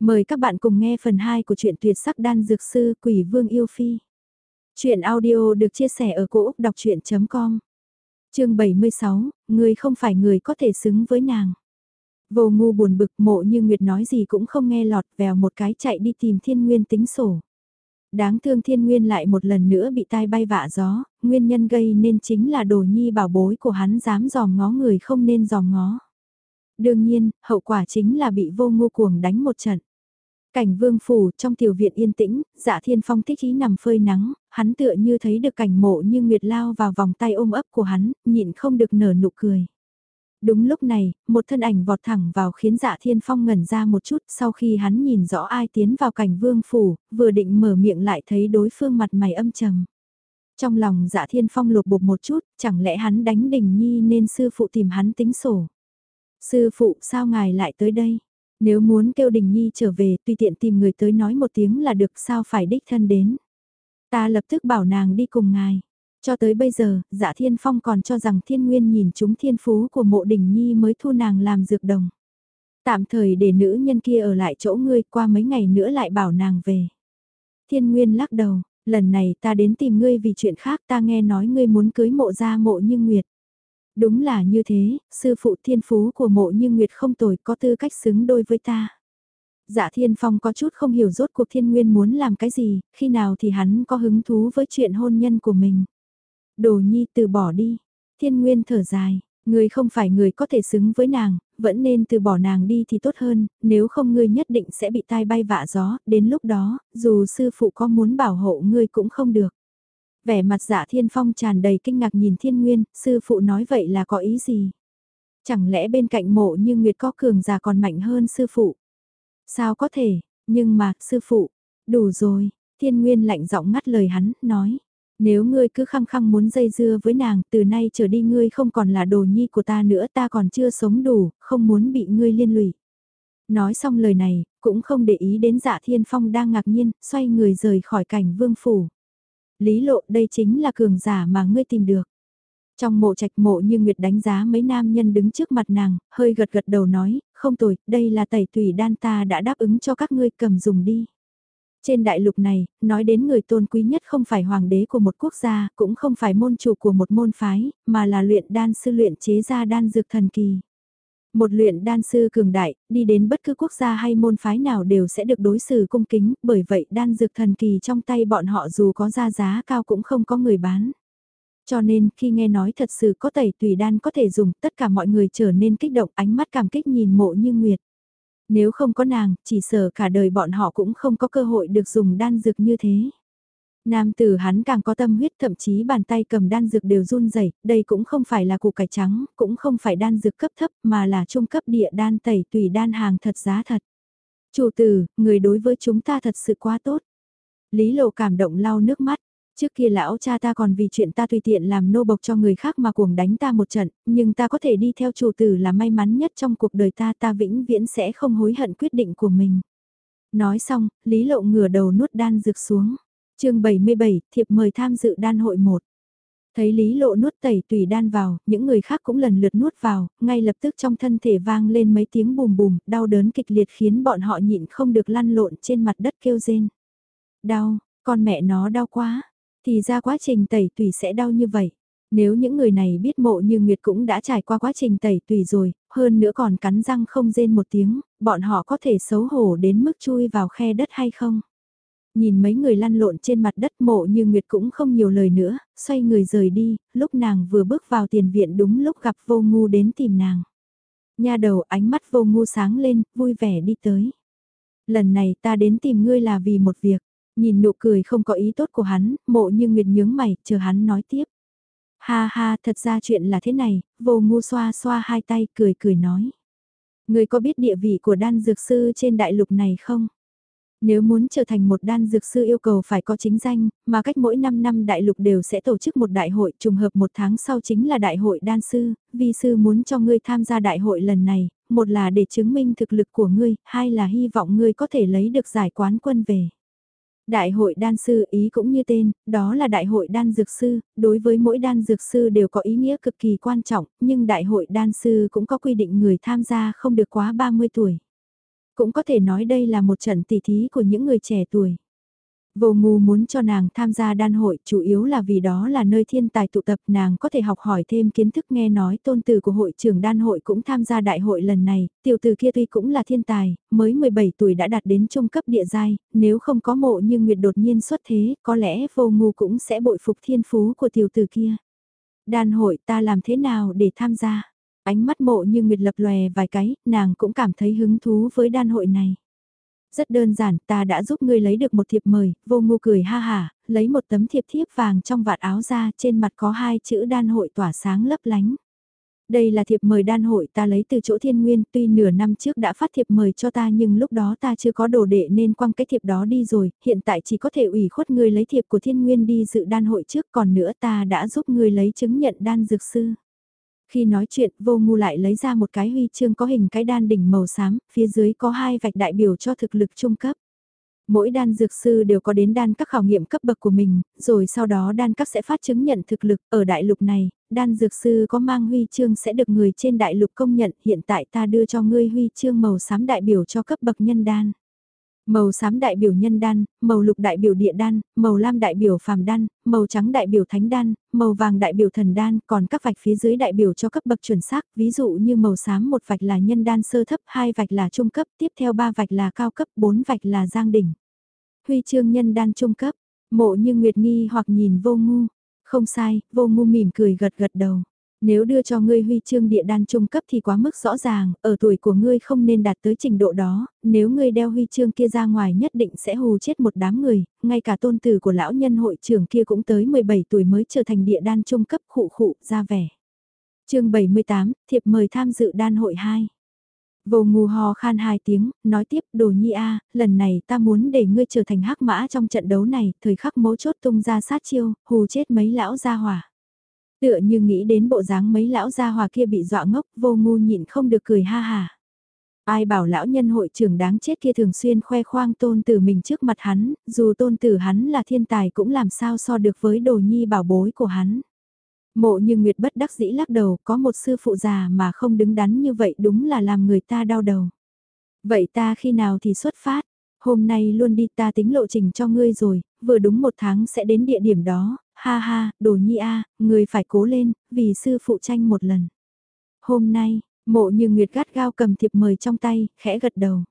Mời các bạn cùng nghe phần 2 của truyện tuyệt sắc đan dược sư Quỷ Vương Yêu Phi. Chuyện audio được chia sẻ ở cỗ đọc chuyện.com Trường 76, người không phải người có thể xứng với nàng. Vô ngu buồn bực mộ như Nguyệt nói gì cũng không nghe lọt vèo một cái chạy đi tìm thiên nguyên tính sổ. Đáng thương thiên nguyên lại một lần nữa bị tai bay vạ gió, nguyên nhân gây nên chính là đồ nhi bảo bối của hắn dám dòm ngó người không nên dòm ngó. Đương nhiên, hậu quả chính là bị vô ngu cuồng đánh một trận. Cảnh vương phủ trong tiểu viện yên tĩnh, dạ thiên phong thích ý nằm phơi nắng, hắn tựa như thấy được cảnh mộ như nguyệt lao vào vòng tay ôm ấp của hắn, nhịn không được nở nụ cười. Đúng lúc này, một thân ảnh vọt thẳng vào khiến dạ thiên phong ngẩn ra một chút sau khi hắn nhìn rõ ai tiến vào cảnh vương phủ, vừa định mở miệng lại thấy đối phương mặt mày âm trầm. Trong lòng dạ thiên phong lục bục một chút, chẳng lẽ hắn đánh đình nhi nên sư phụ tìm hắn tính sổ. Sư phụ sao ngài lại tới đây? Nếu muốn kêu Đình Nhi trở về tùy tiện tìm người tới nói một tiếng là được sao phải đích thân đến. Ta lập tức bảo nàng đi cùng ngài. Cho tới bây giờ, dạ thiên phong còn cho rằng thiên nguyên nhìn chúng thiên phú của mộ đình nhi mới thu nàng làm dược đồng. Tạm thời để nữ nhân kia ở lại chỗ ngươi qua mấy ngày nữa lại bảo nàng về. Thiên nguyên lắc đầu, lần này ta đến tìm ngươi vì chuyện khác ta nghe nói ngươi muốn cưới mộ ra mộ như nguyệt. Đúng là như thế, sư phụ thiên phú của mộ như Nguyệt không tồi có tư cách xứng đôi với ta. Dạ thiên phong có chút không hiểu rốt cuộc thiên nguyên muốn làm cái gì, khi nào thì hắn có hứng thú với chuyện hôn nhân của mình. Đồ nhi từ bỏ đi, thiên nguyên thở dài, người không phải người có thể xứng với nàng, vẫn nên từ bỏ nàng đi thì tốt hơn, nếu không ngươi nhất định sẽ bị tai bay vạ gió, đến lúc đó, dù sư phụ có muốn bảo hộ ngươi cũng không được. Vẻ mặt dạ thiên phong tràn đầy kinh ngạc nhìn thiên nguyên, sư phụ nói vậy là có ý gì? Chẳng lẽ bên cạnh mộ như Nguyệt có cường già còn mạnh hơn sư phụ? Sao có thể, nhưng mà, sư phụ, đủ rồi, thiên nguyên lạnh giọng ngắt lời hắn, nói. Nếu ngươi cứ khăng khăng muốn dây dưa với nàng, từ nay trở đi ngươi không còn là đồ nhi của ta nữa, ta còn chưa sống đủ, không muốn bị ngươi liên lụy. Nói xong lời này, cũng không để ý đến dạ thiên phong đang ngạc nhiên, xoay người rời khỏi cảnh vương phủ. Lý lộ đây chính là cường giả mà ngươi tìm được. Trong mộ trạch mộ như Nguyệt đánh giá mấy nam nhân đứng trước mặt nàng, hơi gật gật đầu nói, không tồi, đây là tẩy tùy đan ta đã đáp ứng cho các ngươi cầm dùng đi. Trên đại lục này, nói đến người tôn quý nhất không phải hoàng đế của một quốc gia, cũng không phải môn chủ của một môn phái, mà là luyện đan sư luyện chế ra đan dược thần kỳ. Một luyện đan sư cường đại, đi đến bất cứ quốc gia hay môn phái nào đều sẽ được đối xử cung kính, bởi vậy đan dược thần kỳ trong tay bọn họ dù có ra giá cao cũng không có người bán. Cho nên khi nghe nói thật sự có tẩy tùy đan có thể dùng, tất cả mọi người trở nên kích động ánh mắt cảm kích nhìn mộ như nguyệt. Nếu không có nàng, chỉ sợ cả đời bọn họ cũng không có cơ hội được dùng đan dược như thế. Nam tử hắn càng có tâm huyết thậm chí bàn tay cầm đan dược đều run rẩy đây cũng không phải là củ cải trắng, cũng không phải đan dược cấp thấp mà là trung cấp địa đan tẩy tùy đan hàng thật giá thật. Chủ tử, người đối với chúng ta thật sự quá tốt. Lý lộ cảm động lau nước mắt. Trước kia lão cha ta còn vì chuyện ta tùy tiện làm nô bộc cho người khác mà cuồng đánh ta một trận, nhưng ta có thể đi theo chủ tử là may mắn nhất trong cuộc đời ta ta vĩnh viễn sẽ không hối hận quyết định của mình. Nói xong, Lý lộ ngửa đầu nuốt đan dược xuống chương 77, thiệp mời tham dự đan hội 1. Thấy Lý Lộ nuốt tẩy tùy đan vào, những người khác cũng lần lượt nuốt vào, ngay lập tức trong thân thể vang lên mấy tiếng bùm bùm, đau đớn kịch liệt khiến bọn họ nhịn không được lăn lộn trên mặt đất kêu rên. Đau, con mẹ nó đau quá, thì ra quá trình tẩy tùy sẽ đau như vậy. Nếu những người này biết mộ như Nguyệt cũng đã trải qua quá trình tẩy tùy rồi, hơn nữa còn cắn răng không rên một tiếng, bọn họ có thể xấu hổ đến mức chui vào khe đất hay không? Nhìn mấy người lăn lộn trên mặt đất mộ như Nguyệt cũng không nhiều lời nữa, xoay người rời đi, lúc nàng vừa bước vào tiền viện đúng lúc gặp vô ngu đến tìm nàng. Nha đầu ánh mắt vô ngu sáng lên, vui vẻ đi tới. Lần này ta đến tìm ngươi là vì một việc. Nhìn nụ cười không có ý tốt của hắn, mộ như Nguyệt nhướng mày, chờ hắn nói tiếp. Ha ha, thật ra chuyện là thế này, vô ngu xoa xoa hai tay, cười cười nói. Ngươi có biết địa vị của đan dược sư trên đại lục này không? Nếu muốn trở thành một đan dược sư yêu cầu phải có chính danh, mà cách mỗi 5 năm đại lục đều sẽ tổ chức một đại hội trùng hợp một tháng sau chính là đại hội đan sư, vi sư muốn cho ngươi tham gia đại hội lần này, một là để chứng minh thực lực của ngươi, hai là hy vọng ngươi có thể lấy được giải quán quân về. Đại hội đan sư ý cũng như tên, đó là đại hội đan dược sư, đối với mỗi đan dược sư đều có ý nghĩa cực kỳ quan trọng, nhưng đại hội đan sư cũng có quy định người tham gia không được quá 30 tuổi. Cũng có thể nói đây là một trận tỉ thí của những người trẻ tuổi. Vô ngu muốn cho nàng tham gia đan hội chủ yếu là vì đó là nơi thiên tài tụ tập nàng có thể học hỏi thêm kiến thức nghe nói tôn tử của hội trưởng đan hội cũng tham gia đại hội lần này, tiểu tử kia tuy cũng là thiên tài, mới 17 tuổi đã đạt đến trung cấp địa giai, nếu không có mộ như Nguyệt đột nhiên xuất thế, có lẽ vô ngu cũng sẽ bội phục thiên phú của tiểu tử kia. Đan hội ta làm thế nào để tham gia? Ánh mắt mộ như Nguyệt lập lòe vài cái, nàng cũng cảm thấy hứng thú với đan hội này. Rất đơn giản, ta đã giúp ngươi lấy được một thiệp mời, vô ngu cười ha hả, lấy một tấm thiệp thiếp vàng trong vạt áo ra, trên mặt có hai chữ đan hội tỏa sáng lấp lánh. Đây là thiệp mời đan hội ta lấy từ chỗ thiên nguyên, tuy nửa năm trước đã phát thiệp mời cho ta nhưng lúc đó ta chưa có đồ đệ nên quăng cái thiệp đó đi rồi, hiện tại chỉ có thể ủy khuất ngươi lấy thiệp của thiên nguyên đi dự đan hội trước còn nữa ta đã giúp ngươi lấy chứng nhận đan dược sư. Khi nói chuyện, vô ngu lại lấy ra một cái huy chương có hình cái đan đỉnh màu xám, phía dưới có hai vạch đại biểu cho thực lực trung cấp. Mỗi đan dược sư đều có đến đan các khảo nghiệm cấp bậc của mình, rồi sau đó đan các sẽ phát chứng nhận thực lực. Ở đại lục này, đan dược sư có mang huy chương sẽ được người trên đại lục công nhận. Hiện tại ta đưa cho ngươi huy chương màu xám đại biểu cho cấp bậc nhân đan. Màu xám đại biểu nhân đan, màu lục đại biểu địa đan, màu lam đại biểu phàm đan, màu trắng đại biểu thánh đan, màu vàng đại biểu thần đan, còn các vạch phía dưới đại biểu cho cấp bậc chuẩn xác, ví dụ như màu xám một vạch là nhân đan sơ thấp, hai vạch là trung cấp, tiếp theo ba vạch là cao cấp, bốn vạch là giang đỉnh. Huy chương nhân đan trung cấp, mộ như Nguyệt Nghi hoặc nhìn vô ngu, không sai, vô ngu mỉm cười gật gật đầu. Nếu đưa cho ngươi huy chương địa đan trung cấp thì quá mức rõ ràng, ở tuổi của ngươi không nên đạt tới trình độ đó, nếu ngươi đeo huy chương kia ra ngoài nhất định sẽ hù chết một đám người, ngay cả tôn tử của lão nhân hội trưởng kia cũng tới 17 tuổi mới trở thành địa đan trung cấp khụ khụ ra vẻ. chương 78, thiệp mời tham dự đan hội 2. Vô ngu hò khan hai tiếng, nói tiếp đồ nhi a lần này ta muốn để ngươi trở thành hắc mã trong trận đấu này, thời khắc mấu chốt tung ra sát chiêu, hù chết mấy lão gia hỏa. Tựa như nghĩ đến bộ dáng mấy lão gia hòa kia bị dọa ngốc, vô ngu nhịn không được cười ha hà. Ai bảo lão nhân hội trưởng đáng chết kia thường xuyên khoe khoang tôn tử mình trước mặt hắn, dù tôn tử hắn là thiên tài cũng làm sao so được với đồ nhi bảo bối của hắn. Mộ như Nguyệt bất đắc dĩ lắc đầu, có một sư phụ già mà không đứng đắn như vậy đúng là làm người ta đau đầu. Vậy ta khi nào thì xuất phát? Hôm nay luôn đi ta tính lộ trình cho ngươi rồi, vừa đúng một tháng sẽ đến địa điểm đó, ha ha, đồ nhi a, người phải cố lên, vì sư phụ tranh một lần. Hôm nay, mộ như Nguyệt gắt gao cầm thiệp mời trong tay, khẽ gật đầu.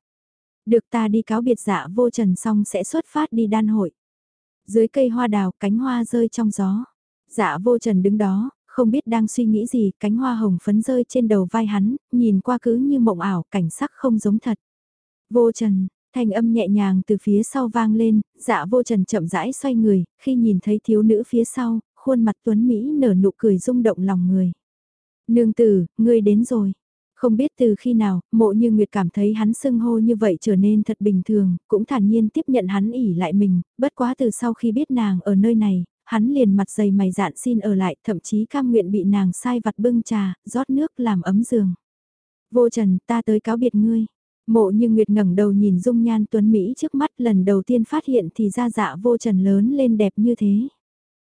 Được ta đi cáo biệt dạ vô trần xong sẽ xuất phát đi đan hội. Dưới cây hoa đào, cánh hoa rơi trong gió. Dạ vô trần đứng đó, không biết đang suy nghĩ gì, cánh hoa hồng phấn rơi trên đầu vai hắn, nhìn qua cứ như mộng ảo, cảnh sắc không giống thật. Vô trần, Thanh âm nhẹ nhàng từ phía sau vang lên, dạ vô trần chậm rãi xoay người, khi nhìn thấy thiếu nữ phía sau, khuôn mặt tuấn Mỹ nở nụ cười rung động lòng người. Nương tử, ngươi đến rồi. Không biết từ khi nào, mộ như Nguyệt cảm thấy hắn sưng hô như vậy trở nên thật bình thường, cũng thản nhiên tiếp nhận hắn ỉ lại mình, bất quá từ sau khi biết nàng ở nơi này, hắn liền mặt dày mày dạn xin ở lại, thậm chí cam nguyện bị nàng sai vặt bưng trà, rót nước làm ấm giường. Vô trần, ta tới cáo biệt ngươi. Mộ như Nguyệt ngẩng đầu nhìn dung nhan tuấn Mỹ trước mắt lần đầu tiên phát hiện thì da dạ vô trần lớn lên đẹp như thế.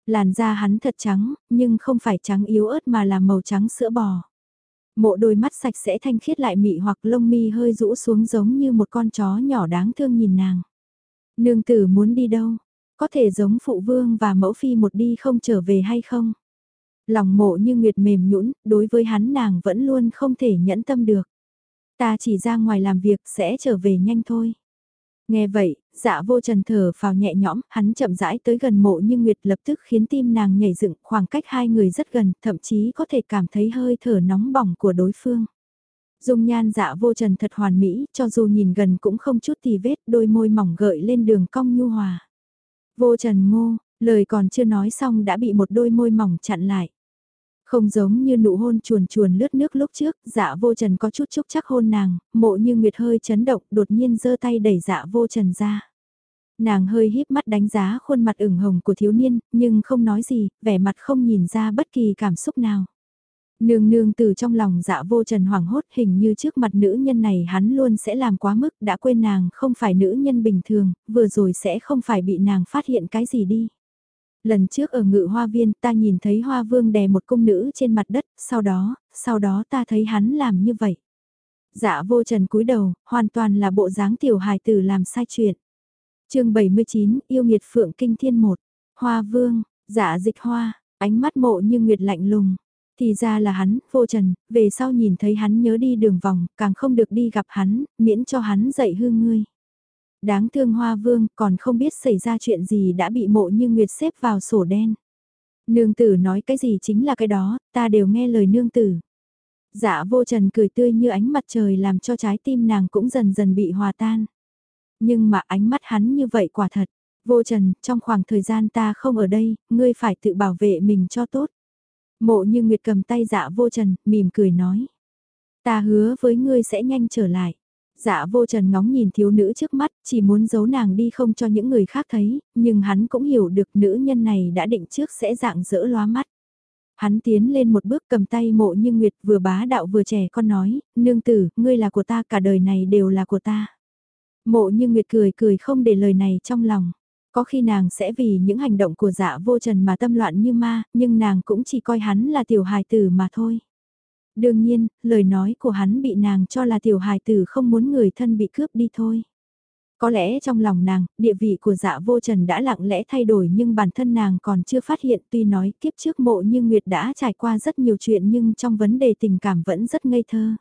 Làn da hắn thật trắng, nhưng không phải trắng yếu ớt mà là màu trắng sữa bò. Mộ đôi mắt sạch sẽ thanh khiết lại mị hoặc lông mi hơi rũ xuống giống như một con chó nhỏ đáng thương nhìn nàng. Nương tử muốn đi đâu? Có thể giống phụ vương và mẫu phi một đi không trở về hay không? Lòng mộ như nguyệt mềm nhũn đối với hắn nàng vẫn luôn không thể nhẫn tâm được. Ta chỉ ra ngoài làm việc sẽ trở về nhanh thôi. Nghe vậy, dạ vô trần thở phào nhẹ nhõm, hắn chậm rãi tới gần mộ như Nguyệt lập tức khiến tim nàng nhảy dựng khoảng cách hai người rất gần, thậm chí có thể cảm thấy hơi thở nóng bỏng của đối phương. Dung nhan dạ vô trần thật hoàn mỹ, cho dù nhìn gần cũng không chút tì vết, đôi môi mỏng gợi lên đường cong nhu hòa. Vô trần ngô, lời còn chưa nói xong đã bị một đôi môi mỏng chặn lại. Không giống như nụ hôn chuồn chuồn lướt nước lúc trước, dạ vô trần có chút chúc chắc hôn nàng, mộ như nguyệt hơi chấn động đột nhiên giơ tay đẩy dạ vô trần ra. Nàng hơi híp mắt đánh giá khuôn mặt ửng hồng của thiếu niên, nhưng không nói gì, vẻ mặt không nhìn ra bất kỳ cảm xúc nào. Nương nương từ trong lòng dạ vô trần hoảng hốt hình như trước mặt nữ nhân này hắn luôn sẽ làm quá mức đã quên nàng không phải nữ nhân bình thường, vừa rồi sẽ không phải bị nàng phát hiện cái gì đi. Lần trước ở ngự hoa viên ta nhìn thấy hoa vương đè một cung nữ trên mặt đất, sau đó, sau đó ta thấy hắn làm như vậy. Dạ vô trần cúi đầu, hoàn toàn là bộ dáng tiểu hài tử làm sai chuyện. chương 79, yêu nghiệt phượng kinh thiên một, hoa vương, dạ dịch hoa, ánh mắt mộ như nguyệt lạnh lùng. Thì ra là hắn, vô trần, về sau nhìn thấy hắn nhớ đi đường vòng, càng không được đi gặp hắn, miễn cho hắn dậy hương ngươi. Đáng thương hoa vương còn không biết xảy ra chuyện gì đã bị mộ như nguyệt xếp vào sổ đen. Nương tử nói cái gì chính là cái đó, ta đều nghe lời nương tử. Dạ vô trần cười tươi như ánh mặt trời làm cho trái tim nàng cũng dần dần bị hòa tan. Nhưng mà ánh mắt hắn như vậy quả thật. Vô trần, trong khoảng thời gian ta không ở đây, ngươi phải tự bảo vệ mình cho tốt. Mộ như Nguyệt cầm tay dạ vô trần, mỉm cười nói. Ta hứa với ngươi sẽ nhanh trở lại. Dạ vô trần ngóng nhìn thiếu nữ trước mắt, chỉ muốn giấu nàng đi không cho những người khác thấy, nhưng hắn cũng hiểu được nữ nhân này đã định trước sẽ dạng dỡ loa mắt. Hắn tiến lên một bước cầm tay mộ như Nguyệt vừa bá đạo vừa trẻ con nói, nương tử, ngươi là của ta cả đời này đều là của ta. Mộ như Nguyệt cười cười không để lời này trong lòng. Có khi nàng sẽ vì những hành động của dạ vô trần mà tâm loạn như ma, nhưng nàng cũng chỉ coi hắn là tiểu hài tử mà thôi. Đương nhiên, lời nói của hắn bị nàng cho là tiểu hài tử không muốn người thân bị cướp đi thôi. Có lẽ trong lòng nàng, địa vị của dạ vô trần đã lặng lẽ thay đổi nhưng bản thân nàng còn chưa phát hiện tuy nói kiếp trước mộ như Nguyệt đã trải qua rất nhiều chuyện nhưng trong vấn đề tình cảm vẫn rất ngây thơ.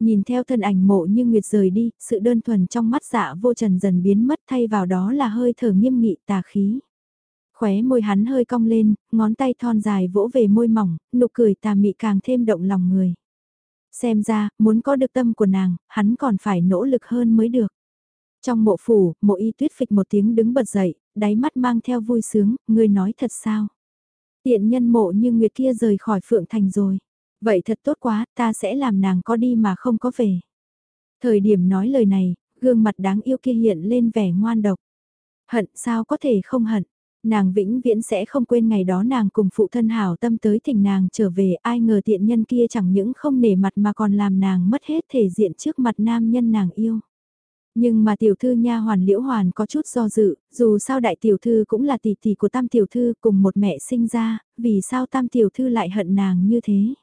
Nhìn theo thân ảnh mộ như Nguyệt rời đi, sự đơn thuần trong mắt dạ vô trần dần biến mất thay vào đó là hơi thở nghiêm nghị tà khí. Khóe môi hắn hơi cong lên, ngón tay thon dài vỗ về môi mỏng, nụ cười tà mị càng thêm động lòng người. Xem ra, muốn có được tâm của nàng, hắn còn phải nỗ lực hơn mới được. Trong mộ phủ, mộ y tuyết phịch một tiếng đứng bật dậy, đáy mắt mang theo vui sướng, ngươi nói thật sao? Tiện nhân mộ như Nguyệt kia rời khỏi Phượng Thành rồi. Vậy thật tốt quá, ta sẽ làm nàng có đi mà không có về. Thời điểm nói lời này, gương mặt đáng yêu kia hiện lên vẻ ngoan độc. Hận sao có thể không hận. Nàng vĩnh viễn sẽ không quên ngày đó nàng cùng phụ thân hảo tâm tới thỉnh nàng trở về ai ngờ tiện nhân kia chẳng những không nể mặt mà còn làm nàng mất hết thể diện trước mặt nam nhân nàng yêu. Nhưng mà tiểu thư nha hoàn liễu hoàn có chút do dự, dù sao đại tiểu thư cũng là tỷ tỷ của tam tiểu thư cùng một mẹ sinh ra, vì sao tam tiểu thư lại hận nàng như thế.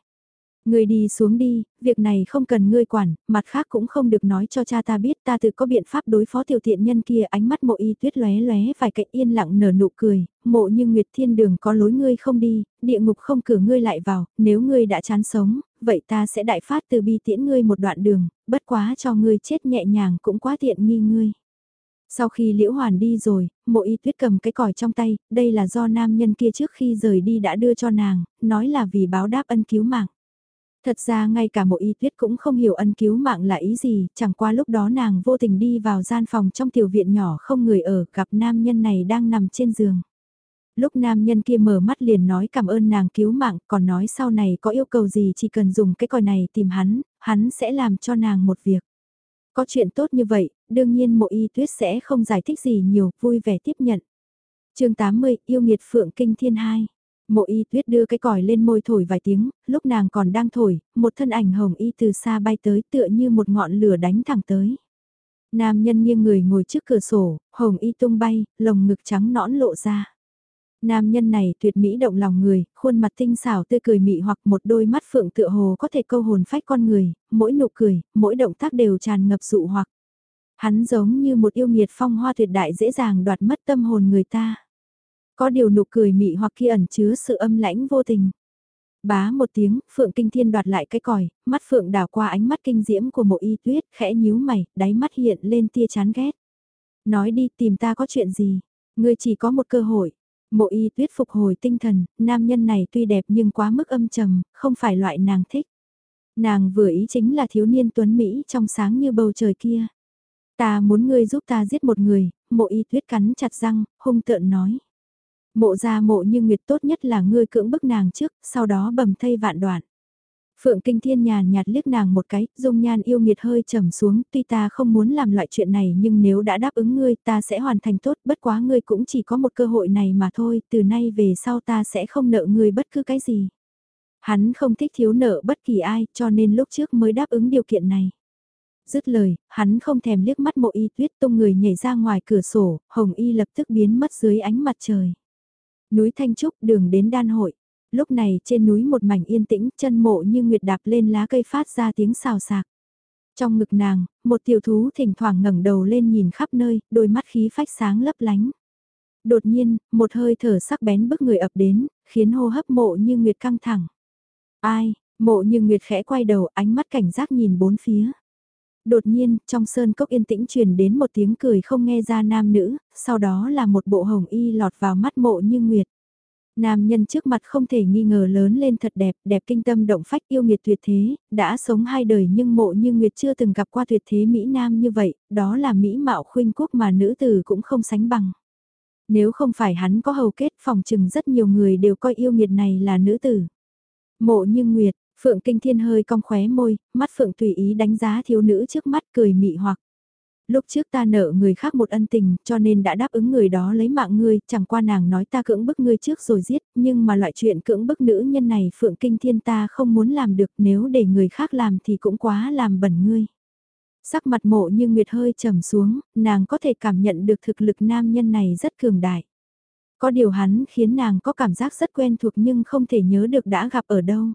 Ngươi đi xuống đi, việc này không cần ngươi quản, mặt khác cũng không được nói cho cha ta biết ta tự có biện pháp đối phó tiểu thiện nhân kia ánh mắt mộ y tuyết lóe lóe vài cạnh yên lặng nở nụ cười, mộ như nguyệt thiên đường có lối ngươi không đi, địa ngục không cử ngươi lại vào, nếu ngươi đã chán sống, vậy ta sẽ đại phát từ bi tiễn ngươi một đoạn đường, bất quá cho ngươi chết nhẹ nhàng cũng quá tiện nghi ngươi. Sau khi Liễu Hoàn đi rồi, mộ y tuyết cầm cái còi trong tay, đây là do nam nhân kia trước khi rời đi đã đưa cho nàng, nói là vì báo đáp ân cứu mạng. Thật ra ngay cả mộ y tuyết cũng không hiểu ân cứu mạng là ý gì, chẳng qua lúc đó nàng vô tình đi vào gian phòng trong tiểu viện nhỏ không người ở, gặp nam nhân này đang nằm trên giường. Lúc nam nhân kia mở mắt liền nói cảm ơn nàng cứu mạng, còn nói sau này có yêu cầu gì chỉ cần dùng cái còi này tìm hắn, hắn sẽ làm cho nàng một việc. Có chuyện tốt như vậy, đương nhiên mộ y tuyết sẽ không giải thích gì nhiều, vui vẻ tiếp nhận. chương 80, yêu nghiệt phượng kinh thiên hai. Mộ y tuyết đưa cái còi lên môi thổi vài tiếng, lúc nàng còn đang thổi, một thân ảnh hồng y từ xa bay tới tựa như một ngọn lửa đánh thẳng tới. Nam nhân nghiêng người ngồi trước cửa sổ, hồng y tung bay, lồng ngực trắng nõn lộ ra. Nam nhân này tuyệt mỹ động lòng người, khuôn mặt tinh xảo tươi cười mị hoặc một đôi mắt phượng tựa hồ có thể câu hồn phách con người, mỗi nụ cười, mỗi động tác đều tràn ngập dụ hoặc. Hắn giống như một yêu nghiệt phong hoa tuyệt đại dễ dàng đoạt mất tâm hồn người ta. Có điều nụ cười mị hoặc kia ẩn chứa sự âm lãnh vô tình. Bá một tiếng, Phượng Kinh Thiên đoạt lại cái còi, mắt Phượng đảo qua ánh mắt kinh diễm của mộ y tuyết, khẽ nhíu mày, đáy mắt hiện lên tia chán ghét. Nói đi tìm ta có chuyện gì, ngươi chỉ có một cơ hội. Mộ y tuyết phục hồi tinh thần, nam nhân này tuy đẹp nhưng quá mức âm trầm, không phải loại nàng thích. Nàng vừa ý chính là thiếu niên tuấn Mỹ trong sáng như bầu trời kia. Ta muốn ngươi giúp ta giết một người, mộ y tuyết cắn chặt răng, hung tợn nói. Mộ ra mộ như nguyệt tốt nhất là ngươi cưỡng bức nàng trước, sau đó bầm thây vạn đoạn. Phượng Kinh Thiên nhàn nhạt liếc nàng một cái, dung nhan yêu nghiệt hơi trầm xuống, tuy ta không muốn làm loại chuyện này nhưng nếu đã đáp ứng ngươi ta sẽ hoàn thành tốt, bất quá ngươi cũng chỉ có một cơ hội này mà thôi, từ nay về sau ta sẽ không nợ ngươi bất cứ cái gì. Hắn không thích thiếu nợ bất kỳ ai, cho nên lúc trước mới đáp ứng điều kiện này. Dứt lời, hắn không thèm liếc mắt mộ y tuyết tung người nhảy ra ngoài cửa sổ, hồng y lập tức biến mất dưới ánh mặt trời. Núi Thanh Trúc đường đến đan hội. Lúc này trên núi một mảnh yên tĩnh chân mộ như nguyệt đạp lên lá cây phát ra tiếng xào xạc. Trong ngực nàng, một tiểu thú thỉnh thoảng ngẩng đầu lên nhìn khắp nơi, đôi mắt khí phách sáng lấp lánh. Đột nhiên, một hơi thở sắc bén bức người ập đến, khiến hô hấp mộ như nguyệt căng thẳng. Ai, mộ như nguyệt khẽ quay đầu ánh mắt cảnh giác nhìn bốn phía. Đột nhiên, trong sơn cốc yên tĩnh truyền đến một tiếng cười không nghe ra nam nữ, sau đó là một bộ hồng y lọt vào mắt mộ như nguyệt. Nam nhân trước mặt không thể nghi ngờ lớn lên thật đẹp, đẹp kinh tâm động phách yêu nghiệt tuyệt thế, đã sống hai đời nhưng mộ như Nguyệt chưa từng gặp qua tuyệt thế Mỹ Nam như vậy, đó là Mỹ mạo khuynh quốc mà nữ tử cũng không sánh bằng. Nếu không phải hắn có hầu kết phòng chừng rất nhiều người đều coi yêu nghiệt này là nữ tử. Mộ như Nguyệt, Phượng Kinh Thiên hơi cong khóe môi, mắt Phượng tùy ý đánh giá thiếu nữ trước mắt cười mị hoặc lúc trước ta nợ người khác một ân tình, cho nên đã đáp ứng người đó lấy mạng ngươi, chẳng qua nàng nói ta cưỡng bức ngươi trước rồi giết, nhưng mà loại chuyện cưỡng bức nữ nhân này Phượng Kinh Thiên ta không muốn làm được, nếu để người khác làm thì cũng quá làm bẩn ngươi. Sắc mặt mộ như Nguyệt hơi trầm xuống, nàng có thể cảm nhận được thực lực nam nhân này rất cường đại. Có điều hắn khiến nàng có cảm giác rất quen thuộc nhưng không thể nhớ được đã gặp ở đâu.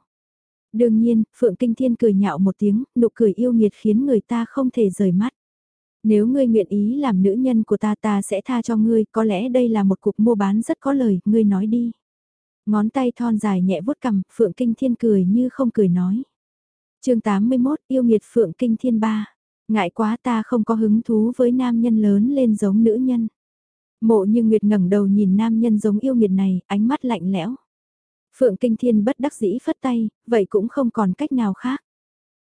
Đương nhiên, Phượng Kinh Thiên cười nhạo một tiếng, nụ cười yêu nghiệt khiến người ta không thể rời mắt. Nếu ngươi nguyện ý làm nữ nhân của ta ta sẽ tha cho ngươi, có lẽ đây là một cuộc mua bán rất có lời, ngươi nói đi. Ngón tay thon dài nhẹ vuốt cầm, Phượng Kinh Thiên cười như không cười nói. chương 81 yêu nghiệt Phượng Kinh Thiên ba Ngại quá ta không có hứng thú với nam nhân lớn lên giống nữ nhân. Mộ như Nguyệt ngẩng đầu nhìn nam nhân giống yêu nghiệt này, ánh mắt lạnh lẽo. Phượng Kinh Thiên bất đắc dĩ phất tay, vậy cũng không còn cách nào khác.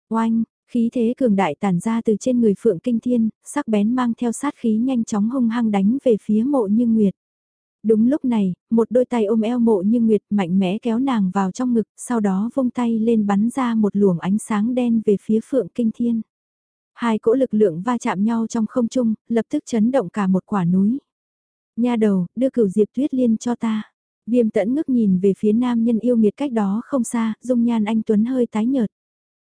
Oanh, Khí thế cường đại tản ra từ trên người Phượng Kinh Thiên, sắc bén mang theo sát khí nhanh chóng hung hăng đánh về phía mộ như Nguyệt. Đúng lúc này, một đôi tay ôm eo mộ như Nguyệt mạnh mẽ kéo nàng vào trong ngực, sau đó vung tay lên bắn ra một luồng ánh sáng đen về phía Phượng Kinh Thiên. Hai cỗ lực lượng va chạm nhau trong không trung, lập tức chấn động cả một quả núi. Nha đầu, đưa cửu diệp tuyết liên cho ta. Viêm tẫn ngước nhìn về phía nam nhân yêu nghiệt cách đó không xa, dung nhan anh Tuấn hơi tái nhợt.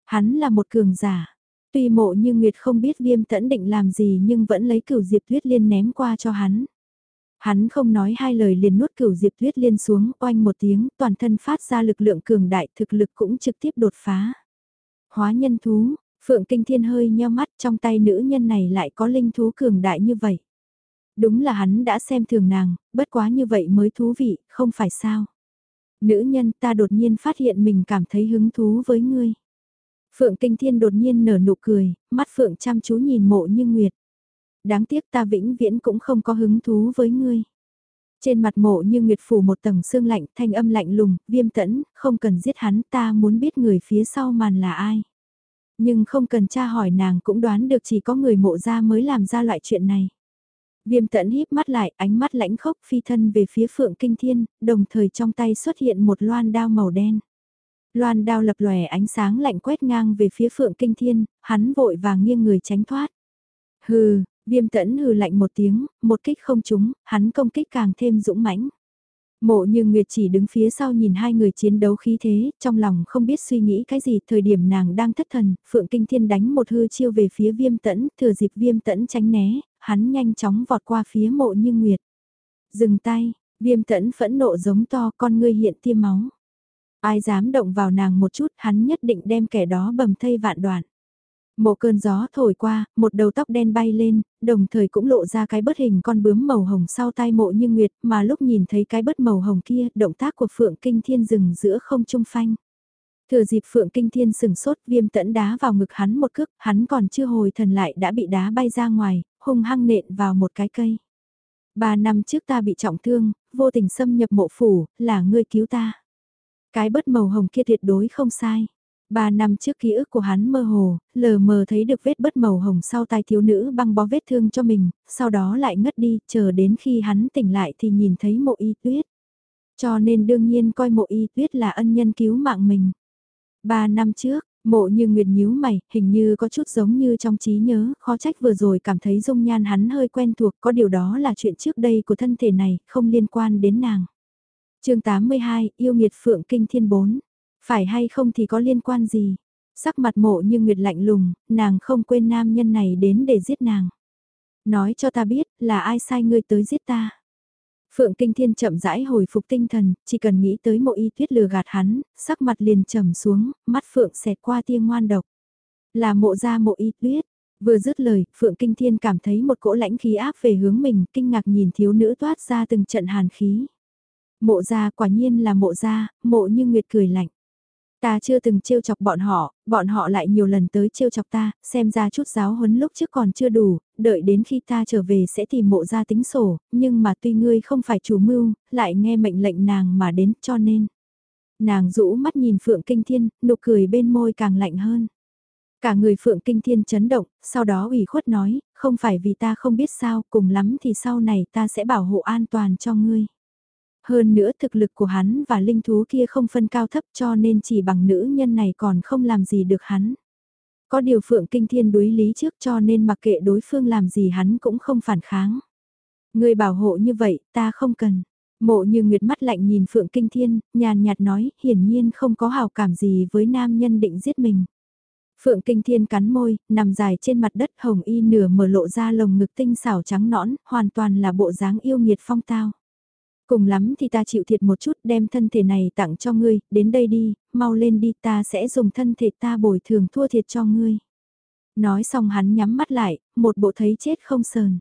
Hắn là một cường giả. Tuy mộ như Nguyệt không biết viêm tẫn định làm gì nhưng vẫn lấy cửu diệp tuyết liên ném qua cho hắn. Hắn không nói hai lời liền nuốt cửu diệp tuyết liên xuống oanh một tiếng toàn thân phát ra lực lượng cường đại thực lực cũng trực tiếp đột phá. Hóa nhân thú, Phượng Kinh Thiên hơi nheo mắt trong tay nữ nhân này lại có linh thú cường đại như vậy. Đúng là hắn đã xem thường nàng, bất quá như vậy mới thú vị, không phải sao. Nữ nhân ta đột nhiên phát hiện mình cảm thấy hứng thú với ngươi. Phượng Kinh Thiên đột nhiên nở nụ cười, mắt Phượng chăm chú nhìn mộ như Nguyệt. Đáng tiếc ta vĩnh viễn cũng không có hứng thú với ngươi. Trên mặt mộ như Nguyệt phủ một tầng xương lạnh, thanh âm lạnh lùng, viêm tẫn, không cần giết hắn, ta muốn biết người phía sau màn là ai. Nhưng không cần tra hỏi nàng cũng đoán được chỉ có người mộ ra mới làm ra loại chuyện này. Viêm tẫn híp mắt lại, ánh mắt lãnh khốc phi thân về phía Phượng Kinh Thiên, đồng thời trong tay xuất hiện một loan đao màu đen. Loan đao lập lòe ánh sáng lạnh quét ngang về phía Phượng Kinh Thiên, hắn vội vàng nghiêng người tránh thoát. Hừ, viêm tẫn hừ lạnh một tiếng, một kích không trúng, hắn công kích càng thêm dũng mãnh. Mộ như Nguyệt chỉ đứng phía sau nhìn hai người chiến đấu khí thế, trong lòng không biết suy nghĩ cái gì, thời điểm nàng đang thất thần, Phượng Kinh Thiên đánh một hư chiêu về phía viêm tẫn, thừa dịp viêm tẫn tránh né, hắn nhanh chóng vọt qua phía mộ như Nguyệt. Dừng tay, viêm tẫn phẫn nộ giống to con ngươi hiện tiêm máu. Ai dám động vào nàng một chút hắn nhất định đem kẻ đó bầm thây vạn đoạn. Một cơn gió thổi qua, một đầu tóc đen bay lên, đồng thời cũng lộ ra cái bớt hình con bướm màu hồng sau tai mộ như nguyệt, mà lúc nhìn thấy cái bớt màu hồng kia, động tác của Phượng Kinh Thiên dừng giữa không trung phanh. Thừa dịp Phượng Kinh Thiên sừng sốt viêm tẫn đá vào ngực hắn một cước, hắn còn chưa hồi thần lại đã bị đá bay ra ngoài, hung hăng nện vào một cái cây. Ba năm trước ta bị trọng thương, vô tình xâm nhập mộ phủ, là ngươi cứu ta. Cái bớt màu hồng kia tuyệt đối không sai. Ba năm trước ký ức của hắn mơ hồ, lờ mờ thấy được vết bớt màu hồng sau tai thiếu nữ băng bó vết thương cho mình, sau đó lại ngất đi, chờ đến khi hắn tỉnh lại thì nhìn thấy mộ y tuyết. Cho nên đương nhiên coi mộ y tuyết là ân nhân cứu mạng mình. Ba năm trước, mộ như nguyệt nhíu mày, hình như có chút giống như trong trí nhớ, khó trách vừa rồi cảm thấy dung nhan hắn hơi quen thuộc, có điều đó là chuyện trước đây của thân thể này, không liên quan đến nàng chương 82, yêu nghiệt phượng kinh thiên bốn. Phải hay không thì có liên quan gì? Sắc mặt mộ như nguyệt lạnh lùng, nàng không quên nam nhân này đến để giết nàng. Nói cho ta biết, là ai sai ngươi tới giết ta? Phượng Kinh Thiên chậm rãi hồi phục tinh thần, chỉ cần nghĩ tới mộ y tuyết lừa gạt hắn, sắc mặt liền trầm xuống, mắt Phượng xẹt qua tia ngoan độc. Là mộ gia mộ y tuyết. Vừa dứt lời, Phượng Kinh Thiên cảm thấy một cỗ lãnh khí áp về hướng mình, kinh ngạc nhìn thiếu nữ toát ra từng trận hàn khí. Mộ gia quả nhiên là mộ gia, mộ như Nguyệt cười lạnh. Ta chưa từng trêu chọc bọn họ, bọn họ lại nhiều lần tới trêu chọc ta, xem ra chút giáo huấn lúc trước còn chưa đủ, đợi đến khi ta trở về sẽ tìm mộ ra tính sổ, nhưng mà tuy ngươi không phải chủ mưu, lại nghe mệnh lệnh nàng mà đến cho nên. Nàng rũ mắt nhìn Phượng Kinh Thiên, nụ cười bên môi càng lạnh hơn. Cả người Phượng Kinh Thiên chấn động, sau đó ủy khuất nói, không phải vì ta không biết sao, cùng lắm thì sau này ta sẽ bảo hộ an toàn cho ngươi. Hơn nữa thực lực của hắn và linh thú kia không phân cao thấp cho nên chỉ bằng nữ nhân này còn không làm gì được hắn. Có điều Phượng Kinh Thiên đối lý trước cho nên mặc kệ đối phương làm gì hắn cũng không phản kháng. Người bảo hộ như vậy, ta không cần. Mộ như nguyệt mắt lạnh nhìn Phượng Kinh Thiên, nhàn nhạt nói, hiển nhiên không có hào cảm gì với nam nhân định giết mình. Phượng Kinh Thiên cắn môi, nằm dài trên mặt đất hồng y nửa mở lộ ra lồng ngực tinh xảo trắng nõn, hoàn toàn là bộ dáng yêu nghiệt phong tao. Cùng lắm thì ta chịu thiệt một chút đem thân thể này tặng cho ngươi, đến đây đi, mau lên đi ta sẽ dùng thân thể ta bồi thường thua thiệt cho ngươi. Nói xong hắn nhắm mắt lại, một bộ thấy chết không sờn.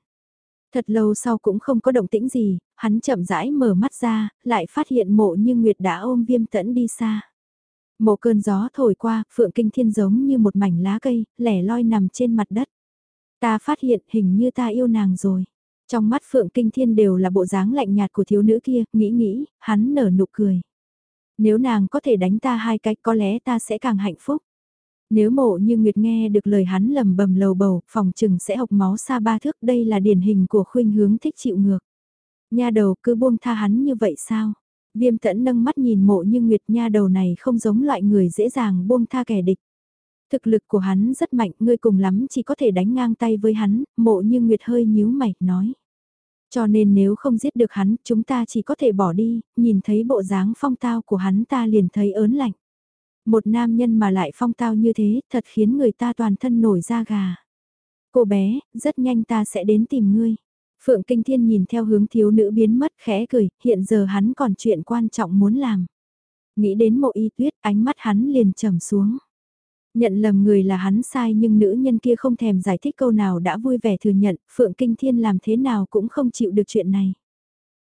Thật lâu sau cũng không có động tĩnh gì, hắn chậm rãi mở mắt ra, lại phát hiện mộ như Nguyệt đã ôm viêm tẫn đi xa. Mộ cơn gió thổi qua, phượng kinh thiên giống như một mảnh lá cây, lẻ loi nằm trên mặt đất. Ta phát hiện hình như ta yêu nàng rồi. Trong mắt Phượng Kinh Thiên đều là bộ dáng lạnh nhạt của thiếu nữ kia, nghĩ nghĩ, hắn nở nụ cười. Nếu nàng có thể đánh ta hai cái có lẽ ta sẽ càng hạnh phúc. Nếu mộ như Nguyệt nghe được lời hắn lầm bầm lầu bầu, phòng trừng sẽ học máu xa ba thước đây là điển hình của khuynh hướng thích chịu ngược. Nha đầu cứ buông tha hắn như vậy sao? Viêm tẫn nâng mắt nhìn mộ như Nguyệt nha đầu này không giống loại người dễ dàng buông tha kẻ địch. Thực lực của hắn rất mạnh, ngươi cùng lắm chỉ có thể đánh ngang tay với hắn, mộ như Nguyệt hơi nhíu mày, nói. Cho nên nếu không giết được hắn, chúng ta chỉ có thể bỏ đi, nhìn thấy bộ dáng phong tao của hắn ta liền thấy ớn lạnh. Một nam nhân mà lại phong tao như thế, thật khiến người ta toàn thân nổi da gà. Cô bé, rất nhanh ta sẽ đến tìm ngươi. Phượng Kinh Thiên nhìn theo hướng thiếu nữ biến mất khẽ cười, hiện giờ hắn còn chuyện quan trọng muốn làm. Nghĩ đến mộ y tuyết, ánh mắt hắn liền trầm xuống. Nhận lầm người là hắn sai nhưng nữ nhân kia không thèm giải thích câu nào đã vui vẻ thừa nhận, Phượng Kinh Thiên làm thế nào cũng không chịu được chuyện này.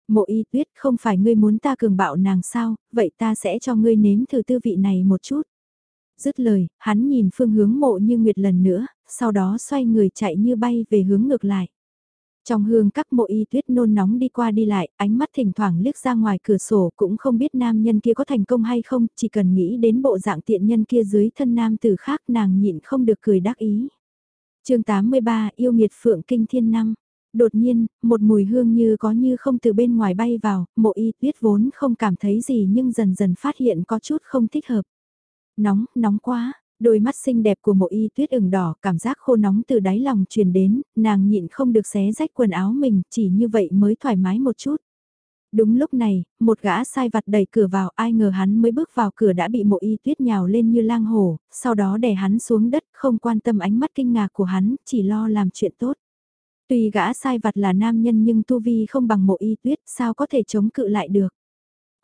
Mộ y tuyết không phải ngươi muốn ta cường bạo nàng sao, vậy ta sẽ cho ngươi nếm thử tư vị này một chút. Dứt lời, hắn nhìn phương hướng mộ như nguyệt lần nữa, sau đó xoay người chạy như bay về hướng ngược lại. Trong hương các mộ y tuyết nôn nóng đi qua đi lại, ánh mắt thỉnh thoảng liếc ra ngoài cửa sổ cũng không biết nam nhân kia có thành công hay không, chỉ cần nghĩ đến bộ dạng tiện nhân kia dưới thân nam tử khác nàng nhịn không được cười đắc ý. chương 83 yêu nghiệt phượng kinh thiên năm. Đột nhiên, một mùi hương như có như không từ bên ngoài bay vào, mộ y tuyết vốn không cảm thấy gì nhưng dần dần phát hiện có chút không thích hợp. Nóng, nóng quá, Đôi mắt xinh đẹp của mộ y tuyết ửng đỏ, cảm giác khô nóng từ đáy lòng truyền đến, nàng nhịn không được xé rách quần áo mình, chỉ như vậy mới thoải mái một chút. Đúng lúc này, một gã sai vặt đẩy cửa vào, ai ngờ hắn mới bước vào cửa đã bị mộ y tuyết nhào lên như lang hổ, sau đó đè hắn xuống đất, không quan tâm ánh mắt kinh ngạc của hắn, chỉ lo làm chuyện tốt. Tuy gã sai vặt là nam nhân nhưng tu vi không bằng mộ y tuyết, sao có thể chống cự lại được.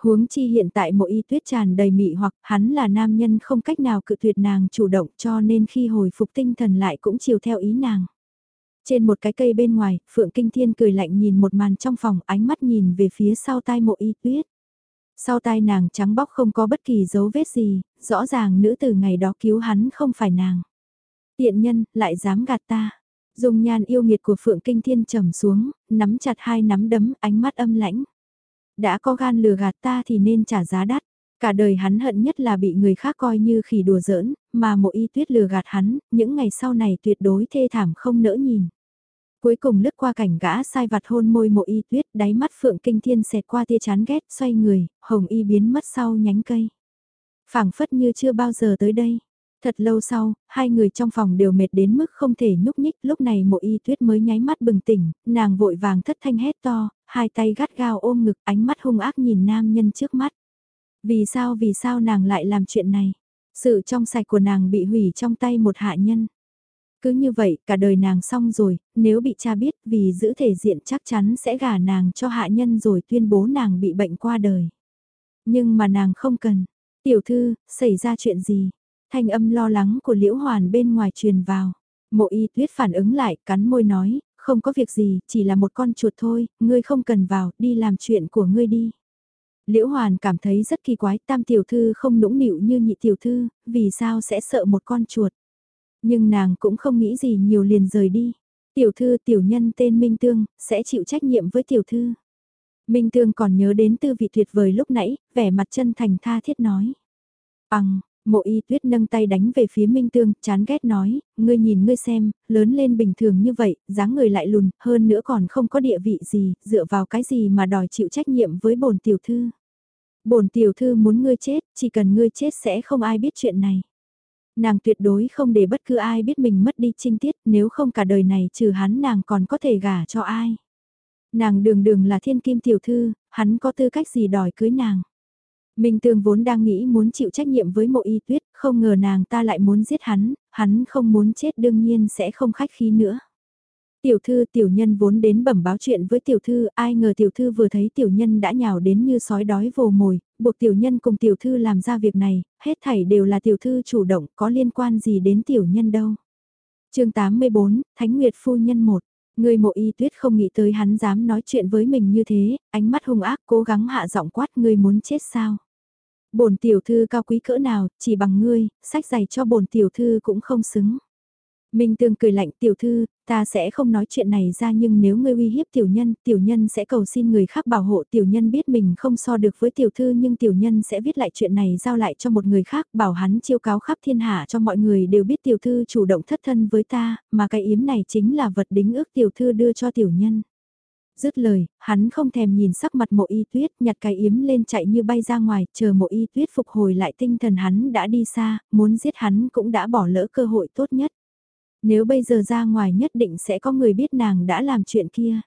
Huống chi hiện tại mộ y tuyết tràn đầy mị hoặc hắn là nam nhân không cách nào cự tuyệt nàng chủ động cho nên khi hồi phục tinh thần lại cũng chiều theo ý nàng. Trên một cái cây bên ngoài, Phượng Kinh Thiên cười lạnh nhìn một màn trong phòng ánh mắt nhìn về phía sau tai mộ y tuyết. Sau tai nàng trắng bóc không có bất kỳ dấu vết gì, rõ ràng nữ từ ngày đó cứu hắn không phải nàng. Tiện nhân, lại dám gạt ta. Dùng nhan yêu nghiệt của Phượng Kinh Thiên trầm xuống, nắm chặt hai nắm đấm, ánh mắt âm lãnh. Đã có gan lừa gạt ta thì nên trả giá đắt. Cả đời hắn hận nhất là bị người khác coi như khỉ đùa giỡn, mà mộ y tuyết lừa gạt hắn, những ngày sau này tuyệt đối thê thảm không nỡ nhìn. Cuối cùng lướt qua cảnh gã sai vặt hôn môi mộ y tuyết, đáy mắt phượng kinh thiên xẹt qua tia chán ghét, xoay người, hồng y biến mất sau nhánh cây. phảng phất như chưa bao giờ tới đây. Thật lâu sau, hai người trong phòng đều mệt đến mức không thể nhúc nhích, lúc này mộ y tuyết mới nháy mắt bừng tỉnh, nàng vội vàng thất thanh hét to, hai tay gắt gao ôm ngực ánh mắt hung ác nhìn nam nhân trước mắt. Vì sao vì sao nàng lại làm chuyện này? Sự trong sạch của nàng bị hủy trong tay một hạ nhân. Cứ như vậy, cả đời nàng xong rồi, nếu bị cha biết vì giữ thể diện chắc chắn sẽ gả nàng cho hạ nhân rồi tuyên bố nàng bị bệnh qua đời. Nhưng mà nàng không cần. Tiểu thư, xảy ra chuyện gì? Thanh âm lo lắng của Liễu Hoàn bên ngoài truyền vào. Mộ y tuyết phản ứng lại, cắn môi nói, không có việc gì, chỉ là một con chuột thôi, ngươi không cần vào, đi làm chuyện của ngươi đi. Liễu Hoàn cảm thấy rất kỳ quái, tam tiểu thư không nũng nịu như nhị tiểu thư, vì sao sẽ sợ một con chuột. Nhưng nàng cũng không nghĩ gì nhiều liền rời đi. Tiểu thư tiểu nhân tên Minh Tương, sẽ chịu trách nhiệm với tiểu thư. Minh Tương còn nhớ đến tư vị tuyệt vời lúc nãy, vẻ mặt chân thành tha thiết nói. Bằng, Mộ y tuyết nâng tay đánh về phía Minh Tương, chán ghét nói, ngươi nhìn ngươi xem, lớn lên bình thường như vậy, dáng người lại lùn, hơn nữa còn không có địa vị gì, dựa vào cái gì mà đòi chịu trách nhiệm với bổn tiểu thư. Bổn tiểu thư muốn ngươi chết, chỉ cần ngươi chết sẽ không ai biết chuyện này. Nàng tuyệt đối không để bất cứ ai biết mình mất đi trinh tiết, nếu không cả đời này trừ hắn nàng còn có thể gả cho ai. Nàng đường đường là thiên kim tiểu thư, hắn có tư cách gì đòi cưới nàng. Minh Tương vốn đang nghĩ muốn chịu trách nhiệm với mộ y tuyết, không ngờ nàng ta lại muốn giết hắn, hắn không muốn chết đương nhiên sẽ không khách khí nữa. Tiểu thư tiểu nhân vốn đến bẩm báo chuyện với tiểu thư, ai ngờ tiểu thư vừa thấy tiểu nhân đã nhào đến như sói đói vồ mồi, buộc tiểu nhân cùng tiểu thư làm ra việc này, hết thảy đều là tiểu thư chủ động, có liên quan gì đến tiểu nhân đâu. chương 84, Thánh Nguyệt Phu Nhân 1 Người mộ y tuyết không nghĩ tới hắn dám nói chuyện với mình như thế, ánh mắt hung ác cố gắng hạ giọng quát người muốn chết sao bổn tiểu thư cao quý cỡ nào, chỉ bằng ngươi, sách giày cho bổn tiểu thư cũng không xứng. Minh Tương cười lạnh tiểu thư, ta sẽ không nói chuyện này ra nhưng nếu ngươi uy hiếp tiểu nhân, tiểu nhân sẽ cầu xin người khác bảo hộ tiểu nhân biết mình không so được với tiểu thư nhưng tiểu nhân sẽ viết lại chuyện này giao lại cho một người khác bảo hắn chiêu cáo khắp thiên hạ cho mọi người đều biết tiểu thư chủ động thất thân với ta, mà cái yếm này chính là vật đính ước tiểu thư đưa cho tiểu nhân. Dứt lời, hắn không thèm nhìn sắc mặt mộ y tuyết, nhặt cái yếm lên chạy như bay ra ngoài, chờ mộ y tuyết phục hồi lại tinh thần hắn đã đi xa, muốn giết hắn cũng đã bỏ lỡ cơ hội tốt nhất. Nếu bây giờ ra ngoài nhất định sẽ có người biết nàng đã làm chuyện kia.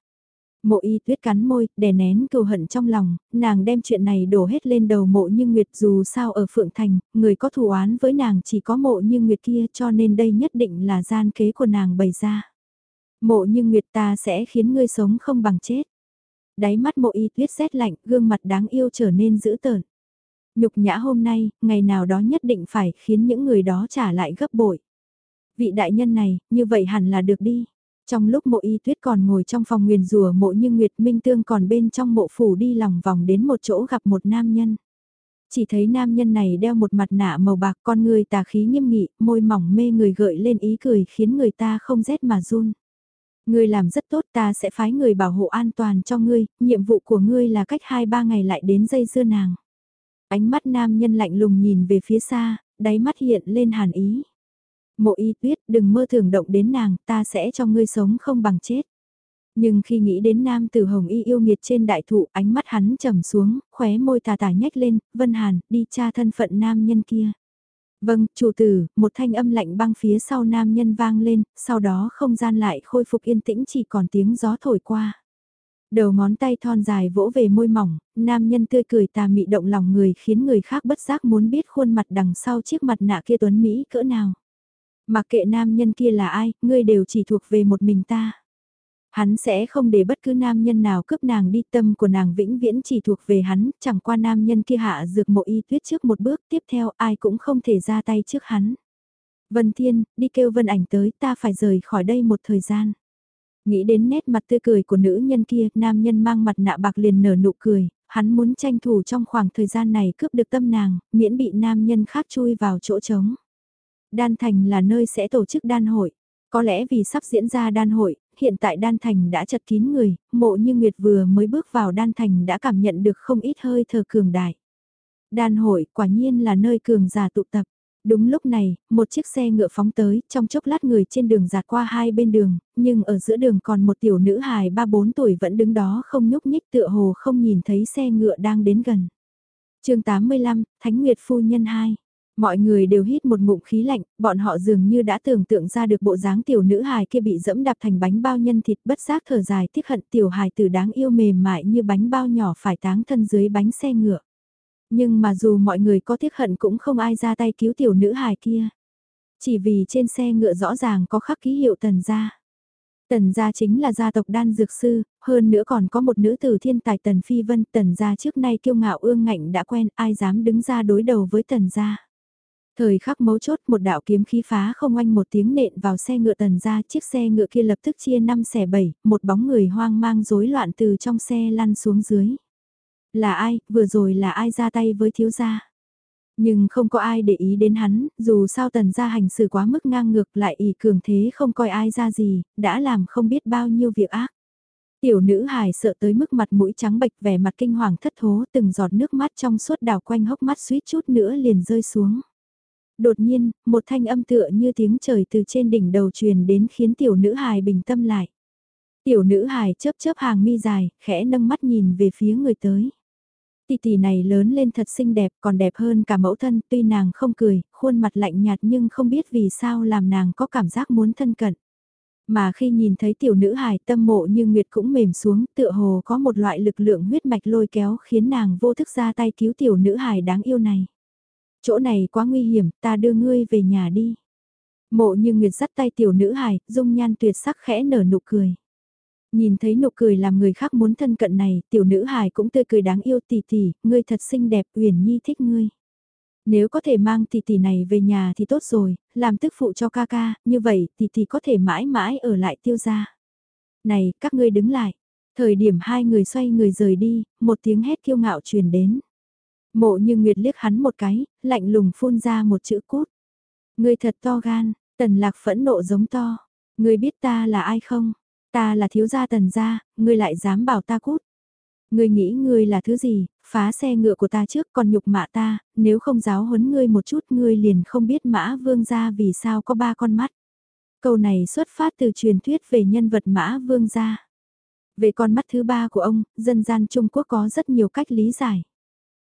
Mộ y tuyết cắn môi, đè nén cầu hận trong lòng, nàng đem chuyện này đổ hết lên đầu mộ như Nguyệt dù sao ở Phượng Thành, người có thù oán với nàng chỉ có mộ như Nguyệt kia cho nên đây nhất định là gian kế của nàng bày ra. Mộ như Nguyệt ta sẽ khiến ngươi sống không bằng chết. Đáy mắt mộ y tuyết rét lạnh, gương mặt đáng yêu trở nên dữ tợn. Nhục nhã hôm nay, ngày nào đó nhất định phải khiến những người đó trả lại gấp bội. Vị đại nhân này, như vậy hẳn là được đi. Trong lúc mộ y tuyết còn ngồi trong phòng nguyền rùa mộ như Nguyệt Minh Tương còn bên trong mộ phủ đi lòng vòng đến một chỗ gặp một nam nhân. Chỉ thấy nam nhân này đeo một mặt nạ màu bạc con người tà khí nghiêm nghị, môi mỏng mê người gợi lên ý cười khiến người ta không rét mà run. Ngươi làm rất tốt ta sẽ phái người bảo hộ an toàn cho ngươi, nhiệm vụ của ngươi là cách 2-3 ngày lại đến dây dưa nàng. Ánh mắt nam nhân lạnh lùng nhìn về phía xa, đáy mắt hiện lên hàn ý. Mộ y tuyết đừng mơ thường động đến nàng, ta sẽ cho ngươi sống không bằng chết. Nhưng khi nghĩ đến nam tử hồng y yêu nghiệt trên đại thụ, ánh mắt hắn trầm xuống, khóe môi tà tà nhếch lên, Vân Hàn, đi tra thân phận nam nhân kia. Vâng, chủ tử, một thanh âm lạnh băng phía sau nam nhân vang lên, sau đó không gian lại khôi phục yên tĩnh chỉ còn tiếng gió thổi qua. Đầu ngón tay thon dài vỗ về môi mỏng, nam nhân tươi cười tà mị động lòng người khiến người khác bất giác muốn biết khuôn mặt đằng sau chiếc mặt nạ kia tuấn Mỹ cỡ nào. Mặc kệ nam nhân kia là ai, ngươi đều chỉ thuộc về một mình ta. Hắn sẽ không để bất cứ nam nhân nào cướp nàng đi tâm của nàng vĩnh viễn chỉ thuộc về hắn, chẳng qua nam nhân kia hạ dược mộ y tuyết trước một bước tiếp theo ai cũng không thể ra tay trước hắn. Vân Thiên, đi kêu Vân ảnh tới ta phải rời khỏi đây một thời gian. Nghĩ đến nét mặt tươi cười của nữ nhân kia, nam nhân mang mặt nạ bạc liền nở nụ cười, hắn muốn tranh thủ trong khoảng thời gian này cướp được tâm nàng, miễn bị nam nhân khác chui vào chỗ trống. Đan Thành là nơi sẽ tổ chức đan hội. Có lẽ vì sắp diễn ra đan hội, hiện tại đan thành đã chật kín người, mộ như Nguyệt vừa mới bước vào đan thành đã cảm nhận được không ít hơi thở cường đại. Đan hội quả nhiên là nơi cường giả tụ tập. Đúng lúc này, một chiếc xe ngựa phóng tới, trong chốc lát người trên đường giạt qua hai bên đường, nhưng ở giữa đường còn một tiểu nữ hài 3-4 tuổi vẫn đứng đó không nhúc nhích tựa hồ không nhìn thấy xe ngựa đang đến gần. chương 85, Thánh Nguyệt Phu Nhân 2 Mọi người đều hít một ngụm khí lạnh, bọn họ dường như đã tưởng tượng ra được bộ dáng tiểu nữ hài kia bị dẫm đạp thành bánh bao nhân thịt bất giác thở dài tiếc hận tiểu hài tử đáng yêu mềm mại như bánh bao nhỏ phải táng thân dưới bánh xe ngựa. Nhưng mà dù mọi người có tiếc hận cũng không ai ra tay cứu tiểu nữ hài kia. Chỉ vì trên xe ngựa rõ ràng có khắc ký hiệu tần gia. Tần gia chính là gia tộc đan dược sư, hơn nữa còn có một nữ tử thiên tài tần phi vân. Tần gia trước nay kiêu ngạo ương ngạnh đã quen ai dám đứng ra đối đầu với tần gia. Thời khắc mấu chốt một đạo kiếm khí phá không oanh một tiếng nện vào xe ngựa tần ra chiếc xe ngựa kia lập tức chia 5 xẻ 7, một bóng người hoang mang rối loạn từ trong xe lăn xuống dưới. Là ai, vừa rồi là ai ra tay với thiếu gia? Nhưng không có ai để ý đến hắn, dù sao tần gia hành xử quá mức ngang ngược lại ỷ cường thế không coi ai ra gì, đã làm không biết bao nhiêu việc ác. Tiểu nữ hài sợ tới mức mặt mũi trắng bệch vẻ mặt kinh hoàng thất thố từng giọt nước mắt trong suốt đào quanh hốc mắt suýt chút nữa liền rơi xuống. Đột nhiên, một thanh âm tựa như tiếng trời từ trên đỉnh đầu truyền đến khiến tiểu nữ hài bình tâm lại. Tiểu nữ hài chớp chớp hàng mi dài, khẽ nâng mắt nhìn về phía người tới. Tỷ tỷ này lớn lên thật xinh đẹp còn đẹp hơn cả mẫu thân tuy nàng không cười, khuôn mặt lạnh nhạt nhưng không biết vì sao làm nàng có cảm giác muốn thân cận. Mà khi nhìn thấy tiểu nữ hài tâm mộ như Nguyệt cũng mềm xuống tựa hồ có một loại lực lượng huyết mạch lôi kéo khiến nàng vô thức ra tay cứu tiểu nữ hài đáng yêu này. Chỗ này quá nguy hiểm, ta đưa ngươi về nhà đi. Mộ như Nguyệt dắt tay tiểu nữ hài, dung nhan tuyệt sắc khẽ nở nụ cười. Nhìn thấy nụ cười làm người khác muốn thân cận này, tiểu nữ hài cũng tươi cười đáng yêu tỷ tỷ, ngươi thật xinh đẹp, Uyển Nhi thích ngươi. Nếu có thể mang tỷ tỷ này về nhà thì tốt rồi, làm tức phụ cho ca ca, như vậy tỷ tỷ có thể mãi mãi ở lại tiêu gia. Này, các ngươi đứng lại. Thời điểm hai người xoay người rời đi, một tiếng hét kiêu ngạo truyền đến. Mộ như Nguyệt liếc hắn một cái, lạnh lùng phun ra một chữ cút. Ngươi thật to gan, tần lạc phẫn nộ giống to. Ngươi biết ta là ai không? Ta là thiếu gia tần gia, ngươi lại dám bảo ta cút. Ngươi nghĩ ngươi là thứ gì, phá xe ngựa của ta trước còn nhục mạ ta, nếu không giáo huấn ngươi một chút ngươi liền không biết mã vương gia vì sao có ba con mắt. Câu này xuất phát từ truyền thuyết về nhân vật mã vương gia. Về con mắt thứ ba của ông, dân gian Trung Quốc có rất nhiều cách lý giải.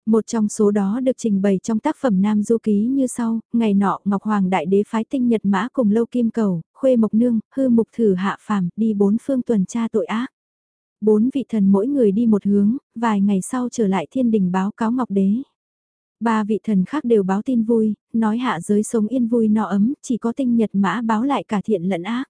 Một trong số đó được trình bày trong tác phẩm Nam Du Ký như sau, ngày nọ Ngọc Hoàng Đại Đế phái tinh nhật mã cùng lâu kim cầu, khuê mộc nương, hư mục thử hạ phàm, đi bốn phương tuần tra tội ác. Bốn vị thần mỗi người đi một hướng, vài ngày sau trở lại thiên đình báo cáo Ngọc Đế. Ba vị thần khác đều báo tin vui, nói hạ giới sống yên vui no ấm, chỉ có tinh nhật mã báo lại cả thiện lẫn ác.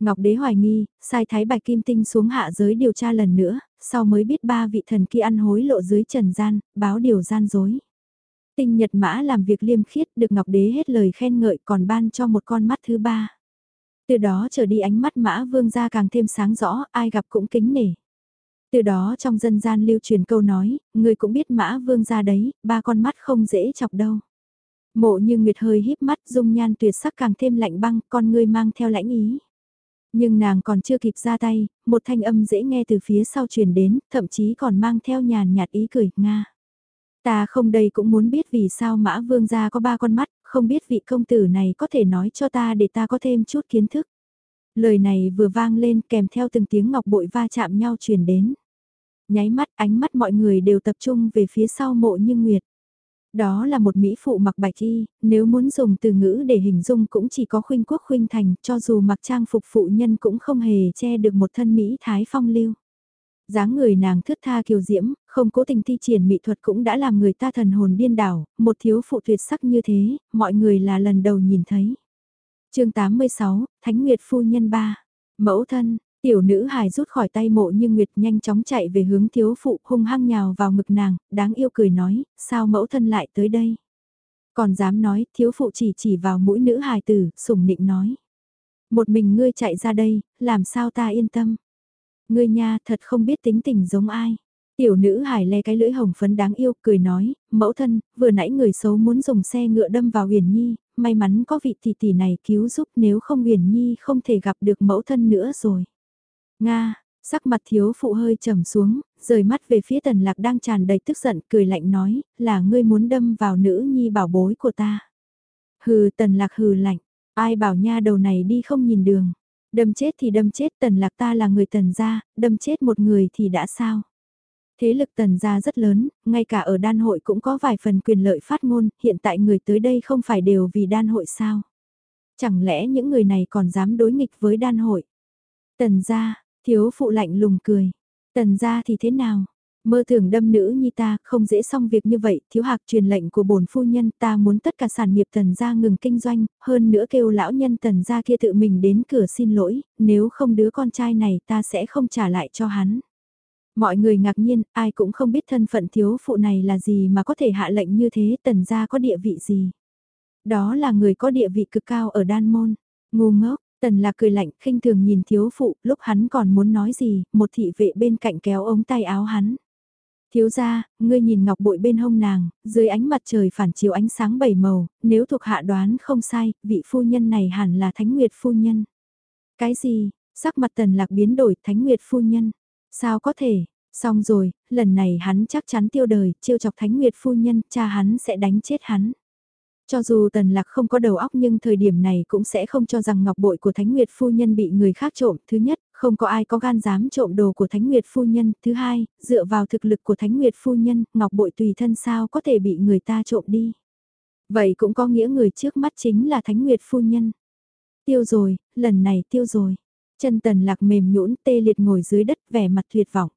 Ngọc Đế hoài nghi, sai thái bạch kim tinh xuống hạ giới điều tra lần nữa, sau mới biết ba vị thần kia ăn hối lộ dưới trần gian, báo điều gian dối. Tinh Nhật Mã làm việc liêm khiết được Ngọc Đế hết lời khen ngợi còn ban cho một con mắt thứ ba. Từ đó trở đi ánh mắt Mã Vương ra càng thêm sáng rõ, ai gặp cũng kính nể. Từ đó trong dân gian lưu truyền câu nói, người cũng biết Mã Vương ra đấy, ba con mắt không dễ chọc đâu. Mộ như Nguyệt hơi híp mắt dung nhan tuyệt sắc càng thêm lạnh băng, con người mang theo lãnh ý. Nhưng nàng còn chưa kịp ra tay, một thanh âm dễ nghe từ phía sau truyền đến, thậm chí còn mang theo nhàn nhạt ý cười, Nga. Ta không đây cũng muốn biết vì sao mã vương gia có ba con mắt, không biết vị công tử này có thể nói cho ta để ta có thêm chút kiến thức. Lời này vừa vang lên kèm theo từng tiếng ngọc bội va chạm nhau truyền đến. Nháy mắt ánh mắt mọi người đều tập trung về phía sau mộ như nguyệt. Đó là một mỹ phụ mặc bạch y, nếu muốn dùng từ ngữ để hình dung cũng chỉ có khuynh quốc khuynh thành, cho dù mặc trang phục phụ nhân cũng không hề che được một thân mỹ thái phong lưu. dáng người nàng thướt tha kiều diễm, không cố tình thi triển mỹ thuật cũng đã làm người ta thần hồn điên đảo, một thiếu phụ tuyệt sắc như thế, mọi người là lần đầu nhìn thấy. chương 86, Thánh Nguyệt Phu Nhân 3, Mẫu thân, Tiểu nữ hài rút khỏi tay mộ như Nguyệt nhanh chóng chạy về hướng thiếu phụ hung hăng nhào vào ngực nàng, đáng yêu cười nói, sao mẫu thân lại tới đây. Còn dám nói, thiếu phụ chỉ chỉ vào mũi nữ hài tử, sủng nịnh nói. Một mình ngươi chạy ra đây, làm sao ta yên tâm. Ngươi nha thật không biết tính tình giống ai. Tiểu nữ hài le cái lưỡi hồng phấn đáng yêu, cười nói, mẫu thân, vừa nãy người xấu muốn dùng xe ngựa đâm vào huyền nhi, may mắn có vị tỷ tỷ này cứu giúp nếu không huyền nhi không thể gặp được mẫu thân nữa rồi. Nga, sắc mặt thiếu phụ hơi trầm xuống, rời mắt về phía tần lạc đang tràn đầy tức giận, cười lạnh nói, là ngươi muốn đâm vào nữ nhi bảo bối của ta. Hừ tần lạc hừ lạnh, ai bảo nha đầu này đi không nhìn đường. Đâm chết thì đâm chết tần lạc ta là người tần gia, đâm chết một người thì đã sao. Thế lực tần gia rất lớn, ngay cả ở đan hội cũng có vài phần quyền lợi phát ngôn, hiện tại người tới đây không phải đều vì đan hội sao. Chẳng lẽ những người này còn dám đối nghịch với đan hội? Tần gia, Thiếu phụ lạnh lùng cười. Tần ra thì thế nào? Mơ tưởng đâm nữ như ta, không dễ xong việc như vậy, thiếu hạc truyền lệnh của bổn phu nhân ta muốn tất cả sản nghiệp tần gia ngừng kinh doanh, hơn nữa kêu lão nhân tần gia kia tự mình đến cửa xin lỗi, nếu không đứa con trai này ta sẽ không trả lại cho hắn. Mọi người ngạc nhiên, ai cũng không biết thân phận thiếu phụ này là gì mà có thể hạ lệnh như thế, tần gia có địa vị gì. Đó là người có địa vị cực cao ở đan môn. Ngu ngốc, tần lạc cười lạnh khinh thường nhìn thiếu phụ lúc hắn còn muốn nói gì, một thị vệ bên cạnh kéo ống tay áo hắn. Thiếu gia, ngươi nhìn ngọc bội bên hông nàng, dưới ánh mặt trời phản chiếu ánh sáng bảy màu, nếu thuộc hạ đoán không sai, vị phu nhân này hẳn là Thánh Nguyệt phu nhân. Cái gì, sắc mặt tần lạc biến đổi Thánh Nguyệt phu nhân. Sao có thể, xong rồi, lần này hắn chắc chắn tiêu đời, chiêu chọc Thánh Nguyệt phu nhân, cha hắn sẽ đánh chết hắn. Cho dù Tần Lạc không có đầu óc nhưng thời điểm này cũng sẽ không cho rằng ngọc bội của Thánh Nguyệt phu nhân bị người khác trộm. Thứ nhất, không có ai có gan dám trộm đồ của Thánh Nguyệt phu nhân. Thứ hai, dựa vào thực lực của Thánh Nguyệt phu nhân, ngọc bội tùy thân sao có thể bị người ta trộm đi. Vậy cũng có nghĩa người trước mắt chính là Thánh Nguyệt phu nhân. Tiêu rồi, lần này tiêu rồi. Chân Tần Lạc mềm nhũn tê liệt ngồi dưới đất vẻ mặt tuyệt vọng.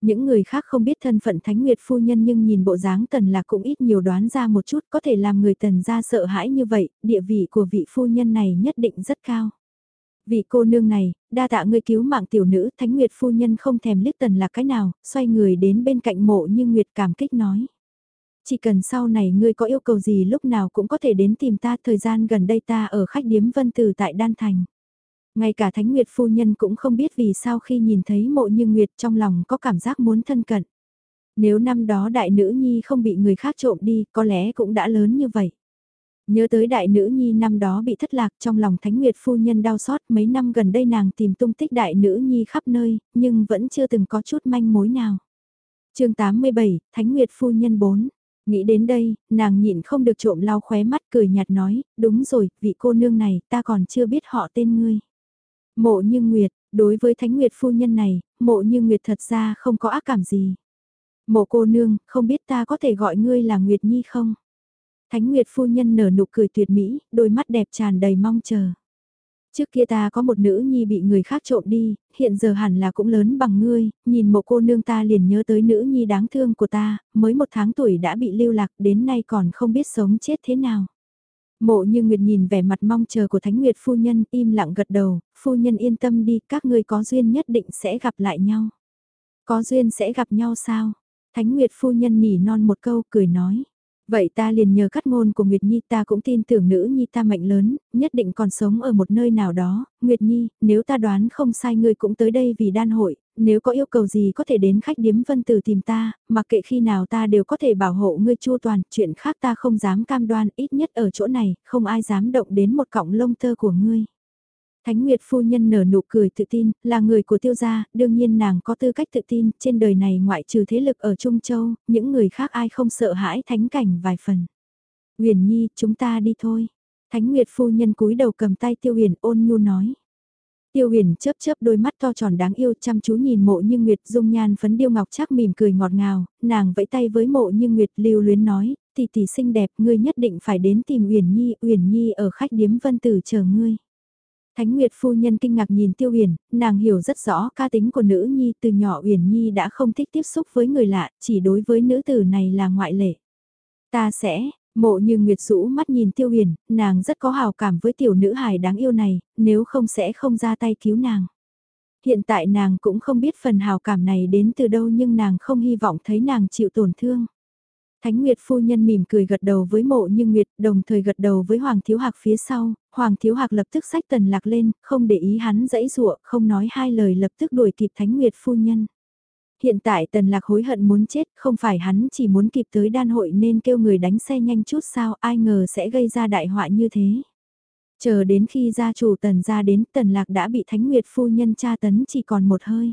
Những người khác không biết thân phận Thánh Nguyệt phu nhân nhưng nhìn bộ dáng tần lạc cũng ít nhiều đoán ra một chút có thể làm người tần ra sợ hãi như vậy, địa vị của vị phu nhân này nhất định rất cao. Vị cô nương này, đa tạ ngươi cứu mạng tiểu nữ, Thánh Nguyệt phu nhân không thèm liếc tần lạc cái nào, xoay người đến bên cạnh mộ như Nguyệt cảm kích nói. Chỉ cần sau này ngươi có yêu cầu gì lúc nào cũng có thể đến tìm ta, thời gian gần đây ta ở khách điếm Vân Từ tại Đan Thành. Ngay cả Thánh Nguyệt phu nhân cũng không biết vì sao khi nhìn thấy mộ như Nguyệt trong lòng có cảm giác muốn thân cận. Nếu năm đó đại nữ nhi không bị người khác trộm đi, có lẽ cũng đã lớn như vậy. Nhớ tới đại nữ nhi năm đó bị thất lạc trong lòng Thánh Nguyệt phu nhân đau xót mấy năm gần đây nàng tìm tung tích đại nữ nhi khắp nơi, nhưng vẫn chưa từng có chút manh mối nào. chương 87, Thánh Nguyệt phu nhân 4. Nghĩ đến đây, nàng nhịn không được trộm lau khóe mắt cười nhạt nói, đúng rồi, vị cô nương này ta còn chưa biết họ tên ngươi. Mộ như Nguyệt, đối với Thánh Nguyệt phu nhân này, mộ như Nguyệt thật ra không có ác cảm gì. Mộ cô nương, không biết ta có thể gọi ngươi là Nguyệt Nhi không? Thánh Nguyệt phu nhân nở nụ cười tuyệt mỹ, đôi mắt đẹp tràn đầy mong chờ. Trước kia ta có một nữ nhi bị người khác trộm đi, hiện giờ hẳn là cũng lớn bằng ngươi, nhìn mộ cô nương ta liền nhớ tới nữ nhi đáng thương của ta, mới một tháng tuổi đã bị lưu lạc đến nay còn không biết sống chết thế nào. Mộ như Nguyệt nhìn vẻ mặt mong chờ của Thánh Nguyệt phu nhân im lặng gật đầu, phu nhân yên tâm đi, các ngươi có duyên nhất định sẽ gặp lại nhau. Có duyên sẽ gặp nhau sao? Thánh Nguyệt phu nhân nỉ non một câu cười nói. Vậy ta liền nhờ cắt ngôn của Nguyệt Nhi ta cũng tin tưởng nữ Nhi ta mệnh lớn, nhất định còn sống ở một nơi nào đó. Nguyệt Nhi, nếu ta đoán không sai ngươi cũng tới đây vì đan hội, nếu có yêu cầu gì có thể đến khách điếm vân từ tìm ta, mặc kệ khi nào ta đều có thể bảo hộ ngươi chu toàn, chuyện khác ta không dám cam đoan, ít nhất ở chỗ này, không ai dám động đến một cọng lông tơ của ngươi. Thánh Nguyệt phu nhân nở nụ cười tự tin, là người của tiêu gia, đương nhiên nàng có tư cách tự tin, trên đời này ngoại trừ thế lực ở Trung Châu, những người khác ai không sợ hãi thánh cảnh vài phần. Huyền Nhi, chúng ta đi thôi. Thánh Nguyệt phu nhân cúi đầu cầm tay Tiêu Huyền ôn nhu nói. Tiêu huyền chớp chớp đôi mắt to tròn đáng yêu chăm chú nhìn mộ như Nguyệt dung nhan phấn điêu ngọc chắc mỉm cười ngọt ngào, nàng vẫy tay với mộ như Nguyệt lưu luyến nói, tỷ tỷ xinh đẹp ngươi nhất định phải đến tìm Uyển Nhi, Uyển Nhi ở khách điếm vân tử chờ ngươi. Thánh Nguyệt phu nhân kinh ngạc nhìn Tiêu Uyển, nàng hiểu rất rõ ca tính của nữ nhi từ nhỏ Uyển Nhi đã không thích tiếp xúc với người lạ, chỉ đối với nữ tử này là ngoại lệ. Ta sẽ, Mộ như Nguyệt rũ mắt nhìn Tiêu Huyền, nàng rất có hào cảm với tiểu nữ hài đáng yêu này, nếu không sẽ không ra tay cứu nàng. Hiện tại nàng cũng không biết phần hào cảm này đến từ đâu nhưng nàng không hy vọng thấy nàng chịu tổn thương. Thánh Nguyệt phu nhân mỉm cười gật đầu với mộ như Nguyệt, đồng thời gật đầu với Hoàng Thiếu Hạc phía sau, Hoàng Thiếu Hạc lập tức sách tần lạc lên, không để ý hắn dãy dụa, không nói hai lời lập tức đuổi kịp Thánh Nguyệt phu nhân hiện tại tần lạc hối hận muốn chết, không phải hắn chỉ muốn kịp tới đan hội nên kêu người đánh xe nhanh chút sao, ai ngờ sẽ gây ra đại họa như thế. Chờ đến khi gia chủ tần ra đến tần lạc đã bị thánh nguyệt phu nhân tra tấn chỉ còn một hơi.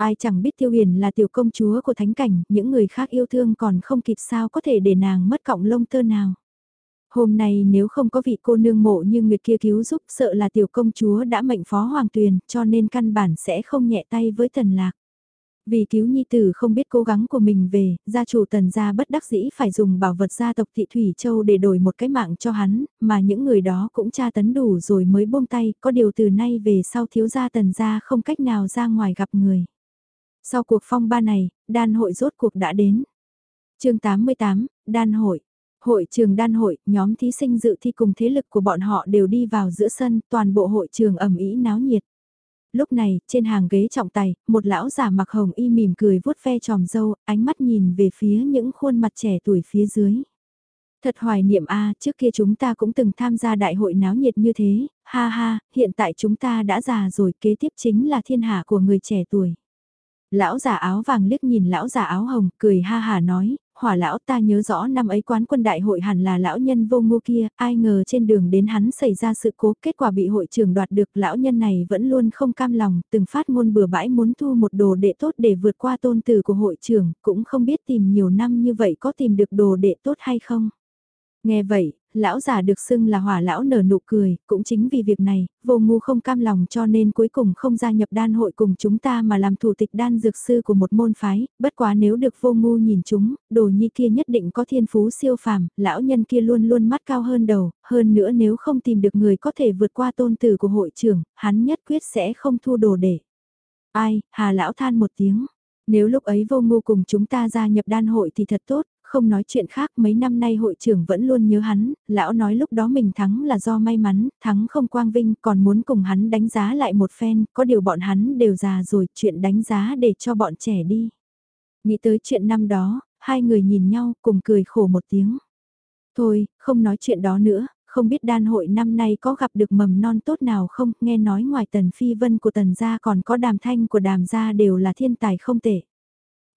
Ai chẳng biết tiêu huyền là tiểu công chúa của thánh cảnh, những người khác yêu thương còn không kịp sao có thể để nàng mất cọng lông tơ nào. Hôm nay nếu không có vị cô nương mộ như Nguyệt kia cứu giúp sợ là tiểu công chúa đã mệnh phó hoàng tuyền cho nên căn bản sẽ không nhẹ tay với tần lạc. Vì cứu nhi tử không biết cố gắng của mình về, gia chủ tần gia bất đắc dĩ phải dùng bảo vật gia tộc thị Thủy Châu để đổi một cái mạng cho hắn, mà những người đó cũng tra tấn đủ rồi mới buông tay, có điều từ nay về sau thiếu gia tần gia không cách nào ra ngoài gặp người. Sau cuộc phong ba này, đan hội rốt cuộc đã đến. chương 88, đan hội. Hội trường đan hội, nhóm thí sinh dự thi cùng thế lực của bọn họ đều đi vào giữa sân, toàn bộ hội trường ẩm ý náo nhiệt lúc này, trên hàng ghế trọng tài, một lão giả mặc hồng y mỉm cười vuốt ve tròm dâu, ánh mắt nhìn về phía những khuôn mặt trẻ tuổi phía dưới. Thật hoài niệm a trước kia chúng ta cũng từng tham gia đại hội náo nhiệt như thế, ha ha, hiện tại chúng ta đã già rồi kế tiếp chính là thiên hạ của người trẻ tuổi. Lão già áo vàng liếc nhìn lão già áo hồng, cười ha hà nói, hỏa lão ta nhớ rõ năm ấy quán quân đại hội hẳn là lão nhân vô ngu kia, ai ngờ trên đường đến hắn xảy ra sự cố, kết quả bị hội trưởng đoạt được, lão nhân này vẫn luôn không cam lòng, từng phát ngôn bừa bãi muốn thu một đồ đệ tốt để vượt qua tôn tử của hội trưởng, cũng không biết tìm nhiều năm như vậy có tìm được đồ đệ tốt hay không. Nghe vậy, lão già được xưng là hỏa lão nở nụ cười, cũng chính vì việc này, vô ngu không cam lòng cho nên cuối cùng không gia nhập đan hội cùng chúng ta mà làm thủ tịch đan dược sư của một môn phái, bất quá nếu được vô ngu nhìn chúng, đồ nhi kia nhất định có thiên phú siêu phàm, lão nhân kia luôn luôn mắt cao hơn đầu, hơn nữa nếu không tìm được người có thể vượt qua tôn tử của hội trưởng, hắn nhất quyết sẽ không thu đồ để. Ai, hà lão than một tiếng. Nếu lúc ấy vô ngu cùng chúng ta gia nhập đan hội thì thật tốt, không nói chuyện khác mấy năm nay hội trưởng vẫn luôn nhớ hắn, lão nói lúc đó mình thắng là do may mắn, thắng không quang vinh còn muốn cùng hắn đánh giá lại một phen, có điều bọn hắn đều già rồi, chuyện đánh giá để cho bọn trẻ đi. Nghĩ tới chuyện năm đó, hai người nhìn nhau cùng cười khổ một tiếng. Thôi, không nói chuyện đó nữa, không biết đan hội năm nay có gặp được mầm non tốt nào không, nghe nói ngoài tần phi vân của tần gia còn có đàm thanh của đàm gia đều là thiên tài không tệ.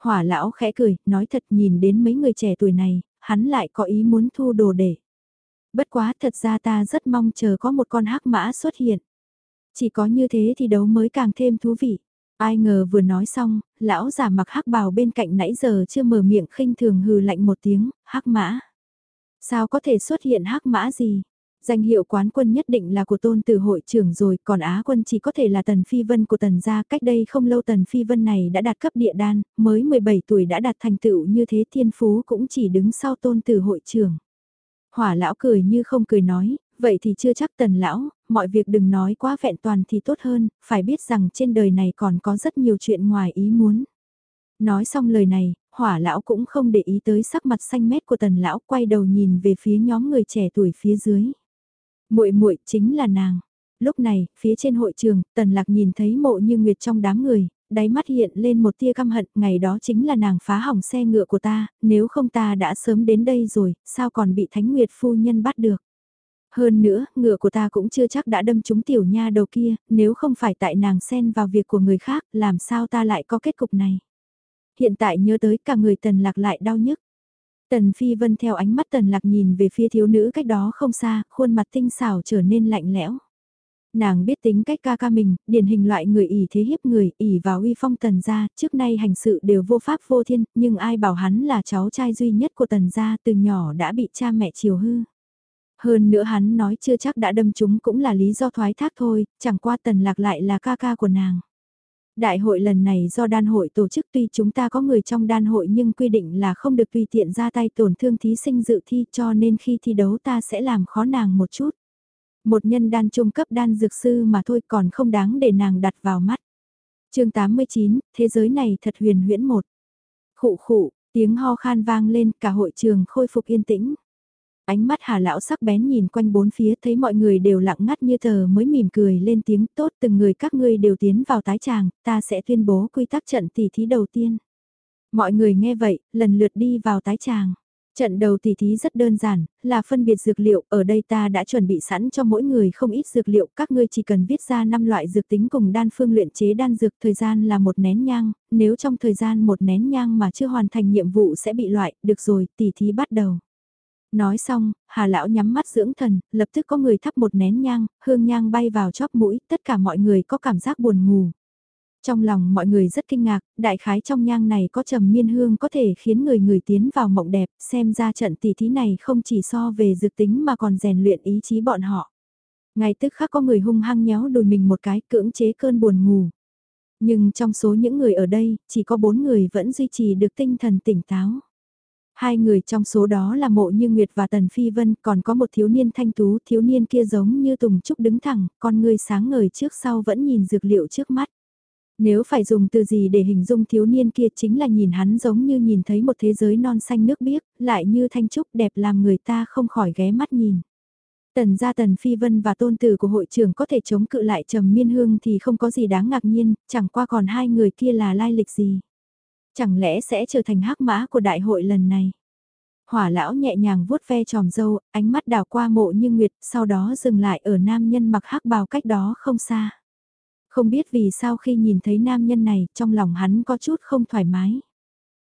Hỏa lão khẽ cười, nói thật nhìn đến mấy người trẻ tuổi này, hắn lại có ý muốn thu đồ để. Bất quá thật ra ta rất mong chờ có một con hắc mã xuất hiện. Chỉ có như thế thì đấu mới càng thêm thú vị. Ai ngờ vừa nói xong, lão giả mặc hắc bào bên cạnh nãy giờ chưa mở miệng khinh thường hừ lạnh một tiếng, hắc mã. Sao có thể xuất hiện hắc mã gì? Danh hiệu quán quân nhất định là của tôn tử hội trưởng rồi, còn Á quân chỉ có thể là Tần Phi Vân của Tần gia. Cách đây không lâu Tần Phi Vân này đã đạt cấp địa đan, mới 17 tuổi đã đạt thành tựu như thế thiên phú cũng chỉ đứng sau tôn tử hội trưởng. Hỏa lão cười như không cười nói, vậy thì chưa chắc Tần lão, mọi việc đừng nói quá vẹn toàn thì tốt hơn, phải biết rằng trên đời này còn có rất nhiều chuyện ngoài ý muốn. Nói xong lời này, hỏa lão cũng không để ý tới sắc mặt xanh mét của tần lão quay đầu nhìn về phía nhóm người trẻ tuổi phía dưới muội muội chính là nàng. Lúc này, phía trên hội trường, Tần Lạc nhìn thấy mộ như Nguyệt trong đám người, đáy mắt hiện lên một tia căm hận, ngày đó chính là nàng phá hỏng xe ngựa của ta, nếu không ta đã sớm đến đây rồi, sao còn bị Thánh Nguyệt phu nhân bắt được. Hơn nữa, ngựa của ta cũng chưa chắc đã đâm trúng tiểu nha đầu kia, nếu không phải tại nàng xen vào việc của người khác, làm sao ta lại có kết cục này. Hiện tại nhớ tới cả người tần lạc lại đau nhức. Tần Phi Vân theo ánh mắt tần lạc nhìn về phía thiếu nữ cách đó không xa, khuôn mặt tinh xảo trở nên lạnh lẽo. Nàng biết tính cách ca ca mình, điển hình loại người ỉ thế hiếp người, ỉ vào uy phong tần gia, trước nay hành sự đều vô pháp vô thiên, nhưng ai bảo hắn là cháu trai duy nhất của tần gia từ nhỏ đã bị cha mẹ chiều hư. Hơn nữa hắn nói chưa chắc đã đâm chúng cũng là lý do thoái thác thôi, chẳng qua tần lạc lại là ca ca của nàng. Đại hội lần này do đan hội tổ chức tuy chúng ta có người trong đan hội nhưng quy định là không được tùy tiện ra tay tổn thương thí sinh dự thi cho nên khi thi đấu ta sẽ làm khó nàng một chút. Một nhân đan trung cấp đan dược sư mà thôi còn không đáng để nàng đặt vào mắt. chương 89, thế giới này thật huyền huyễn một. Khụ khụ, tiếng ho khan vang lên cả hội trường khôi phục yên tĩnh. Ánh mắt hà lão sắc bén nhìn quanh bốn phía thấy mọi người đều lặng ngắt như tờ mới mỉm cười lên tiếng tốt từng người các ngươi đều tiến vào tái tràng, ta sẽ tuyên bố quy tắc trận tỷ thí đầu tiên. Mọi người nghe vậy, lần lượt đi vào tái tràng. Trận đầu tỷ thí rất đơn giản, là phân biệt dược liệu, ở đây ta đã chuẩn bị sẵn cho mỗi người không ít dược liệu, các ngươi chỉ cần viết ra 5 loại dược tính cùng đan phương luyện chế đan dược, thời gian là một nén nhang, nếu trong thời gian một nén nhang mà chưa hoàn thành nhiệm vụ sẽ bị loại, được rồi, tỷ thí bắt đầu. Nói xong, Hà Lão nhắm mắt dưỡng thần, lập tức có người thắp một nén nhang, hương nhang bay vào chóp mũi, tất cả mọi người có cảm giác buồn ngủ. Trong lòng mọi người rất kinh ngạc, đại khái trong nhang này có trầm miên hương có thể khiến người người tiến vào mộng đẹp, xem ra trận tỷ thí này không chỉ so về dược tính mà còn rèn luyện ý chí bọn họ. Ngay tức khắc có người hung hăng nhéo đùi mình một cái cưỡng chế cơn buồn ngủ. Nhưng trong số những người ở đây, chỉ có bốn người vẫn duy trì được tinh thần tỉnh táo. Hai người trong số đó là mộ như Nguyệt và Tần Phi Vân, còn có một thiếu niên thanh tú, thiếu niên kia giống như Tùng Trúc đứng thẳng, con người sáng ngời trước sau vẫn nhìn dược liệu trước mắt. Nếu phải dùng từ gì để hình dung thiếu niên kia chính là nhìn hắn giống như nhìn thấy một thế giới non xanh nước biếc, lại như thanh trúc đẹp làm người ta không khỏi ghé mắt nhìn. Tần gia Tần Phi Vân và tôn tử của hội trưởng có thể chống cự lại trầm miên hương thì không có gì đáng ngạc nhiên, chẳng qua còn hai người kia là lai lịch gì. Chẳng lẽ sẽ trở thành hắc mã của đại hội lần này? Hỏa lão nhẹ nhàng vuốt ve tròm dâu, ánh mắt đào qua mộ như nguyệt, sau đó dừng lại ở nam nhân mặc hắc bào cách đó không xa. Không biết vì sao khi nhìn thấy nam nhân này, trong lòng hắn có chút không thoải mái.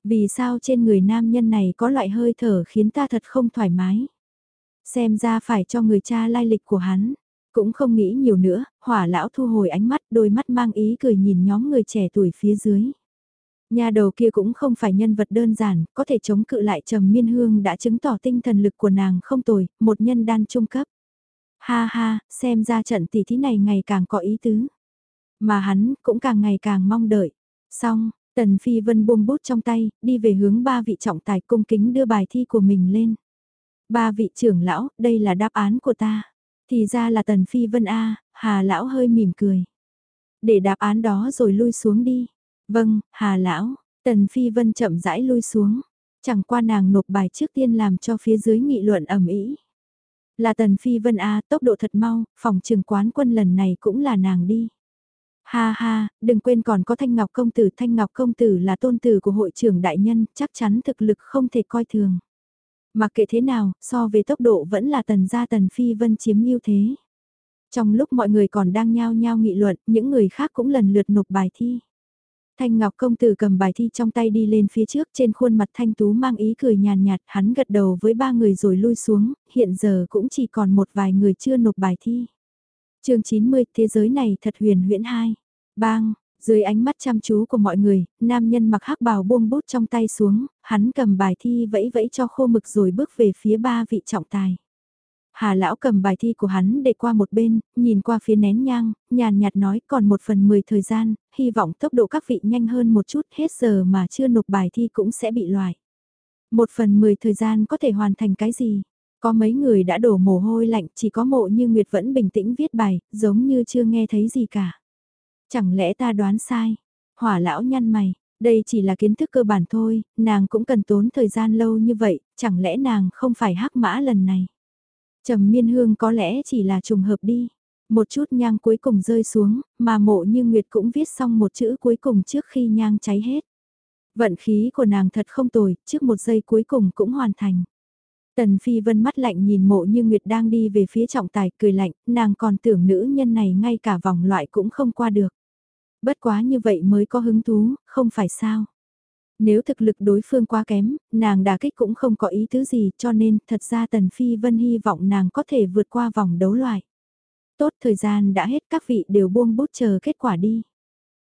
Vì sao trên người nam nhân này có loại hơi thở khiến ta thật không thoải mái. Xem ra phải cho người cha lai lịch của hắn. Cũng không nghĩ nhiều nữa, hỏa lão thu hồi ánh mắt, đôi mắt mang ý cười nhìn nhóm người trẻ tuổi phía dưới. Nhà đầu kia cũng không phải nhân vật đơn giản, có thể chống cự lại trầm miên hương đã chứng tỏ tinh thần lực của nàng không tồi, một nhân đan trung cấp. Ha ha, xem ra trận tỷ thí này ngày càng có ý tứ. Mà hắn cũng càng ngày càng mong đợi. Xong, Tần Phi Vân buông bút trong tay, đi về hướng ba vị trọng tài cung kính đưa bài thi của mình lên. Ba vị trưởng lão, đây là đáp án của ta. Thì ra là Tần Phi Vân A, Hà lão hơi mỉm cười. Để đáp án đó rồi lui xuống đi. Vâng, Hà lão, Tần Phi Vân chậm rãi lui xuống. Chẳng qua nàng nộp bài trước tiên làm cho phía dưới nghị luận ẩm ý. Là Tần Phi Vân A, tốc độ thật mau, phòng trường quán quân lần này cũng là nàng đi. Ha ha, đừng quên còn có Thanh Ngọc Công Tử. Thanh Ngọc Công Tử là tôn tử của hội trưởng đại nhân, chắc chắn thực lực không thể coi thường. Mà kệ thế nào, so về tốc độ vẫn là tần gia tần phi vân chiếm ưu thế. Trong lúc mọi người còn đang nhao nhao nghị luận, những người khác cũng lần lượt nộp bài thi. Thanh Ngọc công tử cầm bài thi trong tay đi lên phía trước trên khuôn mặt Thanh Tú mang ý cười nhàn nhạt, hắn gật đầu với ba người rồi lui xuống, hiện giờ cũng chỉ còn một vài người chưa nộp bài thi. chương 90, thế giới này thật huyền huyễn hai. Bang, dưới ánh mắt chăm chú của mọi người, nam nhân mặc hắc bào buông bút trong tay xuống, hắn cầm bài thi vẫy vẫy cho khô mực rồi bước về phía ba vị trọng tài. Hà lão cầm bài thi của hắn để qua một bên, nhìn qua phía nén nhang, nhàn nhạt nói còn một phần mười thời gian, hy vọng tốc độ các vị nhanh hơn một chút hết giờ mà chưa nộp bài thi cũng sẽ bị loại. Một phần mười thời gian có thể hoàn thành cái gì? Có mấy người đã đổ mồ hôi lạnh chỉ có mộ như Nguyệt vẫn bình tĩnh viết bài, giống như chưa nghe thấy gì cả. Chẳng lẽ ta đoán sai? Hỏa lão nhăn mày, đây chỉ là kiến thức cơ bản thôi, nàng cũng cần tốn thời gian lâu như vậy, chẳng lẽ nàng không phải hắc mã lần này? Trầm miên hương có lẽ chỉ là trùng hợp đi. Một chút nhang cuối cùng rơi xuống, mà mộ như Nguyệt cũng viết xong một chữ cuối cùng trước khi nhang cháy hết. Vận khí của nàng thật không tồi, trước một giây cuối cùng cũng hoàn thành. Tần Phi Vân mắt lạnh nhìn mộ như Nguyệt đang đi về phía trọng tài cười lạnh, nàng còn tưởng nữ nhân này ngay cả vòng loại cũng không qua được. Bất quá như vậy mới có hứng thú, không phải sao. Nếu thực lực đối phương quá kém, nàng đả kích cũng không có ý tứ gì cho nên thật ra Tần Phi Vân hy vọng nàng có thể vượt qua vòng đấu loại. Tốt thời gian đã hết các vị đều buông bút chờ kết quả đi.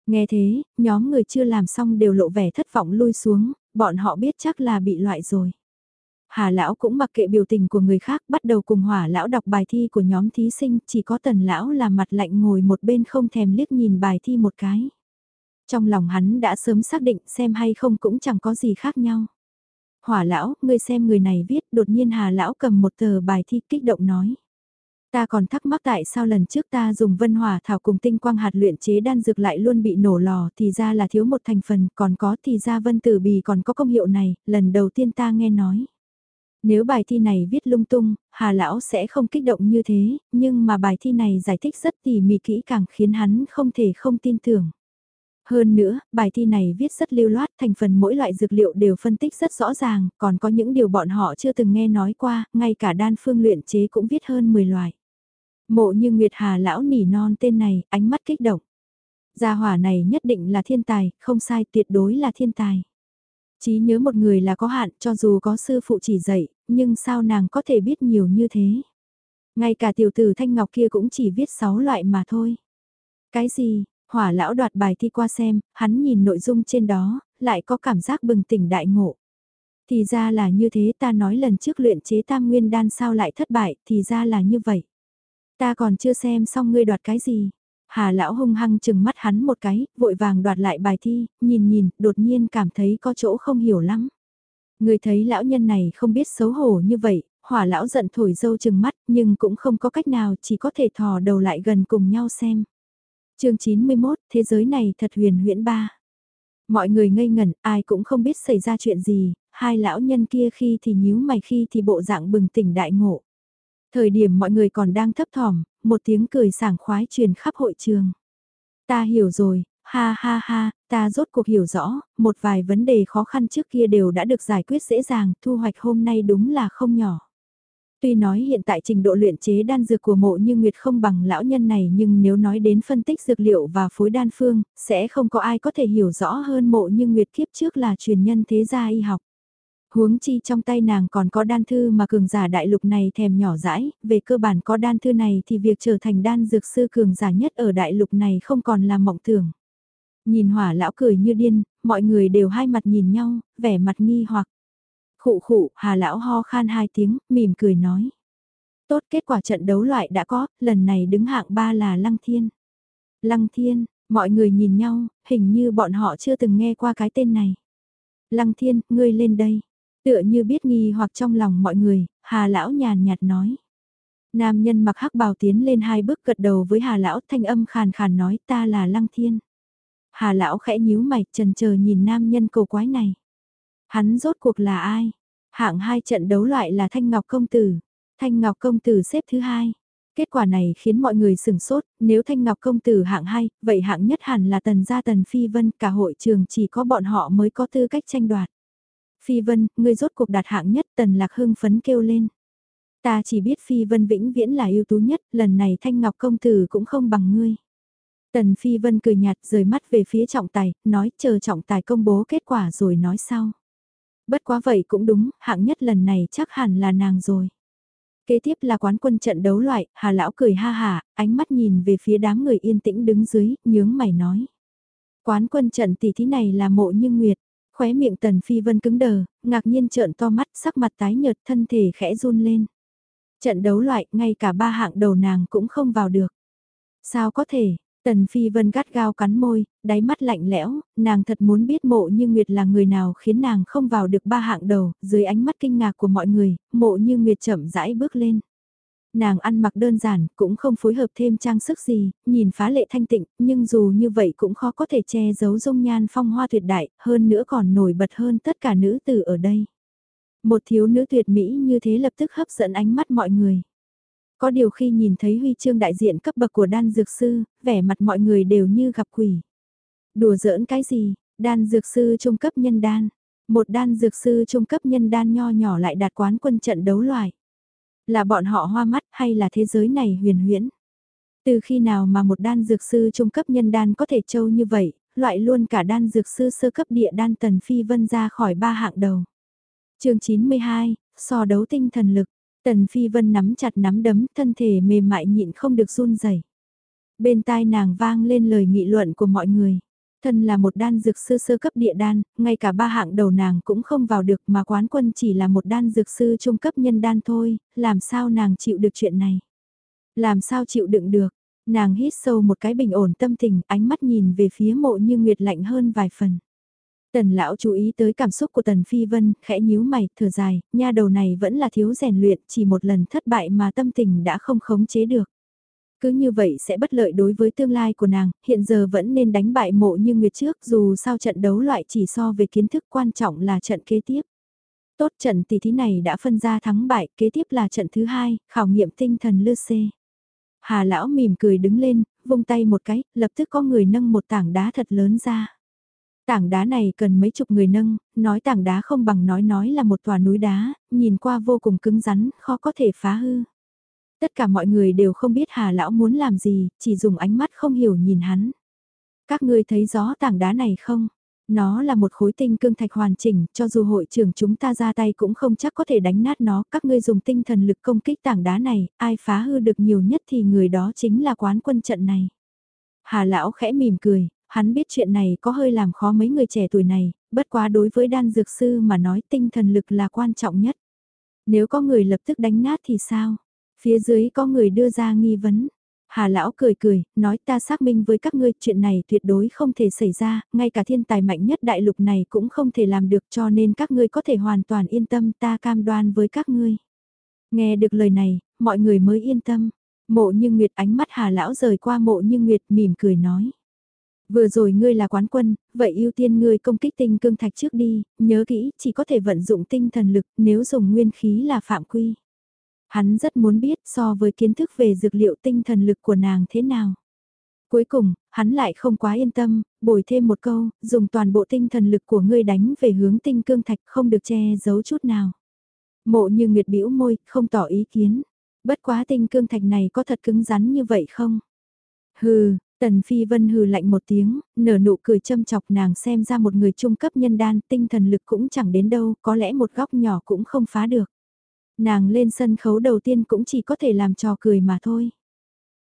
Nghe thế, nhóm người chưa làm xong đều lộ vẻ thất vọng lui xuống, bọn họ biết chắc là bị loại rồi. Hà lão cũng mặc kệ biểu tình của người khác bắt đầu cùng hỏa lão đọc bài thi của nhóm thí sinh, chỉ có tần lão là mặt lạnh ngồi một bên không thèm liếc nhìn bài thi một cái. Trong lòng hắn đã sớm xác định xem hay không cũng chẳng có gì khác nhau. Hỏa lão, ngươi xem người này viết, đột nhiên hà lão cầm một tờ bài thi kích động nói. Ta còn thắc mắc tại sao lần trước ta dùng vân hỏa thảo cùng tinh quang hạt luyện chế đan dược lại luôn bị nổ lò thì ra là thiếu một thành phần, còn có thì ra vân tử bì còn có công hiệu này, lần đầu tiên ta nghe nói. Nếu bài thi này viết lung tung, Hà Lão sẽ không kích động như thế, nhưng mà bài thi này giải thích rất tỉ mỉ kỹ càng khiến hắn không thể không tin tưởng. Hơn nữa, bài thi này viết rất lưu loát, thành phần mỗi loại dược liệu đều phân tích rất rõ ràng, còn có những điều bọn họ chưa từng nghe nói qua, ngay cả đan phương luyện chế cũng viết hơn 10 loại. Mộ như Nguyệt Hà lão nỉ non tên này, ánh mắt kích động. Gia hỏa này nhất định là thiên tài, không sai tuyệt đối là thiên tài. Chí nhớ một người là có hạn cho dù có sư phụ chỉ dạy, nhưng sao nàng có thể biết nhiều như thế. Ngay cả tiểu tử Thanh Ngọc kia cũng chỉ viết 6 loại mà thôi. Cái gì, hỏa lão đoạt bài thi qua xem, hắn nhìn nội dung trên đó, lại có cảm giác bừng tỉnh đại ngộ. Thì ra là như thế ta nói lần trước luyện chế tam nguyên đan sao lại thất bại, thì ra là như vậy. Ta còn chưa xem xong ngươi đoạt cái gì. Hà lão hung hăng chừng mắt hắn một cái, vội vàng đoạt lại bài thi, nhìn nhìn, đột nhiên cảm thấy có chỗ không hiểu lắm. Người thấy lão nhân này không biết xấu hổ như vậy, hỏa lão giận thổi dâu chừng mắt, nhưng cũng không có cách nào, chỉ có thể thò đầu lại gần cùng nhau xem chương 91, thế giới này thật huyền huyễn ba. Mọi người ngây ngẩn, ai cũng không biết xảy ra chuyện gì, hai lão nhân kia khi thì nhíu mày khi thì bộ dạng bừng tỉnh đại ngộ. Thời điểm mọi người còn đang thấp thỏm, một tiếng cười sảng khoái truyền khắp hội trường. Ta hiểu rồi, Ha ha ha, ta rốt cuộc hiểu rõ, một vài vấn đề khó khăn trước kia đều đã được giải quyết dễ dàng, thu hoạch hôm nay đúng là không nhỏ. Tuy nói hiện tại trình độ luyện chế đan dược của mộ như Nguyệt không bằng lão nhân này nhưng nếu nói đến phân tích dược liệu và phối đan phương, sẽ không có ai có thể hiểu rõ hơn mộ như Nguyệt kiếp trước là truyền nhân thế gia y học. Huống chi trong tay nàng còn có đan thư mà cường giả đại lục này thèm nhỏ dãi, về cơ bản có đan thư này thì việc trở thành đan dược sư cường giả nhất ở đại lục này không còn là mộng tưởng. Nhìn hỏa lão cười như điên, mọi người đều hai mặt nhìn nhau, vẻ mặt nghi hoặc. Khụ khụ, hà lão ho khan hai tiếng, mỉm cười nói. Tốt kết quả trận đấu loại đã có, lần này đứng hạng ba là Lăng Thiên. Lăng Thiên, mọi người nhìn nhau, hình như bọn họ chưa từng nghe qua cái tên này. Lăng Thiên, ngươi lên đây. Tựa như biết nghi hoặc trong lòng mọi người, hà lão nhàn nhạt nói. Nam nhân mặc hắc bào tiến lên hai bước gật đầu với hà lão thanh âm khàn khàn nói ta là Lăng Thiên. Hà lão khẽ nhíu mày trần chờ nhìn nam nhân cầu quái này. Hắn rốt cuộc là ai? Hạng hai trận đấu loại là Thanh Ngọc Công Tử. Thanh Ngọc Công Tử xếp thứ hai. Kết quả này khiến mọi người sửng sốt, nếu Thanh Ngọc Công Tử hạng hai, vậy hạng nhất hẳn là Tần Gia Tần Phi Vân, cả hội trường chỉ có bọn họ mới có tư cách tranh đoạt. Phi Vân, ngươi rốt cuộc đạt hạng nhất Tần Lạc hưng phấn kêu lên. Ta chỉ biết Phi Vân vĩnh viễn là ưu tú nhất, lần này Thanh Ngọc Công Tử cũng không bằng ngươi. Tần Phi Vân cười nhạt rời mắt về phía trọng tài, nói chờ trọng tài công bố kết quả rồi nói sau. Bất quá vậy cũng đúng, hạng nhất lần này chắc hẳn là nàng rồi. Kế tiếp là quán quân trận đấu loại, Hà Lão cười ha hà, ánh mắt nhìn về phía đám người yên tĩnh đứng dưới, nhướng mày nói. Quán quân trận tỷ thí này là mộ như nguyệt, khóe miệng Tần Phi Vân cứng đờ, ngạc nhiên trợn to mắt, sắc mặt tái nhợt thân thể khẽ run lên. Trận đấu loại, ngay cả ba hạng đầu nàng cũng không vào được. Sao có thể, Tần Phi Vân gắt gao cắn môi, đáy mắt lạnh lẽo, nàng thật muốn biết mộ như Nguyệt là người nào khiến nàng không vào được ba hạng đầu, dưới ánh mắt kinh ngạc của mọi người, mộ như Nguyệt chậm rãi bước lên. Nàng ăn mặc đơn giản, cũng không phối hợp thêm trang sức gì, nhìn phá lệ thanh tịnh, nhưng dù như vậy cũng khó có thể che giấu dung nhan phong hoa tuyệt đại, hơn nữa còn nổi bật hơn tất cả nữ tử ở đây. Một thiếu nữ tuyệt mỹ như thế lập tức hấp dẫn ánh mắt mọi người. Có điều khi nhìn thấy huy chương đại diện cấp bậc của đan dược sư, vẻ mặt mọi người đều như gặp quỷ. Đùa giỡn cái gì, đan dược sư trung cấp nhân đan. Một đan dược sư trung cấp nhân đan nho nhỏ lại đạt quán quân trận đấu loại. Là bọn họ hoa mắt hay là thế giới này huyền huyễn? Từ khi nào mà một đan dược sư trung cấp nhân đan có thể trâu như vậy, loại luôn cả đan dược sư sơ cấp địa đan tần phi vân ra khỏi ba hạng đầu. chương 92, so đấu tinh thần lực. Tần Phi Vân nắm chặt nắm đấm, thân thể mềm mại nhịn không được run rẩy. Bên tai nàng vang lên lời nghị luận của mọi người. Thân là một đan dược sư sơ cấp địa đan, ngay cả ba hạng đầu nàng cũng không vào được mà quán quân chỉ là một đan dược sư trung cấp nhân đan thôi, làm sao nàng chịu được chuyện này? Làm sao chịu đựng được? Nàng hít sâu một cái bình ổn tâm tình, ánh mắt nhìn về phía mộ như nguyệt lạnh hơn vài phần. Tần lão chú ý tới cảm xúc của Tần Phi Vân, khẽ nhíu mày, thở dài, nha đầu này vẫn là thiếu rèn luyện, chỉ một lần thất bại mà tâm tình đã không khống chế được. Cứ như vậy sẽ bất lợi đối với tương lai của nàng, hiện giờ vẫn nên đánh bại mộ như nguyệt trước dù sao trận đấu loại chỉ so về kiến thức quan trọng là trận kế tiếp. Tốt trận tỷ thí này đã phân ra thắng bại, kế tiếp là trận thứ hai, khảo nghiệm tinh thần lư xê. Hà lão mỉm cười đứng lên, vung tay một cái, lập tức có người nâng một tảng đá thật lớn ra. Tảng đá này cần mấy chục người nâng, nói tảng đá không bằng nói nói là một tòa núi đá, nhìn qua vô cùng cứng rắn, khó có thể phá hư. Tất cả mọi người đều không biết Hà Lão muốn làm gì, chỉ dùng ánh mắt không hiểu nhìn hắn. Các ngươi thấy rõ tảng đá này không? Nó là một khối tinh cương thạch hoàn chỉnh, cho dù hội trưởng chúng ta ra tay cũng không chắc có thể đánh nát nó. Các ngươi dùng tinh thần lực công kích tảng đá này, ai phá hư được nhiều nhất thì người đó chính là quán quân trận này. Hà Lão khẽ mỉm cười, Hắn biết chuyện này có hơi làm khó mấy người trẻ tuổi này, bất quá đối với đan dược sư mà nói tinh thần lực là quan trọng nhất. Nếu có người lập tức đánh nát thì sao? Phía dưới có người đưa ra nghi vấn. Hà lão cười cười, nói ta xác minh với các ngươi chuyện này tuyệt đối không thể xảy ra, ngay cả thiên tài mạnh nhất đại lục này cũng không thể làm được cho nên các ngươi có thể hoàn toàn yên tâm ta cam đoan với các ngươi. Nghe được lời này, mọi người mới yên tâm. Mộ như Nguyệt ánh mắt hà lão rời qua mộ như Nguyệt mỉm cười nói. Vừa rồi ngươi là quán quân, vậy ưu tiên ngươi công kích tinh cương thạch trước đi, nhớ kỹ, chỉ có thể vận dụng tinh thần lực, nếu dùng nguyên khí là phạm quy. Hắn rất muốn biết so với kiến thức về dược liệu tinh thần lực của nàng thế nào. Cuối cùng, hắn lại không quá yên tâm, bồi thêm một câu, dùng toàn bộ tinh thần lực của ngươi đánh về hướng tinh cương thạch không được che giấu chút nào. Mộ như nguyệt bĩu môi, không tỏ ý kiến. Bất quá tinh cương thạch này có thật cứng rắn như vậy không? Hừ, Tần Phi Vân hừ lạnh một tiếng, nở nụ cười châm chọc nàng xem ra một người trung cấp nhân đan, tinh thần lực cũng chẳng đến đâu, có lẽ một góc nhỏ cũng không phá được. Nàng lên sân khấu đầu tiên cũng chỉ có thể làm trò cười mà thôi.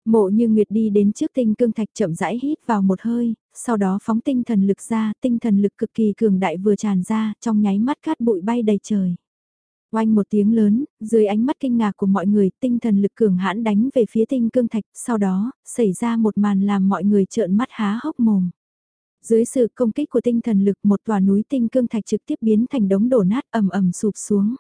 Mộ như Nguyệt đi đến trước tinh cương thạch chậm rãi hít vào một hơi, sau đó phóng tinh thần lực ra, tinh thần lực cực kỳ cường đại vừa tràn ra, trong nháy mắt cát bụi bay đầy trời. Oanh một tiếng lớn, dưới ánh mắt kinh ngạc của mọi người, tinh thần lực cường hãn đánh về phía tinh cương thạch, sau đó, xảy ra một màn làm mọi người trợn mắt há hốc mồm. Dưới sự công kích của tinh thần lực một tòa núi tinh cương thạch trực tiếp biến thành đống đổ nát ầm ầm sụp xuống.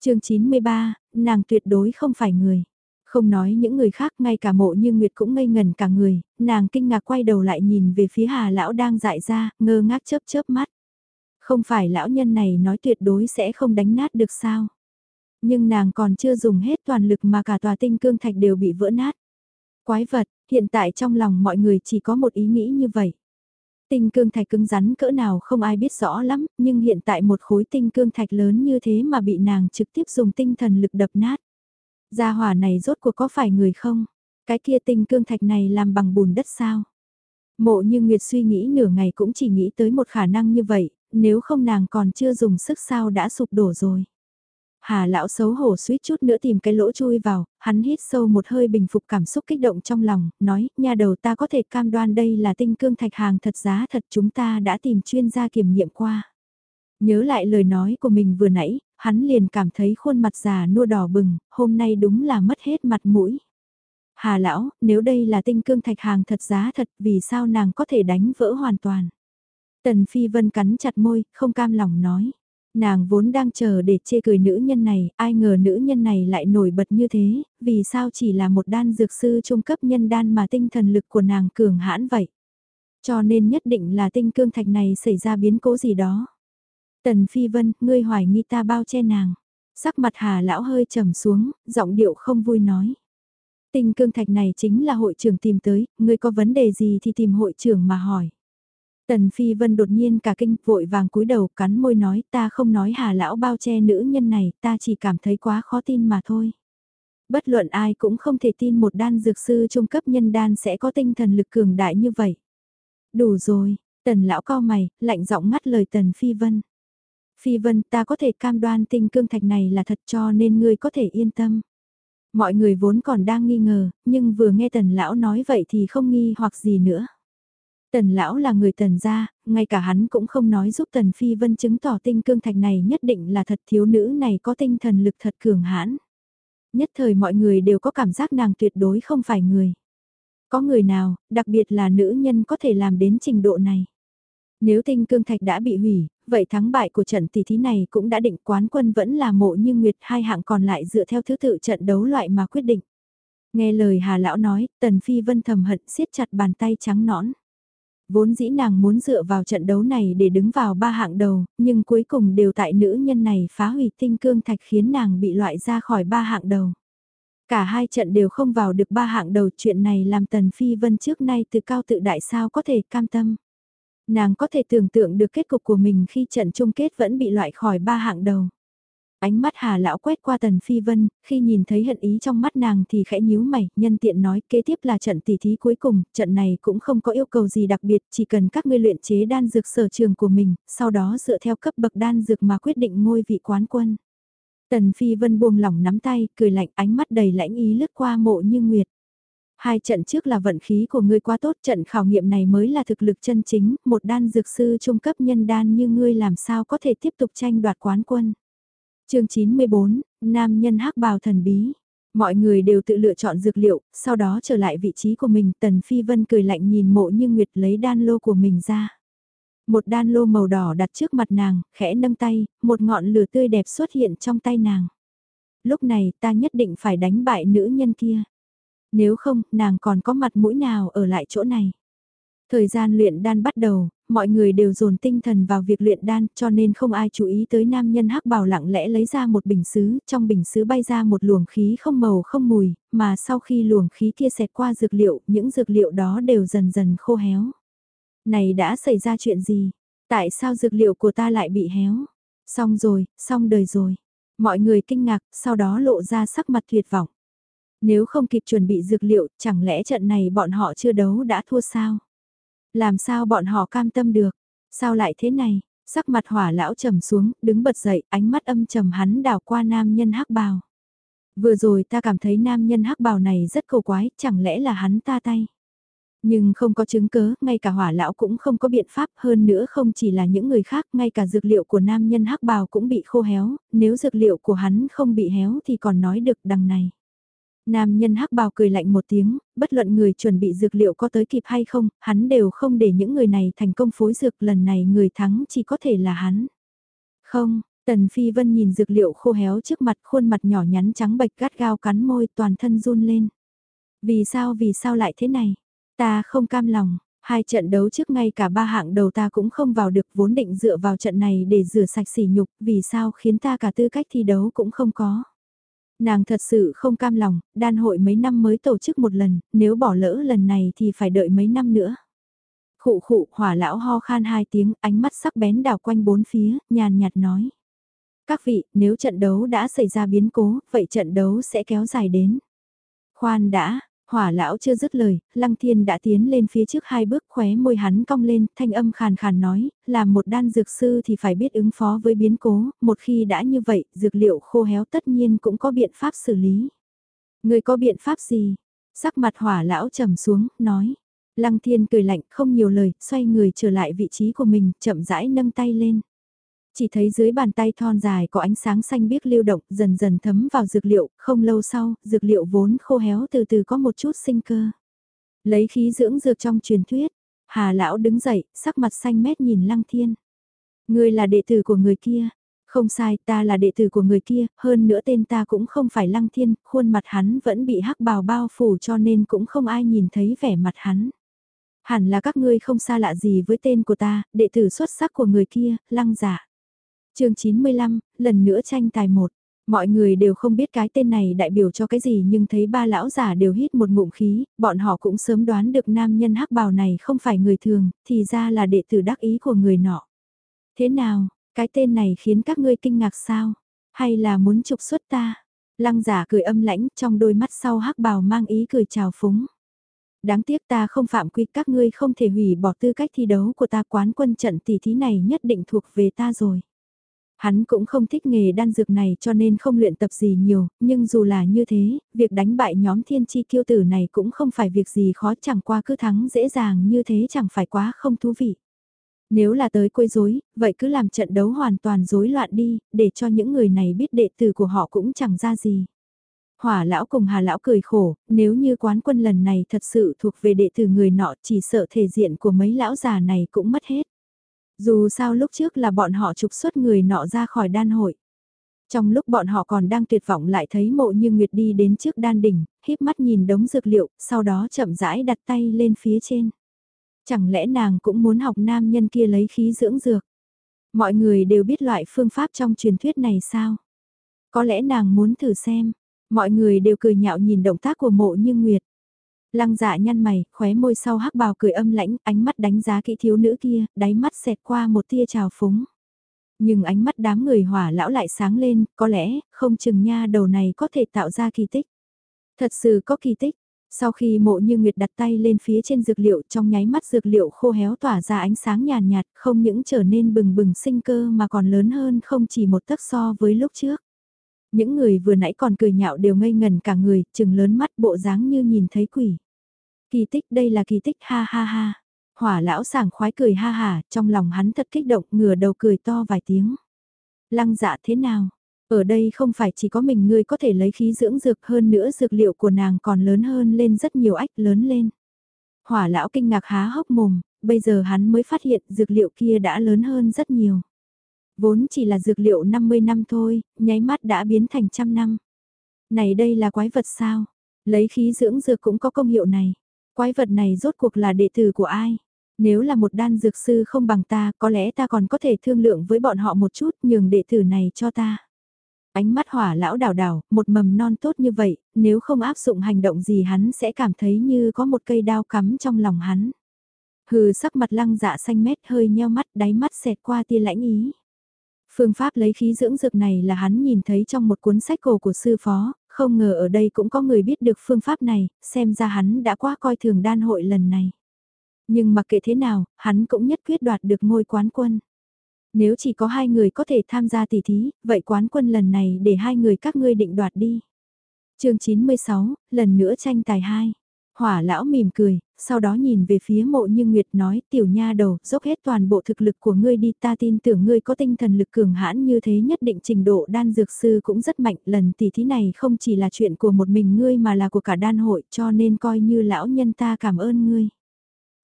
chương 93, nàng tuyệt đối không phải người. Không nói những người khác ngay cả mộ như Nguyệt cũng ngây ngần cả người, nàng kinh ngạc quay đầu lại nhìn về phía hà lão đang dại ra, ngơ ngác chớp chớp mắt. Không phải lão nhân này nói tuyệt đối sẽ không đánh nát được sao. Nhưng nàng còn chưa dùng hết toàn lực mà cả tòa tinh cương thạch đều bị vỡ nát. Quái vật, hiện tại trong lòng mọi người chỉ có một ý nghĩ như vậy. Tinh cương thạch cứng rắn cỡ nào không ai biết rõ lắm, nhưng hiện tại một khối tinh cương thạch lớn như thế mà bị nàng trực tiếp dùng tinh thần lực đập nát. Gia hỏa này rốt cuộc có phải người không? Cái kia tinh cương thạch này làm bằng bùn đất sao? Mộ như Nguyệt suy nghĩ nửa ngày cũng chỉ nghĩ tới một khả năng như vậy, nếu không nàng còn chưa dùng sức sao đã sụp đổ rồi. Hà lão xấu hổ suýt chút nữa tìm cái lỗ chui vào, hắn hít sâu một hơi bình phục cảm xúc kích động trong lòng, nói, nhà đầu ta có thể cam đoan đây là tinh cương thạch hàng thật giá thật chúng ta đã tìm chuyên gia kiểm nghiệm qua. Nhớ lại lời nói của mình vừa nãy, hắn liền cảm thấy khuôn mặt già nua đỏ bừng, hôm nay đúng là mất hết mặt mũi. Hà lão, nếu đây là tinh cương thạch hàng thật giá thật vì sao nàng có thể đánh vỡ hoàn toàn. Tần Phi Vân cắn chặt môi, không cam lòng nói. Nàng vốn đang chờ để chê cười nữ nhân này, ai ngờ nữ nhân này lại nổi bật như thế, vì sao chỉ là một đan dược sư trung cấp nhân đan mà tinh thần lực của nàng cường hãn vậy. Cho nên nhất định là tinh cương thạch này xảy ra biến cố gì đó. Tần Phi Vân, ngươi hoài nghi ta bao che nàng. Sắc mặt hà lão hơi trầm xuống, giọng điệu không vui nói. Tinh cương thạch này chính là hội trưởng tìm tới, ngươi có vấn đề gì thì tìm hội trưởng mà hỏi. Tần Phi Vân đột nhiên cả kinh vội vàng cúi đầu cắn môi nói ta không nói hà lão bao che nữ nhân này, ta chỉ cảm thấy quá khó tin mà thôi. Bất luận ai cũng không thể tin một đan dược sư trung cấp nhân đan sẽ có tinh thần lực cường đại như vậy. Đủ rồi, tần lão cao mày, lạnh giọng ngắt lời tần Phi Vân. Phi Vân ta có thể cam đoan tinh cương thạch này là thật cho nên ngươi có thể yên tâm. Mọi người vốn còn đang nghi ngờ, nhưng vừa nghe tần lão nói vậy thì không nghi hoặc gì nữa. Tần lão là người tần gia, ngay cả hắn cũng không nói giúp tần phi vân chứng tỏ tinh cương thạch này nhất định là thật thiếu nữ này có tinh thần lực thật cường hãn. Nhất thời mọi người đều có cảm giác nàng tuyệt đối không phải người. Có người nào, đặc biệt là nữ nhân có thể làm đến trình độ này. Nếu tinh cương thạch đã bị hủy, vậy thắng bại của trận tỷ thí này cũng đã định quán quân vẫn là mộ như nguyệt hai hạng còn lại dựa theo thứ tự trận đấu loại mà quyết định. Nghe lời Hà Lão nói, Tần Phi Vân thầm hận siết chặt bàn tay trắng nõn. Vốn dĩ nàng muốn dựa vào trận đấu này để đứng vào ba hạng đầu, nhưng cuối cùng đều tại nữ nhân này phá hủy tinh cương thạch khiến nàng bị loại ra khỏi ba hạng đầu. Cả hai trận đều không vào được ba hạng đầu chuyện này làm Tần Phi Vân trước nay từ cao tự đại sao có thể cam tâm. Nàng có thể tưởng tượng được kết cục của mình khi trận chung kết vẫn bị loại khỏi ba hạng đầu. Ánh mắt Hà lão quét qua Tần Phi Vân, khi nhìn thấy hận ý trong mắt nàng thì khẽ nhíu mày, nhân tiện nói kế tiếp là trận tỷ thí cuối cùng, trận này cũng không có yêu cầu gì đặc biệt, chỉ cần các ngươi luyện chế đan dược sở trường của mình, sau đó dựa theo cấp bậc đan dược mà quyết định ngôi vị quán quân. Tần Phi Vân buông lỏng nắm tay, cười lạnh ánh mắt đầy lãnh ý lướt qua mộ như nguyệt. Hai trận trước là vận khí của ngươi quá tốt, trận khảo nghiệm này mới là thực lực chân chính, một đan dược sư trung cấp nhân đan như ngươi làm sao có thể tiếp tục tranh đoạt quán quân chương 94, Nam nhân hắc bào thần bí. Mọi người đều tự lựa chọn dược liệu, sau đó trở lại vị trí của mình. Tần Phi Vân cười lạnh nhìn mộ như Nguyệt lấy đan lô của mình ra. Một đan lô màu đỏ đặt trước mặt nàng, khẽ nâng tay, một ngọn lửa tươi đẹp xuất hiện trong tay nàng. Lúc này ta nhất định phải đánh bại nữ nhân kia. Nếu không, nàng còn có mặt mũi nào ở lại chỗ này. Thời gian luyện đan bắt đầu, mọi người đều dồn tinh thần vào việc luyện đan cho nên không ai chú ý tới nam nhân hắc bào lặng lẽ lấy ra một bình xứ, trong bình xứ bay ra một luồng khí không màu không mùi, mà sau khi luồng khí kia xẹt qua dược liệu, những dược liệu đó đều dần dần khô héo. Này đã xảy ra chuyện gì? Tại sao dược liệu của ta lại bị héo? Xong rồi, xong đời rồi. Mọi người kinh ngạc, sau đó lộ ra sắc mặt tuyệt vọng. Nếu không kịp chuẩn bị dược liệu, chẳng lẽ trận này bọn họ chưa đấu đã thua sao? Làm sao bọn họ cam tâm được? Sao lại thế này? Sắc mặt hỏa lão trầm xuống, đứng bật dậy, ánh mắt âm trầm hắn đảo qua nam nhân hắc bào. Vừa rồi ta cảm thấy nam nhân hắc bào này rất cầu quái, chẳng lẽ là hắn ta tay? Nhưng không có chứng cớ, ngay cả hỏa lão cũng không có biện pháp hơn nữa không chỉ là những người khác, ngay cả dược liệu của nam nhân hắc bào cũng bị khô héo, nếu dược liệu của hắn không bị héo thì còn nói được đằng này. Nam nhân hắc bào cười lạnh một tiếng, bất luận người chuẩn bị dược liệu có tới kịp hay không, hắn đều không để những người này thành công phối dược lần này người thắng chỉ có thể là hắn. Không, Tần Phi Vân nhìn dược liệu khô héo trước mặt khuôn mặt nhỏ nhắn trắng bệch gắt gao cắn môi toàn thân run lên. Vì sao vì sao lại thế này? Ta không cam lòng, hai trận đấu trước ngay cả ba hạng đầu ta cũng không vào được vốn định dựa vào trận này để rửa sạch sỉ nhục, vì sao khiến ta cả tư cách thi đấu cũng không có. Nàng thật sự không cam lòng, đan hội mấy năm mới tổ chức một lần, nếu bỏ lỡ lần này thì phải đợi mấy năm nữa. Khụ khụ, hỏa lão ho khan hai tiếng, ánh mắt sắc bén đảo quanh bốn phía, nhàn nhạt nói. Các vị, nếu trận đấu đã xảy ra biến cố, vậy trận đấu sẽ kéo dài đến. Khoan đã, Hỏa lão chưa dứt lời, Lăng Thiên đã tiến lên phía trước hai bước khóe môi hắn cong lên, thanh âm khàn khàn nói, làm một đan dược sư thì phải biết ứng phó với biến cố, một khi đã như vậy, dược liệu khô héo tất nhiên cũng có biện pháp xử lý. Người có biện pháp gì? Sắc mặt hỏa lão trầm xuống, nói. Lăng Thiên cười lạnh, không nhiều lời, xoay người trở lại vị trí của mình, chậm rãi nâng tay lên. Chỉ thấy dưới bàn tay thon dài có ánh sáng xanh biếc lưu động dần dần thấm vào dược liệu, không lâu sau, dược liệu vốn khô héo từ từ có một chút sinh cơ. Lấy khí dưỡng dược trong truyền thuyết, Hà lão đứng dậy, sắc mặt xanh mét nhìn Lăng Thiên. Người là đệ tử của người kia. Không sai, ta là đệ tử của người kia, hơn nữa tên ta cũng không phải Lăng Thiên, khuôn mặt hắn vẫn bị hắc bào bao phủ cho nên cũng không ai nhìn thấy vẻ mặt hắn. Hẳn là các ngươi không xa lạ gì với tên của ta, đệ tử xuất sắc của người kia, Lăng giả chương 95, lần nữa tranh tài một. Mọi người đều không biết cái tên này đại biểu cho cái gì nhưng thấy ba lão giả đều hít một ngụm khí, bọn họ cũng sớm đoán được nam nhân hắc bào này không phải người thường, thì ra là đệ tử đắc ý của người nọ. Thế nào, cái tên này khiến các ngươi kinh ngạc sao? Hay là muốn trục xuất ta? Lăng giả cười âm lãnh trong đôi mắt sau hắc bào mang ý cười chào phúng. Đáng tiếc ta không phạm quy các ngươi không thể hủy bỏ tư cách thi đấu của ta quán quân trận tỷ thí này nhất định thuộc về ta rồi. Hắn cũng không thích nghề đan dược này cho nên không luyện tập gì nhiều, nhưng dù là như thế, việc đánh bại nhóm thiên chi kiêu tử này cũng không phải việc gì khó chẳng qua cứ thắng dễ dàng như thế chẳng phải quá không thú vị. Nếu là tới quấy rối, vậy cứ làm trận đấu hoàn toàn rối loạn đi, để cho những người này biết đệ tử của họ cũng chẳng ra gì. Hỏa lão cùng hà lão cười khổ, nếu như quán quân lần này thật sự thuộc về đệ tử người nọ chỉ sợ thể diện của mấy lão già này cũng mất hết. Dù sao lúc trước là bọn họ trục xuất người nọ ra khỏi đan hội. Trong lúc bọn họ còn đang tuyệt vọng lại thấy mộ như Nguyệt đi đến trước đan đỉnh, híp mắt nhìn đống dược liệu, sau đó chậm rãi đặt tay lên phía trên. Chẳng lẽ nàng cũng muốn học nam nhân kia lấy khí dưỡng dược? Mọi người đều biết loại phương pháp trong truyền thuyết này sao? Có lẽ nàng muốn thử xem. Mọi người đều cười nhạo nhìn động tác của mộ như Nguyệt. Lăng dạ nhăn mày, khóe môi sau hắc bào cười âm lãnh, ánh mắt đánh giá kỹ thiếu nữ kia, đáy mắt xẹt qua một tia trào phúng. Nhưng ánh mắt đám người hỏa lão lại sáng lên, có lẽ, không chừng nha đầu này có thể tạo ra kỳ tích. Thật sự có kỳ tích. Sau khi mộ như Nguyệt đặt tay lên phía trên dược liệu trong nháy mắt dược liệu khô héo tỏa ra ánh sáng nhàn nhạt, không những trở nên bừng bừng sinh cơ mà còn lớn hơn không chỉ một tấc so với lúc trước. Những người vừa nãy còn cười nhạo đều ngây ngần cả người, chừng lớn mắt bộ dáng như nhìn thấy quỷ. Kỳ tích đây là kỳ tích ha ha ha. Hỏa lão sảng khoái cười ha ha, trong lòng hắn thật kích động ngửa đầu cười to vài tiếng. Lăng dạ thế nào? Ở đây không phải chỉ có mình ngươi có thể lấy khí dưỡng dược hơn nữa dược liệu của nàng còn lớn hơn lên rất nhiều ách lớn lên. Hỏa lão kinh ngạc há hốc mồm, bây giờ hắn mới phát hiện dược liệu kia đã lớn hơn rất nhiều. Vốn chỉ là dược liệu 50 năm thôi, nháy mắt đã biến thành trăm năm. Này đây là quái vật sao? Lấy khí dưỡng dược cũng có công hiệu này. Quái vật này rốt cuộc là đệ tử của ai? Nếu là một đan dược sư không bằng ta, có lẽ ta còn có thể thương lượng với bọn họ một chút, nhường đệ tử này cho ta. Ánh mắt hỏa lão đảo đảo, một mầm non tốt như vậy, nếu không áp dụng hành động gì hắn sẽ cảm thấy như có một cây đao cắm trong lòng hắn. Hừ sắc mặt lăng dạ xanh mét hơi nheo mắt đáy mắt xẹt qua tia lãnh ý. Phương pháp lấy khí dưỡng dược này là hắn nhìn thấy trong một cuốn sách cổ của sư phó, không ngờ ở đây cũng có người biết được phương pháp này, xem ra hắn đã quá coi thường đan hội lần này. Nhưng mặc kệ thế nào, hắn cũng nhất quyết đoạt được ngôi quán quân. Nếu chỉ có hai người có thể tham gia tỷ thí, vậy quán quân lần này để hai người các ngươi định đoạt đi. chương 96, lần nữa tranh tài hai. Hỏa lão mỉm cười, sau đó nhìn về phía mộ như Nguyệt nói tiểu nha đầu, dốc hết toàn bộ thực lực của ngươi đi ta tin tưởng ngươi có tinh thần lực cường hãn như thế nhất định trình độ đan dược sư cũng rất mạnh, lần tỷ thí này không chỉ là chuyện của một mình ngươi mà là của cả đan hội cho nên coi như lão nhân ta cảm ơn ngươi.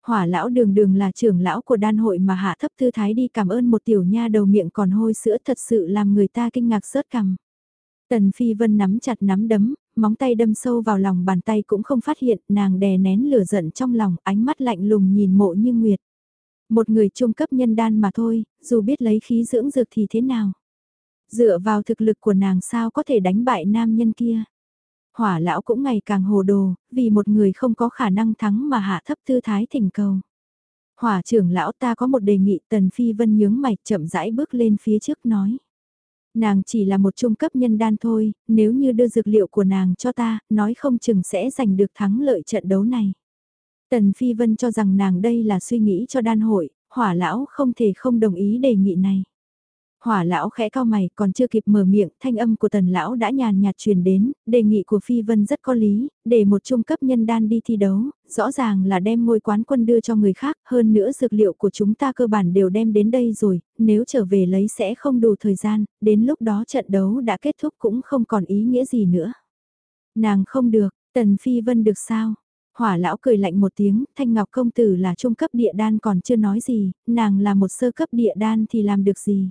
Hỏa lão đường đường là trưởng lão của đan hội mà hạ thấp thư thái đi cảm ơn một tiểu nha đầu miệng còn hôi sữa thật sự làm người ta kinh ngạc rớt cằm. Tần Phi Vân nắm chặt nắm đấm, móng tay đâm sâu vào lòng bàn tay cũng không phát hiện, nàng đè nén lửa giận trong lòng, ánh mắt lạnh lùng nhìn mộ như nguyệt. Một người trung cấp nhân đan mà thôi, dù biết lấy khí dưỡng dược thì thế nào. Dựa vào thực lực của nàng sao có thể đánh bại nam nhân kia. Hỏa lão cũng ngày càng hồ đồ, vì một người không có khả năng thắng mà hạ thấp tư thái thỉnh cầu. Hỏa trưởng lão ta có một đề nghị tần phi vân nhướng mày chậm rãi bước lên phía trước nói. Nàng chỉ là một trung cấp nhân đan thôi, nếu như đưa dược liệu của nàng cho ta, nói không chừng sẽ giành được thắng lợi trận đấu này. Tần Phi Vân cho rằng nàng đây là suy nghĩ cho đan hội, hỏa lão không thể không đồng ý đề nghị này. Hỏa lão khẽ cao mày còn chưa kịp mở miệng, thanh âm của tần lão đã nhàn nhạt truyền đến, đề nghị của Phi Vân rất có lý, để một trung cấp nhân đan đi thi đấu, rõ ràng là đem ngôi quán quân đưa cho người khác, hơn nữa dược liệu của chúng ta cơ bản đều đem đến đây rồi, nếu trở về lấy sẽ không đủ thời gian, đến lúc đó trận đấu đã kết thúc cũng không còn ý nghĩa gì nữa. Nàng không được, tần Phi Vân được sao? Hỏa lão cười lạnh một tiếng, Thanh Ngọc công tử là trung cấp địa đan còn chưa nói gì, nàng là một sơ cấp địa đan thì làm được gì?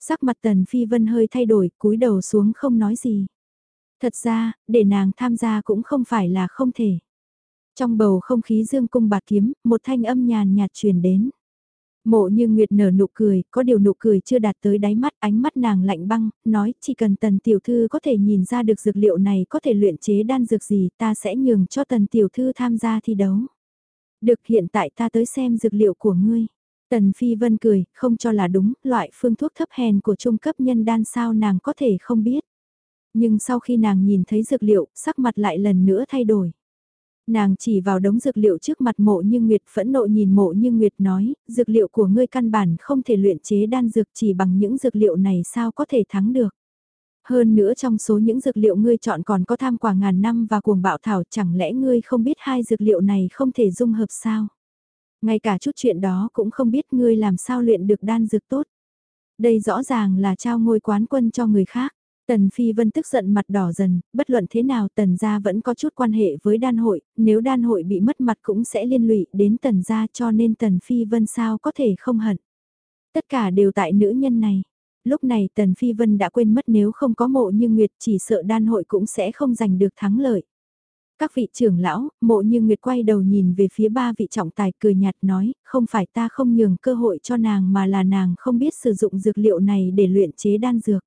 Sắc mặt Tần Phi Vân hơi thay đổi, cúi đầu xuống không nói gì. Thật ra, để nàng tham gia cũng không phải là không thể. Trong bầu không khí dương cung bạt kiếm, một thanh âm nhàn nhạt truyền đến. Mộ như Nguyệt nở nụ cười, có điều nụ cười chưa đạt tới đáy mắt, ánh mắt nàng lạnh băng, nói chỉ cần tần tiểu thư có thể nhìn ra được dược liệu này có thể luyện chế đan dược gì ta sẽ nhường cho tần tiểu thư tham gia thi đấu. Được hiện tại ta tới xem dược liệu của ngươi. Tần Phi Vân cười, không cho là đúng, loại phương thuốc thấp hèn của trung cấp nhân đan sao nàng có thể không biết. Nhưng sau khi nàng nhìn thấy dược liệu, sắc mặt lại lần nữa thay đổi. Nàng chỉ vào đống dược liệu trước mặt mộ như Nguyệt phẫn nộ nhìn mộ như Nguyệt nói, dược liệu của ngươi căn bản không thể luyện chế đan dược chỉ bằng những dược liệu này sao có thể thắng được. Hơn nữa trong số những dược liệu ngươi chọn còn có tham quả ngàn năm và cuồng bạo thảo chẳng lẽ ngươi không biết hai dược liệu này không thể dung hợp sao? Ngay cả chút chuyện đó cũng không biết ngươi làm sao luyện được đan dược tốt. Đây rõ ràng là trao ngôi quán quân cho người khác. Tần Phi Vân tức giận mặt đỏ dần, bất luận thế nào tần gia vẫn có chút quan hệ với đan hội, nếu đan hội bị mất mặt cũng sẽ liên lụy đến tần gia cho nên tần Phi Vân sao có thể không hận. Tất cả đều tại nữ nhân này. Lúc này tần Phi Vân đã quên mất nếu không có mộ như Nguyệt chỉ sợ đan hội cũng sẽ không giành được thắng lợi. Các vị trưởng lão, mộ như Nguyệt quay đầu nhìn về phía ba vị trọng tài cười nhạt nói, không phải ta không nhường cơ hội cho nàng mà là nàng không biết sử dụng dược liệu này để luyện chế đan dược.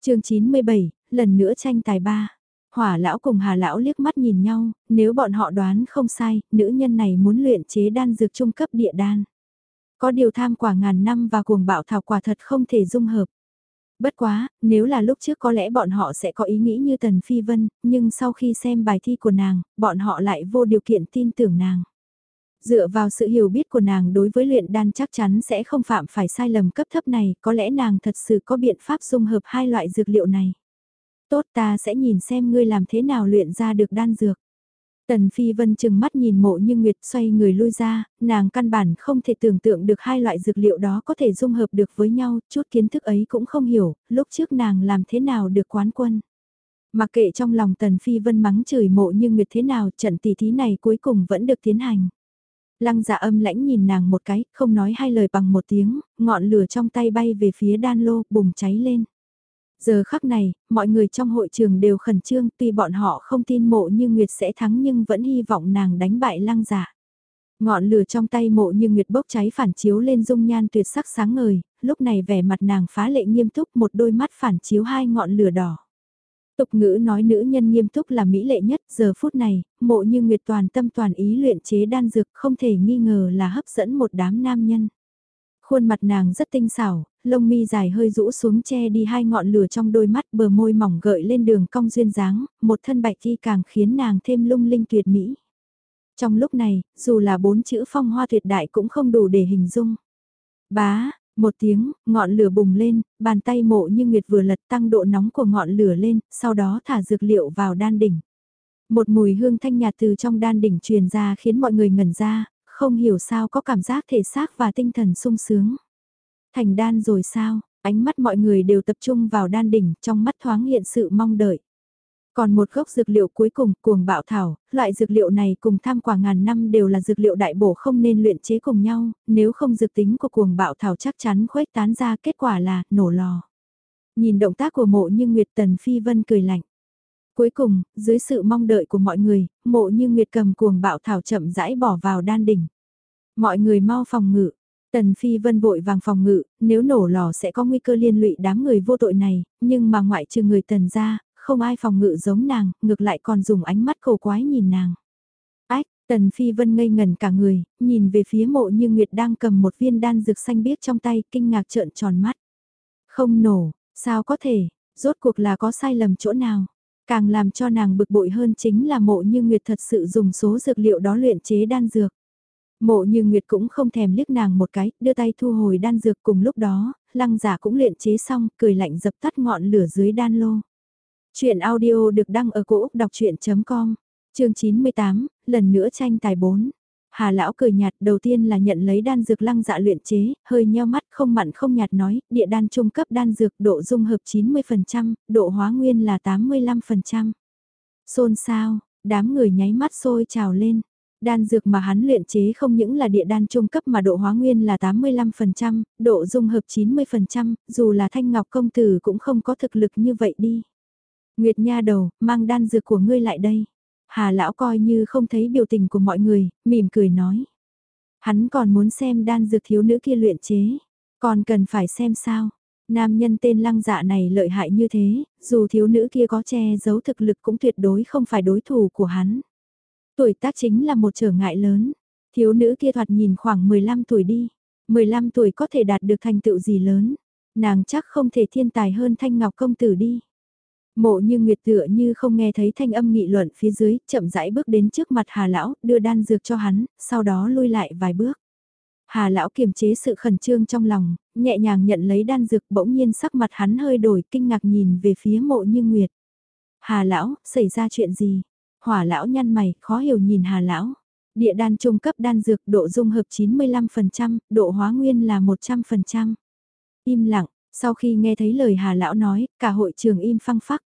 chương 97, lần nữa tranh tài ba. Hỏa lão cùng hà lão liếc mắt nhìn nhau, nếu bọn họ đoán không sai, nữ nhân này muốn luyện chế đan dược trung cấp địa đan. Có điều tham quả ngàn năm và cuồng bạo thảo quả thật không thể dung hợp. Bất quá, nếu là lúc trước có lẽ bọn họ sẽ có ý nghĩ như Tần Phi Vân, nhưng sau khi xem bài thi của nàng, bọn họ lại vô điều kiện tin tưởng nàng. Dựa vào sự hiểu biết của nàng đối với luyện đan chắc chắn sẽ không phạm phải sai lầm cấp thấp này, có lẽ nàng thật sự có biện pháp dung hợp hai loại dược liệu này. Tốt ta sẽ nhìn xem ngươi làm thế nào luyện ra được đan dược. Tần Phi Vân chừng mắt nhìn mộ như Nguyệt xoay người lui ra, nàng căn bản không thể tưởng tượng được hai loại dược liệu đó có thể dung hợp được với nhau, chút kiến thức ấy cũng không hiểu, lúc trước nàng làm thế nào được quán quân. Mặc kệ trong lòng Tần Phi Vân mắng chửi mộ như Nguyệt thế nào, trận tỷ thí này cuối cùng vẫn được tiến hành. Lăng dạ âm lãnh nhìn nàng một cái, không nói hai lời bằng một tiếng, ngọn lửa trong tay bay về phía đan lô, bùng cháy lên. Giờ khắc này, mọi người trong hội trường đều khẩn trương tuy bọn họ không tin mộ như Nguyệt sẽ thắng nhưng vẫn hy vọng nàng đánh bại lăng giả. Ngọn lửa trong tay mộ như nguyệt bốc cháy phản chiếu lên dung nhan tuyệt sắc sáng ngời, lúc này vẻ mặt nàng phá lệ nghiêm túc một đôi mắt phản chiếu hai ngọn lửa đỏ. Tục ngữ nói nữ nhân nghiêm túc là mỹ lệ nhất, giờ phút này, mộ như nguyệt toàn tâm toàn ý luyện chế đan dược không thể nghi ngờ là hấp dẫn một đám nam nhân. Khuôn mặt nàng rất tinh xảo, lông mi dài hơi rũ xuống che đi hai ngọn lửa trong đôi mắt bờ môi mỏng gợi lên đường cong duyên dáng, một thân bạch thi càng khiến nàng thêm lung linh tuyệt mỹ. Trong lúc này, dù là bốn chữ phong hoa tuyệt đại cũng không đủ để hình dung. Bá, một tiếng, ngọn lửa bùng lên, bàn tay mộ như nguyệt vừa lật tăng độ nóng của ngọn lửa lên, sau đó thả dược liệu vào đan đỉnh. Một mùi hương thanh nhạt từ trong đan đỉnh truyền ra khiến mọi người ngẩn ra, không hiểu sao có cảm giác thể xác và tinh thần sung sướng. Thành đan rồi sao, ánh mắt mọi người đều tập trung vào đan đỉnh, trong mắt thoáng hiện sự mong đợi. Còn một gốc dược liệu cuối cùng, cuồng bạo thảo, loại dược liệu này cùng tham quả ngàn năm đều là dược liệu đại bổ không nên luyện chế cùng nhau, nếu không dược tính của cuồng bạo thảo chắc chắn khuếch tán ra kết quả là nổ lò. Nhìn động tác của mộ như Nguyệt Tần Phi Vân cười lạnh. Cuối cùng, dưới sự mong đợi của mọi người, mộ như Nguyệt cầm cuồng bạo thảo chậm rãi bỏ vào đan đỉnh. Mọi người mau phòng ngự, Tần Phi Vân vội vàng phòng ngự, nếu nổ lò sẽ có nguy cơ liên lụy đám người vô tội này, nhưng mà ngoại trừ người tần ra, không ai phòng ngự giống nàng, ngược lại còn dùng ánh mắt cầu quái nhìn nàng. Ách, Tần Phi Vân ngây ngần cả người, nhìn về phía mộ như Nguyệt đang cầm một viên đan dược xanh biếc trong tay, kinh ngạc trợn tròn mắt. Không nổ, sao có thể, rốt cuộc là có sai lầm chỗ nào? Càng làm cho nàng bực bội hơn chính là mộ như Nguyệt thật sự dùng số dược liệu đó luyện chế đan dược. Mộ như Nguyệt cũng không thèm liếc nàng một cái, đưa tay thu hồi đan dược cùng lúc đó, lăng giả cũng luyện chế xong, cười lạnh dập tắt ngọn lửa dưới đan lô. Chuyện audio được đăng ở cổ Úc đọc chuyện.com, chương 98, lần nữa tranh tài 4. Hà lão cười nhạt đầu tiên là nhận lấy đan dược lăng dạ luyện chế, hơi nheo mắt không mặn không nhạt nói, địa đan trung cấp đan dược độ dung hợp 90%, độ hóa nguyên là 85%. Xôn sao, đám người nháy mắt sôi trào lên. Đan dược mà hắn luyện chế không những là địa đan trung cấp mà độ hóa nguyên là 85%, độ dung hợp 90%, dù là thanh ngọc công tử cũng không có thực lực như vậy đi. Nguyệt nha đầu, mang đan dược của ngươi lại đây. Hà lão coi như không thấy biểu tình của mọi người, mỉm cười nói. Hắn còn muốn xem đan dược thiếu nữ kia luyện chế. Còn cần phải xem sao. Nam nhân tên lăng dạ này lợi hại như thế, dù thiếu nữ kia có che giấu thực lực cũng tuyệt đối không phải đối thủ của hắn. Tuổi tác chính là một trở ngại lớn. Thiếu nữ kia thoạt nhìn khoảng 15 tuổi đi. 15 tuổi có thể đạt được thành tựu gì lớn. Nàng chắc không thể thiên tài hơn Thanh Ngọc Công Tử đi. Mộ như Nguyệt tựa như không nghe thấy thanh âm nghị luận phía dưới, chậm rãi bước đến trước mặt Hà Lão, đưa đan dược cho hắn, sau đó lui lại vài bước. Hà Lão kiềm chế sự khẩn trương trong lòng, nhẹ nhàng nhận lấy đan dược bỗng nhiên sắc mặt hắn hơi đổi kinh ngạc nhìn về phía mộ như Nguyệt. Hà Lão, xảy ra chuyện gì? Hỏa Lão nhăn mày, khó hiểu nhìn Hà Lão. Địa đan trung cấp đan dược độ dung hợp 95%, độ hóa nguyên là 100%. Im lặng, sau khi nghe thấy lời Hà Lão nói, cả hội trường im phăng phắc.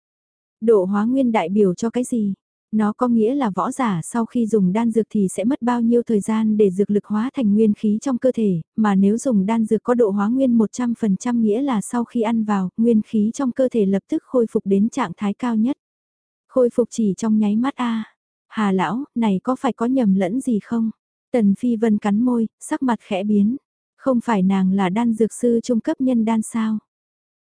Độ hóa nguyên đại biểu cho cái gì? Nó có nghĩa là võ giả sau khi dùng đan dược thì sẽ mất bao nhiêu thời gian để dược lực hóa thành nguyên khí trong cơ thể, mà nếu dùng đan dược có độ hóa nguyên 100% nghĩa là sau khi ăn vào, nguyên khí trong cơ thể lập tức khôi phục đến trạng thái cao nhất. Khôi phục chỉ trong nháy mắt a Hà lão, này có phải có nhầm lẫn gì không? Tần Phi Vân cắn môi, sắc mặt khẽ biến. Không phải nàng là đan dược sư trung cấp nhân đan sao?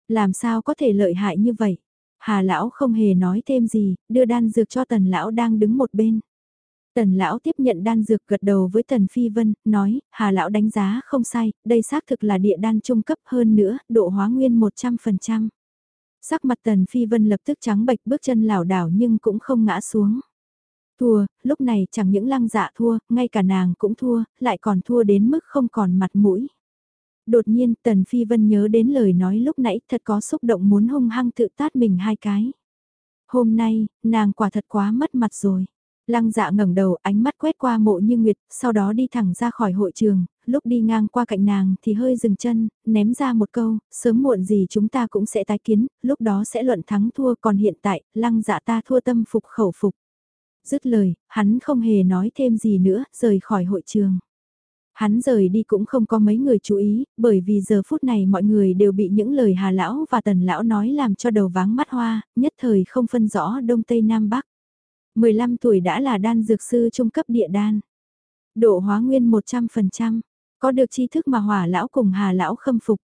Làm sao có thể lợi hại như vậy? Hà lão không hề nói thêm gì, đưa đan dược cho tần lão đang đứng một bên. Tần lão tiếp nhận đan dược gật đầu với tần phi vân, nói, hà lão đánh giá không sai, đây xác thực là địa đan trung cấp hơn nữa, độ hóa nguyên 100%. Sắc mặt tần phi vân lập tức trắng bệch bước chân lảo đảo nhưng cũng không ngã xuống. Thua, lúc này chẳng những lăng dạ thua, ngay cả nàng cũng thua, lại còn thua đến mức không còn mặt mũi. Đột nhiên Tần Phi Vân nhớ đến lời nói lúc nãy thật có xúc động muốn hung hăng tự tát mình hai cái. Hôm nay, nàng quả thật quá mất mặt rồi. Lăng dạ ngẩng đầu ánh mắt quét qua mộ như nguyệt, sau đó đi thẳng ra khỏi hội trường, lúc đi ngang qua cạnh nàng thì hơi dừng chân, ném ra một câu, sớm muộn gì chúng ta cũng sẽ tái kiến, lúc đó sẽ luận thắng thua còn hiện tại, lăng dạ ta thua tâm phục khẩu phục. Dứt lời, hắn không hề nói thêm gì nữa, rời khỏi hội trường. Hắn rời đi cũng không có mấy người chú ý, bởi vì giờ phút này mọi người đều bị những lời Hà Lão và Tần Lão nói làm cho đầu váng mắt hoa, nhất thời không phân rõ Đông Tây Nam Bắc. 15 tuổi đã là đan dược sư trung cấp địa đan. Độ hóa nguyên 100%, có được tri thức mà hỏa lão cùng hà lão khâm phục.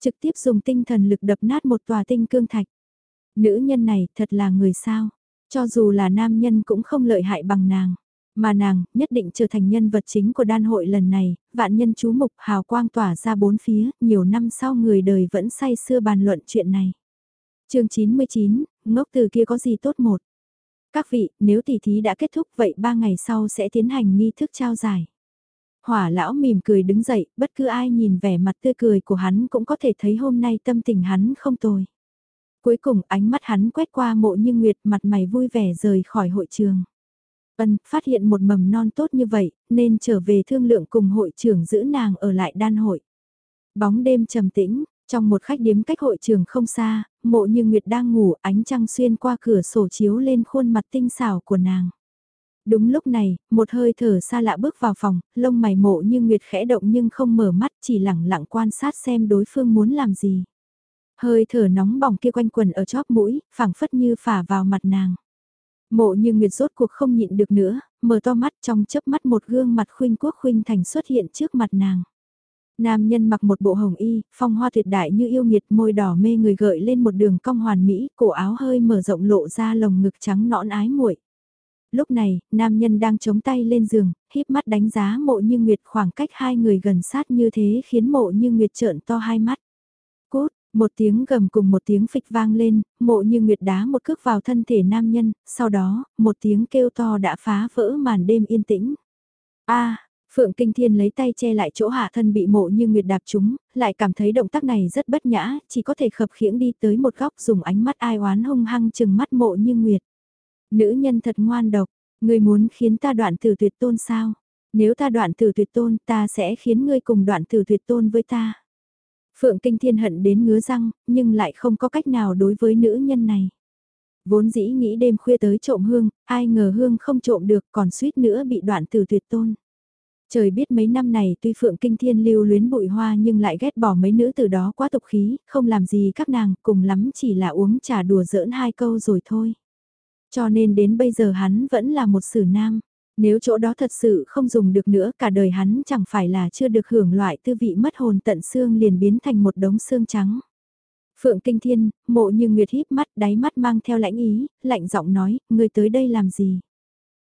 Trực tiếp dùng tinh thần lực đập nát một tòa tinh cương thạch. Nữ nhân này thật là người sao, cho dù là nam nhân cũng không lợi hại bằng nàng. Mà nàng, nhất định trở thành nhân vật chính của đan hội lần này, vạn nhân chú mục hào quang tỏa ra bốn phía, nhiều năm sau người đời vẫn say xưa bàn luận chuyện này. chương 99, ngốc từ kia có gì tốt một. Các vị, nếu tỷ thí đã kết thúc vậy ba ngày sau sẽ tiến hành nghi thức trao giải. Hỏa lão mỉm cười đứng dậy, bất cứ ai nhìn vẻ mặt tươi cười của hắn cũng có thể thấy hôm nay tâm tình hắn không tồi. Cuối cùng ánh mắt hắn quét qua mộ như nguyệt mặt mày vui vẻ rời khỏi hội trường. Ân, phát hiện một mầm non tốt như vậy, nên trở về thương lượng cùng hội trưởng giữ nàng ở lại đan hội. Bóng đêm trầm tĩnh, trong một khách điếm cách hội trường không xa, mộ như Nguyệt đang ngủ ánh trăng xuyên qua cửa sổ chiếu lên khuôn mặt tinh xảo của nàng. Đúng lúc này, một hơi thở xa lạ bước vào phòng, lông mày mộ như Nguyệt khẽ động nhưng không mở mắt chỉ lẳng lặng quan sát xem đối phương muốn làm gì. Hơi thở nóng bỏng kia quanh quần ở chóp mũi, phảng phất như phả vào mặt nàng. Mộ như Nguyệt rốt cuộc không nhịn được nữa, mở to mắt trong chớp mắt một gương mặt khuynh quốc khuynh thành xuất hiện trước mặt nàng. Nam nhân mặc một bộ hồng y, phong hoa tuyệt đại như yêu nghiệt môi đỏ mê người gợi lên một đường cong hoàn mỹ, cổ áo hơi mở rộng lộ ra lồng ngực trắng nõn ái muội. Lúc này, nam nhân đang chống tay lên giường, híp mắt đánh giá mộ như nguyệt khoảng cách hai người gần sát như thế khiến mộ như nguyệt trợn to hai mắt. Một tiếng gầm cùng một tiếng phịch vang lên, mộ như nguyệt đá một cước vào thân thể nam nhân, sau đó, một tiếng kêu to đã phá vỡ màn đêm yên tĩnh. a Phượng Kinh Thiên lấy tay che lại chỗ hạ thân bị mộ như nguyệt đạp chúng, lại cảm thấy động tác này rất bất nhã, chỉ có thể khập khiễng đi tới một góc dùng ánh mắt ai oán hung hăng chừng mắt mộ như nguyệt. Nữ nhân thật ngoan độc, ngươi muốn khiến ta đoạn tử tuyệt tôn sao? Nếu ta đoạn tử tuyệt tôn ta sẽ khiến ngươi cùng đoạn tử tuyệt tôn với ta. Phượng Kinh Thiên hận đến ngứa răng, nhưng lại không có cách nào đối với nữ nhân này. Vốn dĩ nghĩ đêm khuya tới trộm hương, ai ngờ hương không trộm được còn suýt nữa bị đoạn tử tuyệt tôn. Trời biết mấy năm này tuy Phượng Kinh Thiên lưu luyến bụi hoa nhưng lại ghét bỏ mấy nữ từ đó quá tục khí, không làm gì các nàng, cùng lắm chỉ là uống trà đùa giỡn hai câu rồi thôi. Cho nên đến bây giờ hắn vẫn là một sử nam. Nếu chỗ đó thật sự không dùng được nữa cả đời hắn chẳng phải là chưa được hưởng loại tư vị mất hồn tận xương liền biến thành một đống xương trắng. Phượng Kinh Thiên, mộ như Nguyệt híp mắt đáy mắt mang theo lãnh ý, lạnh giọng nói, ngươi tới đây làm gì?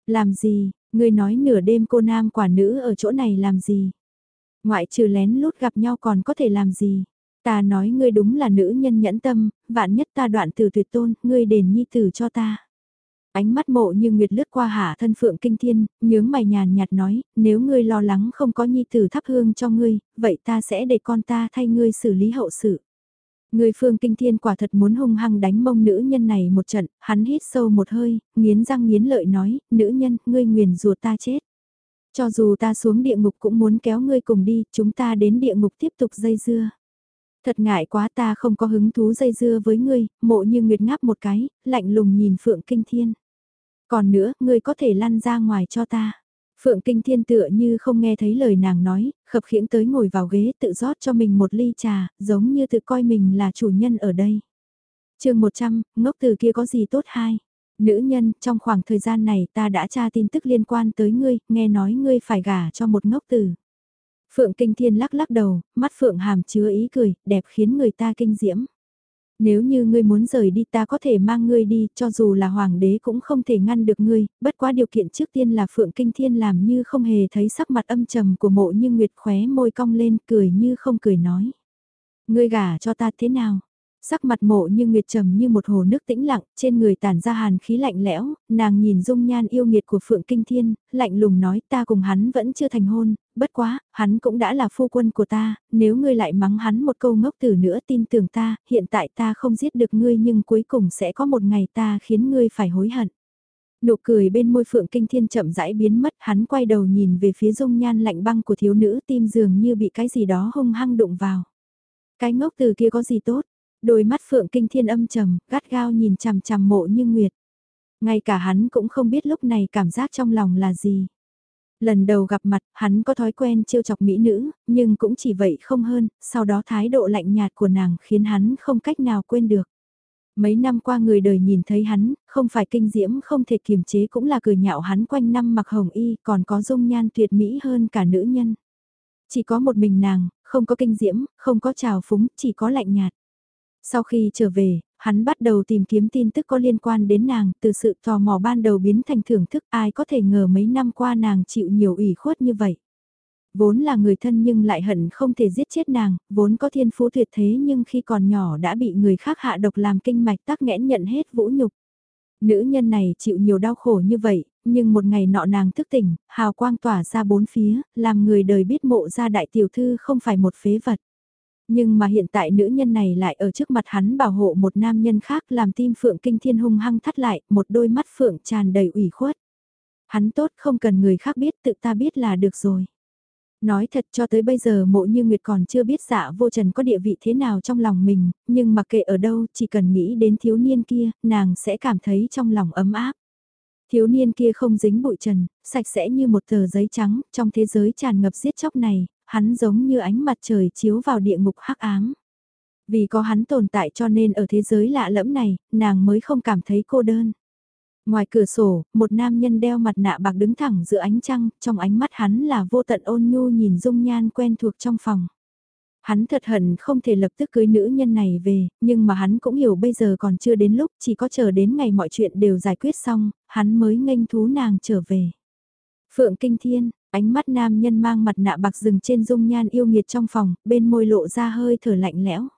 Làm gì, ngươi nói nửa đêm cô nam quả nữ ở chỗ này làm gì? Ngoại trừ lén lút gặp nhau còn có thể làm gì? Ta nói ngươi đúng là nữ nhân nhẫn tâm, vạn nhất ta đoạn từ tuyệt tôn, ngươi đền nhi tử cho ta. Ánh mắt mộ như nguyệt lướt qua hạ thân phượng kinh thiên, nhướng mày nhàn nhạt nói, nếu ngươi lo lắng không có nhi tử thắp hương cho ngươi, vậy ta sẽ để con ta thay ngươi xử lý hậu sự. Người phương kinh thiên quả thật muốn hung hăng đánh mông nữ nhân này một trận, hắn hít sâu một hơi, nghiến răng nghiến lợi nói, nữ nhân, ngươi nguyền rùa ta chết. Cho dù ta xuống địa ngục cũng muốn kéo ngươi cùng đi, chúng ta đến địa ngục tiếp tục dây dưa. Thật ngại quá ta không có hứng thú dây dưa với ngươi, mộ như nguyệt ngáp một cái, lạnh lùng nhìn Phượng Kinh Thiên. Còn nữa, ngươi có thể lăn ra ngoài cho ta. Phượng Kinh Thiên tựa như không nghe thấy lời nàng nói, khập khiễng tới ngồi vào ghế tự rót cho mình một ly trà, giống như tự coi mình là chủ nhân ở đây. chương 100, ngốc từ kia có gì tốt hay? Nữ nhân, trong khoảng thời gian này ta đã tra tin tức liên quan tới ngươi, nghe nói ngươi phải gả cho một ngốc tử. Phượng Kinh Thiên lắc lắc đầu, mắt Phượng hàm chứa ý cười, đẹp khiến người ta kinh diễm. Nếu như ngươi muốn rời đi ta có thể mang ngươi đi, cho dù là hoàng đế cũng không thể ngăn được ngươi, bất quá điều kiện trước tiên là Phượng Kinh Thiên làm như không hề thấy sắc mặt âm trầm của mộ như Nguyệt khóe môi cong lên cười như không cười nói. Ngươi gả cho ta thế nào? Sắc mặt mộ như nguyệt trầm như một hồ nước tĩnh lặng, trên người tản ra hàn khí lạnh lẽo, nàng nhìn dung nhan yêu nghiệt của Phượng Kinh Thiên, lạnh lùng nói ta cùng hắn vẫn chưa thành hôn, bất quá, hắn cũng đã là phu quân của ta, nếu ngươi lại mắng hắn một câu ngốc tử nữa tin tưởng ta, hiện tại ta không giết được ngươi nhưng cuối cùng sẽ có một ngày ta khiến ngươi phải hối hận. Nụ cười bên môi Phượng Kinh Thiên chậm rãi biến mất, hắn quay đầu nhìn về phía dung nhan lạnh băng của thiếu nữ tim dường như bị cái gì đó hung hăng đụng vào. Cái ngốc từ kia có gì tốt, Đôi mắt Phượng Kinh Thiên âm trầm, gắt gao nhìn chằm chằm mộ như Nguyệt. Ngay cả hắn cũng không biết lúc này cảm giác trong lòng là gì. Lần đầu gặp mặt, hắn có thói quen trêu chọc mỹ nữ, nhưng cũng chỉ vậy không hơn, sau đó thái độ lạnh nhạt của nàng khiến hắn không cách nào quên được. Mấy năm qua người đời nhìn thấy hắn, không phải kinh diễm không thể kiềm chế cũng là cười nhạo hắn quanh năm mặc hồng y còn có dung nhan tuyệt mỹ hơn cả nữ nhân. Chỉ có một mình nàng, không có kinh diễm, không có trào phúng, chỉ có lạnh nhạt. Sau khi trở về, hắn bắt đầu tìm kiếm tin tức có liên quan đến nàng, từ sự tò mò ban đầu biến thành thưởng thức ai có thể ngờ mấy năm qua nàng chịu nhiều ủy khuất như vậy. Vốn là người thân nhưng lại hận không thể giết chết nàng, vốn có thiên phú tuyệt thế nhưng khi còn nhỏ đã bị người khác hạ độc làm kinh mạch tắc nghẽn nhận hết vũ nhục. Nữ nhân này chịu nhiều đau khổ như vậy, nhưng một ngày nọ nàng thức tỉnh, hào quang tỏa ra bốn phía, làm người đời biết mộ ra đại tiểu thư không phải một phế vật. Nhưng mà hiện tại nữ nhân này lại ở trước mặt hắn bảo hộ một nam nhân khác làm tim phượng kinh thiên hung hăng thắt lại, một đôi mắt phượng tràn đầy ủy khuất. Hắn tốt không cần người khác biết tự ta biết là được rồi. Nói thật cho tới bây giờ mộ như Nguyệt còn chưa biết dạ vô trần có địa vị thế nào trong lòng mình, nhưng mặc kệ ở đâu chỉ cần nghĩ đến thiếu niên kia, nàng sẽ cảm thấy trong lòng ấm áp. Thiếu niên kia không dính bụi trần, sạch sẽ như một tờ giấy trắng, trong thế giới tràn ngập giết chóc này, hắn giống như ánh mặt trời chiếu vào địa ngục hắc ám. Vì có hắn tồn tại cho nên ở thế giới lạ lẫm này, nàng mới không cảm thấy cô đơn. Ngoài cửa sổ, một nam nhân đeo mặt nạ bạc đứng thẳng giữa ánh trăng, trong ánh mắt hắn là vô tận ôn nhu nhìn dung nhan quen thuộc trong phòng. Hắn thật hận không thể lập tức cưới nữ nhân này về, nhưng mà hắn cũng hiểu bây giờ còn chưa đến lúc, chỉ có chờ đến ngày mọi chuyện đều giải quyết xong, hắn mới nghênh thú nàng trở về. Phượng Kinh Thiên, ánh mắt nam nhân mang mặt nạ bạc rừng trên dung nhan yêu nghiệt trong phòng, bên môi lộ ra hơi thở lạnh lẽo.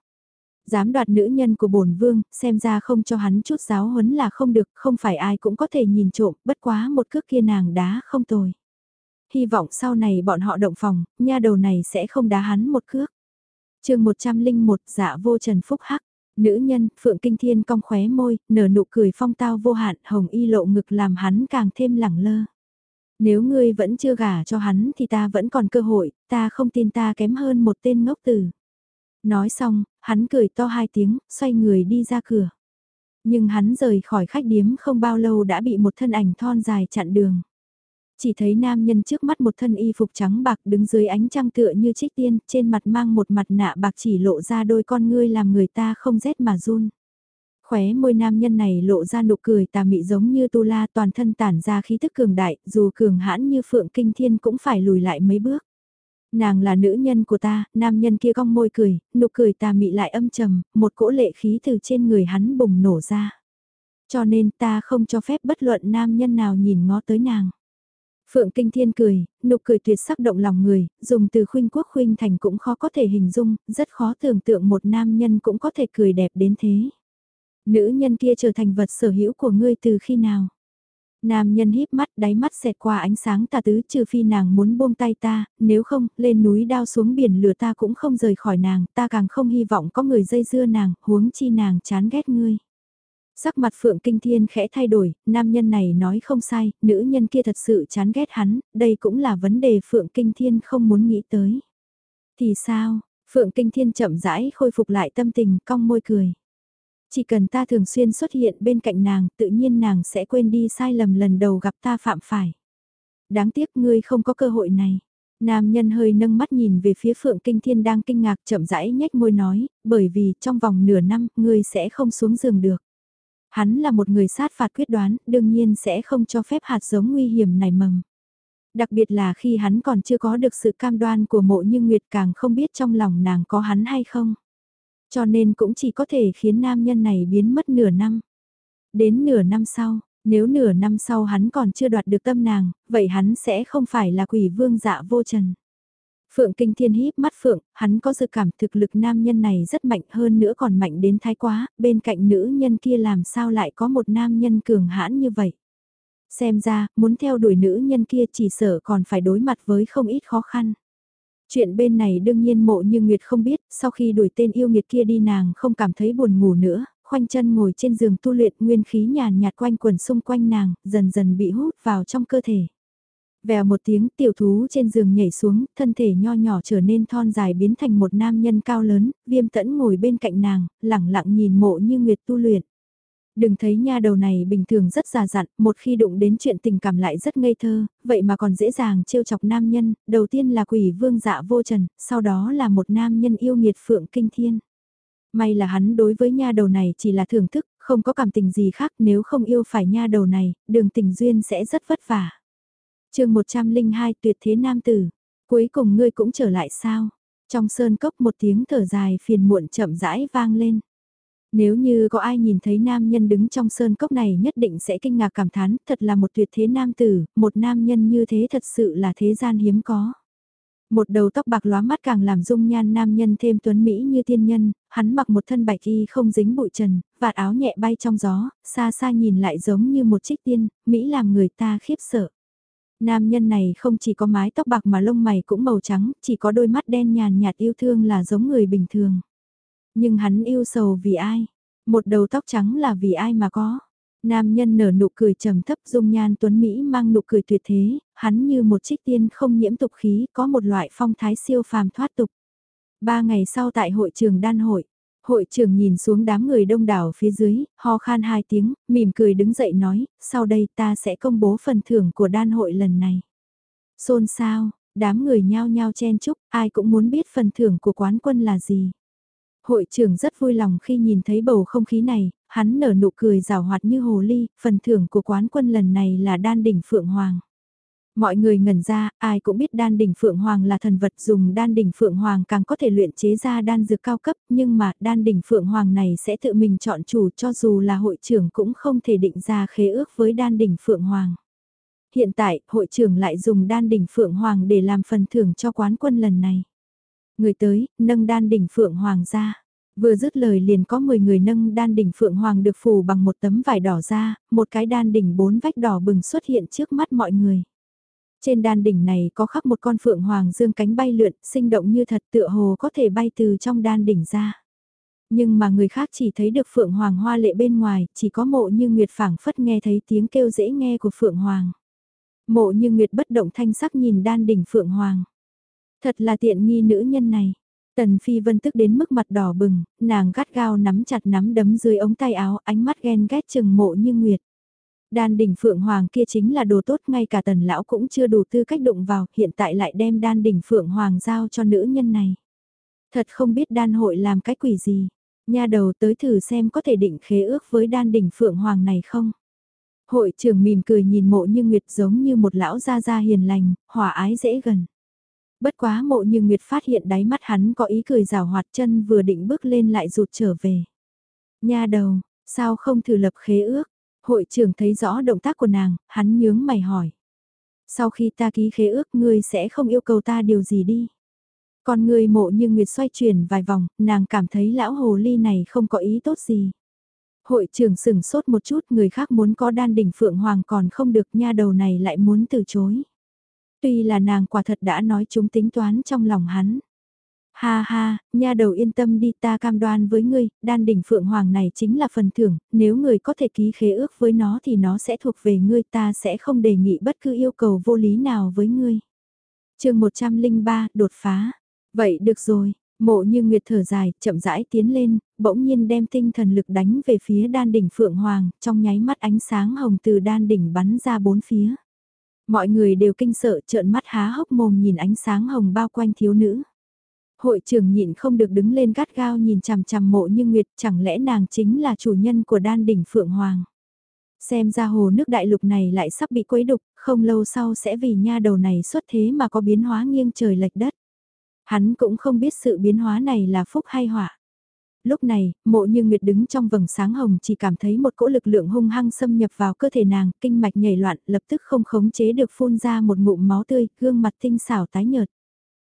Dám đoạt nữ nhân của bổn vương, xem ra không cho hắn chút giáo huấn là không được, không phải ai cũng có thể nhìn trộm, bất quá một cước kia nàng đá không tồi. Hy vọng sau này bọn họ động phòng, nha đầu này sẽ không đá hắn một cước. chương 101 dạ vô trần phúc hắc. Nữ nhân, Phượng Kinh Thiên cong khóe môi, nở nụ cười phong tao vô hạn, hồng y lộ ngực làm hắn càng thêm lẳng lơ. Nếu ngươi vẫn chưa gả cho hắn thì ta vẫn còn cơ hội, ta không tin ta kém hơn một tên ngốc tử. Nói xong, hắn cười to hai tiếng, xoay người đi ra cửa. Nhưng hắn rời khỏi khách điếm không bao lâu đã bị một thân ảnh thon dài chặn đường. Chỉ thấy nam nhân trước mắt một thân y phục trắng bạc đứng dưới ánh trăng tựa như trích tiên, trên mặt mang một mặt nạ bạc chỉ lộ ra đôi con ngươi làm người ta không rét mà run. Khóe môi nam nhân này lộ ra nụ cười tà mị giống như tu la toàn thân tản ra khí thức cường đại, dù cường hãn như phượng kinh thiên cũng phải lùi lại mấy bước. Nàng là nữ nhân của ta, nam nhân kia cong môi cười, nụ cười tà mị lại âm trầm, một cỗ lệ khí từ trên người hắn bùng nổ ra. Cho nên ta không cho phép bất luận nam nhân nào nhìn ngó tới nàng. Phượng Kinh Thiên cười, nụ cười tuyệt sắc động lòng người, dùng từ khuynh quốc khuynh thành cũng khó có thể hình dung, rất khó tưởng tượng một nam nhân cũng có thể cười đẹp đến thế. Nữ nhân kia trở thành vật sở hữu của ngươi từ khi nào? Nam nhân híp mắt đáy mắt xẹt qua ánh sáng tà tứ trừ phi nàng muốn buông tay ta, nếu không, lên núi đao xuống biển lửa ta cũng không rời khỏi nàng, ta càng không hy vọng có người dây dưa nàng, huống chi nàng chán ghét ngươi. Sắc mặt Phượng Kinh Thiên khẽ thay đổi, nam nhân này nói không sai, nữ nhân kia thật sự chán ghét hắn, đây cũng là vấn đề Phượng Kinh Thiên không muốn nghĩ tới. Thì sao, Phượng Kinh Thiên chậm rãi khôi phục lại tâm tình, cong môi cười. Chỉ cần ta thường xuyên xuất hiện bên cạnh nàng, tự nhiên nàng sẽ quên đi sai lầm lần đầu gặp ta phạm phải. Đáng tiếc ngươi không có cơ hội này. Nam nhân hơi nâng mắt nhìn về phía Phượng Kinh Thiên đang kinh ngạc chậm rãi nhếch môi nói, bởi vì trong vòng nửa năm, ngươi sẽ không xuống giường được. Hắn là một người sát phạt quyết đoán, đương nhiên sẽ không cho phép hạt giống nguy hiểm này mầm. Đặc biệt là khi hắn còn chưa có được sự cam đoan của mộ như Nguyệt càng không biết trong lòng nàng có hắn hay không. Cho nên cũng chỉ có thể khiến nam nhân này biến mất nửa năm. Đến nửa năm sau, nếu nửa năm sau hắn còn chưa đoạt được tâm nàng, vậy hắn sẽ không phải là quỷ vương dạ vô trần. Phượng Kinh Thiên híp mắt Phượng, hắn có dự cảm thực lực nam nhân này rất mạnh hơn nữa còn mạnh đến thái quá, bên cạnh nữ nhân kia làm sao lại có một nam nhân cường hãn như vậy. Xem ra, muốn theo đuổi nữ nhân kia chỉ sợ còn phải đối mặt với không ít khó khăn. Chuyện bên này đương nhiên mộ như Nguyệt không biết, sau khi đuổi tên yêu nghiệt kia đi nàng không cảm thấy buồn ngủ nữa, khoanh chân ngồi trên giường tu luyện nguyên khí nhàn nhạt quanh quần xung quanh nàng, dần dần bị hút vào trong cơ thể. Vèo một tiếng tiểu thú trên giường nhảy xuống, thân thể nho nhỏ trở nên thon dài biến thành một nam nhân cao lớn, viêm tẫn ngồi bên cạnh nàng, lẳng lặng nhìn mộ như Nguyệt tu luyện. Đừng thấy nha đầu này bình thường rất già dặn, một khi đụng đến chuyện tình cảm lại rất ngây thơ, vậy mà còn dễ dàng trêu chọc nam nhân, đầu tiên là quỷ vương dạ vô trần, sau đó là một nam nhân yêu nghiệt phượng kinh thiên. May là hắn đối với nha đầu này chỉ là thưởng thức, không có cảm tình gì khác nếu không yêu phải nha đầu này, đường tình duyên sẽ rất vất vả. chương 102 tuyệt thế nam tử, cuối cùng ngươi cũng trở lại sao? Trong sơn cốc một tiếng thở dài phiền muộn chậm rãi vang lên. Nếu như có ai nhìn thấy nam nhân đứng trong sơn cốc này nhất định sẽ kinh ngạc cảm thán, thật là một tuyệt thế nam tử, một nam nhân như thế thật sự là thế gian hiếm có. Một đầu tóc bạc lóa mắt càng làm dung nhan nam nhân thêm tuấn Mỹ như tiên nhân, hắn mặc một thân bạch y không dính bụi trần, vạt áo nhẹ bay trong gió, xa xa nhìn lại giống như một trích tiên, Mỹ làm người ta khiếp sợ. Nam nhân này không chỉ có mái tóc bạc mà lông mày cũng màu trắng, chỉ có đôi mắt đen nhàn nhạt yêu thương là giống người bình thường. Nhưng hắn yêu sầu vì ai? Một đầu tóc trắng là vì ai mà có? Nam nhân nở nụ cười trầm thấp dung nhan tuấn Mỹ mang nụ cười tuyệt thế, hắn như một trích tiên không nhiễm tục khí, có một loại phong thái siêu phàm thoát tục. Ba ngày sau tại hội trường đan hội, hội trưởng nhìn xuống đám người đông đảo phía dưới, ho khan hai tiếng, mỉm cười đứng dậy nói, sau đây ta sẽ công bố phần thưởng của đan hội lần này. Xôn xao đám người nhao nhao chen chúc, ai cũng muốn biết phần thưởng của quán quân là gì. Hội trưởng rất vui lòng khi nhìn thấy bầu không khí này, hắn nở nụ cười rào hoạt như hồ ly, phần thưởng của quán quân lần này là đan đỉnh Phượng Hoàng. Mọi người ngẩn ra, ai cũng biết đan đỉnh Phượng Hoàng là thần vật dùng đan đỉnh Phượng Hoàng càng có thể luyện chế ra đan dược cao cấp, nhưng mà đan đỉnh Phượng Hoàng này sẽ tự mình chọn chủ cho dù là hội trưởng cũng không thể định ra khế ước với đan đỉnh Phượng Hoàng. Hiện tại, hội trưởng lại dùng đan đỉnh Phượng Hoàng để làm phần thưởng cho quán quân lần này. Người tới, nâng đan đỉnh Phượng Hoàng ra. Vừa dứt lời liền có 10 người nâng đan đỉnh Phượng Hoàng được phủ bằng một tấm vải đỏ ra, một cái đan đỉnh bốn vách đỏ bừng xuất hiện trước mắt mọi người. Trên đan đỉnh này có khắc một con Phượng Hoàng dương cánh bay lượn, sinh động như thật tựa hồ có thể bay từ trong đan đỉnh ra. Nhưng mà người khác chỉ thấy được Phượng Hoàng hoa lệ bên ngoài, chỉ có mộ như Nguyệt phảng phất nghe thấy tiếng kêu dễ nghe của Phượng Hoàng. Mộ như Nguyệt bất động thanh sắc nhìn đan đỉnh Phượng Hoàng. Thật là tiện nghi nữ nhân này. Tần Phi Vân tức đến mức mặt đỏ bừng, nàng gắt gao nắm chặt nắm đấm dưới ống tay áo, ánh mắt ghen ghét chừng mộ như nguyệt. Đan đỉnh Phượng Hoàng kia chính là đồ tốt ngay cả tần lão cũng chưa đủ tư cách đụng vào, hiện tại lại đem đan đỉnh Phượng Hoàng giao cho nữ nhân này. Thật không biết đan hội làm cái quỷ gì, nha đầu tới thử xem có thể định khế ước với đan đỉnh Phượng Hoàng này không. Hội trưởng mỉm cười nhìn mộ như nguyệt giống như một lão gia gia hiền lành, hòa ái dễ gần. Bất quá mộ như Nguyệt phát hiện đáy mắt hắn có ý cười rào hoạt chân vừa định bước lên lại rụt trở về. Nha đầu, sao không thử lập khế ước? Hội trưởng thấy rõ động tác của nàng, hắn nhướng mày hỏi. Sau khi ta ký khế ước ngươi sẽ không yêu cầu ta điều gì đi. Còn người mộ như Nguyệt xoay chuyển vài vòng, nàng cảm thấy lão hồ ly này không có ý tốt gì. Hội trưởng sửng sốt một chút người khác muốn có đan đỉnh phượng hoàng còn không được nha đầu này lại muốn từ chối. Tuy là nàng quả thật đã nói chúng tính toán trong lòng hắn. Ha ha, nha đầu yên tâm đi ta cam đoan với ngươi, đan đỉnh phượng hoàng này chính là phần thưởng, nếu người có thể ký khế ước với nó thì nó sẽ thuộc về ngươi ta sẽ không đề nghị bất cứ yêu cầu vô lý nào với ngươi. chương 103, đột phá. Vậy được rồi, mộ như nguyệt thở dài, chậm rãi tiến lên, bỗng nhiên đem tinh thần lực đánh về phía đan đỉnh phượng hoàng, trong nháy mắt ánh sáng hồng từ đan đỉnh bắn ra bốn phía. Mọi người đều kinh sợ trợn mắt há hốc mồm nhìn ánh sáng hồng bao quanh thiếu nữ. Hội trưởng nhịn không được đứng lên gắt gao nhìn chằm chằm mộ như Nguyệt chẳng lẽ nàng chính là chủ nhân của đan đỉnh Phượng Hoàng. Xem ra hồ nước đại lục này lại sắp bị quấy đục, không lâu sau sẽ vì nha đầu này xuất thế mà có biến hóa nghiêng trời lệch đất. Hắn cũng không biết sự biến hóa này là phúc hay họa. Lúc này, mộ như Nguyệt đứng trong vầng sáng hồng chỉ cảm thấy một cỗ lực lượng hung hăng xâm nhập vào cơ thể nàng, kinh mạch nhảy loạn, lập tức không khống chế được phun ra một ngụm máu tươi, gương mặt tinh xảo tái nhợt.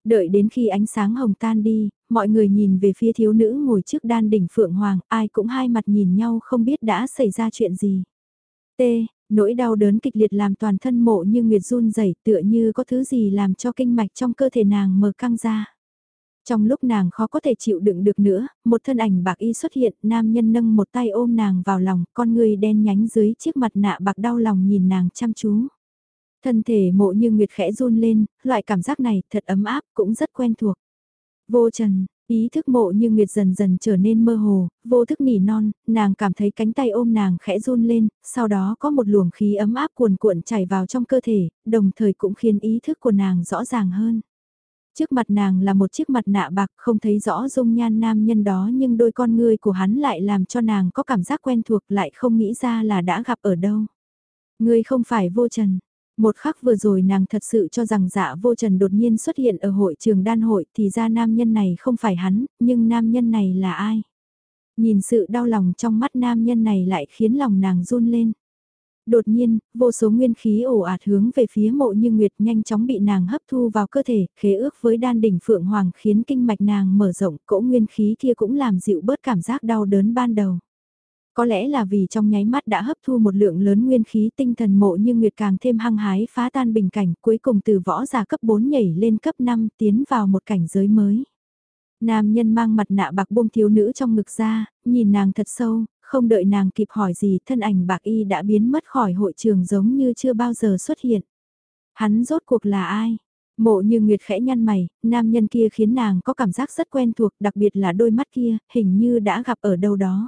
Đợi đến khi ánh sáng hồng tan đi, mọi người nhìn về phía thiếu nữ ngồi trước đan đỉnh Phượng Hoàng, ai cũng hai mặt nhìn nhau không biết đã xảy ra chuyện gì. T. Nỗi đau đớn kịch liệt làm toàn thân mộ như Nguyệt run rẩy tựa như có thứ gì làm cho kinh mạch trong cơ thể nàng mở căng ra. Trong lúc nàng khó có thể chịu đựng được nữa, một thân ảnh bạc y xuất hiện, nam nhân nâng một tay ôm nàng vào lòng, con người đen nhánh dưới chiếc mặt nạ bạc đau lòng nhìn nàng chăm chú. Thân thể mộ như nguyệt khẽ run lên, loại cảm giác này thật ấm áp, cũng rất quen thuộc. Vô trần, ý thức mộ như nguyệt dần dần trở nên mơ hồ, vô thức nỉ non, nàng cảm thấy cánh tay ôm nàng khẽ run lên, sau đó có một luồng khí ấm áp cuồn cuộn chảy vào trong cơ thể, đồng thời cũng khiến ý thức của nàng rõ ràng hơn. Trước mặt nàng là một chiếc mặt nạ bạc không thấy rõ dung nhan nam nhân đó nhưng đôi con ngươi của hắn lại làm cho nàng có cảm giác quen thuộc lại không nghĩ ra là đã gặp ở đâu. Ngươi không phải vô trần. Một khắc vừa rồi nàng thật sự cho rằng dạ vô trần đột nhiên xuất hiện ở hội trường đan hội thì ra nam nhân này không phải hắn, nhưng nam nhân này là ai? Nhìn sự đau lòng trong mắt nam nhân này lại khiến lòng nàng run lên. Đột nhiên, vô số nguyên khí ồ ạt hướng về phía mộ như nguyệt nhanh chóng bị nàng hấp thu vào cơ thể, khế ước với đan đỉnh phượng hoàng khiến kinh mạch nàng mở rộng, cỗ nguyên khí kia cũng làm dịu bớt cảm giác đau đớn ban đầu. Có lẽ là vì trong nháy mắt đã hấp thu một lượng lớn nguyên khí tinh thần mộ như nguyệt càng thêm hăng hái phá tan bình cảnh cuối cùng từ võ giả cấp 4 nhảy lên cấp 5 tiến vào một cảnh giới mới. Nam nhân mang mặt nạ bạc buông thiếu nữ trong ngực ra, nhìn nàng thật sâu, không đợi nàng kịp hỏi gì thân ảnh bạc y đã biến mất khỏi hội trường giống như chưa bao giờ xuất hiện. Hắn rốt cuộc là ai? Mộ như Nguyệt khẽ nhăn mày, nam nhân kia khiến nàng có cảm giác rất quen thuộc, đặc biệt là đôi mắt kia, hình như đã gặp ở đâu đó.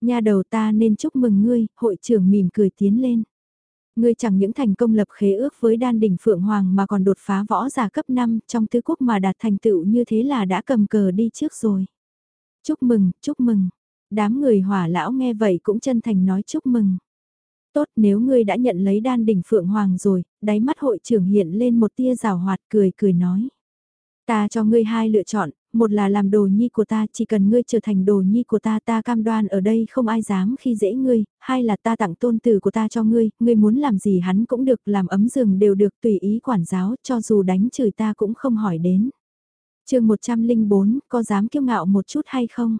Nhà đầu ta nên chúc mừng ngươi, hội trưởng mỉm cười tiến lên. Ngươi chẳng những thành công lập khế ước với đan đỉnh Phượng Hoàng mà còn đột phá võ giả cấp 5 trong tứ quốc mà đạt thành tựu như thế là đã cầm cờ đi trước rồi. Chúc mừng, chúc mừng. Đám người hỏa lão nghe vậy cũng chân thành nói chúc mừng. Tốt nếu ngươi đã nhận lấy đan đỉnh Phượng Hoàng rồi, đáy mắt hội trưởng hiện lên một tia rào hoạt cười cười nói. Ta cho ngươi hai lựa chọn, một là làm đồ nhi của ta, chỉ cần ngươi trở thành đồ nhi của ta ta cam đoan ở đây không ai dám khi dễ ngươi, hai là ta tặng tôn tử của ta cho ngươi, ngươi muốn làm gì hắn cũng được, làm ấm giường đều được tùy ý quản giáo, cho dù đánh chửi ta cũng không hỏi đến. chương 104, có dám kiêu ngạo một chút hay không?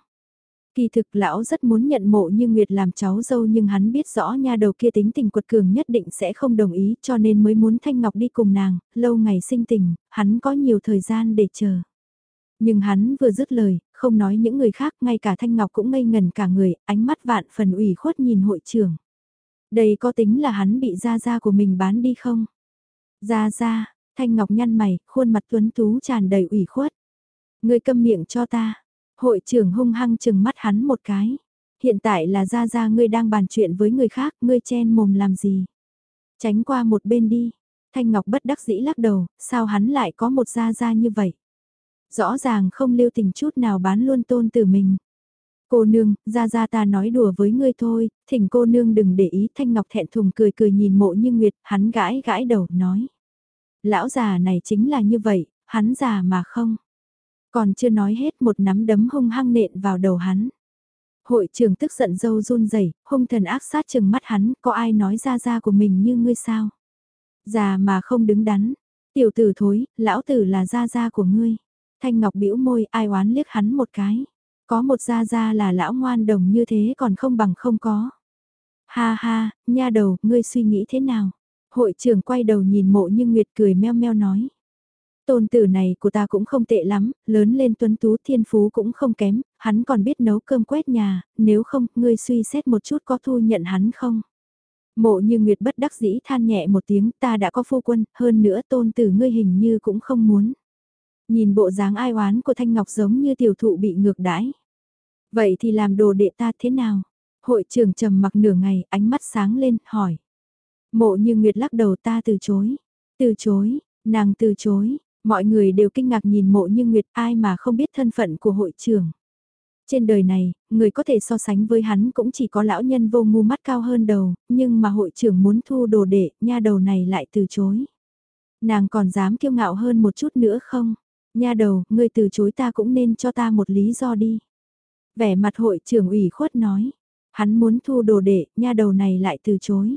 Kỳ thực lão rất muốn nhận mộ như Nguyệt làm cháu dâu nhưng hắn biết rõ nha đầu kia tính tình quật cường nhất định sẽ không đồng ý cho nên mới muốn Thanh Ngọc đi cùng nàng, lâu ngày sinh tình, hắn có nhiều thời gian để chờ. Nhưng hắn vừa dứt lời, không nói những người khác, ngay cả Thanh Ngọc cũng ngây ngần cả người, ánh mắt vạn phần ủy khuất nhìn hội trưởng. Đây có tính là hắn bị gia gia của mình bán đi không? Gia gia, Thanh Ngọc nhăn mày, khuôn mặt tuấn tú tràn đầy ủy khuất. Người câm miệng cho ta. Hội trưởng hung hăng chừng mắt hắn một cái. Hiện tại là gia gia ngươi đang bàn chuyện với người khác, ngươi chen mồm làm gì? Tránh qua một bên đi. Thanh Ngọc bất đắc dĩ lắc đầu, sao hắn lại có một gia gia như vậy? rõ ràng không lưu tình chút nào bán luôn tôn từ mình. Cô nương, ra ra ta nói đùa với ngươi thôi, thỉnh cô nương đừng để ý Thanh Ngọc thẹn thùng cười cười nhìn mộ như Nguyệt, hắn gãi gãi đầu, nói. Lão già này chính là như vậy, hắn già mà không. Còn chưa nói hết một nắm đấm hung hăng nện vào đầu hắn. Hội trưởng tức giận dâu run rẩy, hung thần ác sát chừng mắt hắn, có ai nói ra ra của mình như ngươi sao? Già mà không đứng đắn, tiểu tử thối, lão tử là gia gia của ngươi. Thanh Ngọc bĩu môi ai oán liếc hắn một cái. Có một gia gia là lão ngoan đồng như thế còn không bằng không có. Ha ha, nha đầu, ngươi suy nghĩ thế nào? Hội trưởng quay đầu nhìn mộ như Nguyệt cười meo meo nói. Tôn tử này của ta cũng không tệ lắm, lớn lên tuấn tú thiên phú cũng không kém, hắn còn biết nấu cơm quét nhà, nếu không, ngươi suy xét một chút có thu nhận hắn không? Mộ như Nguyệt bất đắc dĩ than nhẹ một tiếng ta đã có phu quân, hơn nữa tôn tử ngươi hình như cũng không muốn. Nhìn bộ dáng ai oán của Thanh Ngọc giống như tiểu thụ bị ngược đãi. Vậy thì làm đồ đệ ta thế nào? Hội trưởng trầm mặc nửa ngày, ánh mắt sáng lên, hỏi. Mộ như Nguyệt lắc đầu ta từ chối. Từ chối, nàng từ chối, mọi người đều kinh ngạc nhìn mộ như Nguyệt ai mà không biết thân phận của hội trưởng. Trên đời này, người có thể so sánh với hắn cũng chỉ có lão nhân vô ngu mắt cao hơn đầu, nhưng mà hội trưởng muốn thu đồ đệ, nha đầu này lại từ chối. Nàng còn dám kiêu ngạo hơn một chút nữa không? Nha đầu, ngươi từ chối ta cũng nên cho ta một lý do đi. Vẻ mặt hội trưởng ủy khuất nói. Hắn muốn thu đồ đệ, nha đầu này lại từ chối.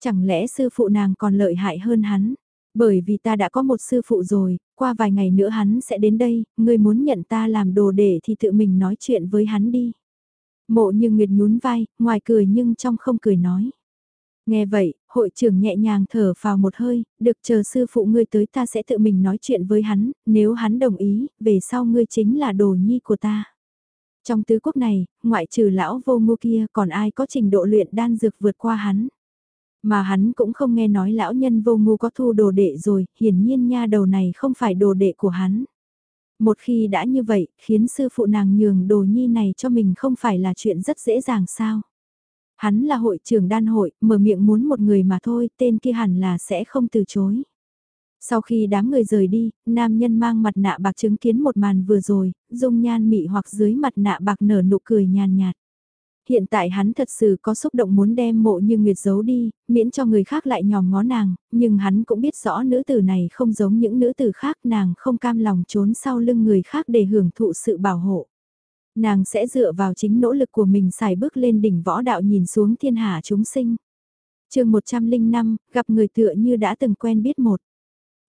Chẳng lẽ sư phụ nàng còn lợi hại hơn hắn? Bởi vì ta đã có một sư phụ rồi, qua vài ngày nữa hắn sẽ đến đây, ngươi muốn nhận ta làm đồ để thì tự mình nói chuyện với hắn đi. Mộ như Nguyệt nhún vai, ngoài cười nhưng trong không cười nói. Nghe vậy, hội trưởng nhẹ nhàng thở vào một hơi, được chờ sư phụ ngươi tới ta sẽ tự mình nói chuyện với hắn, nếu hắn đồng ý, về sau ngươi chính là đồ nhi của ta. Trong tứ quốc này, ngoại trừ lão vô ngu kia còn ai có trình độ luyện đan dược vượt qua hắn. Mà hắn cũng không nghe nói lão nhân vô ngu có thu đồ đệ rồi, hiển nhiên nha đầu này không phải đồ đệ của hắn. Một khi đã như vậy, khiến sư phụ nàng nhường đồ nhi này cho mình không phải là chuyện rất dễ dàng sao. Hắn là hội trưởng đan hội, mở miệng muốn một người mà thôi, tên kia hẳn là sẽ không từ chối. Sau khi đám người rời đi, nam nhân mang mặt nạ bạc chứng kiến một màn vừa rồi, dung nhan mị hoặc dưới mặt nạ bạc nở nụ cười nhàn nhạt. Hiện tại hắn thật sự có xúc động muốn đem mộ như Nguyệt giấu đi, miễn cho người khác lại nhòm ngó nàng, nhưng hắn cũng biết rõ nữ tử này không giống những nữ tử khác nàng không cam lòng trốn sau lưng người khác để hưởng thụ sự bảo hộ. Nàng sẽ dựa vào chính nỗ lực của mình xài bước lên đỉnh võ đạo nhìn xuống thiên hạ chúng sinh. chương 105, gặp người tựa như đã từng quen biết một.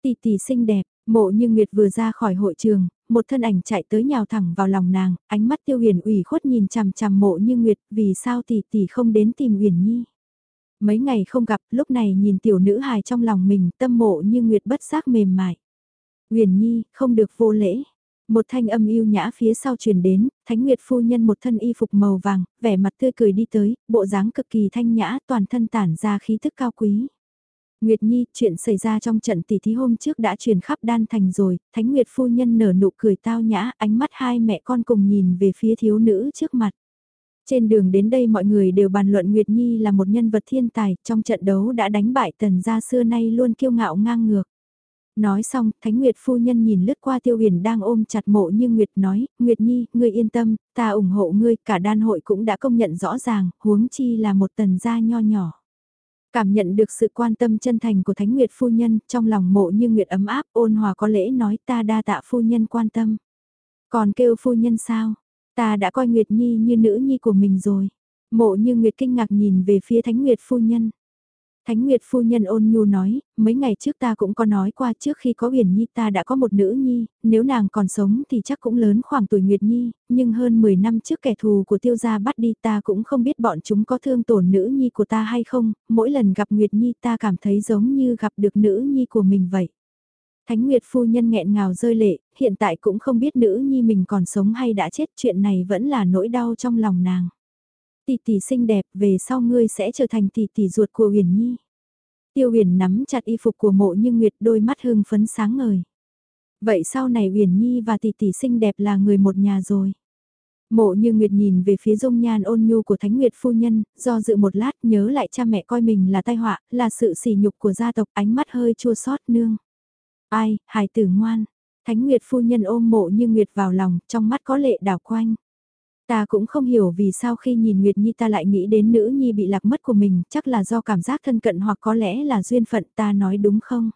Tỷ tỷ xinh đẹp, mộ như Nguyệt vừa ra khỏi hội trường, một thân ảnh chạy tới nhào thẳng vào lòng nàng, ánh mắt tiêu huyền ủy khuất nhìn chằm chằm mộ như Nguyệt, vì sao tỷ tỷ không đến tìm huyền nhi. Mấy ngày không gặp, lúc này nhìn tiểu nữ hài trong lòng mình, tâm mộ như Nguyệt bất giác mềm mại. Huyền nhi, không được vô lễ. Một thanh âm yêu nhã phía sau truyền đến, Thánh Nguyệt phu nhân một thân y phục màu vàng, vẻ mặt tươi cười đi tới, bộ dáng cực kỳ thanh nhã, toàn thân tản ra khí thức cao quý. Nguyệt Nhi, chuyện xảy ra trong trận tỷ thí hôm trước đã truyền khắp đan thành rồi, Thánh Nguyệt phu nhân nở nụ cười tao nhã, ánh mắt hai mẹ con cùng nhìn về phía thiếu nữ trước mặt. Trên đường đến đây mọi người đều bàn luận Nguyệt Nhi là một nhân vật thiên tài, trong trận đấu đã đánh bại tần gia xưa nay luôn kiêu ngạo ngang ngược. Nói xong, Thánh Nguyệt phu nhân nhìn lướt qua Tiêu Huyền đang ôm chặt mộ như Nguyệt nói, Nguyệt Nhi, ngươi yên tâm, ta ủng hộ ngươi, cả đan hội cũng đã công nhận rõ ràng, huống chi là một tần gia nho nhỏ. Cảm nhận được sự quan tâm chân thành của Thánh Nguyệt phu nhân, trong lòng mộ như Nguyệt ấm áp, ôn hòa có lễ nói ta đa tạ phu nhân quan tâm. Còn kêu phu nhân sao? Ta đã coi Nguyệt Nhi như nữ nhi của mình rồi. Mộ như Nguyệt kinh ngạc nhìn về phía Thánh Nguyệt phu nhân. Thánh Nguyệt phu nhân ôn nhu nói, mấy ngày trước ta cũng có nói qua trước khi có Huyền Nhi ta đã có một nữ nhi, nếu nàng còn sống thì chắc cũng lớn khoảng tuổi Nguyệt Nhi, nhưng hơn 10 năm trước kẻ thù của tiêu gia bắt đi ta cũng không biết bọn chúng có thương tổn nữ nhi của ta hay không, mỗi lần gặp Nguyệt Nhi ta cảm thấy giống như gặp được nữ nhi của mình vậy. Thánh Nguyệt phu nhân nghẹn ngào rơi lệ, hiện tại cũng không biết nữ nhi mình còn sống hay đã chết chuyện này vẫn là nỗi đau trong lòng nàng tỷ tỷ xinh đẹp, về sau ngươi sẽ trở thành tỷ tỷ ruột của Huyền Nhi. Tiêu Huyền nắm chặt y phục của mộ như Nguyệt đôi mắt hưng phấn sáng ngời. Vậy sau này Huyền Nhi và tỷ tỷ xinh đẹp là người một nhà rồi. Mộ như Nguyệt nhìn về phía dung nhan ôn nhu của Thánh Nguyệt phu nhân, do dự một lát nhớ lại cha mẹ coi mình là tai họa, là sự sỉ nhục của gia tộc ánh mắt hơi chua xót nương. Ai, hài tử ngoan. Thánh Nguyệt phu nhân ôm mộ như Nguyệt vào lòng, trong mắt có lệ đảo quanh. Ta cũng không hiểu vì sao khi nhìn Nguyệt Nhi ta lại nghĩ đến nữ nhi bị lạc mất của mình, chắc là do cảm giác thân cận hoặc có lẽ là duyên phận ta nói đúng không?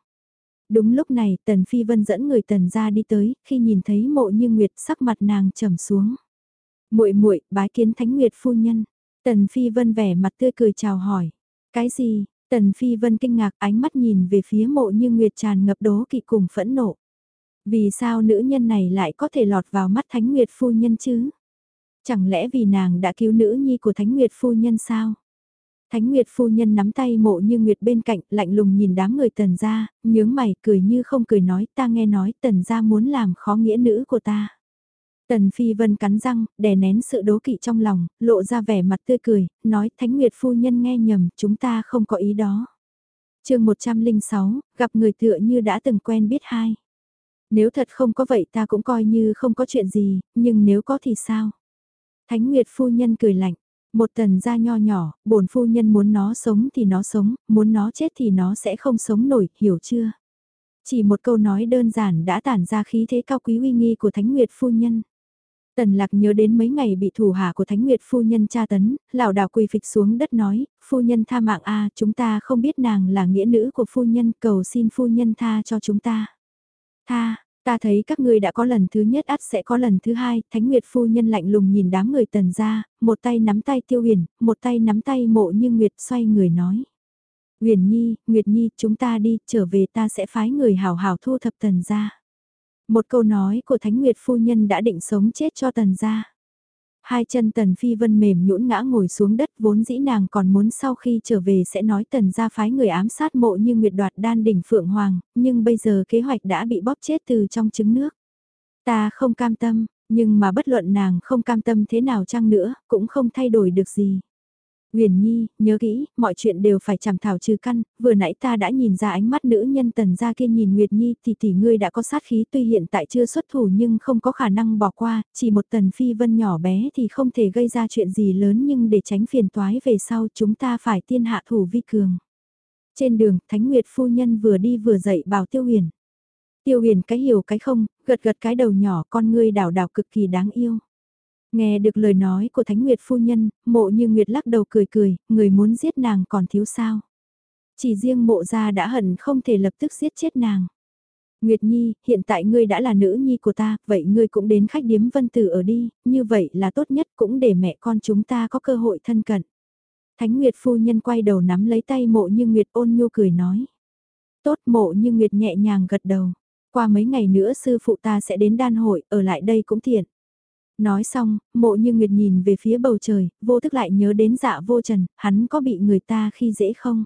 Đúng lúc này, Tần Phi Vân dẫn người Tần ra đi tới, khi nhìn thấy mộ như Nguyệt sắc mặt nàng trầm xuống. muội muội bái kiến Thánh Nguyệt phu nhân. Tần Phi Vân vẻ mặt tươi cười chào hỏi. Cái gì? Tần Phi Vân kinh ngạc ánh mắt nhìn về phía mộ như Nguyệt tràn ngập đố kỵ cùng phẫn nộ. Vì sao nữ nhân này lại có thể lọt vào mắt Thánh Nguyệt phu nhân chứ? Chẳng lẽ vì nàng đã cứu nữ nhi của Thánh Nguyệt phu nhân sao? Thánh Nguyệt phu nhân nắm tay mộ như Nguyệt bên cạnh, lạnh lùng nhìn đám người tần gia, nhướng mày cười như không cười nói, ta nghe nói tần gia muốn làm khó nghĩa nữ của ta. Tần Phi Vân cắn răng, đè nén sự đố kỵ trong lòng, lộ ra vẻ mặt tươi cười, nói Thánh Nguyệt phu nhân nghe nhầm, chúng ta không có ý đó. chương 106, gặp người tựa như đã từng quen biết hai. Nếu thật không có vậy ta cũng coi như không có chuyện gì, nhưng nếu có thì sao? Thánh Nguyệt phu nhân cười lạnh, một tần gia nho nhỏ, bổn phu nhân muốn nó sống thì nó sống, muốn nó chết thì nó sẽ không sống nổi, hiểu chưa? Chỉ một câu nói đơn giản đã tản ra khí thế cao quý uy nghi của Thánh Nguyệt phu nhân. Tần lạc nhớ đến mấy ngày bị thủ hạ của Thánh Nguyệt phu nhân tra tấn, lão đảo quỳ phịch xuống đất nói, phu nhân tha mạng a chúng ta không biết nàng là nghĩa nữ của phu nhân, cầu xin phu nhân tha cho chúng ta. Tha, Ta thấy các ngươi đã có lần thứ nhất ắt sẽ có lần thứ hai, Thánh Nguyệt phu nhân lạnh lùng nhìn đám người tần ra, một tay nắm tay tiêu huyền, một tay nắm tay mộ như Nguyệt xoay người nói. Huyền Nhi, Nguyệt Nhi, chúng ta đi, trở về ta sẽ phái người hào hào thu thập tần ra. Một câu nói của Thánh Nguyệt phu nhân đã định sống chết cho tần ra. Hai chân tần phi vân mềm nhũn ngã ngồi xuống đất vốn dĩ nàng còn muốn sau khi trở về sẽ nói tần ra phái người ám sát mộ như nguyệt đoạt đan đỉnh phượng hoàng, nhưng bây giờ kế hoạch đã bị bóp chết từ trong trứng nước. Ta không cam tâm, nhưng mà bất luận nàng không cam tâm thế nào chăng nữa, cũng không thay đổi được gì. Huyền Nhi, nhớ kỹ, mọi chuyện đều phải chằm thảo trừ căn, vừa nãy ta đã nhìn ra ánh mắt nữ nhân tần gia kia nhìn Nguyệt Nhi thì tỷ ngươi đã có sát khí tuy hiện tại chưa xuất thủ nhưng không có khả năng bỏ qua, chỉ một tần phi vân nhỏ bé thì không thể gây ra chuyện gì lớn nhưng để tránh phiền toái về sau chúng ta phải tiên hạ thủ vi cường. Trên đường, Thánh Nguyệt phu nhân vừa đi vừa dậy bảo Tiêu Huyền. Tiêu Huyền cái hiểu cái không, gật gật cái đầu nhỏ con ngươi đảo đảo cực kỳ đáng yêu. Nghe được lời nói của Thánh Nguyệt phu nhân, mộ như Nguyệt lắc đầu cười cười, người muốn giết nàng còn thiếu sao. Chỉ riêng mộ gia đã hận không thể lập tức giết chết nàng. Nguyệt Nhi, hiện tại ngươi đã là nữ nhi của ta, vậy ngươi cũng đến khách điếm vân tử ở đi, như vậy là tốt nhất cũng để mẹ con chúng ta có cơ hội thân cận. Thánh Nguyệt phu nhân quay đầu nắm lấy tay mộ như Nguyệt ôn nhu cười nói. Tốt mộ như Nguyệt nhẹ nhàng gật đầu. Qua mấy ngày nữa sư phụ ta sẽ đến đan hội, ở lại đây cũng tiện. Nói xong, mộ như Nguyệt nhìn về phía bầu trời, vô thức lại nhớ đến dạ vô trần, hắn có bị người ta khi dễ không?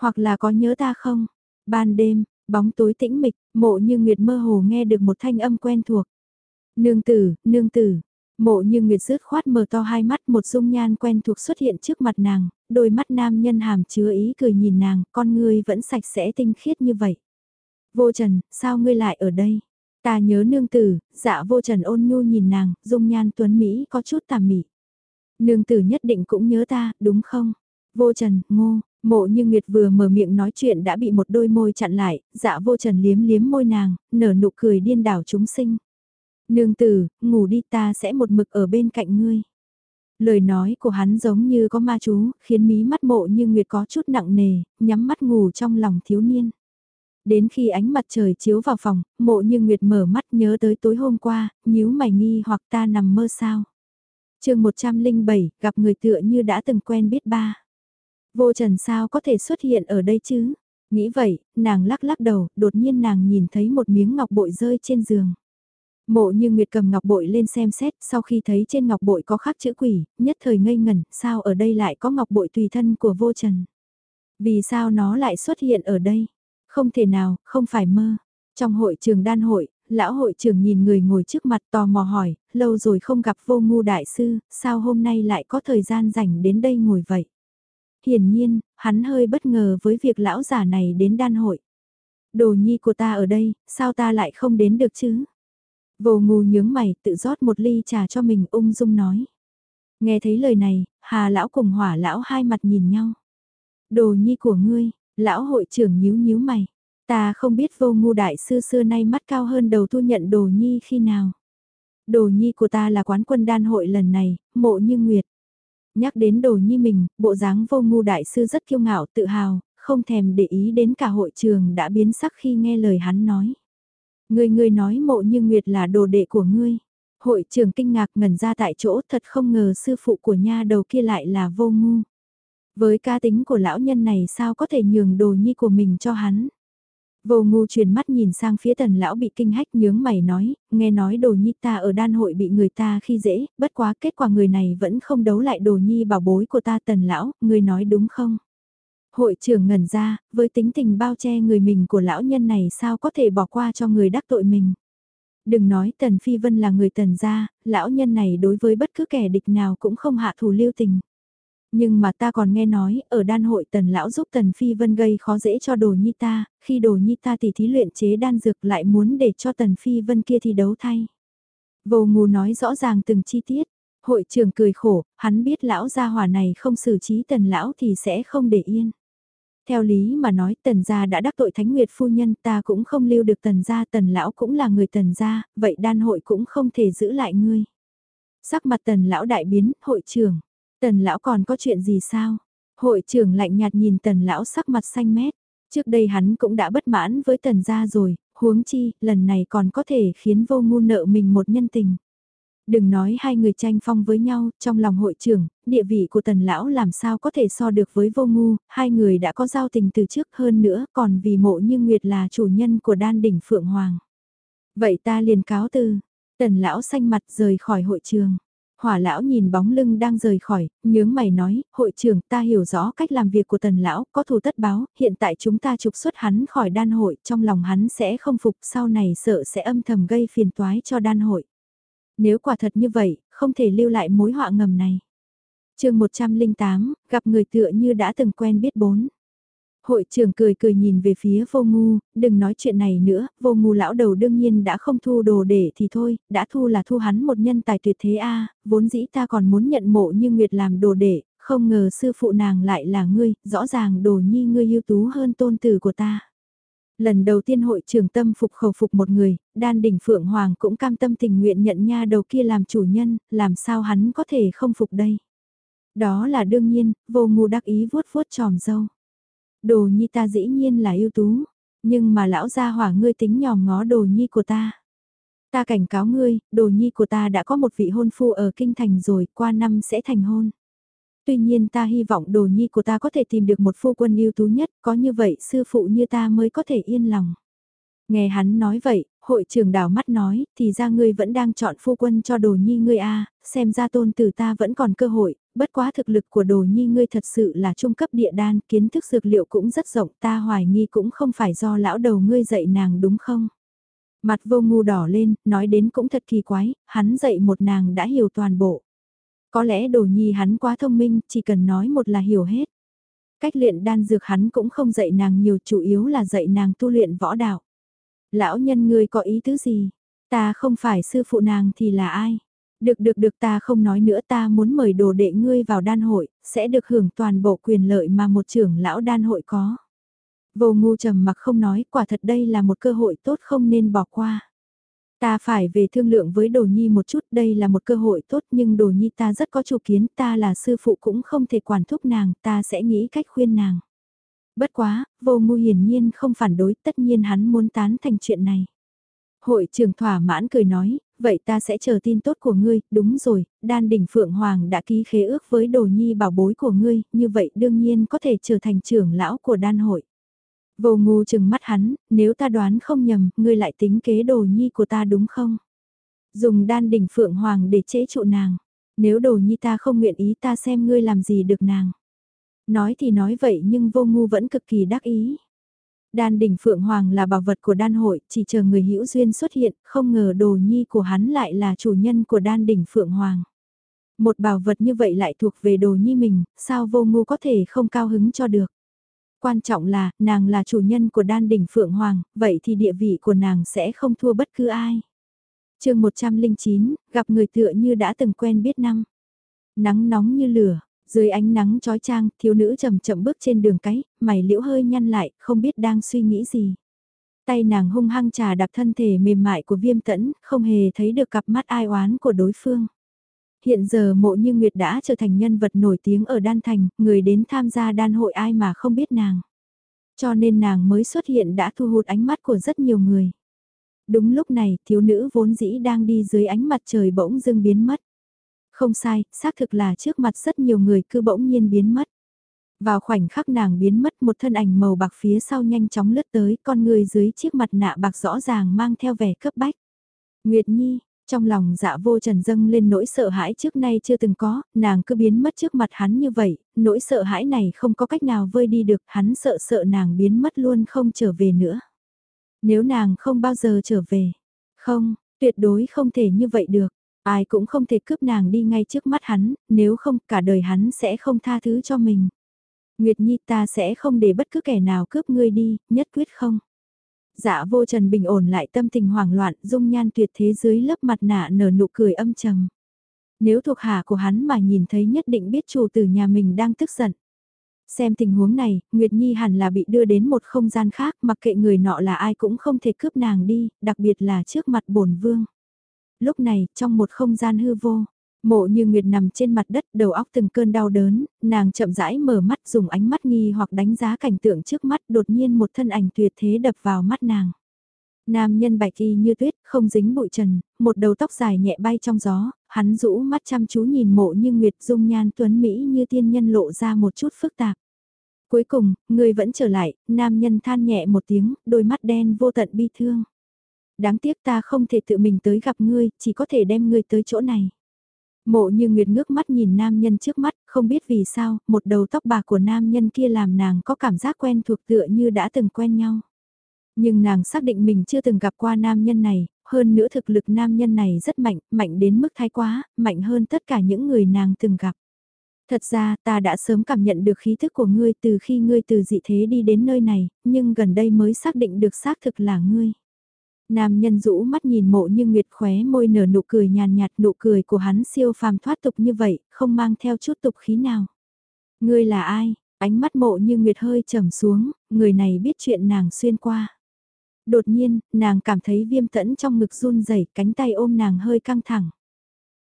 Hoặc là có nhớ ta không? Ban đêm, bóng tối tĩnh mịch, mộ như Nguyệt mơ hồ nghe được một thanh âm quen thuộc. Nương tử, nương tử, Mộ như Nguyệt rứt khoát mở to hai mắt một dung nhan quen thuộc xuất hiện trước mặt nàng, đôi mắt nam nhân hàm chứa ý cười nhìn nàng, con ngươi vẫn sạch sẽ tinh khiết như vậy. Vô Trần, sao ngươi lại ở đây? Ta nhớ nương tử, dạ vô Trần ôn nhu nhìn nàng, dung nhan tuấn Mỹ có chút tà mị. Nương tử nhất định cũng nhớ ta, đúng không? Vô Trần, ngô, Mộ như Nguyệt vừa mở miệng nói chuyện đã bị một đôi môi chặn lại, dạ vô trần liếm liếm môi nàng, nở nụ cười điên đảo chúng sinh. Nương tử, ngủ đi ta sẽ một mực ở bên cạnh ngươi. Lời nói của hắn giống như có ma chú, khiến mí mắt mộ như Nguyệt có chút nặng nề, nhắm mắt ngủ trong lòng thiếu niên. Đến khi ánh mặt trời chiếu vào phòng, mộ như Nguyệt mở mắt nhớ tới tối hôm qua, nhíu mày nghi hoặc ta nằm mơ sao. chương 107, gặp người tựa như đã từng quen biết ba. Vô trần sao có thể xuất hiện ở đây chứ? Nghĩ vậy, nàng lắc lắc đầu, đột nhiên nàng nhìn thấy một miếng ngọc bội rơi trên giường. Mộ như Nguyệt cầm ngọc bội lên xem xét, sau khi thấy trên ngọc bội có khắc chữ quỷ, nhất thời ngây ngẩn, sao ở đây lại có ngọc bội tùy thân của vô trần? Vì sao nó lại xuất hiện ở đây? Không thể nào, không phải mơ. Trong hội trường đan hội, lão hội trưởng nhìn người ngồi trước mặt tò mò hỏi, lâu rồi không gặp vô ngu đại sư, sao hôm nay lại có thời gian rảnh đến đây ngồi vậy? Hiển nhiên, hắn hơi bất ngờ với việc lão giả này đến đan hội. Đồ nhi của ta ở đây, sao ta lại không đến được chứ? Vô ngu nhướng mày tự rót một ly trà cho mình ung dung nói. Nghe thấy lời này, hà lão cùng hỏa lão hai mặt nhìn nhau. Đồ nhi của ngươi, lão hội trưởng nhíu nhíu mày. Ta không biết vô ngu đại sư xưa nay mắt cao hơn đầu thu nhận đồ nhi khi nào. Đồ nhi của ta là quán quân đan hội lần này, mộ như nguyệt. Nhắc đến đồ nhi mình, bộ dáng vô ngu đại sư rất kiêu ngạo tự hào, không thèm để ý đến cả hội trường đã biến sắc khi nghe lời hắn nói. Ngươi ngươi nói mộ như Nguyệt là đồ đệ của ngươi. Hội trưởng kinh ngạc ngẩn ra tại chỗ thật không ngờ sư phụ của nha đầu kia lại là vô ngu. Với ca tính của lão nhân này sao có thể nhường đồ nhi của mình cho hắn. Vô ngu truyền mắt nhìn sang phía tần lão bị kinh hách nhướng mày nói, nghe nói đồ nhi ta ở đan hội bị người ta khi dễ, bất quá kết quả người này vẫn không đấu lại đồ nhi bảo bối của ta tần lão, người nói đúng không? Hội trưởng ngẩn ra, với tính tình bao che người mình của lão nhân này sao có thể bỏ qua cho người đắc tội mình. Đừng nói Tần Phi Vân là người tần gia, lão nhân này đối với bất cứ kẻ địch nào cũng không hạ thù lưu tình. Nhưng mà ta còn nghe nói, ở đan hội tần lão giúp tần phi vân gây khó dễ cho đồ nhi ta, khi đồ nhi ta tỉ thí luyện chế đan dược lại muốn để cho tần phi vân kia thi đấu thay. Vô ngù nói rõ ràng từng chi tiết, hội trưởng cười khổ, hắn biết lão gia hỏa này không xử trí tần lão thì sẽ không để yên. Theo lý mà nói tần gia đã đắc tội thánh nguyệt phu nhân ta cũng không lưu được tần gia tần lão cũng là người tần gia, vậy đan hội cũng không thể giữ lại ngươi. Sắc mặt tần lão đại biến, hội trưởng, tần lão còn có chuyện gì sao? Hội trưởng lạnh nhạt nhìn tần lão sắc mặt xanh mét, trước đây hắn cũng đã bất mãn với tần gia rồi, huống chi, lần này còn có thể khiến vô ngu nợ mình một nhân tình. Đừng nói hai người tranh phong với nhau, trong lòng hội trưởng, địa vị của tần lão làm sao có thể so được với vô ngu, hai người đã có giao tình từ trước hơn nữa, còn vì mộ như Nguyệt là chủ nhân của đan đỉnh Phượng Hoàng. Vậy ta liền cáo từ, tần lão xanh mặt rời khỏi hội trường. Hỏa lão nhìn bóng lưng đang rời khỏi, nhướng mày nói, hội trưởng ta hiểu rõ cách làm việc của tần lão, có thù tất báo, hiện tại chúng ta trục xuất hắn khỏi đan hội, trong lòng hắn sẽ không phục, sau này sợ sẽ âm thầm gây phiền toái cho đan hội. Nếu quả thật như vậy, không thể lưu lại mối họa ngầm này. chương 108, gặp người tựa như đã từng quen biết bốn. Hội trưởng cười cười nhìn về phía vô ngu, đừng nói chuyện này nữa, vô ngu lão đầu đương nhiên đã không thu đồ để thì thôi, đã thu là thu hắn một nhân tài tuyệt thế a vốn dĩ ta còn muốn nhận mộ như Nguyệt làm đồ để, không ngờ sư phụ nàng lại là ngươi, rõ ràng đồ nhi ngươi ưu tú hơn tôn tử của ta. Lần đầu tiên hội trưởng tâm phục khẩu phục một người, đan đỉnh Phượng Hoàng cũng cam tâm tình nguyện nhận nha đầu kia làm chủ nhân, làm sao hắn có thể không phục đây. Đó là đương nhiên, vô ngu đắc ý vuốt vuốt tròm dâu. Đồ nhi ta dĩ nhiên là ưu tú, nhưng mà lão gia hỏa ngươi tính nhòm ngó đồ nhi của ta. Ta cảnh cáo ngươi, đồ nhi của ta đã có một vị hôn phu ở kinh thành rồi, qua năm sẽ thành hôn. Tuy nhiên ta hy vọng đồ nhi của ta có thể tìm được một phu quân ưu tú nhất, có như vậy sư phụ như ta mới có thể yên lòng. Nghe hắn nói vậy, hội trưởng đảo mắt nói, thì ra ngươi vẫn đang chọn phu quân cho đồ nhi ngươi a xem ra tôn tử ta vẫn còn cơ hội, bất quá thực lực của đồ nhi ngươi thật sự là trung cấp địa đan, kiến thức dược liệu cũng rất rộng, ta hoài nghi cũng không phải do lão đầu ngươi dạy nàng đúng không? Mặt vô ngu đỏ lên, nói đến cũng thật kỳ quái, hắn dạy một nàng đã hiểu toàn bộ. Có lẽ đồ nhi hắn quá thông minh, chỉ cần nói một là hiểu hết. Cách luyện đan dược hắn cũng không dạy nàng nhiều, chủ yếu là dạy nàng tu luyện võ đạo. Lão nhân ngươi có ý tứ gì? Ta không phải sư phụ nàng thì là ai? Được được được ta không nói nữa ta muốn mời đồ đệ ngươi vào đan hội, sẽ được hưởng toàn bộ quyền lợi mà một trưởng lão đan hội có. Vô ngu trầm mặc không nói, quả thật đây là một cơ hội tốt không nên bỏ qua. Ta phải về thương lượng với đồ nhi một chút, đây là một cơ hội tốt nhưng đồ nhi ta rất có chủ kiến, ta là sư phụ cũng không thể quản thúc nàng, ta sẽ nghĩ cách khuyên nàng. Bất quá, vô ngu hiển nhiên không phản đối, tất nhiên hắn muốn tán thành chuyện này. Hội trưởng thỏa mãn cười nói, vậy ta sẽ chờ tin tốt của ngươi, đúng rồi, đan đỉnh Phượng Hoàng đã ký khế ước với đồ nhi bảo bối của ngươi, như vậy đương nhiên có thể trở thành trưởng lão của đan hội. Vô ngu chừng mắt hắn, nếu ta đoán không nhầm, ngươi lại tính kế đồ nhi của ta đúng không? Dùng đan đỉnh Phượng Hoàng để chế trụ nàng, nếu đồ nhi ta không nguyện ý ta xem ngươi làm gì được nàng. Nói thì nói vậy nhưng vô ngu vẫn cực kỳ đắc ý. Đan đỉnh Phượng Hoàng là bảo vật của đan hội, chỉ chờ người hữu duyên xuất hiện, không ngờ đồ nhi của hắn lại là chủ nhân của đan đỉnh Phượng Hoàng. Một bảo vật như vậy lại thuộc về đồ nhi mình, sao vô ngu có thể không cao hứng cho được. Quan trọng là, nàng là chủ nhân của đan đỉnh Phượng Hoàng, vậy thì địa vị của nàng sẽ không thua bất cứ ai. chương 109, gặp người tựa như đã từng quen biết năm. Nắng nóng như lửa, dưới ánh nắng trói trang, thiếu nữ chậm chậm bước trên đường cái, mày liễu hơi nhăn lại, không biết đang suy nghĩ gì. Tay nàng hung hăng trà đạp thân thể mềm mại của viêm tẫn, không hề thấy được cặp mắt ai oán của đối phương. Hiện giờ mộ như Nguyệt đã trở thành nhân vật nổi tiếng ở Đan Thành, người đến tham gia đan hội ai mà không biết nàng. Cho nên nàng mới xuất hiện đã thu hút ánh mắt của rất nhiều người. Đúng lúc này, thiếu nữ vốn dĩ đang đi dưới ánh mặt trời bỗng dưng biến mất. Không sai, xác thực là trước mặt rất nhiều người cứ bỗng nhiên biến mất. Vào khoảnh khắc nàng biến mất một thân ảnh màu bạc phía sau nhanh chóng lướt tới, con người dưới chiếc mặt nạ bạc rõ ràng mang theo vẻ cấp bách. Nguyệt Nhi, trong lòng dạ vô trần dâng lên nỗi sợ hãi trước nay chưa từng có, nàng cứ biến mất trước mặt hắn như vậy, nỗi sợ hãi này không có cách nào vơi đi được, hắn sợ sợ nàng biến mất luôn không trở về nữa. Nếu nàng không bao giờ trở về, không, tuyệt đối không thể như vậy được. Ai cũng không thể cướp nàng đi ngay trước mắt hắn, nếu không cả đời hắn sẽ không tha thứ cho mình. Nguyệt Nhi ta sẽ không để bất cứ kẻ nào cướp ngươi đi, nhất quyết không. Dạ vô trần bình ổn lại tâm tình hoảng loạn, dung nhan tuyệt thế dưới lớp mặt nạ nở nụ cười âm trầm. Nếu thuộc hạ của hắn mà nhìn thấy nhất định biết chủ tử nhà mình đang tức giận. Xem tình huống này, Nguyệt Nhi hẳn là bị đưa đến một không gian khác, mặc kệ người nọ là ai cũng không thể cướp nàng đi, đặc biệt là trước mặt bổn vương. Lúc này, trong một không gian hư vô, Mộ như Nguyệt nằm trên mặt đất đầu óc từng cơn đau đớn, nàng chậm rãi mở mắt dùng ánh mắt nghi hoặc đánh giá cảnh tượng trước mắt đột nhiên một thân ảnh tuyệt thế đập vào mắt nàng. Nam nhân bạch y như tuyết, không dính bụi trần, một đầu tóc dài nhẹ bay trong gió, hắn rũ mắt chăm chú nhìn mộ như Nguyệt dung nhan tuấn Mỹ như tiên nhân lộ ra một chút phức tạp. Cuối cùng, người vẫn trở lại, nam nhân than nhẹ một tiếng, đôi mắt đen vô tận bi thương. Đáng tiếc ta không thể tự mình tới gặp ngươi, chỉ có thể đem ngươi tới chỗ này. Mộ như Nguyệt ngước mắt nhìn nam nhân trước mắt, không biết vì sao, một đầu tóc bạc của nam nhân kia làm nàng có cảm giác quen thuộc tựa như đã từng quen nhau. Nhưng nàng xác định mình chưa từng gặp qua nam nhân này, hơn nữa thực lực nam nhân này rất mạnh, mạnh đến mức thái quá, mạnh hơn tất cả những người nàng từng gặp. Thật ra ta đã sớm cảm nhận được khí thức của ngươi từ khi ngươi từ dị thế đi đến nơi này, nhưng gần đây mới xác định được xác thực là ngươi. Nam nhân rũ mắt nhìn mộ như nguyệt khóe môi nở nụ cười nhàn nhạt nụ cười của hắn siêu phàm thoát tục như vậy, không mang theo chút tục khí nào. Ngươi là ai? Ánh mắt mộ như Nguyệt hơi trầm xuống, người này biết chuyện nàng xuyên qua. Đột nhiên, nàng cảm thấy viêm tẫn trong ngực run rẩy cánh tay ôm nàng hơi căng thẳng.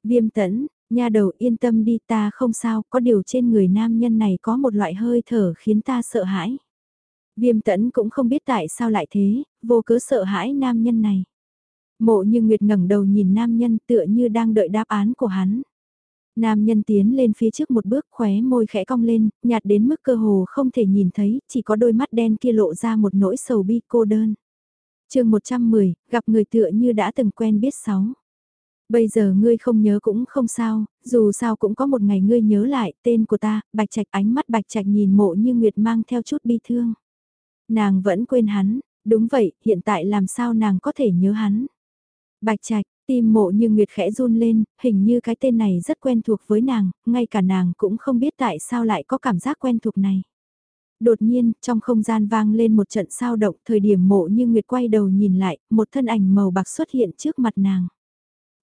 Viêm tẫn, nha đầu yên tâm đi ta không sao, có điều trên người nam nhân này có một loại hơi thở khiến ta sợ hãi. Viêm tẫn cũng không biết tại sao lại thế, vô cớ sợ hãi nam nhân này. Mộ như Nguyệt ngẩng đầu nhìn nam nhân tựa như đang đợi đáp án của hắn. Nam nhân tiến lên phía trước một bước khóe môi khẽ cong lên, nhạt đến mức cơ hồ không thể nhìn thấy, chỉ có đôi mắt đen kia lộ ra một nỗi sầu bi cô đơn. chương 110, gặp người tựa như đã từng quen biết sáu. Bây giờ ngươi không nhớ cũng không sao, dù sao cũng có một ngày ngươi nhớ lại tên của ta, bạch trạch ánh mắt bạch trạch nhìn mộ như Nguyệt mang theo chút bi thương. Nàng vẫn quên hắn, đúng vậy, hiện tại làm sao nàng có thể nhớ hắn. Bạch trạch, tim mộ như Nguyệt khẽ run lên, hình như cái tên này rất quen thuộc với nàng, ngay cả nàng cũng không biết tại sao lại có cảm giác quen thuộc này. Đột nhiên, trong không gian vang lên một trận sao động, thời điểm mộ như Nguyệt quay đầu nhìn lại, một thân ảnh màu bạc xuất hiện trước mặt nàng.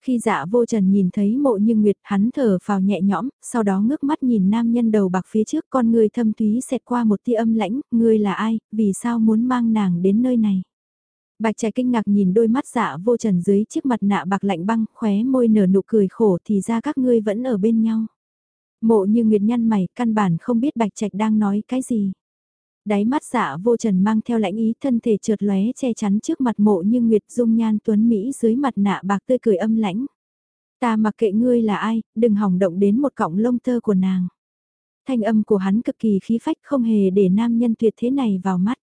Khi dạ vô trần nhìn thấy mộ như nguyệt hắn thở vào nhẹ nhõm, sau đó ngước mắt nhìn nam nhân đầu bạc phía trước con người thâm túy xẹt qua một tia âm lãnh, ngươi là ai, vì sao muốn mang nàng đến nơi này. Bạch trẻ kinh ngạc nhìn đôi mắt dạ vô trần dưới chiếc mặt nạ bạc lạnh băng, khóe môi nở nụ cười khổ thì ra các ngươi vẫn ở bên nhau. Mộ như nguyệt nhăn mày, căn bản không biết bạch trạch đang nói cái gì đáy mắt dạ vô trần mang theo lãnh ý thân thể trượt lóe che chắn trước mặt mộ như Nguyệt dung nhan tuấn Mỹ dưới mặt nạ bạc tươi cười âm lãnh. Ta mặc kệ ngươi là ai, đừng hỏng động đến một cọng lông tơ của nàng. Thanh âm của hắn cực kỳ khí phách không hề để nam nhân tuyệt thế này vào mắt.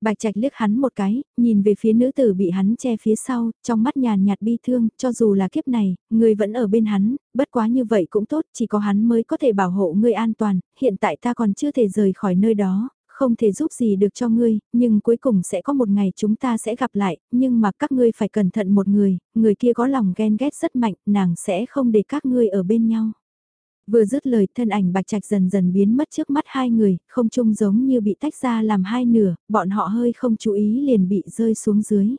Bạch Trạch liếc hắn một cái, nhìn về phía nữ tử bị hắn che phía sau, trong mắt nhàn nhạt bi thương, cho dù là kiếp này, người vẫn ở bên hắn, bất quá như vậy cũng tốt, chỉ có hắn mới có thể bảo hộ ngươi an toàn, hiện tại ta còn chưa thể rời khỏi nơi đó, không thể giúp gì được cho ngươi, nhưng cuối cùng sẽ có một ngày chúng ta sẽ gặp lại, nhưng mà các ngươi phải cẩn thận một người, người kia có lòng ghen ghét rất mạnh, nàng sẽ không để các ngươi ở bên nhau. Vừa dứt lời thân ảnh bạch trạch dần dần biến mất trước mắt hai người, không chung giống như bị tách ra làm hai nửa, bọn họ hơi không chú ý liền bị rơi xuống dưới.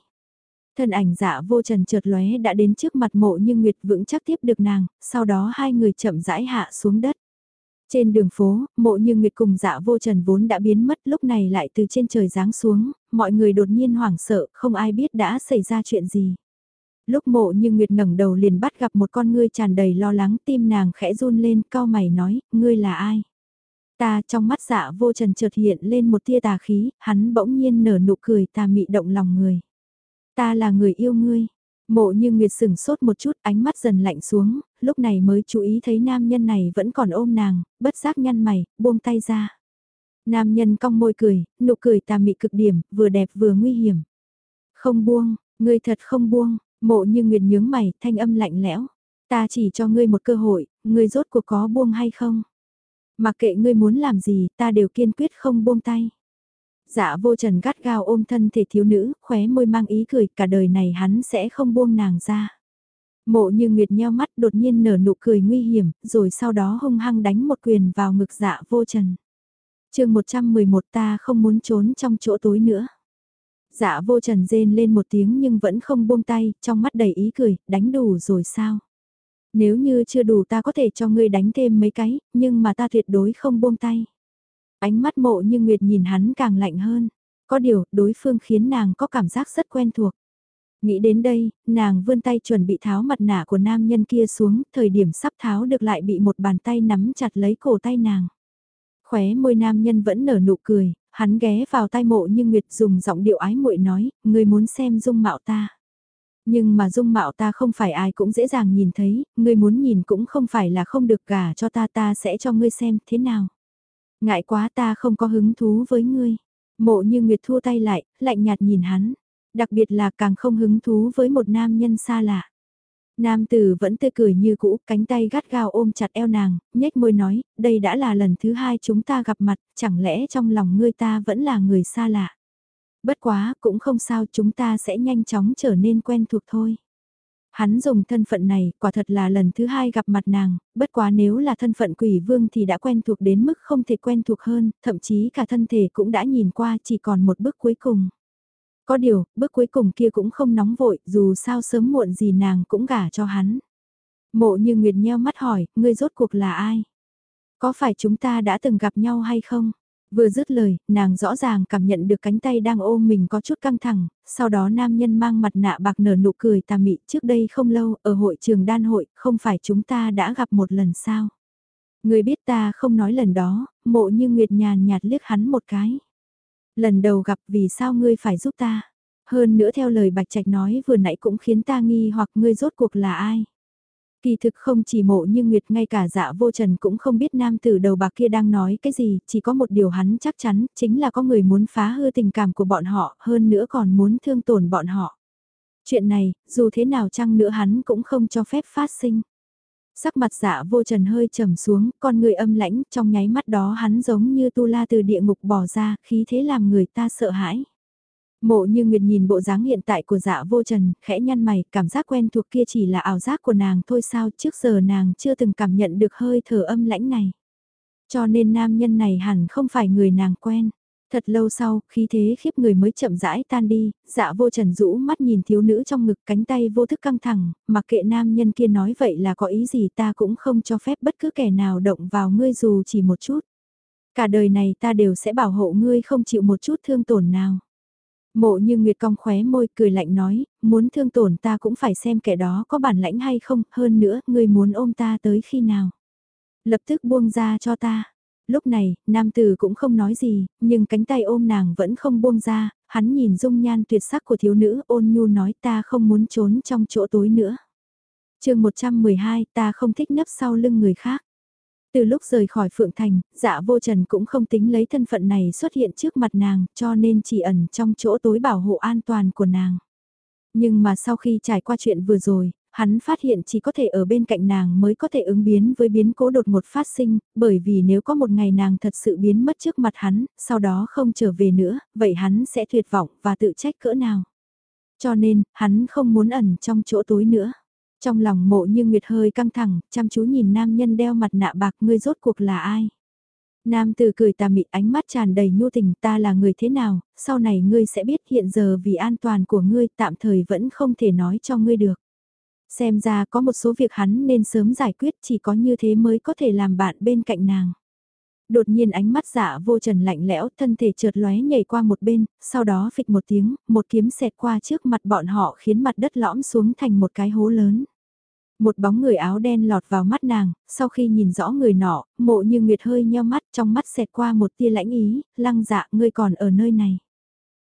Thân ảnh dạ vô trần chợt lóe đã đến trước mặt mộ như Nguyệt vững chắc tiếp được nàng, sau đó hai người chậm rãi hạ xuống đất. Trên đường phố, mộ như Nguyệt cùng dạ vô trần vốn đã biến mất lúc này lại từ trên trời giáng xuống, mọi người đột nhiên hoảng sợ, không ai biết đã xảy ra chuyện gì. Lúc mộ như Nguyệt ngẩng đầu liền bắt gặp một con ngươi tràn đầy lo lắng tim nàng khẽ run lên, cao mày nói, ngươi là ai? Ta trong mắt dạ vô trần chợt hiện lên một tia tà khí, hắn bỗng nhiên nở nụ cười tà mị động lòng người. Ta là người yêu ngươi, Mộ như Nguyệt sửng sốt một chút ánh mắt dần lạnh xuống, lúc này mới chú ý thấy nam nhân này vẫn còn ôm nàng, bất giác nhăn mày, buông tay ra. Nam nhân cong môi cười, nụ cười tà mị cực điểm, vừa đẹp vừa nguy hiểm. Không buông, ngươi thật không buông, mộ như Nguyệt nhướng mày, thanh âm lạnh lẽo. Ta chỉ cho ngươi một cơ hội, ngươi rốt cuộc có buông hay không? Mặc kệ ngươi muốn làm gì, ta đều kiên quyết không buông tay. Dạ vô trần gắt gao ôm thân thể thiếu nữ, khóe môi mang ý cười, cả đời này hắn sẽ không buông nàng ra. Mộ như Nguyệt nheo mắt đột nhiên nở nụ cười nguy hiểm, rồi sau đó hung hăng đánh một quyền vào ngực dạ vô trần. chương 111 ta không muốn trốn trong chỗ tối nữa. Dạ vô trần rên lên một tiếng nhưng vẫn không buông tay, trong mắt đầy ý cười, đánh đủ rồi sao? Nếu như chưa đủ ta có thể cho ngươi đánh thêm mấy cái, nhưng mà ta tuyệt đối không buông tay. Ánh mắt mộ như Nguyệt nhìn hắn càng lạnh hơn. Có điều, đối phương khiến nàng có cảm giác rất quen thuộc. Nghĩ đến đây, nàng vươn tay chuẩn bị tháo mặt nạ của nam nhân kia xuống, thời điểm sắp tháo được lại bị một bàn tay nắm chặt lấy cổ tay nàng. Khóe môi nam nhân vẫn nở nụ cười, hắn ghé vào tay mộ như Nguyệt dùng giọng điệu ái muội nói, người muốn xem dung mạo ta. Nhưng mà dung mạo ta không phải ai cũng dễ dàng nhìn thấy, người muốn nhìn cũng không phải là không được gả cho ta ta sẽ cho ngươi xem thế nào. Ngại quá ta không có hứng thú với ngươi. Mộ như Nguyệt thua tay lại, lạnh nhạt nhìn hắn. Đặc biệt là càng không hứng thú với một nam nhân xa lạ. Nam tử vẫn tươi cười như cũ, cánh tay gắt gao ôm chặt eo nàng, nhếch môi nói, đây đã là lần thứ hai chúng ta gặp mặt, chẳng lẽ trong lòng ngươi ta vẫn là người xa lạ. Bất quá, cũng không sao chúng ta sẽ nhanh chóng trở nên quen thuộc thôi. Hắn dùng thân phận này, quả thật là lần thứ hai gặp mặt nàng, bất quá nếu là thân phận quỷ vương thì đã quen thuộc đến mức không thể quen thuộc hơn, thậm chí cả thân thể cũng đã nhìn qua chỉ còn một bước cuối cùng. Có điều, bước cuối cùng kia cũng không nóng vội, dù sao sớm muộn gì nàng cũng gả cho hắn. Mộ như Nguyệt nheo mắt hỏi, ngươi rốt cuộc là ai? Có phải chúng ta đã từng gặp nhau hay không? Vừa dứt lời, nàng rõ ràng cảm nhận được cánh tay đang ôm mình có chút căng thẳng, sau đó nam nhân mang mặt nạ bạc nở nụ cười tà mị trước đây không lâu ở hội trường đan hội, không phải chúng ta đã gặp một lần sao? Người biết ta không nói lần đó, mộ như Nguyệt nhàn nhạt liếc hắn một cái. Lần đầu gặp vì sao ngươi phải giúp ta? Hơn nữa theo lời Bạch Trạch nói vừa nãy cũng khiến ta nghi hoặc ngươi rốt cuộc là ai? Kỳ thực không chỉ mộ như Nguyệt ngay cả dạ vô trần cũng không biết nam tử đầu bạc kia đang nói cái gì, chỉ có một điều hắn chắc chắn, chính là có người muốn phá hư tình cảm của bọn họ, hơn nữa còn muốn thương tổn bọn họ. Chuyện này, dù thế nào chăng nữa hắn cũng không cho phép phát sinh. Sắc mặt dạ vô trần hơi trầm xuống, con người âm lãnh, trong nháy mắt đó hắn giống như tu la từ địa ngục bỏ ra, khí thế làm người ta sợ hãi. Mộ như Nguyệt nhìn bộ dáng hiện tại của dạ vô trần, khẽ nhăn mày, cảm giác quen thuộc kia chỉ là ảo giác của nàng thôi sao, trước giờ nàng chưa từng cảm nhận được hơi thở âm lãnh này. Cho nên nam nhân này hẳn không phải người nàng quen. Thật lâu sau, khí thế khiếp người mới chậm rãi tan đi, dạ vô trần rũ mắt nhìn thiếu nữ trong ngực cánh tay vô thức căng thẳng, mặc kệ nam nhân kia nói vậy là có ý gì ta cũng không cho phép bất cứ kẻ nào động vào ngươi dù chỉ một chút. Cả đời này ta đều sẽ bảo hộ ngươi không chịu một chút thương tổn nào. Mộ như Nguyệt cong khóe môi cười lạnh nói, muốn thương tổn ta cũng phải xem kẻ đó có bản lãnh hay không, hơn nữa, ngươi muốn ôm ta tới khi nào. Lập tức buông ra cho ta. Lúc này, nam tử cũng không nói gì, nhưng cánh tay ôm nàng vẫn không buông ra, hắn nhìn dung nhan tuyệt sắc của thiếu nữ ôn nhu nói ta không muốn trốn trong chỗ tối nữa. chương 112 ta không thích nấp sau lưng người khác. Từ lúc rời khỏi Phượng Thành, dạ vô trần cũng không tính lấy thân phận này xuất hiện trước mặt nàng, cho nên chỉ ẩn trong chỗ tối bảo hộ an toàn của nàng. Nhưng mà sau khi trải qua chuyện vừa rồi, hắn phát hiện chỉ có thể ở bên cạnh nàng mới có thể ứng biến với biến cố đột ngột phát sinh, bởi vì nếu có một ngày nàng thật sự biến mất trước mặt hắn, sau đó không trở về nữa, vậy hắn sẽ tuyệt vọng và tự trách cỡ nào. Cho nên, hắn không muốn ẩn trong chỗ tối nữa. Trong lòng mộ như Nguyệt hơi căng thẳng, chăm chú nhìn nam nhân đeo mặt nạ bạc ngươi rốt cuộc là ai. Nam từ cười tà mị ánh mắt tràn đầy nhu tình ta là người thế nào, sau này ngươi sẽ biết hiện giờ vì an toàn của ngươi tạm thời vẫn không thể nói cho ngươi được. Xem ra có một số việc hắn nên sớm giải quyết chỉ có như thế mới có thể làm bạn bên cạnh nàng. Đột nhiên ánh mắt giả vô trần lạnh lẽo thân thể trượt lóe nhảy qua một bên, sau đó phịch một tiếng, một kiếm xẹt qua trước mặt bọn họ khiến mặt đất lõm xuống thành một cái hố lớn. Một bóng người áo đen lọt vào mắt nàng, sau khi nhìn rõ người nọ, mộ như nguyệt hơi nheo mắt trong mắt xẹt qua một tia lãnh ý, lăng dạ ngươi còn ở nơi này.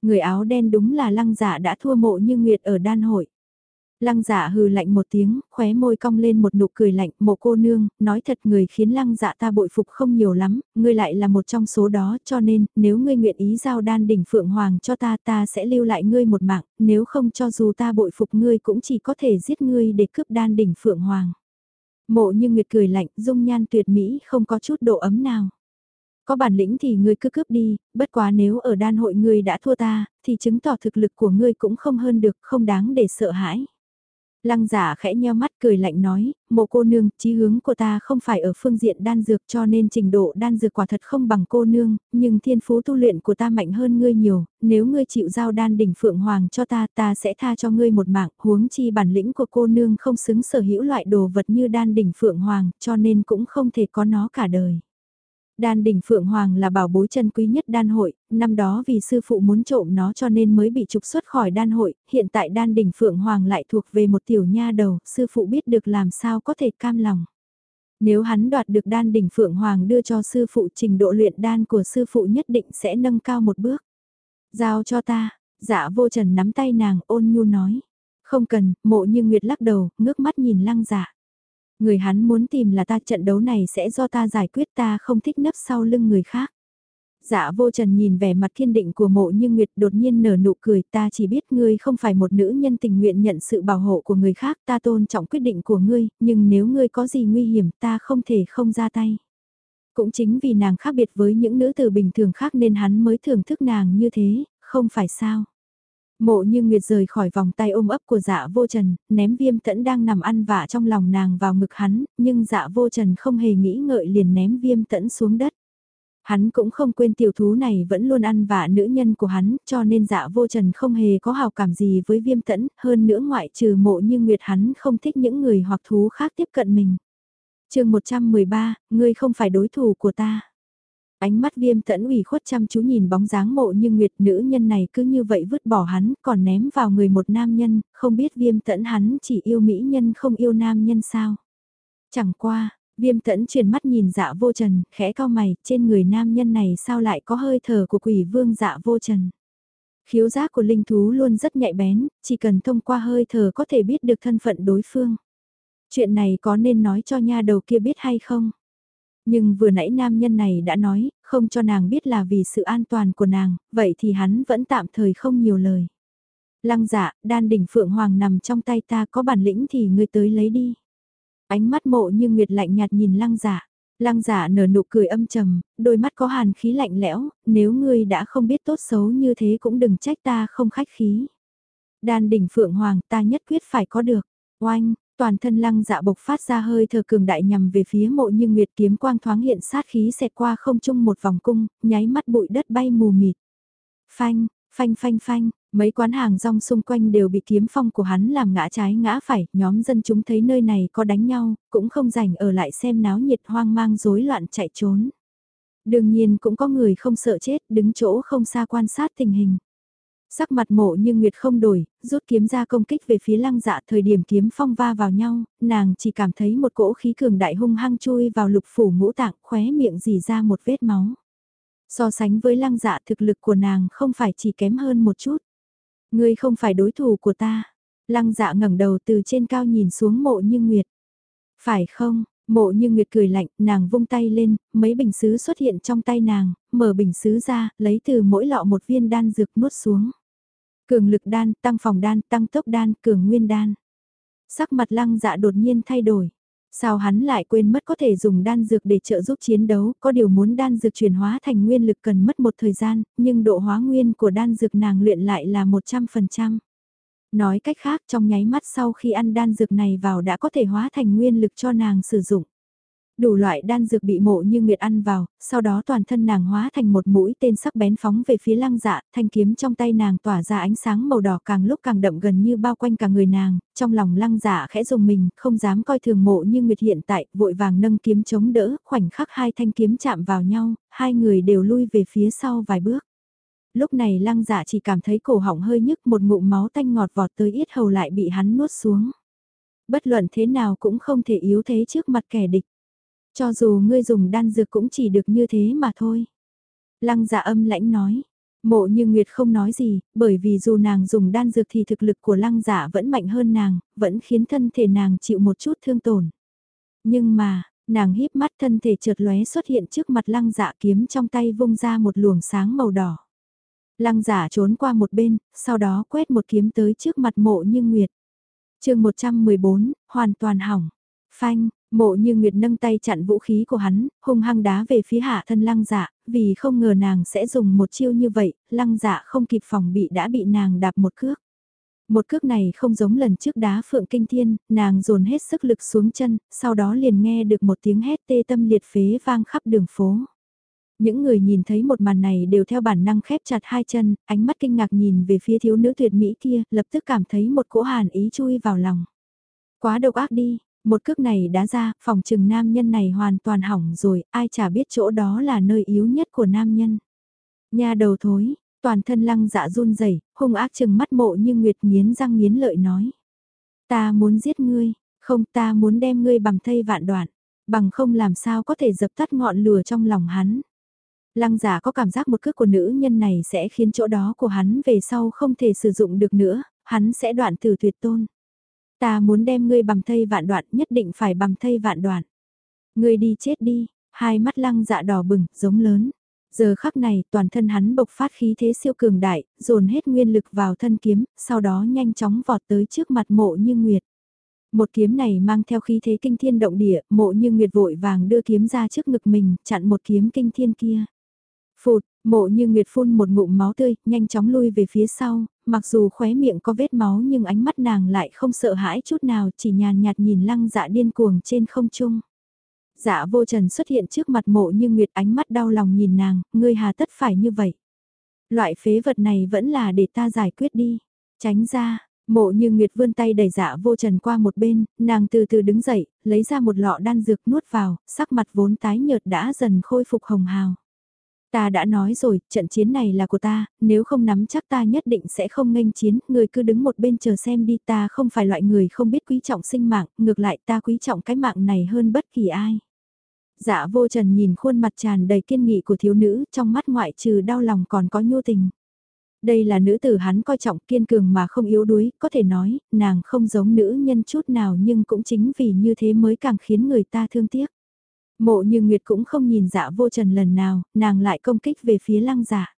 Người áo đen đúng là lăng dạ đã thua mộ như nguyệt ở đan hội. Lăng dạ hừ lạnh một tiếng, khóe môi cong lên một nụ cười lạnh, mộ cô nương, nói thật người khiến lăng dạ ta bội phục không nhiều lắm, ngươi lại là một trong số đó, cho nên, nếu ngươi nguyện ý giao đan đỉnh Phượng Hoàng cho ta ta sẽ lưu lại ngươi một mạng, nếu không cho dù ta bội phục ngươi cũng chỉ có thể giết ngươi để cướp đan đỉnh Phượng Hoàng. Mộ như Nguyệt cười lạnh, dung nhan tuyệt mỹ, không có chút độ ấm nào. Có bản lĩnh thì ngươi cứ cướp đi, bất quá nếu ở đan hội ngươi đã thua ta, thì chứng tỏ thực lực của ngươi cũng không hơn được, không đáng để sợ hãi. Lăng giả khẽ nheo mắt cười lạnh nói, mộ cô nương, chí hướng của ta không phải ở phương diện đan dược cho nên trình độ đan dược quả thật không bằng cô nương, nhưng thiên phú tu luyện của ta mạnh hơn ngươi nhiều, nếu ngươi chịu giao đan đỉnh phượng hoàng cho ta, ta sẽ tha cho ngươi một mạng, huống chi bản lĩnh của cô nương không xứng sở hữu loại đồ vật như đan đỉnh phượng hoàng, cho nên cũng không thể có nó cả đời. Đan đỉnh Phượng Hoàng là bảo bối chân quý nhất đan hội, năm đó vì sư phụ muốn trộm nó cho nên mới bị trục xuất khỏi đan hội, hiện tại đan đỉnh Phượng Hoàng lại thuộc về một tiểu nha đầu, sư phụ biết được làm sao có thể cam lòng. Nếu hắn đoạt được đan đỉnh Phượng Hoàng đưa cho sư phụ trình độ luyện đan của sư phụ nhất định sẽ nâng cao một bước. Giao cho ta, dạ vô trần nắm tay nàng ôn nhu nói. Không cần, mộ như Nguyệt lắc đầu, ngước mắt nhìn lăng dạ. Người hắn muốn tìm là ta trận đấu này sẽ do ta giải quyết ta không thích nấp sau lưng người khác. Dạ vô trần nhìn vẻ mặt kiên định của mộ như Nguyệt đột nhiên nở nụ cười ta chỉ biết ngươi không phải một nữ nhân tình nguyện nhận sự bảo hộ của người khác ta tôn trọng quyết định của ngươi, nhưng nếu ngươi có gì nguy hiểm ta không thể không ra tay. Cũng chính vì nàng khác biệt với những nữ tử bình thường khác nên hắn mới thưởng thức nàng như thế, không phải sao. Mộ như Nguyệt rời khỏi vòng tay ôm ấp của dạ vô trần, ném viêm tẫn đang nằm ăn vạ trong lòng nàng vào ngực hắn, nhưng dạ vô trần không hề nghĩ ngợi liền ném viêm tẫn xuống đất. Hắn cũng không quên tiểu thú này vẫn luôn ăn vạ nữ nhân của hắn, cho nên dạ vô trần không hề có hào cảm gì với viêm tẫn, hơn nữa ngoại trừ mộ như Nguyệt hắn không thích những người hoặc thú khác tiếp cận mình. chương 113, ngươi không phải đối thủ của ta. Ánh mắt viêm tẫn ủy khuất chăm chú nhìn bóng dáng mộ như nguyệt nữ nhân này cứ như vậy vứt bỏ hắn còn ném vào người một nam nhân, không biết viêm tẫn hắn chỉ yêu mỹ nhân không yêu nam nhân sao. Chẳng qua, viêm tẫn chuyển mắt nhìn dạ vô trần, khẽ cao mày, trên người nam nhân này sao lại có hơi thở của quỷ vương dạ vô trần. Khiếu giác của linh thú luôn rất nhạy bén, chỉ cần thông qua hơi thở có thể biết được thân phận đối phương. Chuyện này có nên nói cho nha đầu kia biết hay không? Nhưng vừa nãy nam nhân này đã nói, không cho nàng biết là vì sự an toàn của nàng, vậy thì hắn vẫn tạm thời không nhiều lời. Lăng dạ, đan đỉnh phượng hoàng nằm trong tay ta có bản lĩnh thì ngươi tới lấy đi. Ánh mắt mộ như nguyệt lạnh nhạt nhìn lăng dạ. Lăng giả nở nụ cười âm trầm, đôi mắt có hàn khí lạnh lẽo, nếu ngươi đã không biết tốt xấu như thế cũng đừng trách ta không khách khí. Đan đỉnh phượng hoàng ta nhất quyết phải có được. Oanh, toàn thân lăng dạ bộc phát ra hơi thở cường đại nhằm về phía mộ như nguyệt kiếm quang thoáng hiện sát khí xẹt qua không trung một vòng cung, nháy mắt bụi đất bay mù mịt. Phanh, phanh phanh phanh, mấy quán hàng rong xung quanh đều bị kiếm phong của hắn làm ngã trái ngã phải, nhóm dân chúng thấy nơi này có đánh nhau, cũng không rảnh ở lại xem náo nhiệt hoang mang rối loạn chạy trốn. Đương nhiên cũng có người không sợ chết, đứng chỗ không xa quan sát tình hình. Sắc mặt mộ như Nguyệt không đổi, rút kiếm ra công kích về phía lăng dạ thời điểm kiếm phong va vào nhau, nàng chỉ cảm thấy một cỗ khí cường đại hung hăng chui vào lục phủ ngũ tạng khóe miệng dì ra một vết máu. So sánh với lăng dạ thực lực của nàng không phải chỉ kém hơn một chút. Ngươi không phải đối thủ của ta. Lăng dạ ngẩng đầu từ trên cao nhìn xuống mộ như Nguyệt. Phải không, Mộ như Nguyệt cười lạnh, nàng vung tay lên, mấy bình sứ xuất hiện trong tay nàng, mở bình sứ ra, lấy từ mỗi lọ một viên đan dược nuốt xuống. Cường lực đan, tăng phòng đan, tăng tốc đan, cường nguyên đan. Sắc mặt lăng dạ đột nhiên thay đổi. Sao hắn lại quên mất có thể dùng đan dược để trợ giúp chiến đấu, có điều muốn đan dược chuyển hóa thành nguyên lực cần mất một thời gian, nhưng độ hóa nguyên của đan dược nàng luyện lại là 100%. Nói cách khác trong nháy mắt sau khi ăn đan dược này vào đã có thể hóa thành nguyên lực cho nàng sử dụng. Đủ loại đan dược bị mộ như nguyệt ăn vào, sau đó toàn thân nàng hóa thành một mũi tên sắc bén phóng về phía lăng dạ, thanh kiếm trong tay nàng tỏa ra ánh sáng màu đỏ càng lúc càng đậm gần như bao quanh cả người nàng, trong lòng lăng dạ khẽ dùng mình, không dám coi thường mộ như nguyệt hiện tại, vội vàng nâng kiếm chống đỡ, khoảnh khắc hai thanh kiếm chạm vào nhau, hai người đều lui về phía sau vài bước. Lúc này lăng dạ chỉ cảm thấy cổ họng hơi nhức một ngụm máu tanh ngọt vọt tới yết hầu lại bị hắn nuốt xuống. Bất luận thế nào cũng không thể yếu thế trước mặt kẻ địch. Cho dù ngươi dùng đan dược cũng chỉ được như thế mà thôi. Lăng dạ âm lãnh nói. Mộ như Nguyệt không nói gì, bởi vì dù nàng dùng đan dược thì thực lực của lăng giả vẫn mạnh hơn nàng, vẫn khiến thân thể nàng chịu một chút thương tổn. Nhưng mà, nàng híp mắt thân thể chợt lóe xuất hiện trước mặt lăng dạ kiếm trong tay vung ra một luồng sáng màu đỏ. Lăng giả trốn qua một bên, sau đó quét một kiếm tới trước mặt mộ như Nguyệt. chương 114, hoàn toàn hỏng. Phanh, mộ như Nguyệt nâng tay chặn vũ khí của hắn, hung hăng đá về phía hạ thân lăng dạ. vì không ngờ nàng sẽ dùng một chiêu như vậy, lăng dạ không kịp phòng bị đã bị nàng đạp một cước. Một cước này không giống lần trước đá phượng kinh thiên, nàng dồn hết sức lực xuống chân, sau đó liền nghe được một tiếng hét tê tâm liệt phế vang khắp đường phố. Những người nhìn thấy một màn này đều theo bản năng khép chặt hai chân, ánh mắt kinh ngạc nhìn về phía thiếu nữ tuyệt mỹ kia, lập tức cảm thấy một cỗ hàn ý chui vào lòng. Quá độc ác đi, một cước này đã ra, phòng trừng nam nhân này hoàn toàn hỏng rồi, ai chả biết chỗ đó là nơi yếu nhất của nam nhân. Nhà đầu thối, toàn thân lăng dạ run rẩy hung ác chừng mắt mộ như nguyệt nghiến răng nghiến lợi nói. Ta muốn giết ngươi, không ta muốn đem ngươi bằng thây vạn đoạn, bằng không làm sao có thể dập tắt ngọn lửa trong lòng hắn. Lăng giả có cảm giác một cước của nữ nhân này sẽ khiến chỗ đó của hắn về sau không thể sử dụng được nữa, hắn sẽ đoạn từ tuyệt tôn. Ta muốn đem ngươi bằng thây vạn đoạn nhất định phải bằng thây vạn đoạn. Ngươi đi chết đi, hai mắt lăng dạ đỏ bừng, giống lớn. Giờ khắc này toàn thân hắn bộc phát khí thế siêu cường đại, dồn hết nguyên lực vào thân kiếm, sau đó nhanh chóng vọt tới trước mặt mộ như nguyệt. Một kiếm này mang theo khí thế kinh thiên động địa, mộ như nguyệt vội vàng đưa kiếm ra trước ngực mình, chặn một kiếm kinh thiên kia. Phụt, mộ như Nguyệt phun một ngụm máu tươi, nhanh chóng lui về phía sau, mặc dù khóe miệng có vết máu nhưng ánh mắt nàng lại không sợ hãi chút nào, chỉ nhàn nhạt nhìn lăng dạ điên cuồng trên không trung. Dạ vô trần xuất hiện trước mặt mộ như Nguyệt ánh mắt đau lòng nhìn nàng, ngươi hà tất phải như vậy. Loại phế vật này vẫn là để ta giải quyết đi. Tránh ra, Mộ như Nguyệt vươn tay đẩy dạ vô trần qua một bên, nàng từ từ đứng dậy, lấy ra một lọ đan dược nuốt vào, sắc mặt vốn tái nhợt đã dần khôi phục hồng hào. Ta đã nói rồi, trận chiến này là của ta, nếu không nắm chắc ta nhất định sẽ không nghênh chiến, người cứ đứng một bên chờ xem đi ta không phải loại người không biết quý trọng sinh mạng, ngược lại ta quý trọng cái mạng này hơn bất kỳ ai. Dạ vô trần nhìn khuôn mặt tràn đầy kiên nghị của thiếu nữ, trong mắt ngoại trừ đau lòng còn có nhu tình. Đây là nữ tử hắn coi trọng kiên cường mà không yếu đuối, có thể nói, nàng không giống nữ nhân chút nào nhưng cũng chính vì như thế mới càng khiến người ta thương tiếc. Mộ như Nguyệt cũng không nhìn dạ vô trần lần nào, nàng lại công kích về phía lăng dạ.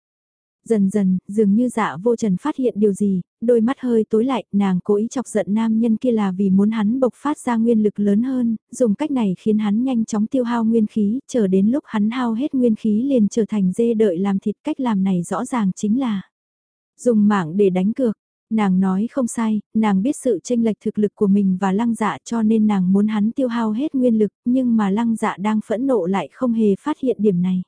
Dần dần, dường như dạ vô trần phát hiện điều gì, đôi mắt hơi tối lại, nàng cố ý chọc giận nam nhân kia là vì muốn hắn bộc phát ra nguyên lực lớn hơn, dùng cách này khiến hắn nhanh chóng tiêu hao nguyên khí, chờ đến lúc hắn hao hết nguyên khí liền trở thành dê đợi làm thịt cách làm này rõ ràng chính là dùng mạng để đánh cược. Nàng nói không sai, nàng biết sự tranh lệch thực lực của mình và lăng dạ cho nên nàng muốn hắn tiêu hao hết nguyên lực, nhưng mà lăng dạ đang phẫn nộ lại không hề phát hiện điểm này.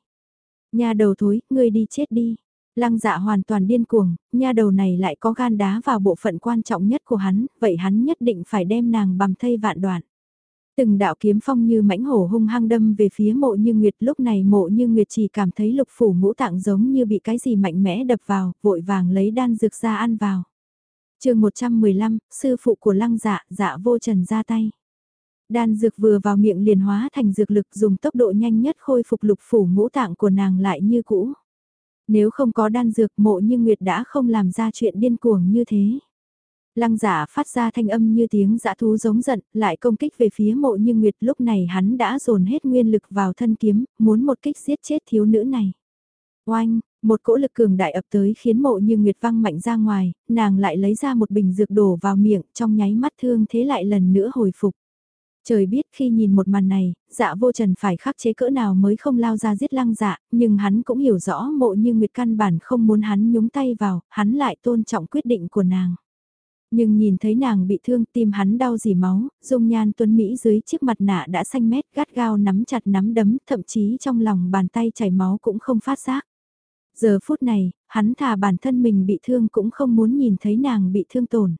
Nhà đầu thối, ngươi đi chết đi. Lăng dạ hoàn toàn điên cuồng, nha đầu này lại có gan đá vào bộ phận quan trọng nhất của hắn, vậy hắn nhất định phải đem nàng bằm thây vạn đoạn. Từng đạo kiếm phong như mãnh hổ hung hăng đâm về phía mộ như Nguyệt lúc này mộ như Nguyệt chỉ cảm thấy lục phủ ngũ tạng giống như bị cái gì mạnh mẽ đập vào, vội vàng lấy đan dược ra ăn vào chương 115, sư phụ của lăng dạ, dạ vô trần ra tay. Đan dược vừa vào miệng liền hóa thành dược lực dùng tốc độ nhanh nhất khôi phục lục phủ ngũ tạng của nàng lại như cũ. Nếu không có đan dược mộ như Nguyệt đã không làm ra chuyện điên cuồng như thế. Lăng giả phát ra thanh âm như tiếng dã thú giống giận, lại công kích về phía mộ như Nguyệt lúc này hắn đã dồn hết nguyên lực vào thân kiếm, muốn một kích giết chết thiếu nữ này. Oanh, một cỗ lực cường đại ập tới khiến mộ như Nguyệt văng mạnh ra ngoài, nàng lại lấy ra một bình dược đổ vào miệng trong nháy mắt thương thế lại lần nữa hồi phục. Trời biết khi nhìn một màn này, dạ vô trần phải khắc chế cỡ nào mới không lao ra giết lăng dạ, nhưng hắn cũng hiểu rõ mộ như Nguyệt căn bản không muốn hắn nhúng tay vào, hắn lại tôn trọng quyết định của nàng. Nhưng nhìn thấy nàng bị thương tim hắn đau dì máu, dung nhan tuấn Mỹ dưới chiếc mặt nạ đã xanh mét gắt gao nắm chặt nắm đấm, thậm chí trong lòng bàn tay chảy máu cũng không phát giác. Giờ phút này, hắn thà bản thân mình bị thương cũng không muốn nhìn thấy nàng bị thương tổn.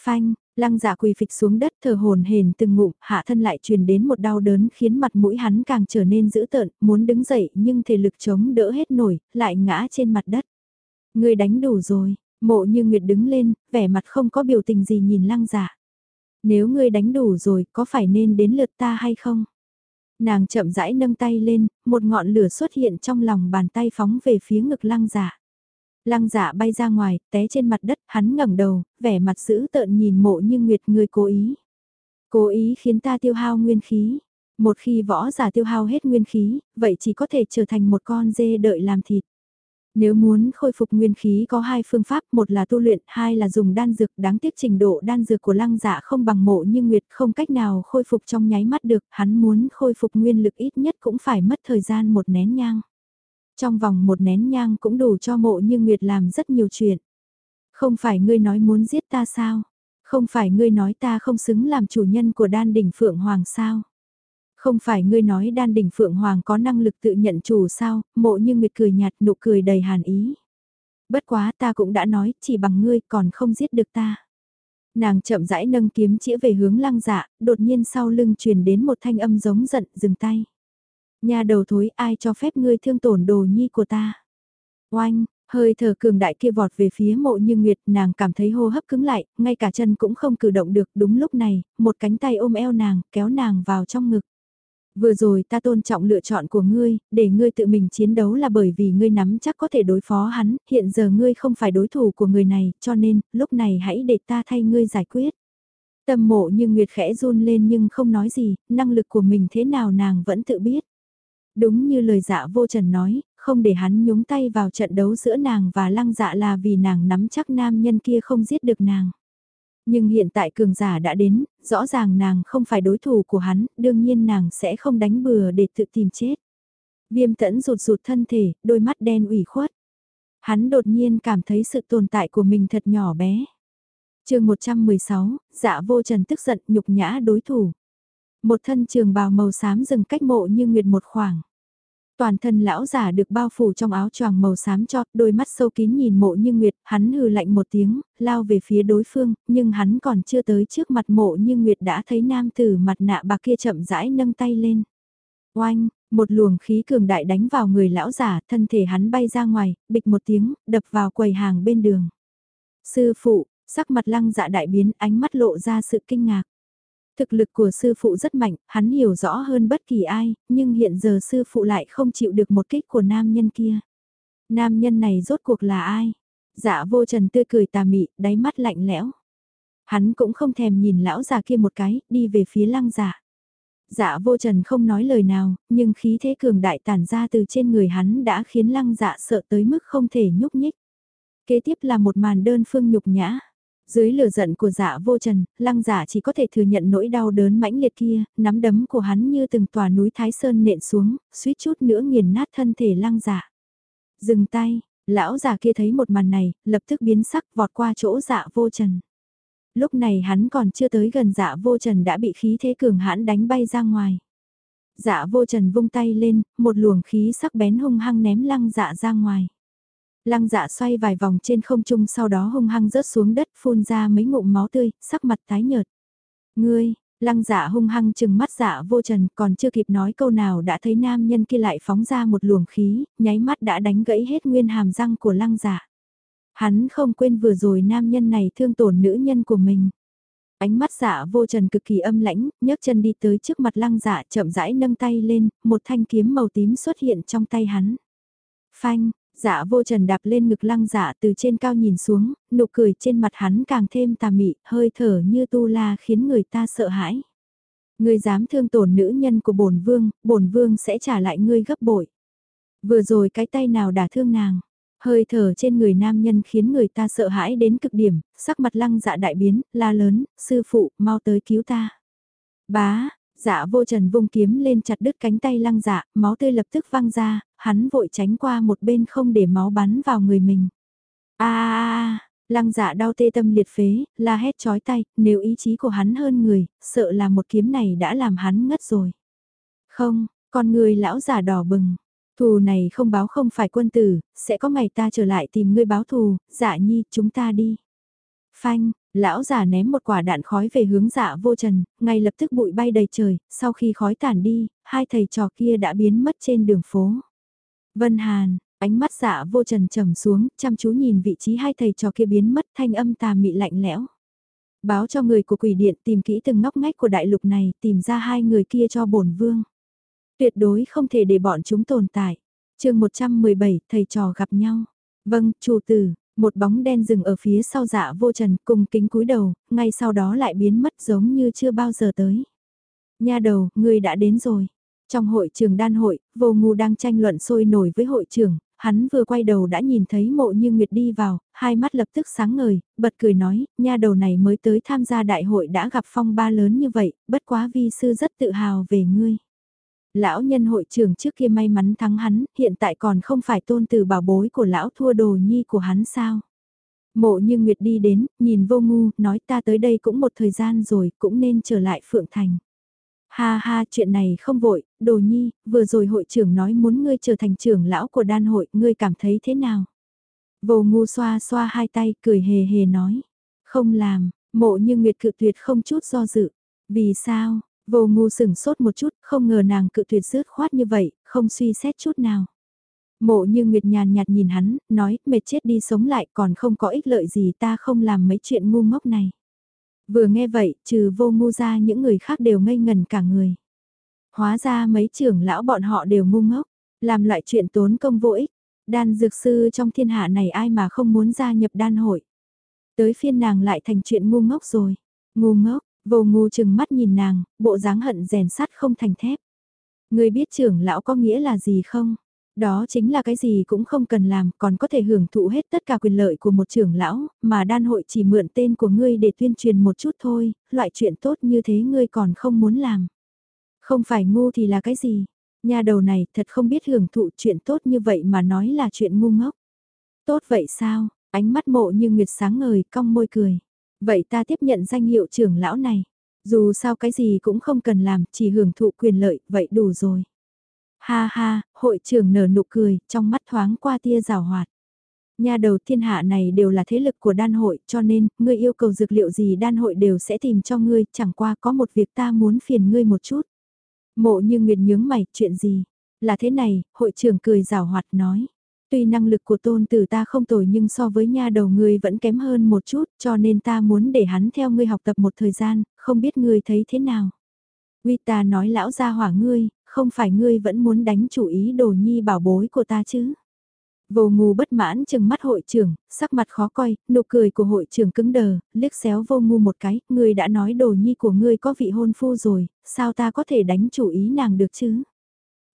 Phanh, lăng dạ quỳ phịch xuống đất thờ hồn hền từng ngụm, hạ thân lại truyền đến một đau đớn khiến mặt mũi hắn càng trở nên dữ tợn, muốn đứng dậy nhưng thể lực chống đỡ hết nổi, lại ngã trên mặt đất. Người đánh đủ rồi, Mộ như Nguyệt đứng lên, vẻ mặt không có biểu tình gì nhìn lăng dạ. Nếu ngươi đánh đủ rồi, có phải nên đến lượt ta hay không? Nàng chậm rãi nâng tay lên, một ngọn lửa xuất hiện trong lòng bàn tay phóng về phía ngực lăng giả. Lăng giả bay ra ngoài, té trên mặt đất, hắn ngẩng đầu, vẻ mặt dữ tợn nhìn mộ như Nguyệt người cố ý. Cố ý khiến ta tiêu hao nguyên khí. Một khi võ giả tiêu hao hết nguyên khí, vậy chỉ có thể trở thành một con dê đợi làm thịt. Nếu muốn khôi phục nguyên khí có hai phương pháp, một là tu luyện, hai là dùng đan dược, đáng tiếc trình độ đan dược của lăng dạ không bằng mộ như Nguyệt không cách nào khôi phục trong nháy mắt được, hắn muốn khôi phục nguyên lực ít nhất cũng phải mất thời gian một nén nhang. Trong vòng một nén nhang cũng đủ cho mộ như Nguyệt làm rất nhiều chuyện. Không phải ngươi nói muốn giết ta sao? Không phải ngươi nói ta không xứng làm chủ nhân của đan đỉnh Phượng Hoàng sao? Không phải ngươi nói đan đỉnh Phượng Hoàng có năng lực tự nhận chủ sao, mộ như nguyệt cười nhạt nụ cười đầy hàn ý. Bất quá ta cũng đã nói, chỉ bằng ngươi còn không giết được ta. Nàng chậm rãi nâng kiếm chĩa về hướng lăng dạ, đột nhiên sau lưng truyền đến một thanh âm giống giận, dừng tay. Nhà đầu thối ai cho phép ngươi thương tổn đồ nhi của ta. Oanh, hơi thở cường đại kia vọt về phía mộ như nguyệt nàng cảm thấy hô hấp cứng lại, ngay cả chân cũng không cử động được đúng lúc này, một cánh tay ôm eo nàng, kéo nàng vào trong ngực. Vừa rồi ta tôn trọng lựa chọn của ngươi, để ngươi tự mình chiến đấu là bởi vì ngươi nắm chắc có thể đối phó hắn, hiện giờ ngươi không phải đối thủ của người này, cho nên, lúc này hãy để ta thay ngươi giải quyết. Tâm mộ như Nguyệt khẽ run lên nhưng không nói gì, năng lực của mình thế nào nàng vẫn tự biết. Đúng như lời dạ vô trần nói, không để hắn nhúng tay vào trận đấu giữa nàng và lăng dạ là vì nàng nắm chắc nam nhân kia không giết được nàng. Nhưng hiện tại cường giả đã đến, rõ ràng nàng không phải đối thủ của hắn, đương nhiên nàng sẽ không đánh bừa để tự tìm chết. Viêm tẫn rụt rụt thân thể, đôi mắt đen ủy khuất. Hắn đột nhiên cảm thấy sự tồn tại của mình thật nhỏ bé. chương 116, dạ vô trần tức giận nhục nhã đối thủ. Một thân trường bào màu xám dừng cách mộ như nguyệt một khoảng. Toàn thân lão giả được bao phủ trong áo choàng màu xám cho, đôi mắt sâu kín nhìn mộ như Nguyệt, hắn hừ lạnh một tiếng, lao về phía đối phương, nhưng hắn còn chưa tới trước mặt mộ như Nguyệt đã thấy nam tử mặt nạ bạc kia chậm rãi nâng tay lên. Oanh, một luồng khí cường đại đánh vào người lão giả, thân thể hắn bay ra ngoài, bịch một tiếng, đập vào quầy hàng bên đường. Sư phụ, sắc mặt lăng dạ đại biến, ánh mắt lộ ra sự kinh ngạc. Thực lực của sư phụ rất mạnh, hắn hiểu rõ hơn bất kỳ ai, nhưng hiện giờ sư phụ lại không chịu được một kích của nam nhân kia. Nam nhân này rốt cuộc là ai? Dạ vô trần tươi cười tà mị, đáy mắt lạnh lẽo. Hắn cũng không thèm nhìn lão già kia một cái, đi về phía lăng giả. Dạ vô trần không nói lời nào, nhưng khí thế cường đại tản ra từ trên người hắn đã khiến lăng dạ sợ tới mức không thể nhúc nhích. Kế tiếp là một màn đơn phương nhục nhã. Dưới lửa giận của dạ vô trần, lăng giả chỉ có thể thừa nhận nỗi đau đớn mãnh liệt kia, nắm đấm của hắn như từng tòa núi Thái Sơn nện xuống, suýt chút nữa nghiền nát thân thể lăng giả. Dừng tay, lão già kia thấy một màn này, lập tức biến sắc vọt qua chỗ dạ vô trần. Lúc này hắn còn chưa tới gần dạ vô trần đã bị khí thế cường hãn đánh bay ra ngoài. Dạ vô trần vung tay lên, một luồng khí sắc bén hung hăng ném lăng dạ ra ngoài. Lăng dạ xoay vài vòng trên không trung sau đó hung hăng rớt xuống đất phun ra mấy ngụm máu tươi, sắc mặt tái nhợt. Ngươi, lăng dạ hung hăng chừng mắt dạ vô trần còn chưa kịp nói câu nào đã thấy nam nhân kia lại phóng ra một luồng khí, nháy mắt đã đánh gãy hết nguyên hàm răng của lăng dạ. Hắn không quên vừa rồi nam nhân này thương tổn nữ nhân của mình. Ánh mắt dạ vô trần cực kỳ âm lãnh, nhấc chân đi tới trước mặt lăng dạ chậm rãi nâng tay lên, một thanh kiếm màu tím xuất hiện trong tay hắn. Phanh, Dạ vô trần đạp lên ngực lăng dạ từ trên cao nhìn xuống, nụ cười trên mặt hắn càng thêm tà mị, hơi thở như tu la khiến người ta sợ hãi. Ngươi dám thương tổn nữ nhân của bổn vương, bổn vương sẽ trả lại ngươi gấp bội. Vừa rồi cái tay nào đả thương nàng, hơi thở trên người nam nhân khiến người ta sợ hãi đến cực điểm, sắc mặt lăng dạ đại biến, la lớn, sư phụ, mau tới cứu ta. Bá, Dạ vô trần vung kiếm lên chặt đứt cánh tay lăng dạ, máu tươi lập tức văng ra, hắn vội tránh qua một bên không để máu bắn vào người mình. a lăng dạ đau tê tâm liệt phế, la hét chói tay, nếu ý chí của hắn hơn người, sợ là một kiếm này đã làm hắn ngất rồi. Không, con người lão giả đỏ bừng. Thù này không báo không phải quân tử, sẽ có ngày ta trở lại tìm ngươi báo thù, dạ nhi, chúng ta đi. Phanh, Lão già ném một quả đạn khói về hướng dạ vô trần, ngay lập tức bụi bay đầy trời, sau khi khói tản đi, hai thầy trò kia đã biến mất trên đường phố. Vân Hàn, ánh mắt dạ vô trần trầm xuống, chăm chú nhìn vị trí hai thầy trò kia biến mất thanh âm tà mị lạnh lẽo. Báo cho người của quỷ điện tìm kỹ từng ngóc ngách của đại lục này, tìm ra hai người kia cho bổn vương. Tuyệt đối không thể để bọn chúng tồn tại. chương 117, thầy trò gặp nhau. Vâng, chủ tử, một bóng đen dừng ở phía sau dạ vô trần cùng kính cúi đầu, ngay sau đó lại biến mất giống như chưa bao giờ tới. Nha đầu, người đã đến rồi. Trong hội trường đan hội, vô ngu đang tranh luận sôi nổi với hội trưởng, hắn vừa quay đầu đã nhìn thấy mộ như Nguyệt đi vào, hai mắt lập tức sáng ngời, bật cười nói, nha đầu này mới tới tham gia đại hội đã gặp phong ba lớn như vậy, bất quá vi sư rất tự hào về ngươi. Lão nhân hội trưởng trước kia may mắn thắng hắn, hiện tại còn không phải tôn từ bảo bối của lão thua đồ nhi của hắn sao. Mộ như Nguyệt đi đến, nhìn vô ngu, nói ta tới đây cũng một thời gian rồi, cũng nên trở lại Phượng Thành. Ha ha, chuyện này không vội, đồ nhi, vừa rồi hội trưởng nói muốn ngươi trở thành trưởng lão của đan hội, ngươi cảm thấy thế nào? Vô ngu xoa xoa hai tay, cười hề hề nói. Không làm, mộ như Nguyệt cự tuyệt không chút do dự. Vì sao, Vô ngu sửng sốt một chút, không ngờ nàng cự tuyệt rớt khoát như vậy, không suy xét chút nào. Mộ như Nguyệt nhàn nhạt nhìn hắn, nói, mệt chết đi sống lại còn không có ích lợi gì ta không làm mấy chuyện ngu ngốc này. Vừa nghe vậy, trừ vô ngu ra những người khác đều ngây ngần cả người. Hóa ra mấy trưởng lão bọn họ đều ngu ngốc, làm loại chuyện tốn công vô ích. Đan dược sư trong thiên hạ này ai mà không muốn gia nhập đan hội. Tới phiên nàng lại thành chuyện ngu ngốc rồi. Ngu ngốc, Vô ngu chừng mắt nhìn nàng, bộ dáng hận rèn sắt không thành thép. Người biết trưởng lão có nghĩa là gì không? Đó chính là cái gì cũng không cần làm, còn có thể hưởng thụ hết tất cả quyền lợi của một trưởng lão, mà đan hội chỉ mượn tên của ngươi để tuyên truyền một chút thôi, loại chuyện tốt như thế ngươi còn không muốn làm. Không phải ngu thì là cái gì? Nhà đầu này thật không biết hưởng thụ chuyện tốt như vậy mà nói là chuyện ngu ngốc. Tốt vậy sao? Ánh mắt mộ như nguyệt sáng ngời, cong môi cười. Vậy ta tiếp nhận danh hiệu trưởng lão này. Dù sao cái gì cũng không cần làm, chỉ hưởng thụ quyền lợi, vậy đủ rồi. Ha ha, hội trưởng nở nụ cười, trong mắt thoáng qua tia rào hoạt. Nhà đầu thiên hạ này đều là thế lực của đan hội, cho nên, ngươi yêu cầu dược liệu gì đan hội đều sẽ tìm cho ngươi, chẳng qua có một việc ta muốn phiền ngươi một chút. Mộ như Nguyệt nhướng mày, chuyện gì? Là thế này, hội trưởng cười rào hoạt nói. Tuy năng lực của tôn tử ta không tồi nhưng so với nha đầu ngươi vẫn kém hơn một chút, cho nên ta muốn để hắn theo ngươi học tập một thời gian, không biết ngươi thấy thế nào. Uy ta nói lão gia hỏa ngươi, không phải ngươi vẫn muốn đánh chủ ý đồ nhi bảo bối của ta chứ. Vô ngu bất mãn chừng mắt hội trưởng, sắc mặt khó coi, nụ cười của hội trưởng cứng đờ, liếc xéo vô ngu một cái, ngươi đã nói đồ nhi của ngươi có vị hôn phu rồi, sao ta có thể đánh chủ ý nàng được chứ?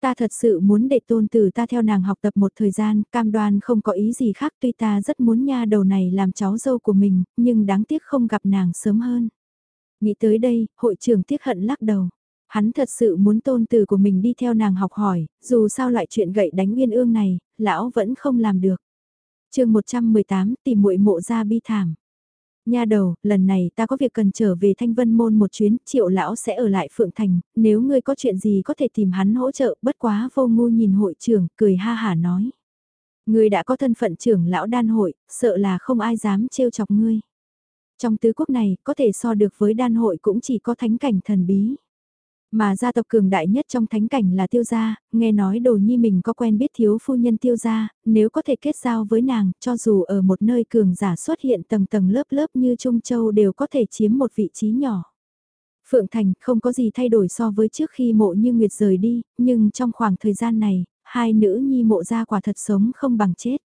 Ta thật sự muốn để tôn tử ta theo nàng học tập một thời gian, cam đoan không có ý gì khác tuy ta rất muốn nha đầu này làm cháu dâu của mình, nhưng đáng tiếc không gặp nàng sớm hơn. Nghĩ tới đây, hội trưởng tiếc hận lắc đầu. Hắn thật sự muốn tôn tử của mình đi theo nàng học hỏi, dù sao loại chuyện gậy đánh nguyên ương này, lão vẫn không làm được. chương 118 tìm muội mộ ra bi thảm. Nha đầu, lần này ta có việc cần trở về Thanh Vân Môn một chuyến, triệu lão sẽ ở lại Phượng Thành, nếu ngươi có chuyện gì có thể tìm hắn hỗ trợ, bất quá vô ngu nhìn hội trưởng, cười ha hả nói. Ngươi đã có thân phận trưởng lão đan hội, sợ là không ai dám trêu chọc ngươi. Trong tứ quốc này, có thể so được với đan hội cũng chỉ có thánh cảnh thần bí. Mà gia tộc cường đại nhất trong thánh cảnh là tiêu gia, nghe nói đồ nhi mình có quen biết thiếu phu nhân tiêu gia, nếu có thể kết giao với nàng, cho dù ở một nơi cường giả xuất hiện tầng tầng lớp lớp như Trung Châu đều có thể chiếm một vị trí nhỏ. Phượng Thành không có gì thay đổi so với trước khi mộ như Nguyệt rời đi, nhưng trong khoảng thời gian này, hai nữ nhi mộ gia quả thật sống không bằng chết.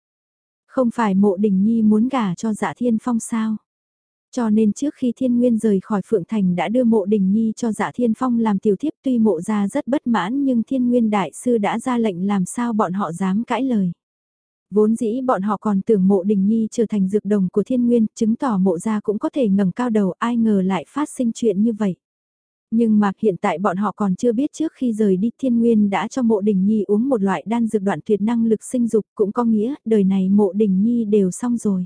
Không phải mộ đình nhi muốn gả cho dạ thiên phong sao? Cho nên trước khi Thiên Nguyên rời khỏi Phượng Thành đã đưa mộ đình nhi cho dạ Thiên Phong làm tiểu thiếp tuy mộ ra rất bất mãn nhưng Thiên Nguyên Đại Sư đã ra lệnh làm sao bọn họ dám cãi lời. Vốn dĩ bọn họ còn tưởng mộ đình nhi trở thành dược đồng của Thiên Nguyên, chứng tỏ mộ ra cũng có thể ngẩng cao đầu ai ngờ lại phát sinh chuyện như vậy. Nhưng mà hiện tại bọn họ còn chưa biết trước khi rời đi Thiên Nguyên đã cho mộ đình nhi uống một loại đan dược đoạn tuyệt năng lực sinh dục cũng có nghĩa đời này mộ đình nhi đều xong rồi.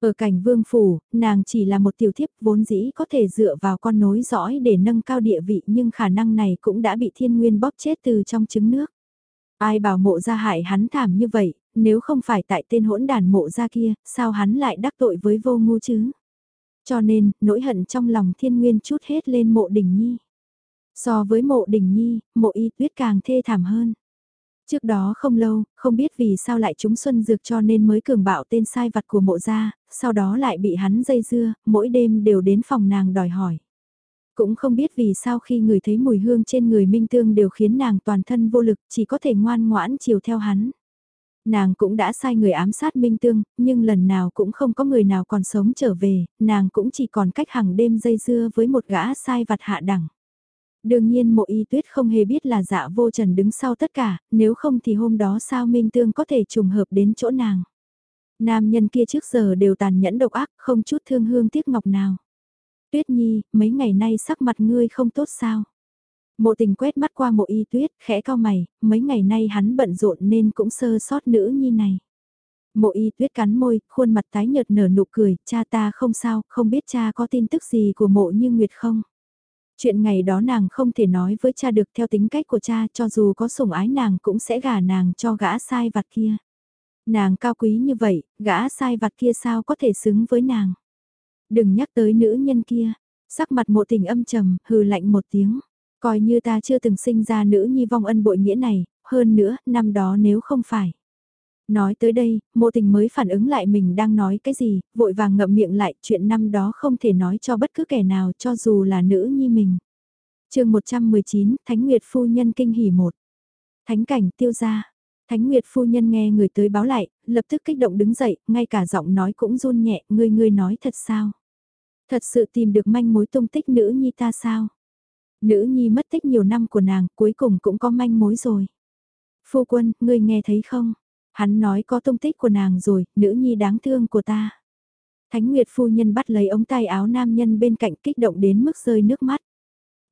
Ở cảnh vương phủ, nàng chỉ là một tiểu thiếp vốn dĩ có thể dựa vào con nối dõi để nâng cao địa vị nhưng khả năng này cũng đã bị thiên nguyên bóp chết từ trong trứng nước. Ai bảo mộ ra hại hắn thảm như vậy, nếu không phải tại tên hỗn đàn mộ ra kia, sao hắn lại đắc tội với vô ngu chứ? Cho nên, nỗi hận trong lòng thiên nguyên chút hết lên mộ đình nhi. So với mộ đình nhi, mộ y tuyết càng thê thảm hơn. Trước đó không lâu, không biết vì sao lại chúng xuân dược cho nên mới cường bạo tên sai vặt của mộ gia, sau đó lại bị hắn dây dưa, mỗi đêm đều đến phòng nàng đòi hỏi. Cũng không biết vì sao khi người thấy mùi hương trên người Minh Tương đều khiến nàng toàn thân vô lực, chỉ có thể ngoan ngoãn chiều theo hắn. Nàng cũng đã sai người ám sát Minh Tương, nhưng lần nào cũng không có người nào còn sống trở về, nàng cũng chỉ còn cách hàng đêm dây dưa với một gã sai vặt hạ đẳng. Đương nhiên mộ y tuyết không hề biết là dạ vô trần đứng sau tất cả, nếu không thì hôm đó sao Minh Tương có thể trùng hợp đến chỗ nàng. Nam nhân kia trước giờ đều tàn nhẫn độc ác, không chút thương hương tiếc ngọc nào. Tuyết Nhi, mấy ngày nay sắc mặt ngươi không tốt sao? Mộ tình quét mắt qua mộ y tuyết, khẽ cao mày, mấy ngày nay hắn bận rộn nên cũng sơ sót nữ nhi này. Mộ y tuyết cắn môi, khuôn mặt tái nhợt nở nụ cười, cha ta không sao, không biết cha có tin tức gì của mộ như Nguyệt không? Chuyện ngày đó nàng không thể nói với cha được theo tính cách của cha cho dù có sủng ái nàng cũng sẽ gả nàng cho gã sai vặt kia. Nàng cao quý như vậy, gã sai vặt kia sao có thể xứng với nàng. Đừng nhắc tới nữ nhân kia, sắc mặt mộ tình âm trầm, hừ lạnh một tiếng. Coi như ta chưa từng sinh ra nữ nhi vong ân bội nghĩa này, hơn nữa, năm đó nếu không phải. Nói tới đây, mộ tình mới phản ứng lại mình đang nói cái gì, vội vàng ngậm miệng lại chuyện năm đó không thể nói cho bất cứ kẻ nào cho dù là nữ nhi mình. chương 119, Thánh Nguyệt Phu Nhân Kinh hỉ một Thánh cảnh tiêu gia. Thánh Nguyệt Phu Nhân nghe người tới báo lại, lập tức kích động đứng dậy, ngay cả giọng nói cũng run nhẹ, ngươi ngươi nói thật sao? Thật sự tìm được manh mối tung tích nữ nhi ta sao? Nữ nhi mất tích nhiều năm của nàng, cuối cùng cũng có manh mối rồi. Phu quân, ngươi nghe thấy không? Hắn nói có tung tích của nàng rồi, nữ nhi đáng thương của ta. Thánh Nguyệt phu nhân bắt lấy ống tay áo nam nhân bên cạnh kích động đến mức rơi nước mắt.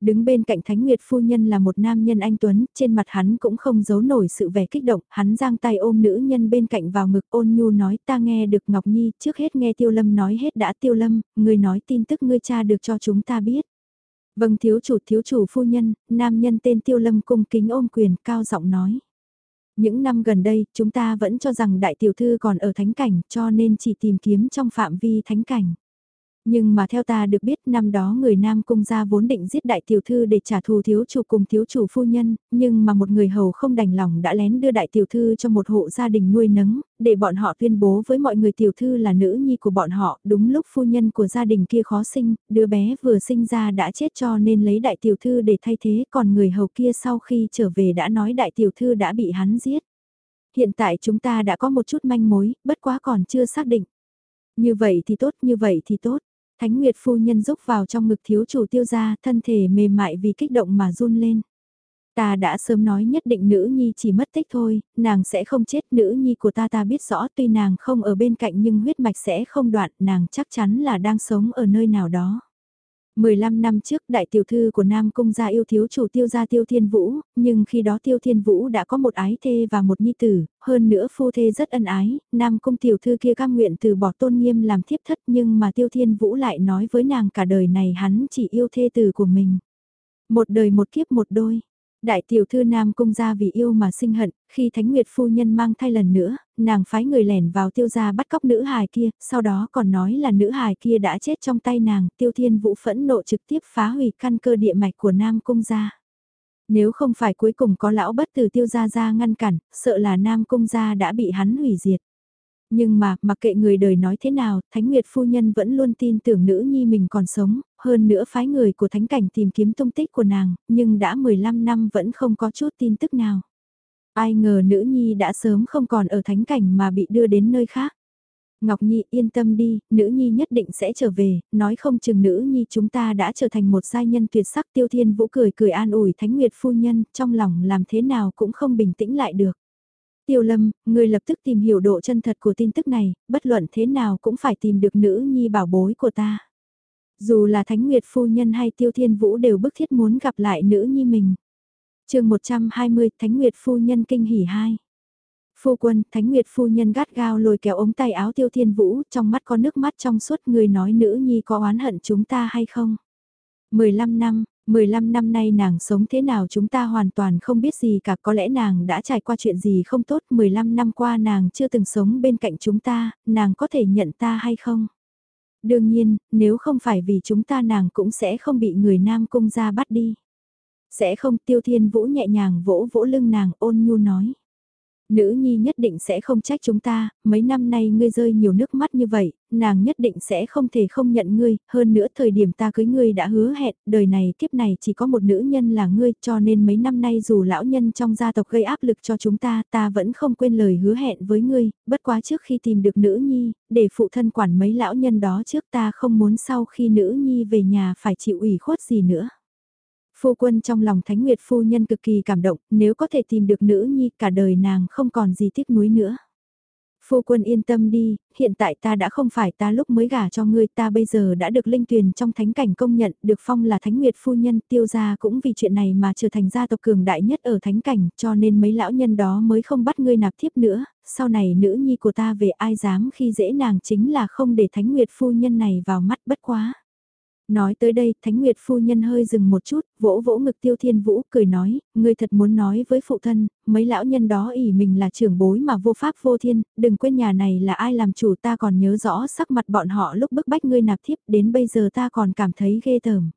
Đứng bên cạnh Thánh Nguyệt phu nhân là một nam nhân anh Tuấn, trên mặt hắn cũng không giấu nổi sự vẻ kích động, hắn giang tay ôm nữ nhân bên cạnh vào ngực ôn nhu nói ta nghe được Ngọc Nhi, trước hết nghe Tiêu Lâm nói hết đã Tiêu Lâm, người nói tin tức ngươi cha được cho chúng ta biết. Vâng thiếu chủ thiếu chủ phu nhân, nam nhân tên Tiêu Lâm cung kính ôm quyền cao giọng nói. Những năm gần đây, chúng ta vẫn cho rằng đại tiểu thư còn ở thánh cảnh cho nên chỉ tìm kiếm trong phạm vi thánh cảnh. Nhưng mà theo ta được biết năm đó người Nam Cung gia vốn định giết đại tiểu thư để trả thù thiếu chủ cùng thiếu chủ phu nhân, nhưng mà một người hầu không đành lòng đã lén đưa đại tiểu thư cho một hộ gia đình nuôi nấng, để bọn họ tuyên bố với mọi người tiểu thư là nữ nhi của bọn họ, đúng lúc phu nhân của gia đình kia khó sinh, đứa bé vừa sinh ra đã chết cho nên lấy đại tiểu thư để thay thế, còn người hầu kia sau khi trở về đã nói đại tiểu thư đã bị hắn giết. Hiện tại chúng ta đã có một chút manh mối, bất quá còn chưa xác định. Như vậy thì tốt, như vậy thì tốt. Thánh Nguyệt phu nhân rúc vào trong ngực thiếu chủ tiêu gia, thân thể mềm mại vì kích động mà run lên. Ta đã sớm nói nhất định nữ nhi chỉ mất tích thôi, nàng sẽ không chết nữ nhi của ta ta biết rõ tuy nàng không ở bên cạnh nhưng huyết mạch sẽ không đoạn, nàng chắc chắn là đang sống ở nơi nào đó. 15 năm trước đại tiểu thư của Nam Cung gia yêu thiếu chủ tiêu gia tiêu thiên vũ, nhưng khi đó tiêu thiên vũ đã có một ái thê và một nhi tử, hơn nữa phu thê rất ân ái, Nam Cung tiểu thư kia cam nguyện từ bỏ tôn nghiêm làm thiếp thất nhưng mà tiêu thiên vũ lại nói với nàng cả đời này hắn chỉ yêu thê tử của mình. Một đời một kiếp một đôi, Đại tiểu thư Nam Cung gia vì yêu mà sinh hận, khi Thánh Nguyệt phu nhân mang thai lần nữa, nàng phái người lẻn vào tiêu gia bắt cóc nữ hài kia, sau đó còn nói là nữ hài kia đã chết trong tay nàng, tiêu thiên vũ phẫn nộ trực tiếp phá hủy căn cơ địa mạch của Nam Cung gia. Nếu không phải cuối cùng có lão bất tử tiêu gia gia ngăn cản, sợ là Nam Cung gia đã bị hắn hủy diệt. Nhưng mà, mặc kệ người đời nói thế nào, Thánh Nguyệt phu nhân vẫn luôn tin tưởng nữ nhi mình còn sống, hơn nữa phái người của Thánh Cảnh tìm kiếm tung tích của nàng, nhưng đã 15 năm vẫn không có chút tin tức nào. Ai ngờ nữ nhi đã sớm không còn ở Thánh Cảnh mà bị đưa đến nơi khác. Ngọc Nhi yên tâm đi, nữ nhi nhất định sẽ trở về, nói không chừng nữ nhi chúng ta đã trở thành một giai nhân tuyệt sắc tiêu thiên vũ cười cười an ủi Thánh Nguyệt phu nhân, trong lòng làm thế nào cũng không bình tĩnh lại được. Tiêu Lâm, người lập tức tìm hiểu độ chân thật của tin tức này, bất luận thế nào cũng phải tìm được nữ nhi bảo bối của ta. Dù là Thánh Nguyệt Phu Nhân hay Tiêu Thiên Vũ đều bức thiết muốn gặp lại nữ nhi mình. chương 120 Thánh Nguyệt Phu Nhân kinh hỉ 2 Phu quân, Thánh Nguyệt Phu Nhân gắt gao lôi kéo ống tay áo Tiêu Thiên Vũ, trong mắt có nước mắt trong suốt người nói nữ nhi có oán hận chúng ta hay không. 15 năm, 15 năm nay nàng sống thế nào chúng ta hoàn toàn không biết gì cả có lẽ nàng đã trải qua chuyện gì không tốt 15 năm qua nàng chưa từng sống bên cạnh chúng ta, nàng có thể nhận ta hay không? Đương nhiên, nếu không phải vì chúng ta nàng cũng sẽ không bị người nam cung ra bắt đi. Sẽ không tiêu thiên vũ nhẹ nhàng vỗ vỗ lưng nàng ôn nhu nói nữ nhi nhất định sẽ không trách chúng ta, mấy năm nay ngươi rơi nhiều nước mắt như vậy, nàng nhất định sẽ không thể không nhận ngươi, hơn nữa thời điểm ta cưới ngươi đã hứa hẹn, đời này kiếp này chỉ có một nữ nhân là ngươi, cho nên mấy năm nay dù lão nhân trong gia tộc gây áp lực cho chúng ta, ta vẫn không quên lời hứa hẹn với ngươi, bất quá trước khi tìm được nữ nhi, để phụ thân quản mấy lão nhân đó trước ta không muốn sau khi nữ nhi về nhà phải chịu ủy khuất gì nữa. Phu quân trong lòng Thánh Nguyệt phu nhân cực kỳ cảm động, nếu có thể tìm được nữ nhi cả đời nàng không còn gì tiếc nuối nữa. Phu quân yên tâm đi, hiện tại ta đã không phải ta lúc mới gả cho ngươi ta bây giờ đã được linh tuyền trong thánh cảnh công nhận, được phong là thánh nguyệt phu nhân tiêu gia cũng vì chuyện này mà trở thành gia tộc cường đại nhất ở thánh cảnh cho nên mấy lão nhân đó mới không bắt ngươi nạp thiếp nữa, sau này nữ nhi của ta về ai dám khi dễ nàng chính là không để thánh nguyệt phu nhân này vào mắt bất quá. Nói tới đây, Thánh Nguyệt phu nhân hơi dừng một chút, vỗ vỗ ngực Tiêu Thiên Vũ, cười nói, ngươi thật muốn nói với phụ thân, mấy lão nhân đó ỉ mình là trưởng bối mà vô pháp vô thiên, đừng quên nhà này là ai làm chủ ta còn nhớ rõ sắc mặt bọn họ lúc bức bách ngươi nạp thiếp, đến bây giờ ta còn cảm thấy ghê tởm.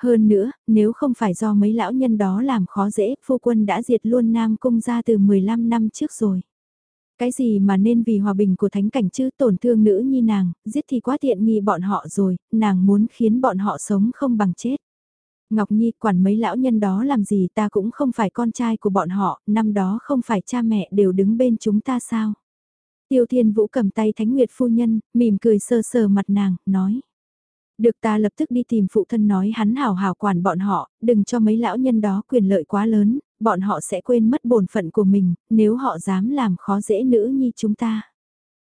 Hơn nữa, nếu không phải do mấy lão nhân đó làm khó dễ, phu quân đã diệt luôn Nam Cung ra từ 15 năm trước rồi. Cái gì mà nên vì hòa bình của thánh cảnh chứ tổn thương nữ nhi nàng, giết thì quá tiện nghi bọn họ rồi, nàng muốn khiến bọn họ sống không bằng chết. Ngọc Nhi quản mấy lão nhân đó làm gì ta cũng không phải con trai của bọn họ, năm đó không phải cha mẹ đều đứng bên chúng ta sao. Tiêu Thiên Vũ cầm tay Thánh Nguyệt phu nhân, mỉm cười sờ sờ mặt nàng, nói. Được ta lập tức đi tìm phụ thân nói hắn hào hào quản bọn họ, đừng cho mấy lão nhân đó quyền lợi quá lớn, bọn họ sẽ quên mất bổn phận của mình, nếu họ dám làm khó dễ nữ nhi chúng ta.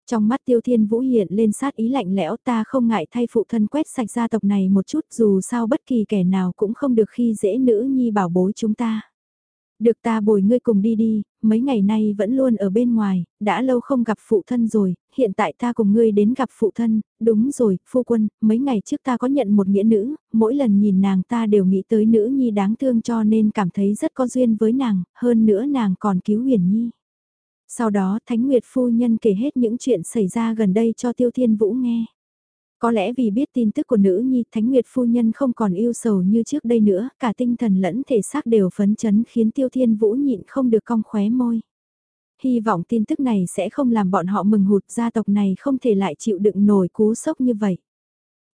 Trong mắt tiêu thiên vũ hiện lên sát ý lạnh lẽo ta không ngại thay phụ thân quét sạch gia tộc này một chút dù sao bất kỳ kẻ nào cũng không được khi dễ nữ nhi bảo bối chúng ta. Được ta bồi ngươi cùng đi đi, mấy ngày nay vẫn luôn ở bên ngoài, đã lâu không gặp phụ thân rồi, hiện tại ta cùng ngươi đến gặp phụ thân, đúng rồi, phu quân, mấy ngày trước ta có nhận một nghĩa nữ, mỗi lần nhìn nàng ta đều nghĩ tới nữ nhi đáng thương cho nên cảm thấy rất có duyên với nàng, hơn nữa nàng còn cứu huyền nhi. Sau đó Thánh Nguyệt phu nhân kể hết những chuyện xảy ra gần đây cho Tiêu Thiên Vũ nghe. Có lẽ vì biết tin tức của nữ nhi Thánh Nguyệt phu nhân không còn yêu sầu như trước đây nữa, cả tinh thần lẫn thể xác đều phấn chấn khiến Tiêu Thiên Vũ nhịn không được cong khóe môi. Hy vọng tin tức này sẽ không làm bọn họ mừng hụt gia tộc này không thể lại chịu đựng nổi cú sốc như vậy.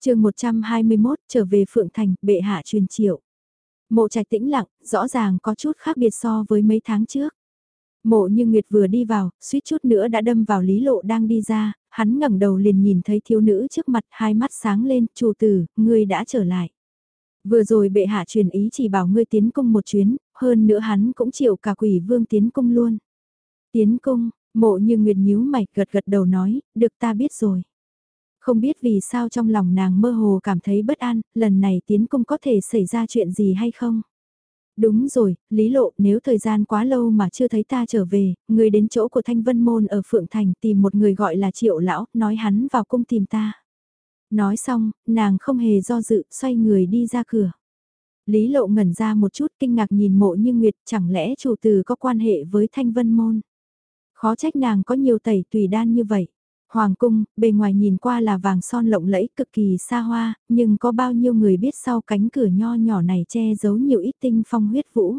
chương 121 trở về Phượng Thành, bệ hạ truyền triệu. Mộ trạch tĩnh lặng, rõ ràng có chút khác biệt so với mấy tháng trước. Mộ như Nguyệt vừa đi vào, suýt chút nữa đã đâm vào lý lộ đang đi ra, hắn ngẩng đầu liền nhìn thấy thiếu nữ trước mặt hai mắt sáng lên, chủ tử, ngươi đã trở lại. Vừa rồi bệ hạ truyền ý chỉ bảo ngươi tiến cung một chuyến, hơn nữa hắn cũng chịu cả quỷ vương tiến cung luôn. Tiến cung, mộ như Nguyệt nhíu mày gật gật đầu nói, được ta biết rồi. Không biết vì sao trong lòng nàng mơ hồ cảm thấy bất an, lần này tiến cung có thể xảy ra chuyện gì hay không? Đúng rồi, Lý Lộ, nếu thời gian quá lâu mà chưa thấy ta trở về, người đến chỗ của Thanh Vân Môn ở Phượng Thành tìm một người gọi là Triệu Lão, nói hắn vào cung tìm ta. Nói xong, nàng không hề do dự, xoay người đi ra cửa. Lý Lộ ngẩn ra một chút kinh ngạc nhìn mộ như Nguyệt, chẳng lẽ chủ tử có quan hệ với Thanh Vân Môn. Khó trách nàng có nhiều tẩy tùy đan như vậy. Hoàng cung, bề ngoài nhìn qua là vàng son lộng lẫy cực kỳ xa hoa, nhưng có bao nhiêu người biết sau cánh cửa nho nhỏ này che giấu nhiều ít tinh phong huyết vũ.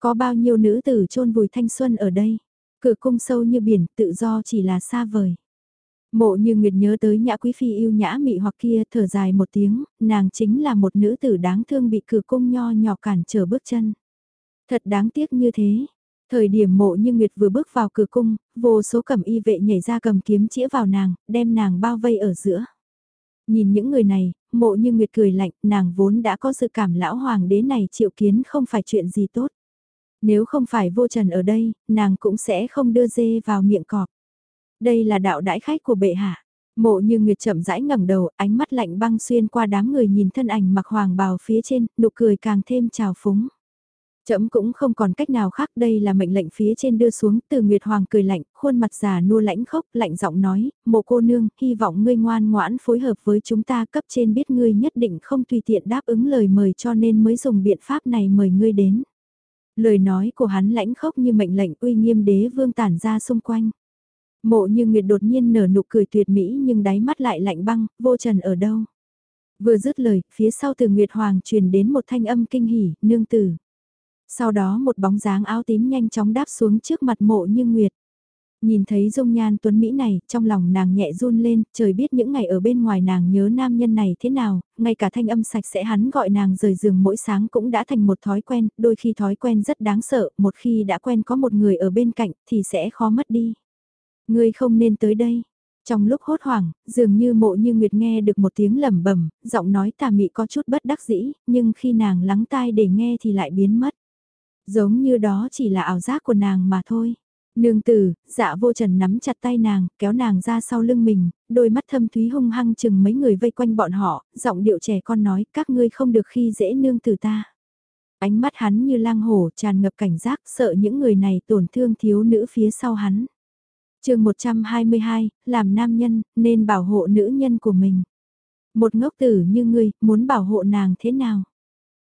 Có bao nhiêu nữ tử chôn vùi thanh xuân ở đây. Cửa cung sâu như biển, tự do chỉ là xa vời. Mộ như Nguyệt nhớ tới nhã quý phi yêu nhã mị hoặc kia thở dài một tiếng, nàng chính là một nữ tử đáng thương bị cửa cung nho nhỏ cản trở bước chân. Thật đáng tiếc như thế, Thời điểm mộ như Nguyệt vừa bước vào cửa cung, vô số cầm y vệ nhảy ra cầm kiếm chĩa vào nàng, đem nàng bao vây ở giữa. Nhìn những người này, mộ như Nguyệt cười lạnh, nàng vốn đã có sự cảm lão hoàng đế này triệu kiến không phải chuyện gì tốt. Nếu không phải vô trần ở đây, nàng cũng sẽ không đưa dê vào miệng cọp. Đây là đạo đãi khách của bệ hạ. Mộ như Nguyệt chậm rãi ngẩng đầu, ánh mắt lạnh băng xuyên qua đám người nhìn thân ảnh mặc hoàng bào phía trên, nụ cười càng thêm trào phúng. Chậm cũng không còn cách nào khác đây là mệnh lệnh phía trên đưa xuống từ Nguyệt Hoàng cười lạnh, khuôn mặt già nua lãnh khốc, lạnh giọng nói, mộ cô nương, hy vọng ngươi ngoan ngoãn phối hợp với chúng ta cấp trên biết ngươi nhất định không tùy tiện đáp ứng lời mời cho nên mới dùng biện pháp này mời ngươi đến. Lời nói của hắn lãnh khốc như mệnh lệnh uy nghiêm đế vương tản ra xung quanh. Mộ như Nguyệt đột nhiên nở nụ cười tuyệt mỹ nhưng đáy mắt lại lạnh băng, vô trần ở đâu. Vừa dứt lời, phía sau từ Nguyệt Hoàng truyền đến một thanh âm kinh hỉ, nương tử. Sau đó một bóng dáng áo tím nhanh chóng đáp xuống trước mặt mộ như nguyệt. Nhìn thấy dung nhan tuấn Mỹ này, trong lòng nàng nhẹ run lên, trời biết những ngày ở bên ngoài nàng nhớ nam nhân này thế nào, ngay cả thanh âm sạch sẽ hắn gọi nàng rời giường mỗi sáng cũng đã thành một thói quen, đôi khi thói quen rất đáng sợ, một khi đã quen có một người ở bên cạnh thì sẽ khó mất đi. Ngươi không nên tới đây. Trong lúc hốt hoảng, dường như mộ như Nguyệt nghe được một tiếng lẩm bẩm, giọng nói tà mị có chút bất đắc dĩ, nhưng khi nàng lắng tai để nghe thì lại biến mất. Giống như đó chỉ là ảo giác của nàng mà thôi. Nương tử, dạ vô trần nắm chặt tay nàng, kéo nàng ra sau lưng mình, đôi mắt thâm thúy hung hăng chừng mấy người vây quanh bọn họ, giọng điệu trẻ con nói các ngươi không được khi dễ nương tử ta. Ánh mắt hắn như lang hổ tràn ngập cảnh giác sợ những người này tổn thương thiếu nữ phía sau hắn. chương 122, làm nam nhân, nên bảo hộ nữ nhân của mình. Một ngốc tử như ngươi, muốn bảo hộ nàng thế nào?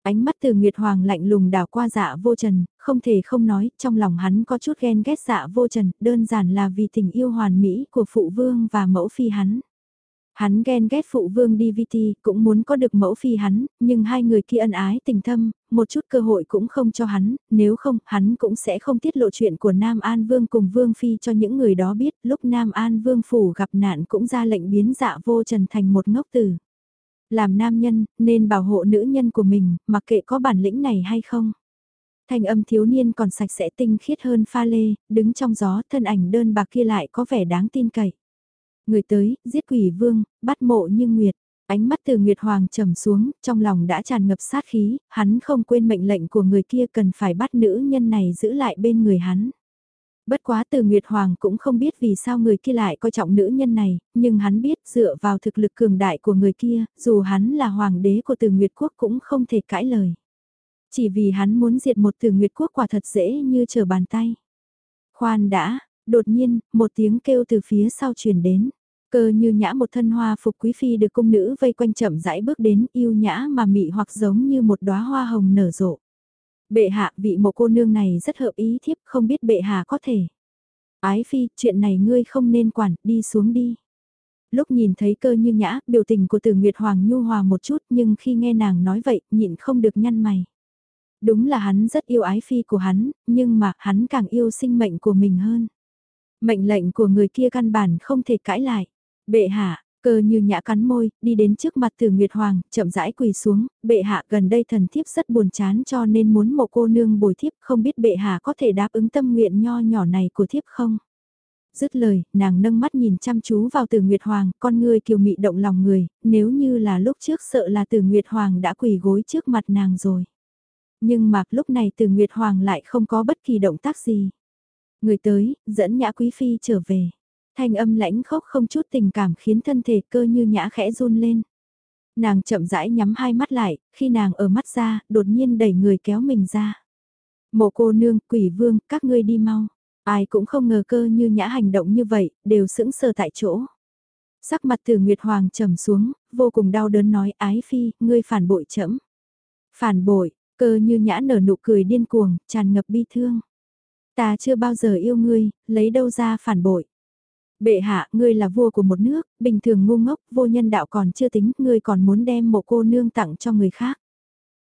Ánh mắt từ Nguyệt Hoàng lạnh lùng đảo qua dạ vô trần, không thể không nói, trong lòng hắn có chút ghen ghét dạ vô trần, đơn giản là vì tình yêu hoàn mỹ của phụ vương và mẫu phi hắn. Hắn ghen ghét phụ vương DVT, cũng muốn có được mẫu phi hắn, nhưng hai người kia ân ái tình thâm, một chút cơ hội cũng không cho hắn, nếu không, hắn cũng sẽ không tiết lộ chuyện của Nam An Vương cùng Vương Phi cho những người đó biết, lúc Nam An Vương Phủ gặp nạn cũng ra lệnh biến dạ vô trần thành một ngốc tử. Làm nam nhân, nên bảo hộ nữ nhân của mình, mặc kệ có bản lĩnh này hay không. Thanh âm thiếu niên còn sạch sẽ tinh khiết hơn pha lê, đứng trong gió thân ảnh đơn bạc kia lại có vẻ đáng tin cậy. Người tới, giết quỷ vương, bắt mộ như nguyệt. Ánh mắt từ Nguyệt Hoàng trầm xuống, trong lòng đã tràn ngập sát khí, hắn không quên mệnh lệnh của người kia cần phải bắt nữ nhân này giữ lại bên người hắn. Bất quá từ Nguyệt Hoàng cũng không biết vì sao người kia lại coi trọng nữ nhân này, nhưng hắn biết dựa vào thực lực cường đại của người kia, dù hắn là hoàng đế của từ Nguyệt Quốc cũng không thể cãi lời. Chỉ vì hắn muốn diệt một từ Nguyệt Quốc quả thật dễ như trở bàn tay. Khoan đã, Đột nhiên, một tiếng kêu từ phía sau truyền đến. Cơ như nhã một thân hoa phục quý phi được cung nữ vây quanh chậm rãi bước đến yêu nhã mà mị hoặc giống như một đóa hoa hồng nở rộ. Bệ hạ vị một cô nương này rất hợp ý thiếp không biết bệ hạ có thể. Ái phi, chuyện này ngươi không nên quản, đi xuống đi. Lúc nhìn thấy cơ như nhã, biểu tình của tử Nguyệt Hoàng nhu hòa một chút nhưng khi nghe nàng nói vậy, nhịn không được nhăn mày. Đúng là hắn rất yêu ái phi của hắn, nhưng mà hắn càng yêu sinh mệnh của mình hơn. Mệnh lệnh của người kia căn bản không thể cãi lại. Bệ hạ, cơ như nhã cắn môi, đi đến trước mặt từ Nguyệt Hoàng, chậm rãi quỳ xuống, bệ hạ gần đây thần thiếp rất buồn chán cho nên muốn một cô nương bồi thiếp không biết bệ hạ có thể đáp ứng tâm nguyện nho nhỏ này của thiếp không? Dứt lời, nàng nâng mắt nhìn chăm chú vào từ Nguyệt Hoàng, con người kiều mị động lòng người, nếu như là lúc trước sợ là từ Nguyệt Hoàng đã quỳ gối trước mặt nàng rồi. Nhưng mà lúc này từ Nguyệt Hoàng lại không có bất kỳ động tác gì. Người tới, dẫn nhã quý phi trở về. Thanh âm lãnh khốc không chút tình cảm khiến thân thể cơ như nhã khẽ run lên. Nàng chậm rãi nhắm hai mắt lại, khi nàng ở mắt ra, đột nhiên đẩy người kéo mình ra. Mộ cô nương, quỷ vương, các ngươi đi mau. Ai cũng không ngờ cơ như nhã hành động như vậy, đều sững sờ tại chỗ. Sắc mặt từ Nguyệt Hoàng trầm xuống, vô cùng đau đớn nói ái phi, ngươi phản bội chấm. Phản bội, cơ như nhã nở nụ cười điên cuồng, tràn ngập bi thương. Ta chưa bao giờ yêu ngươi, lấy đâu ra phản bội. Bệ hạ, ngươi là vua của một nước, bình thường ngu ngốc, vô nhân đạo còn chưa tính, ngươi còn muốn đem một cô nương tặng cho người khác.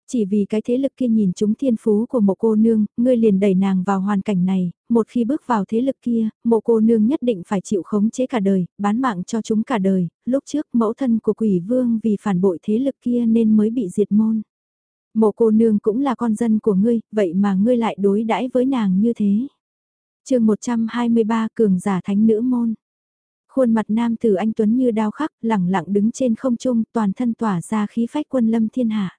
Chỉ vì cái thế lực kia nhìn chúng thiên phú của một cô nương, ngươi liền đẩy nàng vào hoàn cảnh này, một khi bước vào thế lực kia, một cô nương nhất định phải chịu khống chế cả đời, bán mạng cho chúng cả đời, lúc trước mẫu thân của quỷ vương vì phản bội thế lực kia nên mới bị diệt môn. Một cô nương cũng là con dân của ngươi, vậy mà ngươi lại đối đãi với nàng như thế. chương 123 Cường giả thánh nữ môn Khuôn mặt nam tử anh Tuấn như đao khắc, lẳng lặng đứng trên không trung, toàn thân tỏa ra khí phách quân lâm thiên hạ.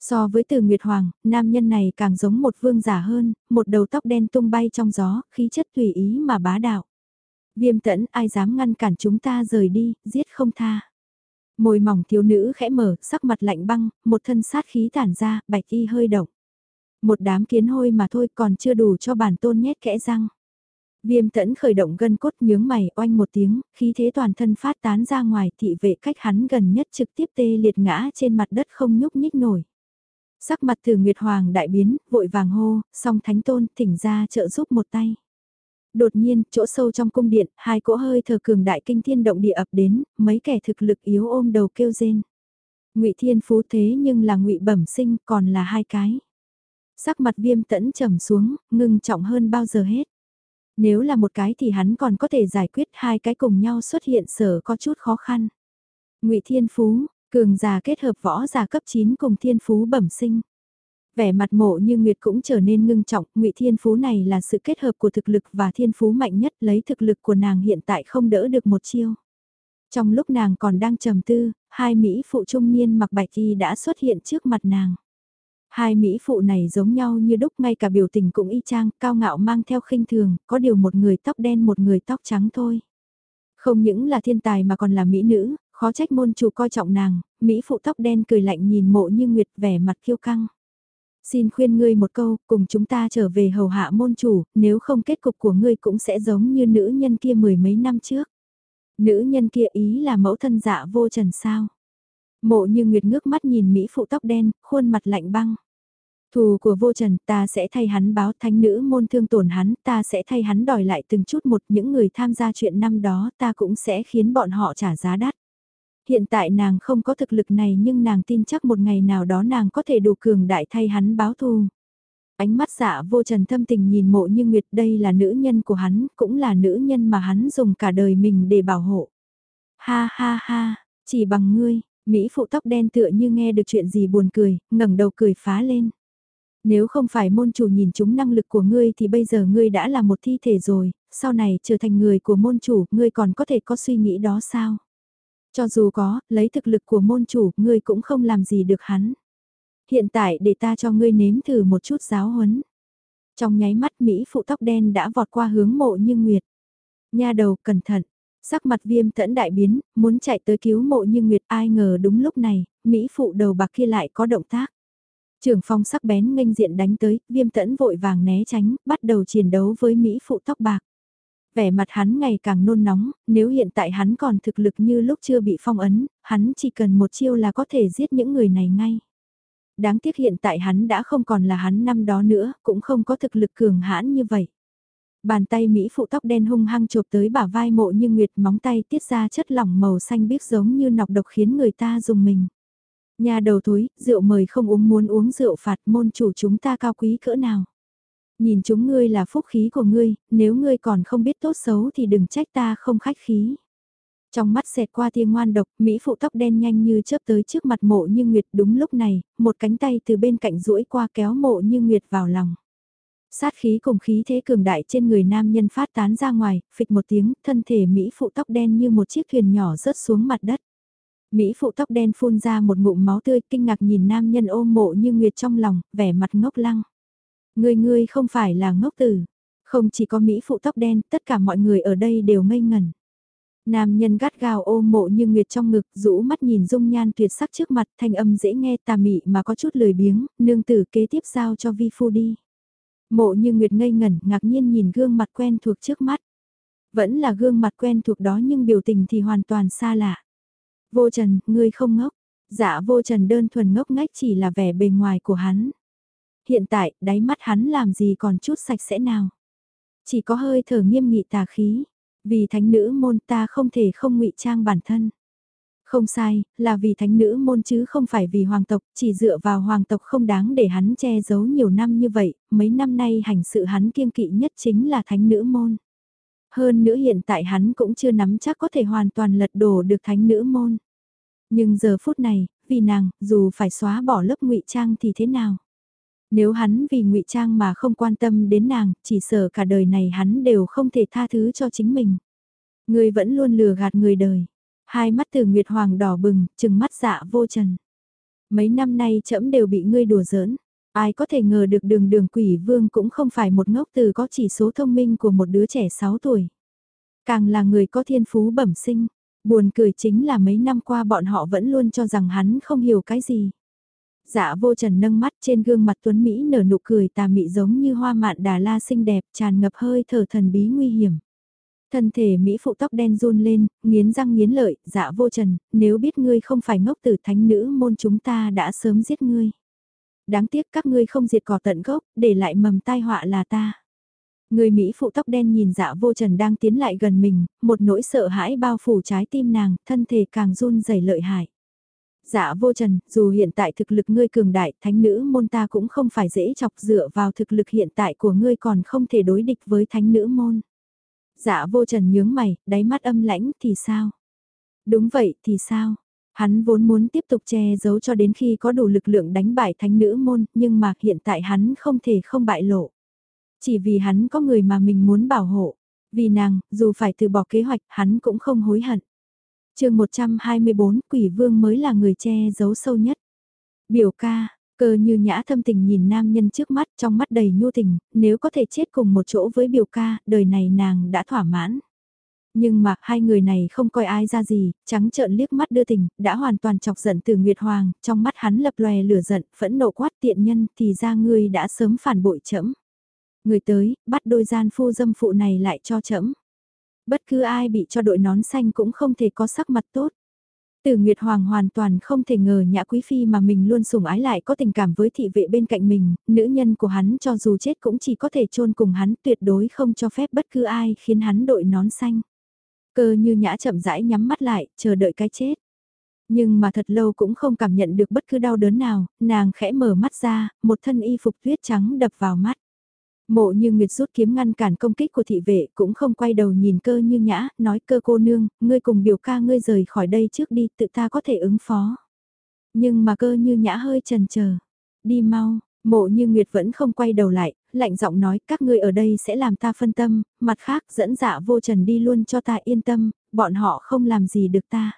So với từ Nguyệt Hoàng, nam nhân này càng giống một vương giả hơn, một đầu tóc đen tung bay trong gió, khí chất tùy ý mà bá đạo. Viêm tẫn ai dám ngăn cản chúng ta rời đi, giết không tha. Môi mỏng thiếu nữ khẽ mở, sắc mặt lạnh băng, một thân sát khí tản ra, bạch y hơi động. Một đám kiến hôi mà thôi còn chưa đủ cho bản tôn nhét kẽ răng. Viêm tẫn khởi động gân cốt nhướng mày oanh một tiếng, khí thế toàn thân phát tán ra ngoài thị vệ cách hắn gần nhất trực tiếp tê liệt ngã trên mặt đất không nhúc nhích nổi. Sắc mặt từ Nguyệt Hoàng đại biến, vội vàng hô, song thánh tôn thỉnh ra trợ giúp một tay. Đột nhiên, chỗ sâu trong cung điện, hai cỗ hơi thở cường đại kinh thiên động địa ập đến, mấy kẻ thực lực yếu ôm đầu kêu rên. Ngụy Thiên Phú thế nhưng là Ngụy Bẩm Sinh, còn là hai cái. Sắc mặt Viêm Tẫn trầm xuống, ngưng trọng hơn bao giờ hết. Nếu là một cái thì hắn còn có thể giải quyết hai cái cùng nhau xuất hiện sở có chút khó khăn. ngụy Thiên Phú, cường già kết hợp võ già cấp 9 cùng Thiên Phú bẩm sinh. Vẻ mặt mộ như Nguyệt cũng trở nên ngưng trọng, ngụy Thiên Phú này là sự kết hợp của thực lực và Thiên Phú mạnh nhất lấy thực lực của nàng hiện tại không đỡ được một chiêu. Trong lúc nàng còn đang trầm tư, hai Mỹ phụ trung niên mặc bạch y đã xuất hiện trước mặt nàng. Hai Mỹ phụ này giống nhau như đúc ngay cả biểu tình cũng y chang, cao ngạo mang theo khinh thường, có điều một người tóc đen một người tóc trắng thôi. Không những là thiên tài mà còn là Mỹ nữ, khó trách môn chủ coi trọng nàng, Mỹ phụ tóc đen cười lạnh nhìn mộ như nguyệt vẻ mặt kiêu căng. Xin khuyên ngươi một câu, cùng chúng ta trở về hầu hạ môn chủ, nếu không kết cục của ngươi cũng sẽ giống như nữ nhân kia mười mấy năm trước. Nữ nhân kia ý là mẫu thân dạ vô trần sao. Mộ như Nguyệt ngước mắt nhìn Mỹ phụ tóc đen, khuôn mặt lạnh băng. Thù của vô trần ta sẽ thay hắn báo thánh nữ môn thương tổn hắn, ta sẽ thay hắn đòi lại từng chút một những người tham gia chuyện năm đó ta cũng sẽ khiến bọn họ trả giá đắt. Hiện tại nàng không có thực lực này nhưng nàng tin chắc một ngày nào đó nàng có thể đủ cường đại thay hắn báo thù. Ánh mắt dạ vô trần thâm tình nhìn mộ như Nguyệt đây là nữ nhân của hắn, cũng là nữ nhân mà hắn dùng cả đời mình để bảo hộ. Ha ha ha, chỉ bằng ngươi, Mỹ phụ tóc đen tựa như nghe được chuyện gì buồn cười, ngẩng đầu cười phá lên. Nếu không phải môn chủ nhìn chúng năng lực của ngươi thì bây giờ ngươi đã là một thi thể rồi, sau này trở thành người của môn chủ, ngươi còn có thể có suy nghĩ đó sao? Cho dù có, lấy thực lực của môn chủ, ngươi cũng không làm gì được hắn. Hiện tại để ta cho ngươi nếm thử một chút giáo huấn. Trong nháy mắt Mỹ phụ tóc đen đã vọt qua hướng mộ như nguyệt. Nha đầu cẩn thận, Sắc mặt viêm tẫn đại biến, muốn chạy tới cứu mộ như Nguyệt ai ngờ đúng lúc này, Mỹ phụ đầu bạc kia lại có động tác. Trường phong sắc bén nghênh diện đánh tới, viêm tẫn vội vàng né tránh, bắt đầu chiến đấu với Mỹ phụ tóc bạc. Vẻ mặt hắn ngày càng nôn nóng, nếu hiện tại hắn còn thực lực như lúc chưa bị phong ấn, hắn chỉ cần một chiêu là có thể giết những người này ngay. Đáng tiếc hiện tại hắn đã không còn là hắn năm đó nữa, cũng không có thực lực cường hãn như vậy. Bàn tay Mỹ phụ tóc đen hung hăng chộp tới bả vai mộ như nguyệt móng tay tiết ra chất lỏng màu xanh biếc giống như nọc độc khiến người ta dùng mình. Nhà đầu thối rượu mời không uống muốn uống rượu phạt môn chủ chúng ta cao quý cỡ nào. Nhìn chúng ngươi là phúc khí của ngươi, nếu ngươi còn không biết tốt xấu thì đừng trách ta không khách khí. Trong mắt xẹt qua tia ngoan độc, Mỹ phụ tóc đen nhanh như chớp tới trước mặt mộ như Nguyệt đúng lúc này, một cánh tay từ bên cạnh duỗi qua kéo mộ như Nguyệt vào lòng. Sát khí cùng khí thế cường đại trên người nam nhân phát tán ra ngoài, phịch một tiếng, thân thể Mỹ phụ tóc đen như một chiếc thuyền nhỏ rớt xuống mặt đất. Mỹ phụ tóc đen phun ra một ngụm máu tươi kinh ngạc nhìn nam nhân ôm mộ như Nguyệt trong lòng, vẻ mặt ngốc lăng. Người ngươi không phải là ngốc tử. Không chỉ có Mỹ phụ tóc đen, tất cả mọi người ở đây đều ngây ngẩn. Nam nhân gắt gao ôm mộ như nguyệt trong ngực, rũ mắt nhìn dung nhan tuyệt sắc trước mặt, thanh âm dễ nghe tà mị mà có chút lười biếng, nương tử kế tiếp giao cho vi phu đi. Mộ như nguyệt ngây ngẩn, ngạc nhiên nhìn gương mặt quen thuộc trước mắt. Vẫn là gương mặt quen thuộc đó nhưng biểu tình thì hoàn toàn xa lạ. Vô trần, ngươi không ngốc. Dạ vô trần đơn thuần ngốc ngách chỉ là vẻ bề ngoài của hắn. Hiện tại, đáy mắt hắn làm gì còn chút sạch sẽ nào. Chỉ có hơi thở nghiêm nghị tà khí. Vì thánh nữ môn ta không thể không ngụy trang bản thân. Không sai, là vì thánh nữ môn chứ không phải vì hoàng tộc, chỉ dựa vào hoàng tộc không đáng để hắn che giấu nhiều năm như vậy, mấy năm nay hành sự hắn kiêng kỵ nhất chính là thánh nữ môn. Hơn nữa hiện tại hắn cũng chưa nắm chắc có thể hoàn toàn lật đổ được thánh nữ môn. Nhưng giờ phút này, vì nàng, dù phải xóa bỏ lớp ngụy trang thì thế nào? Nếu hắn vì ngụy trang mà không quan tâm đến nàng, chỉ sợ cả đời này hắn đều không thể tha thứ cho chính mình. Người vẫn luôn lừa gạt người đời. Hai mắt từ Nguyệt Hoàng đỏ bừng, chừng mắt dạ vô trần. Mấy năm nay trẫm đều bị ngươi đùa giỡn. Ai có thể ngờ được đường đường quỷ vương cũng không phải một ngốc từ có chỉ số thông minh của một đứa trẻ 6 tuổi. Càng là người có thiên phú bẩm sinh. Buồn cười chính là mấy năm qua bọn họ vẫn luôn cho rằng hắn không hiểu cái gì. Dạ vô trần nâng mắt trên gương mặt tuấn Mỹ nở nụ cười tà mị giống như hoa mạn đà la xinh đẹp tràn ngập hơi thở thần bí nguy hiểm. Thân thể Mỹ phụ tóc đen run lên, nghiến răng nghiến lợi, dạ vô trần, nếu biết ngươi không phải ngốc tử thánh nữ môn chúng ta đã sớm giết ngươi. Đáng tiếc các ngươi không diệt cỏ tận gốc, để lại mầm tai họa là ta. Người Mỹ phụ tóc đen nhìn dạ vô trần đang tiến lại gần mình, một nỗi sợ hãi bao phủ trái tim nàng, thân thể càng run rẩy lợi hại. Dạ vô trần, dù hiện tại thực lực ngươi cường đại, thánh nữ môn ta cũng không phải dễ chọc dựa vào thực lực hiện tại của ngươi còn không thể đối địch với thánh nữ môn. Dạ vô trần nhướng mày, đáy mắt âm lãnh thì sao? Đúng vậy thì sao? Hắn vốn muốn tiếp tục che giấu cho đến khi có đủ lực lượng đánh bại thánh nữ môn, nhưng mà hiện tại hắn không thể không bại lộ. Chỉ vì hắn có người mà mình muốn bảo hộ. Vì nàng, dù phải từ bỏ kế hoạch, hắn cũng không hối hận chương 124, quỷ vương mới là người che giấu sâu nhất. Biểu ca, cơ như nhã thâm tình nhìn nam nhân trước mắt trong mắt đầy nhu tình, nếu có thể chết cùng một chỗ với biểu ca, đời này nàng đã thỏa mãn. Nhưng mà hai người này không coi ai ra gì, trắng trợn liếc mắt đưa tình, đã hoàn toàn chọc giận từ Nguyệt Hoàng, trong mắt hắn lập lòe lửa giận, phẫn nộ quát tiện nhân thì ra ngươi đã sớm phản bội chấm. Người tới, bắt đôi gian phu dâm phụ này lại cho chấm. Bất cứ ai bị cho đội nón xanh cũng không thể có sắc mặt tốt. Từ Nguyệt Hoàng hoàn toàn không thể ngờ nhã quý phi mà mình luôn sủng ái lại có tình cảm với thị vệ bên cạnh mình, nữ nhân của hắn cho dù chết cũng chỉ có thể chôn cùng hắn tuyệt đối không cho phép bất cứ ai khiến hắn đội nón xanh. Cơ như nhã chậm rãi nhắm mắt lại, chờ đợi cái chết. Nhưng mà thật lâu cũng không cảm nhận được bất cứ đau đớn nào, nàng khẽ mở mắt ra, một thân y phục tuyết trắng đập vào mắt. Mộ như Nguyệt rút kiếm ngăn cản công kích của thị vệ cũng không quay đầu nhìn cơ như nhã, nói cơ cô nương, ngươi cùng biểu ca ngươi rời khỏi đây trước đi, tự ta có thể ứng phó. Nhưng mà cơ như nhã hơi chần chờ đi mau, mộ như Nguyệt vẫn không quay đầu lại, lạnh giọng nói các ngươi ở đây sẽ làm ta phân tâm, mặt khác dẫn dạ vô trần đi luôn cho ta yên tâm, bọn họ không làm gì được ta.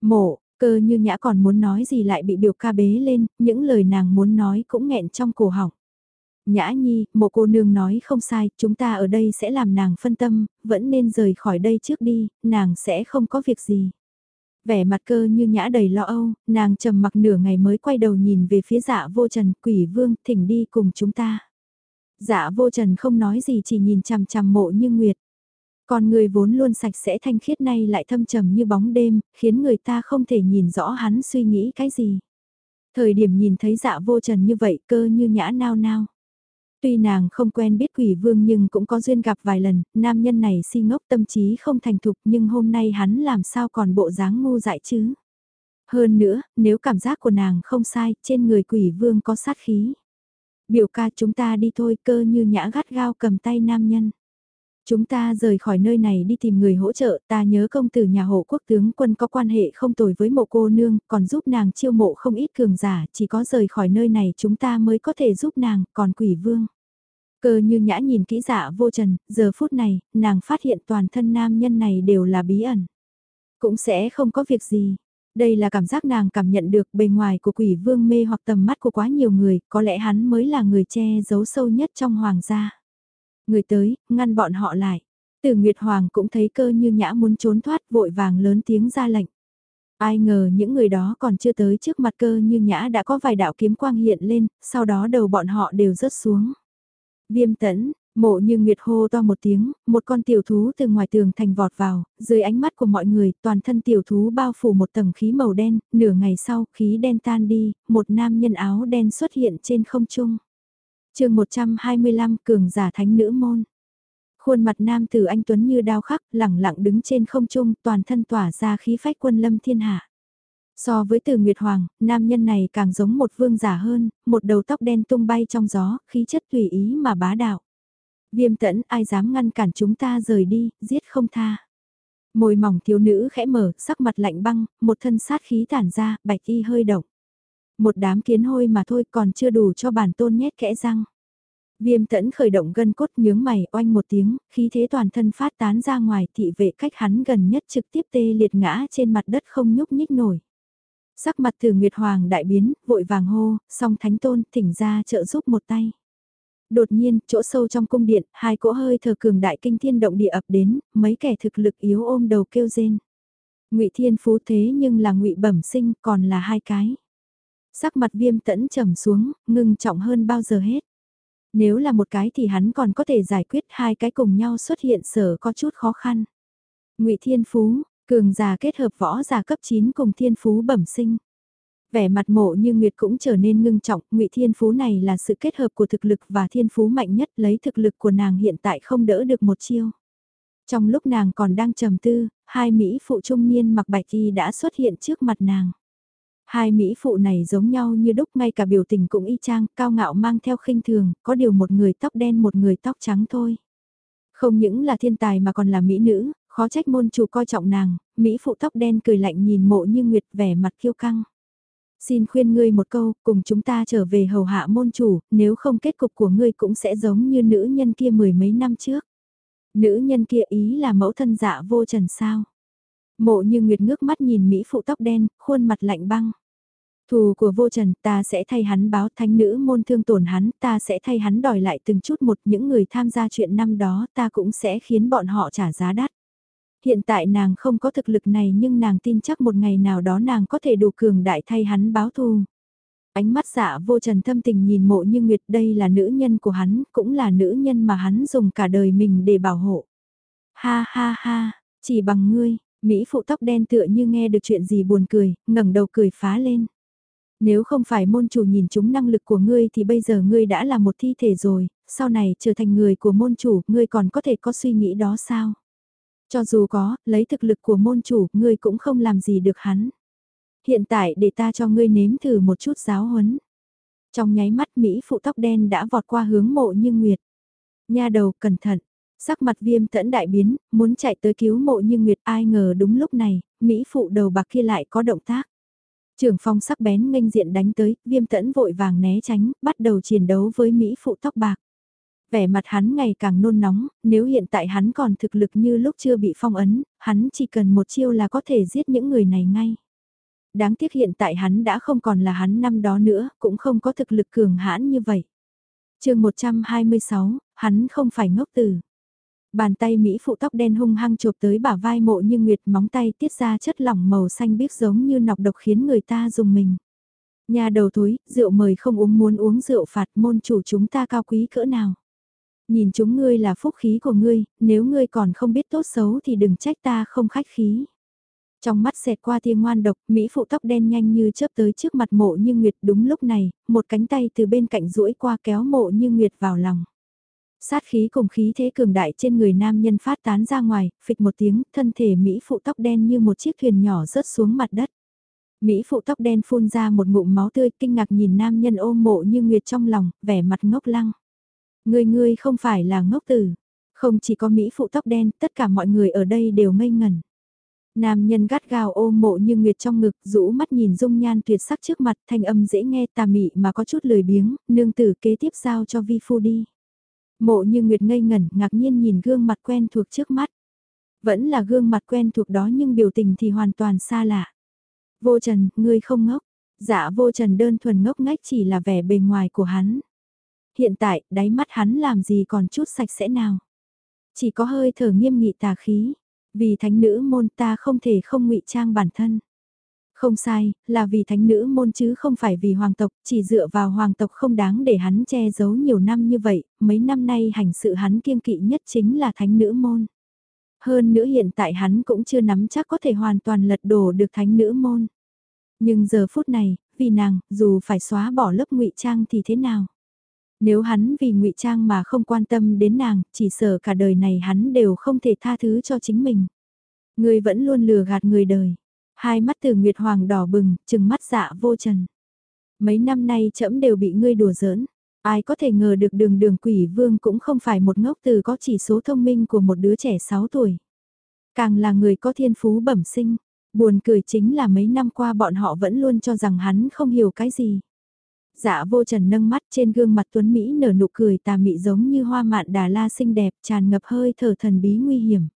Mộ, cơ như nhã còn muốn nói gì lại bị biểu ca bế lên, những lời nàng muốn nói cũng nghẹn trong cổ họng. Nhã Nhi, một cô nương nói không sai, chúng ta ở đây sẽ làm nàng phân tâm, vẫn nên rời khỏi đây trước đi, nàng sẽ không có việc gì. Vẻ mặt cơ như nhã đầy lo âu, nàng trầm mặc nửa ngày mới quay đầu nhìn về phía dạ vô trần, quỷ vương, thỉnh đi cùng chúng ta. Dạ vô trần không nói gì chỉ nhìn chằm chằm mộ như nguyệt. còn người vốn luôn sạch sẽ thanh khiết nay lại thâm trầm như bóng đêm, khiến người ta không thể nhìn rõ hắn suy nghĩ cái gì. Thời điểm nhìn thấy dạ vô trần như vậy cơ như nhã nao nao. Tuy nàng không quen biết quỷ vương nhưng cũng có duyên gặp vài lần, nam nhân này si ngốc tâm trí không thành thục nhưng hôm nay hắn làm sao còn bộ dáng ngu dại chứ. Hơn nữa, nếu cảm giác của nàng không sai, trên người quỷ vương có sát khí. Biểu ca chúng ta đi thôi cơ như nhã gắt gao cầm tay nam nhân. Chúng ta rời khỏi nơi này đi tìm người hỗ trợ, ta nhớ công tử nhà hộ quốc tướng quân có quan hệ không tồi với mộ cô nương, còn giúp nàng chiêu mộ không ít cường giả, chỉ có rời khỏi nơi này chúng ta mới có thể giúp nàng, còn quỷ vương. Cơ như nhã nhìn kỹ dạ vô trần, giờ phút này, nàng phát hiện toàn thân nam nhân này đều là bí ẩn. Cũng sẽ không có việc gì. Đây là cảm giác nàng cảm nhận được bề ngoài của quỷ vương mê hoặc tầm mắt của quá nhiều người, có lẽ hắn mới là người che giấu sâu nhất trong hoàng gia. Người tới, ngăn bọn họ lại. Từ Nguyệt Hoàng cũng thấy cơ như nhã muốn trốn thoát vội vàng lớn tiếng ra lệnh. Ai ngờ những người đó còn chưa tới trước mặt cơ như nhã đã có vài đạo kiếm quang hiện lên, sau đó đầu bọn họ đều rớt xuống. Viêm tẫn, mộ như nguyệt hô to một tiếng, một con tiểu thú từ ngoài tường thành vọt vào, dưới ánh mắt của mọi người, toàn thân tiểu thú bao phủ một tầng khí màu đen, nửa ngày sau, khí đen tan đi, một nam nhân áo đen xuất hiện trên không trung chương 125 cường giả thánh nữ môn. Khuôn mặt nam tử anh Tuấn như đao khắc, lẳng lặng đứng trên không trung, toàn thân tỏa ra khí phách quân lâm thiên hạ. So với từ Nguyệt Hoàng, nam nhân này càng giống một vương giả hơn, một đầu tóc đen tung bay trong gió, khí chất tùy ý mà bá đạo. Viêm tẫn, ai dám ngăn cản chúng ta rời đi, giết không tha. Môi mỏng thiếu nữ khẽ mở, sắc mặt lạnh băng, một thân sát khí tản ra, bạch y hơi động. Một đám kiến hôi mà thôi còn chưa đủ cho bản tôn nhét kẽ răng. Viêm tẫn khởi động gân cốt nhướng mày oanh một tiếng, khí thế toàn thân phát tán ra ngoài thị vệ cách hắn gần nhất trực tiếp tê liệt ngã trên mặt đất không nhúc nhích nổi. Sắc mặt từ Nguyệt Hoàng đại biến, vội vàng hô, song thánh tôn thỉnh ra trợ giúp một tay. Đột nhiên, chỗ sâu trong cung điện, hai cỗ hơi thờ cường đại kinh thiên động địa ập đến, mấy kẻ thực lực yếu ôm đầu kêu rên. Ngụy Thiên Phú thế nhưng là Ngụy Bẩm Sinh, còn là hai cái. Sắc mặt viêm tẫn trầm xuống, ngưng trọng hơn bao giờ hết. Nếu là một cái thì hắn còn có thể giải quyết hai cái cùng nhau xuất hiện sở có chút khó khăn. ngụy Thiên Phú, cường già kết hợp võ giả cấp 9 cùng Thiên Phú bẩm sinh. Vẻ mặt mộ như Nguyệt cũng trở nên ngưng trọng, ngụy Thiên Phú này là sự kết hợp của thực lực và Thiên Phú mạnh nhất lấy thực lực của nàng hiện tại không đỡ được một chiêu. Trong lúc nàng còn đang trầm tư, hai Mỹ phụ trung niên mặc bạch y đã xuất hiện trước mặt nàng. Hai Mỹ phụ này giống nhau như đúc ngay cả biểu tình cũng y chang, cao ngạo mang theo khinh thường, có điều một người tóc đen một người tóc trắng thôi. Không những là thiên tài mà còn là Mỹ nữ, khó trách môn chủ coi trọng nàng, Mỹ phụ tóc đen cười lạnh nhìn mộ như nguyệt vẻ mặt kiêu căng. Xin khuyên ngươi một câu, cùng chúng ta trở về hầu hạ môn chủ, nếu không kết cục của ngươi cũng sẽ giống như nữ nhân kia mười mấy năm trước. Nữ nhân kia ý là mẫu thân dạ vô trần sao. Mộ như Nguyệt ngước mắt nhìn Mỹ phụ tóc đen, khuôn mặt lạnh băng. Thù của vô trần ta sẽ thay hắn báo thánh nữ môn thương tổn hắn, ta sẽ thay hắn đòi lại từng chút một những người tham gia chuyện năm đó ta cũng sẽ khiến bọn họ trả giá đắt. Hiện tại nàng không có thực lực này nhưng nàng tin chắc một ngày nào đó nàng có thể đủ cường đại thay hắn báo thù. Ánh mắt dạ vô trần thâm tình nhìn mộ như Nguyệt đây là nữ nhân của hắn, cũng là nữ nhân mà hắn dùng cả đời mình để bảo hộ. Ha ha ha, chỉ bằng ngươi, Mỹ phụ tóc đen tựa như nghe được chuyện gì buồn cười, ngẩng đầu cười phá lên. Nếu không phải môn chủ nhìn chúng năng lực của ngươi thì bây giờ ngươi đã là một thi thể rồi, sau này trở thành người của môn chủ, ngươi còn có thể có suy nghĩ đó sao? Cho dù có, lấy thực lực của môn chủ, ngươi cũng không làm gì được hắn. Hiện tại để ta cho ngươi nếm thử một chút giáo huấn. Trong nháy mắt Mỹ phụ tóc đen đã vọt qua hướng mộ như nguyệt. Nha đầu cẩn thận, Sắc mặt viêm tẫn đại biến, muốn chạy tới cứu mộ như Nguyệt ai ngờ đúng lúc này, Mỹ phụ đầu bạc kia lại có động tác. Trưởng phong sắc bén nghênh diện đánh tới, viêm tẫn vội vàng né tránh, bắt đầu chiến đấu với Mỹ phụ tóc bạc. Vẻ mặt hắn ngày càng nôn nóng, nếu hiện tại hắn còn thực lực như lúc chưa bị phong ấn, hắn chỉ cần một chiêu là có thể giết những người này ngay. Đáng tiếc hiện tại hắn đã không còn là hắn năm đó nữa, cũng không có thực lực cường hãn như vậy. chương 126, hắn không phải ngốc tử. Bàn tay Mỹ phụ tóc đen hung hăng chộp tới bả vai mộ như nguyệt móng tay tiết ra chất lỏng màu xanh biếc giống như nọc độc khiến người ta dùng mình. Nhà đầu thối, rượu mời không uống muốn uống rượu phạt môn chủ chúng ta cao quý cỡ nào. Nhìn chúng ngươi là phúc khí của ngươi, nếu ngươi còn không biết tốt xấu thì đừng trách ta không khách khí. Trong mắt xẹt qua tia ngoan độc, Mỹ phụ tóc đen nhanh như chớp tới trước mặt mộ như Nguyệt đúng lúc này, một cánh tay từ bên cạnh duỗi qua kéo mộ như Nguyệt vào lòng. Sát khí cùng khí thế cường đại trên người nam nhân phát tán ra ngoài, phịch một tiếng, thân thể Mỹ phụ tóc đen như một chiếc thuyền nhỏ rớt xuống mặt đất. Mỹ phụ tóc đen phun ra một ngụm máu tươi kinh ngạc nhìn nam nhân ôm mộ như Nguyệt trong lòng, vẻ mặt ngốc lăng. Người ngươi không phải là ngốc tử. Không chỉ có Mỹ phụ tóc đen, tất cả mọi người ở đây đều ngây ngẩn. Nam nhân gắt gao ôm mộ như nguyệt trong ngực, rũ mắt nhìn dung nhan tuyệt sắc trước mặt, thanh âm dễ nghe tà mị mà có chút lười biếng, nương tử kế tiếp giao cho vi phu đi. Mộ như nguyệt ngây ngẩn, ngạc nhiên nhìn gương mặt quen thuộc trước mắt. Vẫn là gương mặt quen thuộc đó nhưng biểu tình thì hoàn toàn xa lạ. Vô trần, ngươi không ngốc. Dạ vô trần đơn thuần ngốc ngách chỉ là vẻ bề ngoài của hắn. Hiện tại, đáy mắt hắn làm gì còn chút sạch sẽ nào. Chỉ có hơi thở nghiêm nghị tà khí. Vì thánh nữ môn ta không thể không ngụy trang bản thân. Không sai, là vì thánh nữ môn chứ không phải vì hoàng tộc, chỉ dựa vào hoàng tộc không đáng để hắn che giấu nhiều năm như vậy, mấy năm nay hành sự hắn kiêng kỵ nhất chính là thánh nữ môn. Hơn nữa hiện tại hắn cũng chưa nắm chắc có thể hoàn toàn lật đổ được thánh nữ môn. Nhưng giờ phút này, vì nàng, dù phải xóa bỏ lớp ngụy trang thì thế nào? Nếu hắn vì ngụy trang mà không quan tâm đến nàng, chỉ sợ cả đời này hắn đều không thể tha thứ cho chính mình. Người vẫn luôn lừa gạt người đời. Hai mắt từ Nguyệt Hoàng đỏ bừng, chừng mắt dạ vô trần. Mấy năm nay trẫm đều bị ngươi đùa giỡn. Ai có thể ngờ được đường đường quỷ vương cũng không phải một ngốc từ có chỉ số thông minh của một đứa trẻ 6 tuổi. Càng là người có thiên phú bẩm sinh. Buồn cười chính là mấy năm qua bọn họ vẫn luôn cho rằng hắn không hiểu cái gì. Dạ vô trần nâng mắt trên gương mặt tuấn Mỹ nở nụ cười tà mị giống như hoa mạn đà la xinh đẹp tràn ngập hơi thở thần bí nguy hiểm.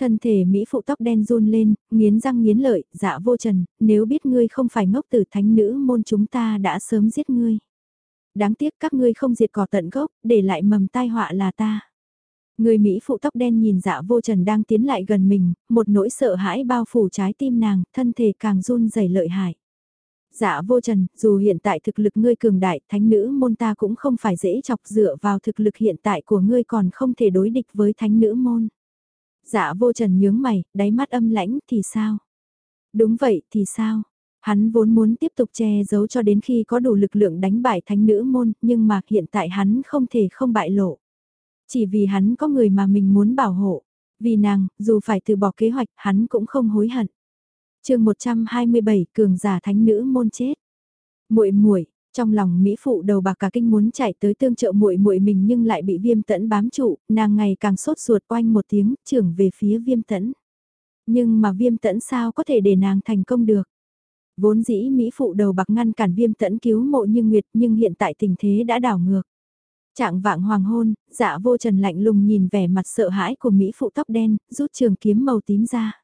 Thân thể Mỹ phụ tóc đen run lên, nghiến răng nghiến lợi, dạ vô trần, nếu biết ngươi không phải ngốc tử thánh nữ môn chúng ta đã sớm giết ngươi. Đáng tiếc các ngươi không diệt cỏ tận gốc, để lại mầm tai họa là ta. Người Mỹ phụ tóc đen nhìn dạ vô trần đang tiến lại gần mình, một nỗi sợ hãi bao phủ trái tim nàng, thân thể càng run rẩy lợi hại. Dạ vô trần, dù hiện tại thực lực ngươi cường đại, thánh nữ môn ta cũng không phải dễ chọc dựa vào thực lực hiện tại của ngươi còn không thể đối địch với thánh nữ môn. Dạ vô trần nhướng mày, đáy mắt âm lãnh thì sao? Đúng vậy thì sao? Hắn vốn muốn tiếp tục che giấu cho đến khi có đủ lực lượng đánh bại thánh nữ môn, nhưng mà hiện tại hắn không thể không bại lộ. Chỉ vì hắn có người mà mình muốn bảo hộ. Vì nàng, dù phải từ bỏ kế hoạch, hắn cũng không hối hận chương 127 cường giả thánh nữ môn chết. Muội muội, trong lòng mỹ phụ đầu bạc cả kinh muốn chạy tới tương trợ muội muội mình nhưng lại bị viêm tẫn bám trụ, nàng ngày càng sốt ruột oanh một tiếng, trưởng về phía viêm tẫn. Nhưng mà viêm tẫn sao có thể để nàng thành công được? Vốn dĩ mỹ phụ đầu bạc ngăn cản viêm tẫn cứu mộ như nguyệt nhưng hiện tại tình thế đã đảo ngược. Trạng vạng hoàng hôn, dạ vô trần lạnh lùng nhìn vẻ mặt sợ hãi của mỹ phụ tóc đen, rút trường kiếm màu tím ra.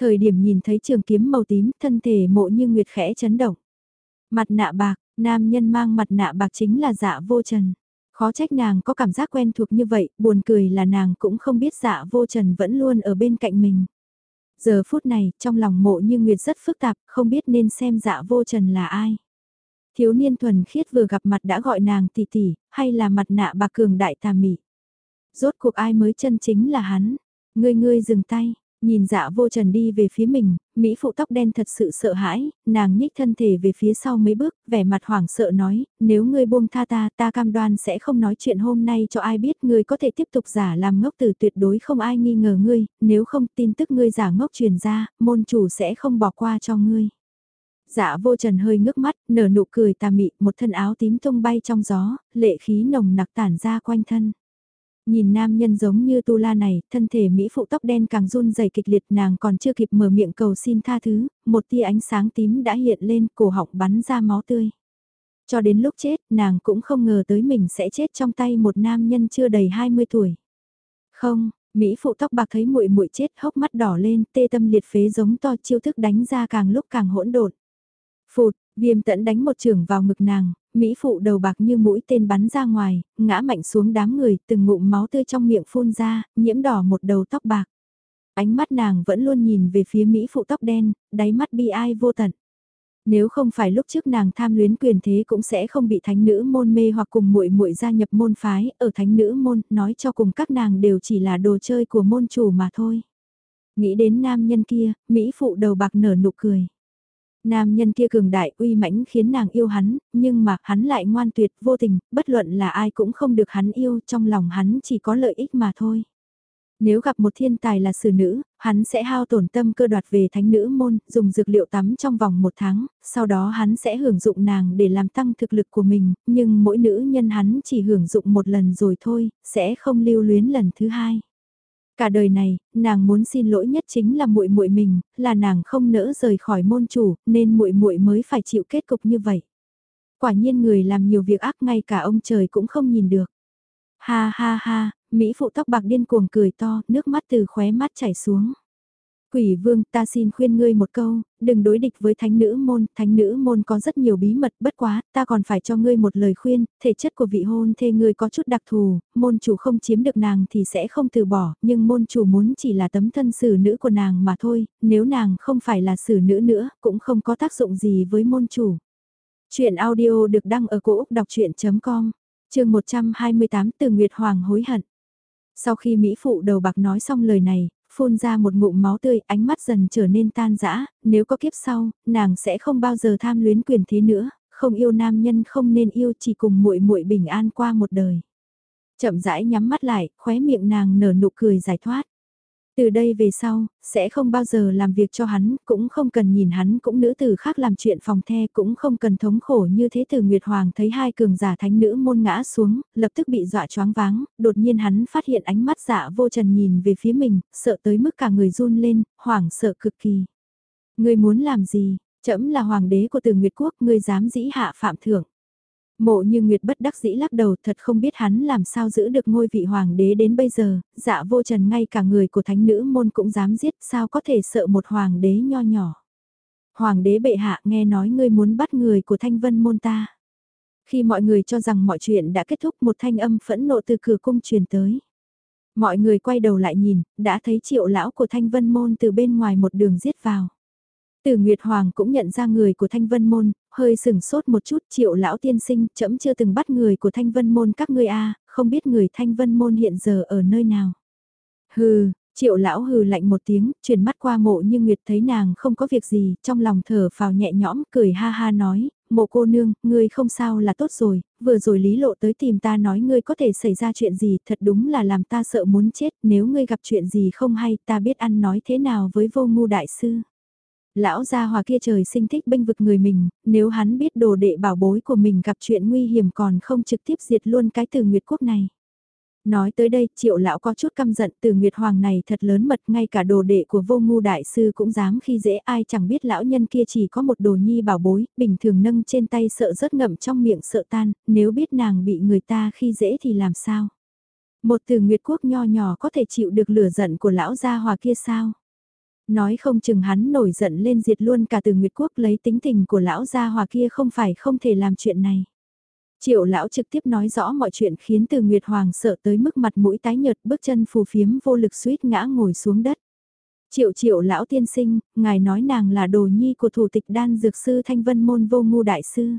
Thời điểm nhìn thấy trường kiếm màu tím, thân thể mộ như nguyệt khẽ chấn động. Mặt nạ bạc, nam nhân mang mặt nạ bạc chính là dạ vô trần. Khó trách nàng có cảm giác quen thuộc như vậy, buồn cười là nàng cũng không biết dạ vô trần vẫn luôn ở bên cạnh mình. Giờ phút này, trong lòng mộ như nguyệt rất phức tạp, không biết nên xem dạ vô trần là ai. Thiếu niên thuần khiết vừa gặp mặt đã gọi nàng tỷ tỷ, hay là mặt nạ bạc cường đại tà mị. Rốt cuộc ai mới chân chính là hắn. Ngươi ngươi dừng tay, Nhìn dạ vô trần đi về phía mình, Mỹ phụ tóc đen thật sự sợ hãi, nàng nhích thân thể về phía sau mấy bước, vẻ mặt hoảng sợ nói, nếu ngươi buông tha ta, ta cam đoan sẽ không nói chuyện hôm nay cho ai biết, ngươi có thể tiếp tục giả làm ngốc từ tuyệt đối không ai nghi ngờ ngươi, nếu không tin tức ngươi giả ngốc truyền ra, môn chủ sẽ không bỏ qua cho ngươi. Dạ vô trần hơi ngước mắt, nở nụ cười tà mị, một thân áo tím tung bay trong gió, lệ khí nồng nặc tản ra quanh thân. Nhìn nam nhân giống như tu la này, thân thể Mỹ phụ tóc đen càng run dày kịch liệt nàng còn chưa kịp mở miệng cầu xin tha thứ, một tia ánh sáng tím đã hiện lên cổ họng bắn ra máu tươi. Cho đến lúc chết, nàng cũng không ngờ tới mình sẽ chết trong tay một nam nhân chưa đầy 20 tuổi. Không, Mỹ phụ tóc bạc thấy muội muội chết hốc mắt đỏ lên, tê tâm liệt phế giống to chiêu thức đánh ra càng lúc càng hỗn độn. Phụt, viêm tẫn đánh một trường vào ngực nàng, Mỹ phụ đầu bạc như mũi tên bắn ra ngoài, ngã mạnh xuống đám người, từng ngụm máu tươi trong miệng phun ra, nhiễm đỏ một đầu tóc bạc. Ánh mắt nàng vẫn luôn nhìn về phía Mỹ phụ tóc đen, đáy mắt bi ai vô tận. Nếu không phải lúc trước nàng tham luyến quyền thế cũng sẽ không bị thánh nữ môn mê hoặc cùng muội muội gia nhập môn phái, ở thánh nữ môn, nói cho cùng các nàng đều chỉ là đồ chơi của môn chủ mà thôi. Nghĩ đến nam nhân kia, Mỹ phụ đầu bạc nở nụ cười. Nam nhân kia cường đại uy mãnh khiến nàng yêu hắn, nhưng mà hắn lại ngoan tuyệt vô tình, bất luận là ai cũng không được hắn yêu, trong lòng hắn chỉ có lợi ích mà thôi. Nếu gặp một thiên tài là xử nữ, hắn sẽ hao tổn tâm cơ đoạt về thánh nữ môn, dùng dược liệu tắm trong vòng một tháng, sau đó hắn sẽ hưởng dụng nàng để làm tăng thực lực của mình, nhưng mỗi nữ nhân hắn chỉ hưởng dụng một lần rồi thôi, sẽ không lưu luyến lần thứ hai. Cả đời này, nàng muốn xin lỗi nhất chính là muội muội mình, là nàng không nỡ rời khỏi môn chủ, nên muội muội mới phải chịu kết cục như vậy. Quả nhiên người làm nhiều việc ác ngay cả ông trời cũng không nhìn được. Ha ha ha, Mỹ phụ tóc bạc điên cuồng cười to, nước mắt từ khóe mắt chảy xuống. Quỷ vương ta xin khuyên ngươi một câu, đừng đối địch với thánh nữ môn, thánh nữ môn có rất nhiều bí mật bất quá, ta còn phải cho ngươi một lời khuyên, thể chất của vị hôn thê ngươi có chút đặc thù, môn chủ không chiếm được nàng thì sẽ không từ bỏ, nhưng môn chủ muốn chỉ là tấm thân xử nữ của nàng mà thôi, nếu nàng không phải là xử nữ nữa, cũng không có tác dụng gì với môn chủ. Chuyện audio được đăng ở cổ Úc đọc chuyện.com, trường 128 từ Nguyệt Hoàng hối hận. Sau khi Mỹ Phụ đầu bạc nói xong lời này, phun ra một ngụm máu tươi, ánh mắt dần trở nên tan rã, nếu có kiếp sau, nàng sẽ không bao giờ tham luyến quyền thế nữa, không yêu nam nhân không nên yêu chỉ cùng muội muội bình an qua một đời. Chậm rãi nhắm mắt lại, khóe miệng nàng nở nụ cười giải thoát. Từ đây về sau, sẽ không bao giờ làm việc cho hắn, cũng không cần nhìn hắn cũng nữ tử khác làm chuyện phòng the, cũng không cần thống khổ như thế từ Nguyệt Hoàng thấy hai cường giả thánh nữ môn ngã xuống, lập tức bị dọa choáng váng, đột nhiên hắn phát hiện ánh mắt dạ vô trần nhìn về phía mình, sợ tới mức cả người run lên, hoảng sợ cực kỳ. Ngươi muốn làm gì? Trẫm là hoàng đế của từ Nguyệt Quốc, ngươi dám dĩ hạ phạm thưởng. Mộ như Nguyệt bất đắc dĩ lắc đầu thật không biết hắn làm sao giữ được ngôi vị hoàng đế đến bây giờ, dạ vô trần ngay cả người của thánh nữ môn cũng dám giết sao có thể sợ một hoàng đế nho nhỏ. Hoàng đế bệ hạ nghe nói ngươi muốn bắt người của thanh vân môn ta. Khi mọi người cho rằng mọi chuyện đã kết thúc một thanh âm phẫn nộ từ cửa cung truyền tới. Mọi người quay đầu lại nhìn, đã thấy triệu lão của thanh vân môn từ bên ngoài một đường giết vào. Từ Nguyệt Hoàng cũng nhận ra người của Thanh Vân Môn, hơi sừng sốt một chút triệu lão tiên sinh, chấm chưa từng bắt người của Thanh Vân Môn các ngươi a không biết người Thanh Vân Môn hiện giờ ở nơi nào. Hừ, triệu lão hừ lạnh một tiếng, chuyển mắt qua mộ như Nguyệt thấy nàng không có việc gì, trong lòng thở phào nhẹ nhõm, cười ha ha nói, mộ cô nương, ngươi không sao là tốt rồi, vừa rồi lý lộ tới tìm ta nói ngươi có thể xảy ra chuyện gì, thật đúng là làm ta sợ muốn chết, nếu ngươi gặp chuyện gì không hay ta biết ăn nói thế nào với vô ngu đại sư. Lão gia hòa kia trời sinh thích bênh vực người mình, nếu hắn biết đồ đệ bảo bối của mình gặp chuyện nguy hiểm còn không trực tiếp diệt luôn cái từ Nguyệt Quốc này. Nói tới đây, triệu lão có chút căm giận từ Nguyệt Hoàng này thật lớn mật ngay cả đồ đệ của vô ngu đại sư cũng dám khi dễ ai chẳng biết lão nhân kia chỉ có một đồ nhi bảo bối, bình thường nâng trên tay sợ rớt ngậm trong miệng sợ tan, nếu biết nàng bị người ta khi dễ thì làm sao? Một từ Nguyệt Quốc nho nhỏ có thể chịu được lửa giận của lão gia hòa kia sao? Nói không chừng hắn nổi giận lên diệt luôn cả từ Nguyệt Quốc lấy tính tình của lão gia hòa kia không phải không thể làm chuyện này. Triệu lão trực tiếp nói rõ mọi chuyện khiến từ Nguyệt Hoàng sợ tới mức mặt mũi tái nhợt bước chân phù phiếm vô lực suýt ngã ngồi xuống đất. Triệu triệu lão tiên sinh, ngài nói nàng là đồ nhi của thủ tịch đan dược sư Thanh Vân Môn vô ngu đại sư.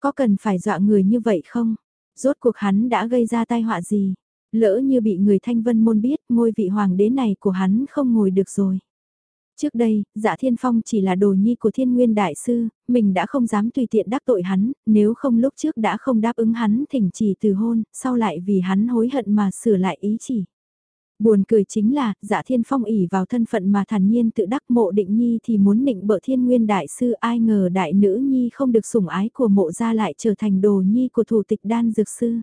Có cần phải dọa người như vậy không? Rốt cuộc hắn đã gây ra tai họa gì? Lỡ như bị người Thanh Vân Môn biết ngôi vị hoàng đế này của hắn không ngồi được rồi. Trước đây, dạ thiên phong chỉ là đồ nhi của thiên nguyên đại sư, mình đã không dám tùy tiện đắc tội hắn, nếu không lúc trước đã không đáp ứng hắn thỉnh chỉ từ hôn, sau lại vì hắn hối hận mà sửa lại ý chỉ. Buồn cười chính là, dạ thiên phong ỉ vào thân phận mà thản nhiên tự đắc mộ định nhi thì muốn định bợ thiên nguyên đại sư ai ngờ đại nữ nhi không được sủng ái của mộ ra lại trở thành đồ nhi của thủ tịch đan dược sư.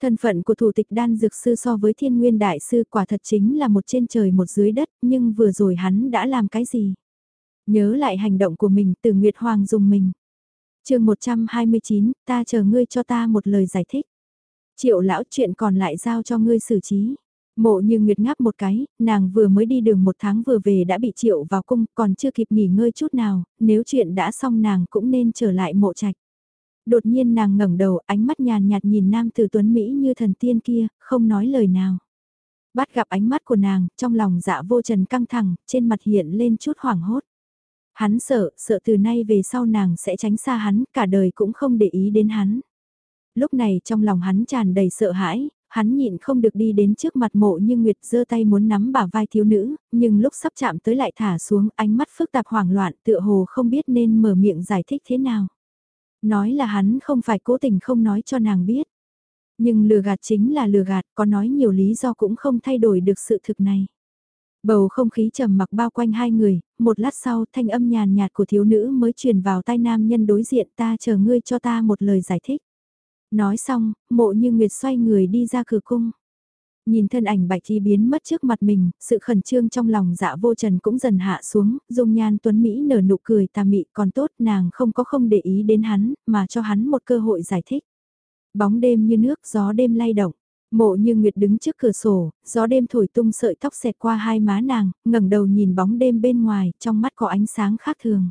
Thân phận của thủ tịch đan dược sư so với thiên nguyên đại sư quả thật chính là một trên trời một dưới đất, nhưng vừa rồi hắn đã làm cái gì? Nhớ lại hành động của mình từ Nguyệt Hoàng dùng mình. chương 129, ta chờ ngươi cho ta một lời giải thích. Triệu lão chuyện còn lại giao cho ngươi xử trí. Mộ như Nguyệt ngáp một cái, nàng vừa mới đi đường một tháng vừa về đã bị triệu vào cung, còn chưa kịp nghỉ ngơi chút nào, nếu chuyện đã xong nàng cũng nên trở lại mộ trạch. Đột nhiên nàng ngẩng đầu, ánh mắt nhàn nhạt nhìn nam tử tuấn Mỹ như thần tiên kia, không nói lời nào. Bắt gặp ánh mắt của nàng, trong lòng dạ vô trần căng thẳng, trên mặt hiện lên chút hoảng hốt. Hắn sợ, sợ từ nay về sau nàng sẽ tránh xa hắn, cả đời cũng không để ý đến hắn. Lúc này trong lòng hắn tràn đầy sợ hãi, hắn nhịn không được đi đến trước mặt mộ như Nguyệt giơ tay muốn nắm bả vai thiếu nữ, nhưng lúc sắp chạm tới lại thả xuống ánh mắt phức tạp hoảng loạn tựa hồ không biết nên mở miệng giải thích thế nào. Nói là hắn không phải cố tình không nói cho nàng biết. Nhưng lừa gạt chính là lừa gạt, có nói nhiều lý do cũng không thay đổi được sự thực này. Bầu không khí trầm mặc bao quanh hai người, một lát sau thanh âm nhàn nhạt của thiếu nữ mới truyền vào tai nam nhân đối diện ta chờ ngươi cho ta một lời giải thích. Nói xong, mộ như Nguyệt xoay người đi ra cửa cung. Nhìn thân ảnh bạch thi biến mất trước mặt mình, sự khẩn trương trong lòng dạ vô trần cũng dần hạ xuống, dung nhan tuấn Mỹ nở nụ cười tà mị còn tốt nàng không có không để ý đến hắn, mà cho hắn một cơ hội giải thích. Bóng đêm như nước gió đêm lay động. Mộ như Nguyệt đứng trước cửa sổ, gió đêm thổi tung sợi tóc xẹt qua hai má nàng, ngẩng đầu nhìn bóng đêm bên ngoài, trong mắt có ánh sáng khác thường.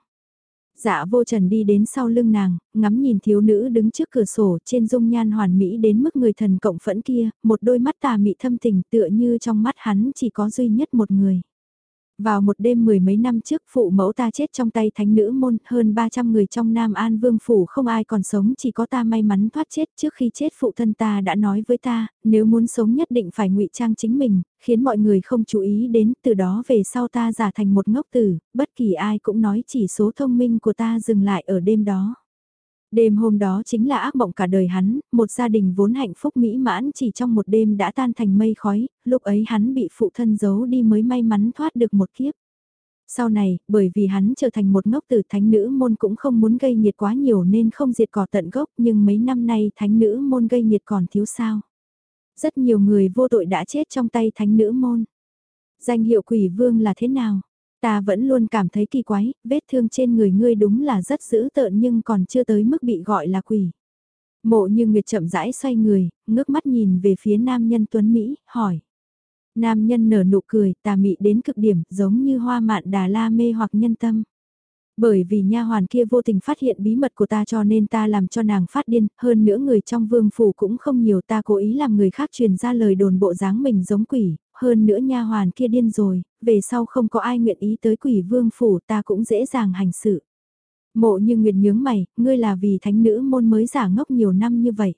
Dạ vô trần đi đến sau lưng nàng, ngắm nhìn thiếu nữ đứng trước cửa sổ trên dung nhan hoàn mỹ đến mức người thần cộng phẫn kia, một đôi mắt tà mị thâm tình tựa như trong mắt hắn chỉ có duy nhất một người. Vào một đêm mười mấy năm trước phụ mẫu ta chết trong tay thánh nữ môn, hơn 300 người trong Nam An Vương Phủ không ai còn sống chỉ có ta may mắn thoát chết trước khi chết phụ thân ta đã nói với ta, nếu muốn sống nhất định phải ngụy trang chính mình, khiến mọi người không chú ý đến, từ đó về sau ta giả thành một ngốc tử, bất kỳ ai cũng nói chỉ số thông minh của ta dừng lại ở đêm đó. Đêm hôm đó chính là ác mộng cả đời hắn, một gia đình vốn hạnh phúc mỹ mãn chỉ trong một đêm đã tan thành mây khói, lúc ấy hắn bị phụ thân giấu đi mới may mắn thoát được một kiếp. Sau này, bởi vì hắn trở thành một ngốc tử thánh nữ môn cũng không muốn gây nhiệt quá nhiều nên không diệt cỏ tận gốc nhưng mấy năm nay thánh nữ môn gây nhiệt còn thiếu sao. Rất nhiều người vô tội đã chết trong tay thánh nữ môn. Danh hiệu quỷ vương là thế nào? Ta vẫn luôn cảm thấy kỳ quái, vết thương trên người ngươi đúng là rất dữ tợn nhưng còn chưa tới mức bị gọi là quỷ. Mộ như Nguyệt chậm rãi xoay người, ngước mắt nhìn về phía nam nhân Tuấn Mỹ, hỏi. Nam nhân nở nụ cười, tà mị đến cực điểm, giống như hoa mạn đà la mê hoặc nhân tâm. Bởi vì nha hoàn kia vô tình phát hiện bí mật của ta cho nên ta làm cho nàng phát điên, hơn nữa người trong vương phủ cũng không nhiều ta cố ý làm người khác truyền ra lời đồn bộ dáng mình giống quỷ, hơn nữa nha hoàn kia điên rồi, về sau không có ai nguyện ý tới quỷ vương phủ ta cũng dễ dàng hành sự. Mộ như Nguyệt nhướng mày, ngươi là vì thánh nữ môn mới giả ngốc nhiều năm như vậy.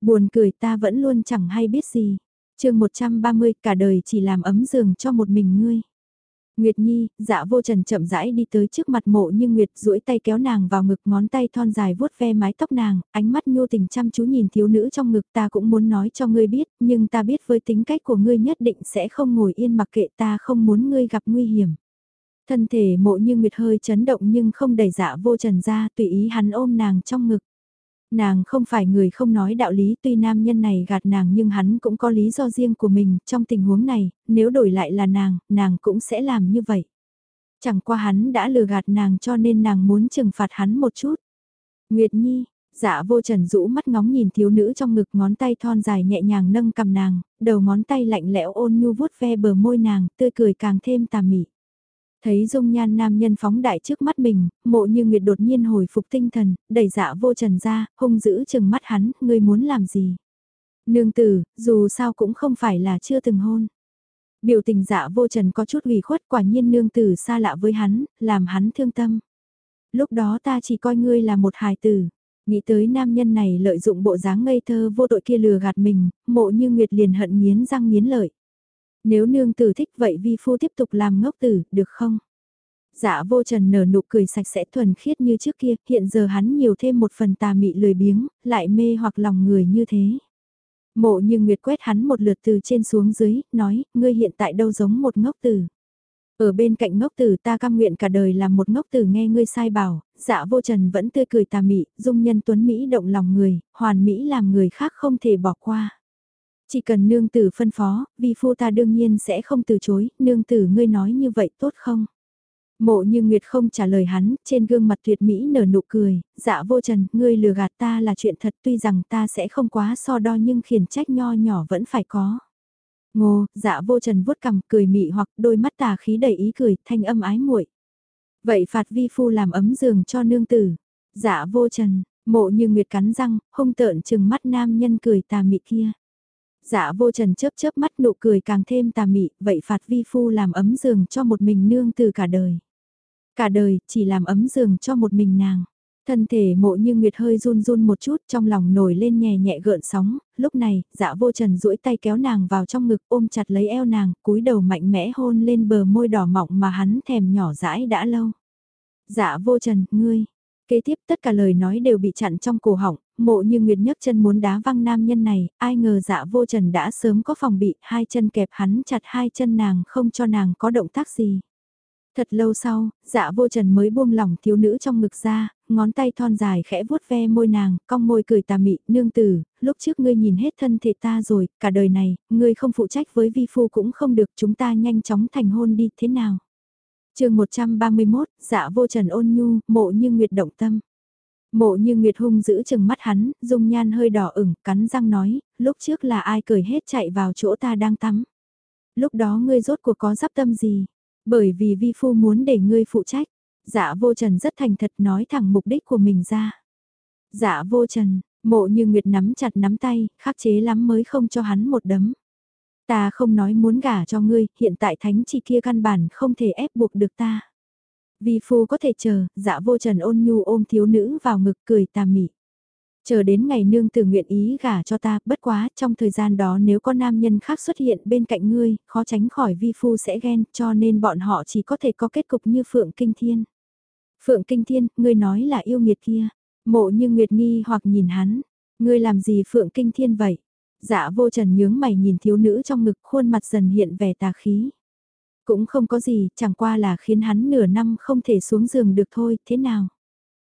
Buồn cười ta vẫn luôn chẳng hay biết gì. chương 130 cả đời chỉ làm ấm giường cho một mình ngươi. Nguyệt Nhi, dạ vô trần chậm rãi đi tới trước mặt mộ như Nguyệt duỗi tay kéo nàng vào ngực ngón tay thon dài vuốt ve mái tóc nàng, ánh mắt nhô tình chăm chú nhìn thiếu nữ trong ngực ta cũng muốn nói cho ngươi biết, nhưng ta biết với tính cách của ngươi nhất định sẽ không ngồi yên mặc kệ ta không muốn ngươi gặp nguy hiểm. Thân thể mộ như Nguyệt hơi chấn động nhưng không đẩy dạ vô trần ra tùy ý hắn ôm nàng trong ngực. Nàng không phải người không nói đạo lý tuy nam nhân này gạt nàng nhưng hắn cũng có lý do riêng của mình, trong tình huống này, nếu đổi lại là nàng, nàng cũng sẽ làm như vậy. Chẳng qua hắn đã lừa gạt nàng cho nên nàng muốn trừng phạt hắn một chút. Nguyệt Nhi, dạ vô trần rũ mắt ngóng nhìn thiếu nữ trong ngực ngón tay thon dài nhẹ nhàng nâng cầm nàng, đầu ngón tay lạnh lẽo ôn nhu vuốt ve bờ môi nàng, tươi cười càng thêm tà mị. Thấy dung nhan nam nhân phóng đại trước mắt mình, mộ như nguyệt đột nhiên hồi phục tinh thần, đẩy dạ vô trần ra, hung giữ chừng mắt hắn, ngươi muốn làm gì? Nương tử, dù sao cũng không phải là chưa từng hôn. Biểu tình dạ vô trần có chút ủy khuất quả nhiên nương tử xa lạ với hắn, làm hắn thương tâm. Lúc đó ta chỉ coi ngươi là một hài tử. Nghĩ tới nam nhân này lợi dụng bộ dáng ngây thơ vô tội kia lừa gạt mình, mộ như nguyệt liền hận nghiến răng nghiến lợi. Nếu nương tử thích vậy vi phu tiếp tục làm ngốc tử, được không? Dạ vô trần nở nụ cười sạch sẽ thuần khiết như trước kia, hiện giờ hắn nhiều thêm một phần tà mị lười biếng, lại mê hoặc lòng người như thế. Mộ như Nguyệt quét hắn một lượt từ trên xuống dưới, nói, ngươi hiện tại đâu giống một ngốc tử. Ở bên cạnh ngốc tử ta cam nguyện cả đời làm một ngốc tử nghe ngươi sai bảo, dạ vô trần vẫn tươi cười tà mị, dung nhân tuấn Mỹ động lòng người, hoàn Mỹ làm người khác không thể bỏ qua. Chỉ cần nương tử phân phó, vi phu ta đương nhiên sẽ không từ chối, nương tử ngươi nói như vậy tốt không? Mộ như Nguyệt không trả lời hắn, trên gương mặt tuyệt mỹ nở nụ cười, dạ vô trần, ngươi lừa gạt ta là chuyện thật tuy rằng ta sẽ không quá so đo nhưng khiển trách nho nhỏ vẫn phải có. Ngô, dạ vô trần vuốt cằm cười mị hoặc đôi mắt tà khí đầy ý cười, thanh âm ái muội. Vậy phạt vi phu làm ấm giường cho nương tử. Dạ vô trần, mộ như Nguyệt cắn răng, hung tợn chừng mắt nam nhân cười tà mị kia. Dạ vô trần chớp chớp mắt nụ cười càng thêm tà mị, vậy phạt vi phu làm ấm giường cho một mình nương từ cả đời. Cả đời, chỉ làm ấm giường cho một mình nàng. Thân thể mộ như Nguyệt hơi run run một chút trong lòng nổi lên nhẹ nhẹ gợn sóng, lúc này, dạ vô trần duỗi tay kéo nàng vào trong ngực ôm chặt lấy eo nàng, cúi đầu mạnh mẽ hôn lên bờ môi đỏ mọng mà hắn thèm nhỏ dãi đã lâu. Dạ vô trần, ngươi. Kế tiếp tất cả lời nói đều bị chặn trong cổ họng, mộ như Nguyệt nhấc chân muốn đá văng nam nhân này, ai ngờ dạ vô trần đã sớm có phòng bị, hai chân kẹp hắn chặt hai chân nàng không cho nàng có động tác gì. Thật lâu sau, dạ vô trần mới buông lỏng thiếu nữ trong ngực ra, ngón tay thon dài khẽ vuốt ve môi nàng, cong môi cười tà mị, nương tử, lúc trước ngươi nhìn hết thân thể ta rồi, cả đời này, ngươi không phụ trách với vi phu cũng không được, chúng ta nhanh chóng thành hôn đi, thế nào? chương 131, dạ vô trần ôn nhu, mộ như nguyệt động tâm. Mộ như nguyệt hung giữ chừng mắt hắn, dung nhan hơi đỏ ửng, cắn răng nói, lúc trước là ai cởi hết chạy vào chỗ ta đang tắm. Lúc đó ngươi rốt cuộc có giáp tâm gì? Bởi vì vi phu muốn để ngươi phụ trách. Dạ vô trần rất thành thật nói thẳng mục đích của mình ra. Dạ vô trần, mộ như nguyệt nắm chặt nắm tay, khắc chế lắm mới không cho hắn một đấm. Ta không nói muốn gả cho ngươi, hiện tại thánh Chi kia căn bản không thể ép buộc được ta. Vi phu có thể chờ, dạ vô trần ôn nhu ôm thiếu nữ vào ngực cười tà mị. Chờ đến ngày nương tử nguyện ý gả cho ta, bất quá, trong thời gian đó nếu có nam nhân khác xuất hiện bên cạnh ngươi, khó tránh khỏi vi phu sẽ ghen, cho nên bọn họ chỉ có thể có kết cục như Phượng Kinh Thiên. Phượng Kinh Thiên, ngươi nói là yêu nghiệt kia. Mộ như Nguyệt nghi hoặc nhìn hắn. Ngươi làm gì Phượng Kinh Thiên vậy? Dạ vô trần nhướng mày nhìn thiếu nữ trong ngực khuôn mặt dần hiện vẻ tà khí. Cũng không có gì, chẳng qua là khiến hắn nửa năm không thể xuống giường được thôi, thế nào?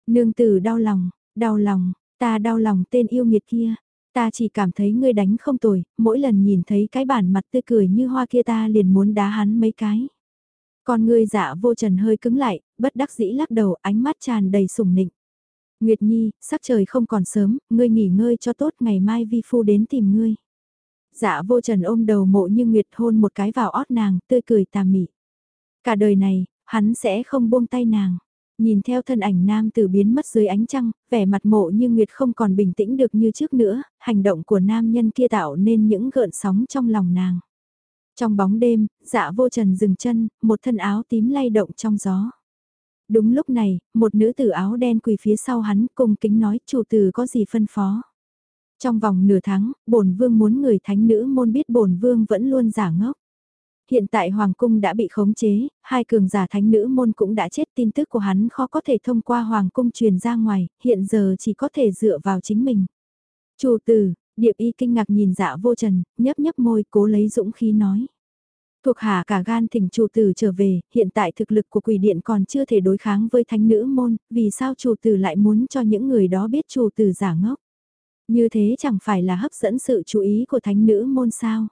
Nương tử đau lòng, đau lòng, ta đau lòng tên yêu nghiệt kia. Ta chỉ cảm thấy ngươi đánh không tồi, mỗi lần nhìn thấy cái bản mặt tươi cười như hoa kia ta liền muốn đá hắn mấy cái. Con ngươi dạ vô trần hơi cứng lại, bất đắc dĩ lắc đầu ánh mắt tràn đầy sủng nịnh. Nguyệt Nhi, sắc trời không còn sớm, ngươi nghỉ ngơi cho tốt ngày mai vi phu đến tìm ngươi. Dạ vô trần ôm đầu mộ như Nguyệt hôn một cái vào ót nàng, tươi cười tà mị. Cả đời này, hắn sẽ không buông tay nàng. Nhìn theo thân ảnh nam tử biến mất dưới ánh trăng, vẻ mặt mộ như Nguyệt không còn bình tĩnh được như trước nữa, hành động của nam nhân kia tạo nên những gợn sóng trong lòng nàng. Trong bóng đêm, dạ vô trần dừng chân, một thân áo tím lay động trong gió. Đúng lúc này, một nữ tử áo đen quỳ phía sau hắn cùng kính nói chủ tử có gì phân phó. Trong vòng nửa tháng, bổn vương muốn người thánh nữ môn biết bổn vương vẫn luôn giả ngốc. Hiện tại Hoàng cung đã bị khống chế, hai cường giả thánh nữ môn cũng đã chết tin tức của hắn khó có thể thông qua Hoàng cung truyền ra ngoài, hiện giờ chỉ có thể dựa vào chính mình. Chủ tử, điệp y kinh ngạc nhìn dạ vô trần, nhấp nhấp môi cố lấy dũng khí nói. Thuộc hạ cả gan thỉnh chủ tử trở về, hiện tại thực lực của quỷ điện còn chưa thể đối kháng với thánh nữ môn, vì sao chủ tử lại muốn cho những người đó biết chủ tử giả ngốc. Như thế chẳng phải là hấp dẫn sự chú ý của thánh nữ môn sao.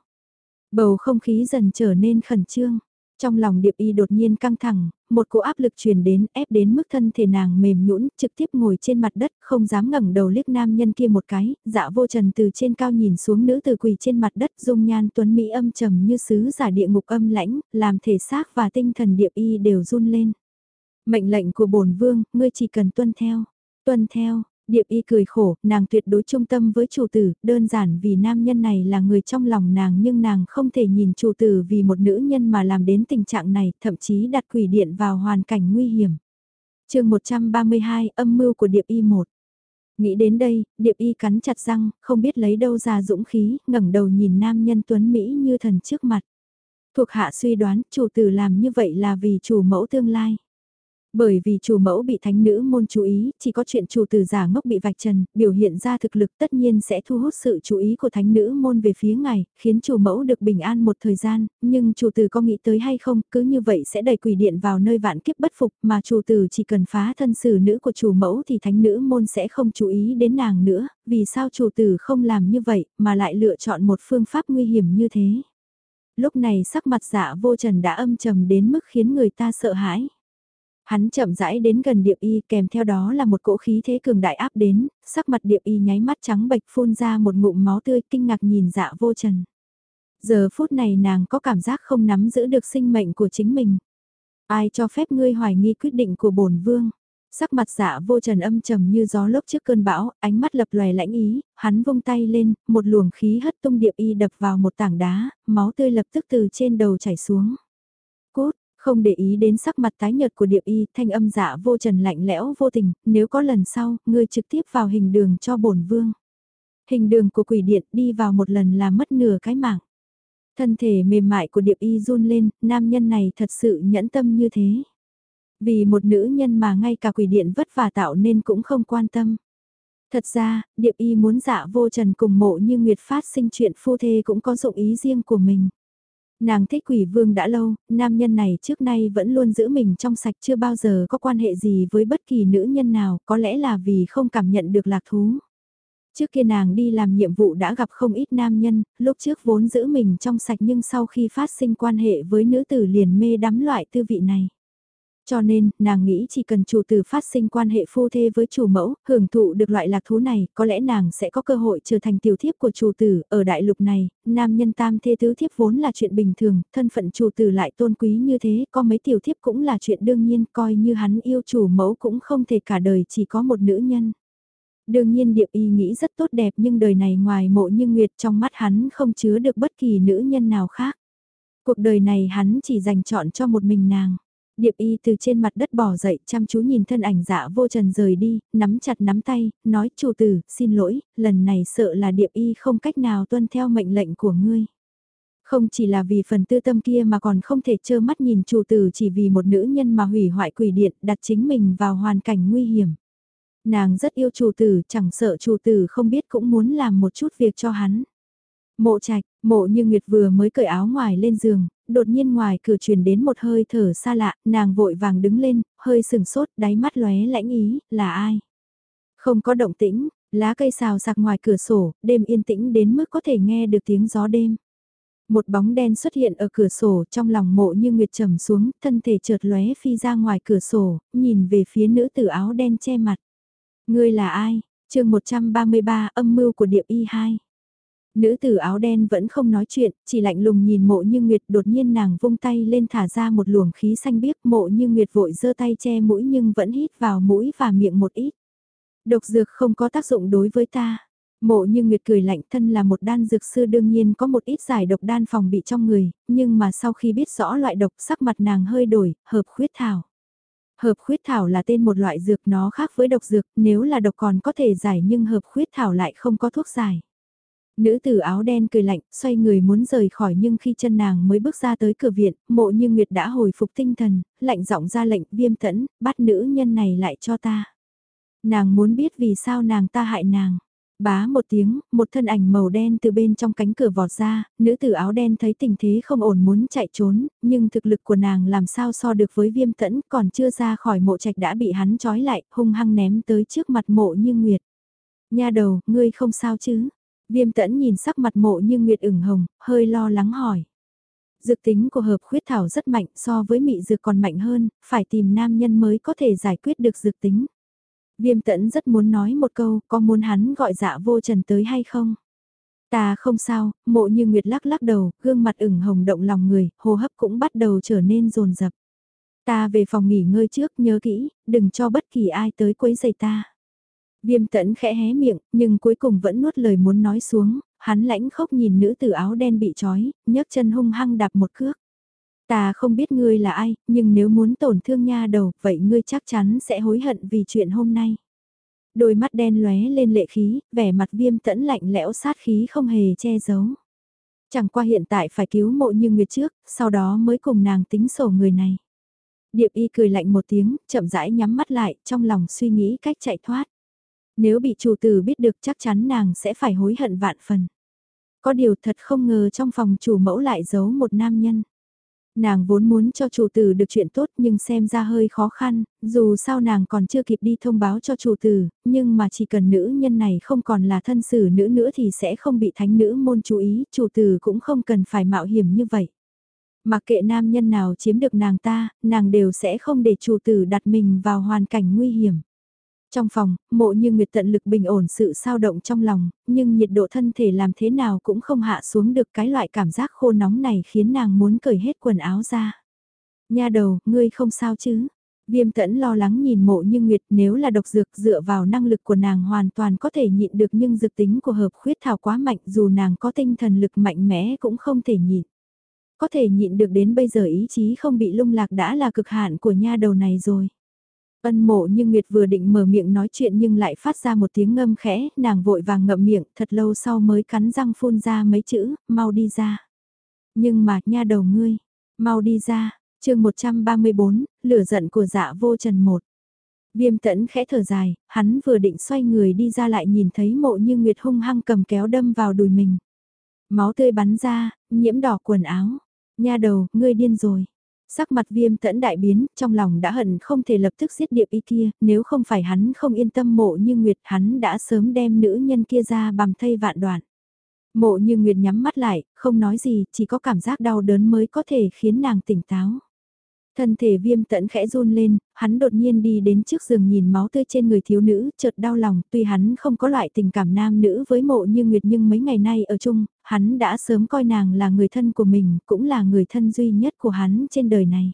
Bầu không khí dần trở nên khẩn trương. Trong lòng điệp y đột nhiên căng thẳng, một cỗ áp lực truyền đến ép đến mức thân thể nàng mềm nhũn trực tiếp ngồi trên mặt đất không dám ngẩng đầu liếc nam nhân kia một cái, dạ vô trần từ trên cao nhìn xuống nữ từ quỳ trên mặt đất dung nhan tuấn Mỹ âm trầm như sứ giả địa ngục âm lãnh, làm thể xác và tinh thần điệp y đều run lên. Mệnh lệnh của bổn vương, ngươi chỉ cần tuân theo, tuân theo, Điệp y cười khổ, nàng tuyệt đối trung tâm với chủ tử, đơn giản vì nam nhân này là người trong lòng nàng nhưng nàng không thể nhìn chủ tử vì một nữ nhân mà làm đến tình trạng này, thậm chí đặt quỷ điện vào hoàn cảnh nguy hiểm. chương 132 âm mưu của điệp y 1 Nghĩ đến đây, điệp y cắn chặt răng, không biết lấy đâu ra dũng khí, ngẩng đầu nhìn nam nhân tuấn Mỹ như thần trước mặt. Thuộc hạ suy đoán, chủ tử làm như vậy là vì chủ mẫu tương lai. Bởi vì chủ mẫu bị thánh nữ môn chú ý, chỉ có chuyện chủ tử giả ngốc bị vạch trần, biểu hiện ra thực lực tất nhiên sẽ thu hút sự chú ý của thánh nữ môn về phía ngài, khiến chủ mẫu được bình an một thời gian, nhưng chủ tử có nghĩ tới hay không, cứ như vậy sẽ đẩy quỷ điện vào nơi vạn kiếp bất phục, mà chủ tử chỉ cần phá thân xử nữ của chủ mẫu thì thánh nữ môn sẽ không chú ý đến nàng nữa, vì sao chủ tử không làm như vậy, mà lại lựa chọn một phương pháp nguy hiểm như thế. Lúc này sắc mặt dạ vô trần đã âm trầm đến mức khiến người ta sợ hãi. Hắn chậm rãi đến gần điệp y kèm theo đó là một cỗ khí thế cường đại áp đến, sắc mặt điệp y nháy mắt trắng bệch phun ra một ngụm máu tươi kinh ngạc nhìn dạ vô trần. Giờ phút này nàng có cảm giác không nắm giữ được sinh mệnh của chính mình. Ai cho phép ngươi hoài nghi quyết định của bổn vương? Sắc mặt dạ vô trần âm trầm như gió lốc trước cơn bão, ánh mắt lập lòe lãnh ý, hắn vung tay lên, một luồng khí hất tung điệp y đập vào một tảng đá, máu tươi lập tức từ trên đầu chảy xuống. Không để ý đến sắc mặt tái nhợt của điệp y, thanh âm dạ vô trần lạnh lẽo vô tình, nếu có lần sau, ngươi trực tiếp vào hình đường cho bổn vương. Hình đường của quỷ điện đi vào một lần là mất nửa cái mạng. Thân thể mềm mại của điệp y run lên, nam nhân này thật sự nhẫn tâm như thế. Vì một nữ nhân mà ngay cả quỷ điện vất vả tạo nên cũng không quan tâm. Thật ra, điệp y muốn dạ vô trần cùng mộ như Nguyệt phát sinh chuyện phu thê cũng có dụng ý riêng của mình. Nàng thích quỷ vương đã lâu, nam nhân này trước nay vẫn luôn giữ mình trong sạch chưa bao giờ có quan hệ gì với bất kỳ nữ nhân nào, có lẽ là vì không cảm nhận được lạc thú. Trước kia nàng đi làm nhiệm vụ đã gặp không ít nam nhân, lúc trước vốn giữ mình trong sạch nhưng sau khi phát sinh quan hệ với nữ tử liền mê đắm loại tư vị này. Cho nên, nàng nghĩ chỉ cần chủ tử phát sinh quan hệ phu thê với chủ mẫu, hưởng thụ được loại lạc thú này, có lẽ nàng sẽ có cơ hội trở thành tiểu thiếp của chủ tử. Ở đại lục này, nam nhân tam thê tứ thiếp vốn là chuyện bình thường, thân phận chủ tử lại tôn quý như thế, có mấy tiểu thiếp cũng là chuyện đương nhiên, coi như hắn yêu chủ mẫu cũng không thể cả đời chỉ có một nữ nhân. Đương nhiên điệp y nghĩ rất tốt đẹp nhưng đời này ngoài mộ như nguyệt trong mắt hắn không chứa được bất kỳ nữ nhân nào khác. Cuộc đời này hắn chỉ dành chọn cho một mình nàng. Điệp y từ trên mặt đất bỏ dậy chăm chú nhìn thân ảnh dạ vô trần rời đi, nắm chặt nắm tay, nói chủ tử, xin lỗi, lần này sợ là điệp y không cách nào tuân theo mệnh lệnh của ngươi. Không chỉ là vì phần tư tâm kia mà còn không thể trơ mắt nhìn chủ tử chỉ vì một nữ nhân mà hủy hoại quỷ điện đặt chính mình vào hoàn cảnh nguy hiểm. Nàng rất yêu chủ tử, chẳng sợ chủ tử không biết cũng muốn làm một chút việc cho hắn. Mộ trạch, mộ như Nguyệt vừa mới cởi áo ngoài lên giường, đột nhiên ngoài cửa truyền đến một hơi thở xa lạ, nàng vội vàng đứng lên, hơi sừng sốt, đáy mắt lóe lãnh ý, là ai? Không có động tĩnh, lá cây xào sạc ngoài cửa sổ, đêm yên tĩnh đến mức có thể nghe được tiếng gió đêm. Một bóng đen xuất hiện ở cửa sổ trong lòng mộ như nguyệt trầm xuống, thân thể chợt lóe phi ra ngoài cửa sổ, nhìn về phía nữ tử áo đen che mặt. Ngươi là ai? chương 133 âm mưu của điệp y 2. Nữ tử áo đen vẫn không nói chuyện, chỉ lạnh lùng nhìn mộ như nguyệt đột nhiên nàng vung tay lên thả ra một luồng khí xanh biếc mộ như nguyệt vội giơ tay che mũi nhưng vẫn hít vào mũi và miệng một ít. Độc dược không có tác dụng đối với ta. Mộ như Nguyệt cười lạnh thân là một đan dược sư đương nhiên có một ít giải độc đan phòng bị trong người, nhưng mà sau khi biết rõ loại độc sắc mặt nàng hơi đổi, hợp khuyết thảo. Hợp khuyết thảo là tên một loại dược nó khác với độc dược, nếu là độc còn có thể giải nhưng hợp khuyết thảo lại không có thuốc giải. Nữ tử áo đen cười lạnh, xoay người muốn rời khỏi nhưng khi chân nàng mới bước ra tới cửa viện, mộ như Nguyệt đã hồi phục tinh thần, lạnh giọng ra lệnh viêm tẫn, bắt nữ nhân này lại cho ta. Nàng muốn biết vì sao nàng ta hại nàng. Bá một tiếng, một thân ảnh màu đen từ bên trong cánh cửa vọt ra, nữ tử áo đen thấy tình thế không ổn muốn chạy trốn, nhưng thực lực của nàng làm sao so được với viêm tẫn còn chưa ra khỏi mộ trạch đã bị hắn trói lại, hung hăng ném tới trước mặt mộ như nguyệt. Nha đầu, ngươi không sao chứ? Viêm tẫn nhìn sắc mặt mộ như nguyệt ửng hồng, hơi lo lắng hỏi. Dược tính của hợp khuyết thảo rất mạnh so với mị dược còn mạnh hơn, phải tìm nam nhân mới có thể giải quyết được dược tính. Viêm tẫn rất muốn nói một câu, có muốn hắn gọi dạ vô trần tới hay không? Ta không sao, mộ như Nguyệt lắc lắc đầu, gương mặt ửng hồng động lòng người, hô hấp cũng bắt đầu trở nên rồn rập. Ta về phòng nghỉ ngơi trước, nhớ kỹ, đừng cho bất kỳ ai tới quấy giày ta. Viêm tẫn khẽ hé miệng, nhưng cuối cùng vẫn nuốt lời muốn nói xuống, hắn lãnh khốc nhìn nữ tử áo đen bị trói, nhấc chân hung hăng đạp một cước. Ta không biết ngươi là ai, nhưng nếu muốn tổn thương nha đầu, vậy ngươi chắc chắn sẽ hối hận vì chuyện hôm nay. Đôi mắt đen lóe lên lệ khí, vẻ mặt viêm tẫn lạnh lẽo sát khí không hề che giấu. Chẳng qua hiện tại phải cứu mộ như nguyệt trước, sau đó mới cùng nàng tính sổ người này. Điệp y cười lạnh một tiếng, chậm rãi nhắm mắt lại, trong lòng suy nghĩ cách chạy thoát. Nếu bị chủ tử biết được chắc chắn nàng sẽ phải hối hận vạn phần. Có điều thật không ngờ trong phòng chủ mẫu lại giấu một nam nhân. Nàng vốn muốn cho chủ tử được chuyện tốt nhưng xem ra hơi khó khăn, dù sao nàng còn chưa kịp đi thông báo cho chủ tử, nhưng mà chỉ cần nữ nhân này không còn là thân sử nữ nữa thì sẽ không bị thánh nữ môn chú ý, chủ tử cũng không cần phải mạo hiểm như vậy. Mặc kệ nam nhân nào chiếm được nàng ta, nàng đều sẽ không để chủ tử đặt mình vào hoàn cảnh nguy hiểm. Trong phòng, mộ như nguyệt tận lực bình ổn sự sao động trong lòng, nhưng nhiệt độ thân thể làm thế nào cũng không hạ xuống được cái loại cảm giác khô nóng này khiến nàng muốn cởi hết quần áo ra. Nha đầu, ngươi không sao chứ? Viêm tẫn lo lắng nhìn mộ như nguyệt nếu là độc dược dựa vào năng lực của nàng hoàn toàn có thể nhịn được nhưng dược tính của hợp khuyết thảo quá mạnh dù nàng có tinh thần lực mạnh mẽ cũng không thể nhịn. có thể nhịn được đến bây giờ ý chí không bị lung lạc đã là cực hạn của nha đầu này rồi. Ân mộ như Nguyệt vừa định mở miệng nói chuyện nhưng lại phát ra một tiếng ngâm khẽ, nàng vội vàng ngậm miệng, thật lâu sau mới cắn răng phun ra mấy chữ, mau đi ra. Nhưng mà, nha đầu ngươi, mau đi ra, chương 134, lửa giận của dạ vô trần một. Viêm tẫn khẽ thở dài, hắn vừa định xoay người đi ra lại nhìn thấy mộ như Nguyệt hung hăng cầm kéo đâm vào đùi mình. Máu tươi bắn ra, nhiễm đỏ quần áo. Nha đầu, ngươi điên rồi. Sắc mặt viêm tẫn đại biến, trong lòng đã hận không thể lập tức giết điệp y kia, nếu không phải hắn không yên tâm mộ như Nguyệt hắn đã sớm đem nữ nhân kia ra bằng thây vạn đoạn. Mộ như Nguyệt nhắm mắt lại, không nói gì, chỉ có cảm giác đau đớn mới có thể khiến nàng tỉnh táo. Thân thể viêm tẫn khẽ run lên, hắn đột nhiên đi đến trước giường nhìn máu tươi trên người thiếu nữ, chợt đau lòng, tuy hắn không có loại tình cảm nam nữ với mộ như Nguyệt nhưng mấy ngày nay ở chung, hắn đã sớm coi nàng là người thân của mình, cũng là người thân duy nhất của hắn trên đời này.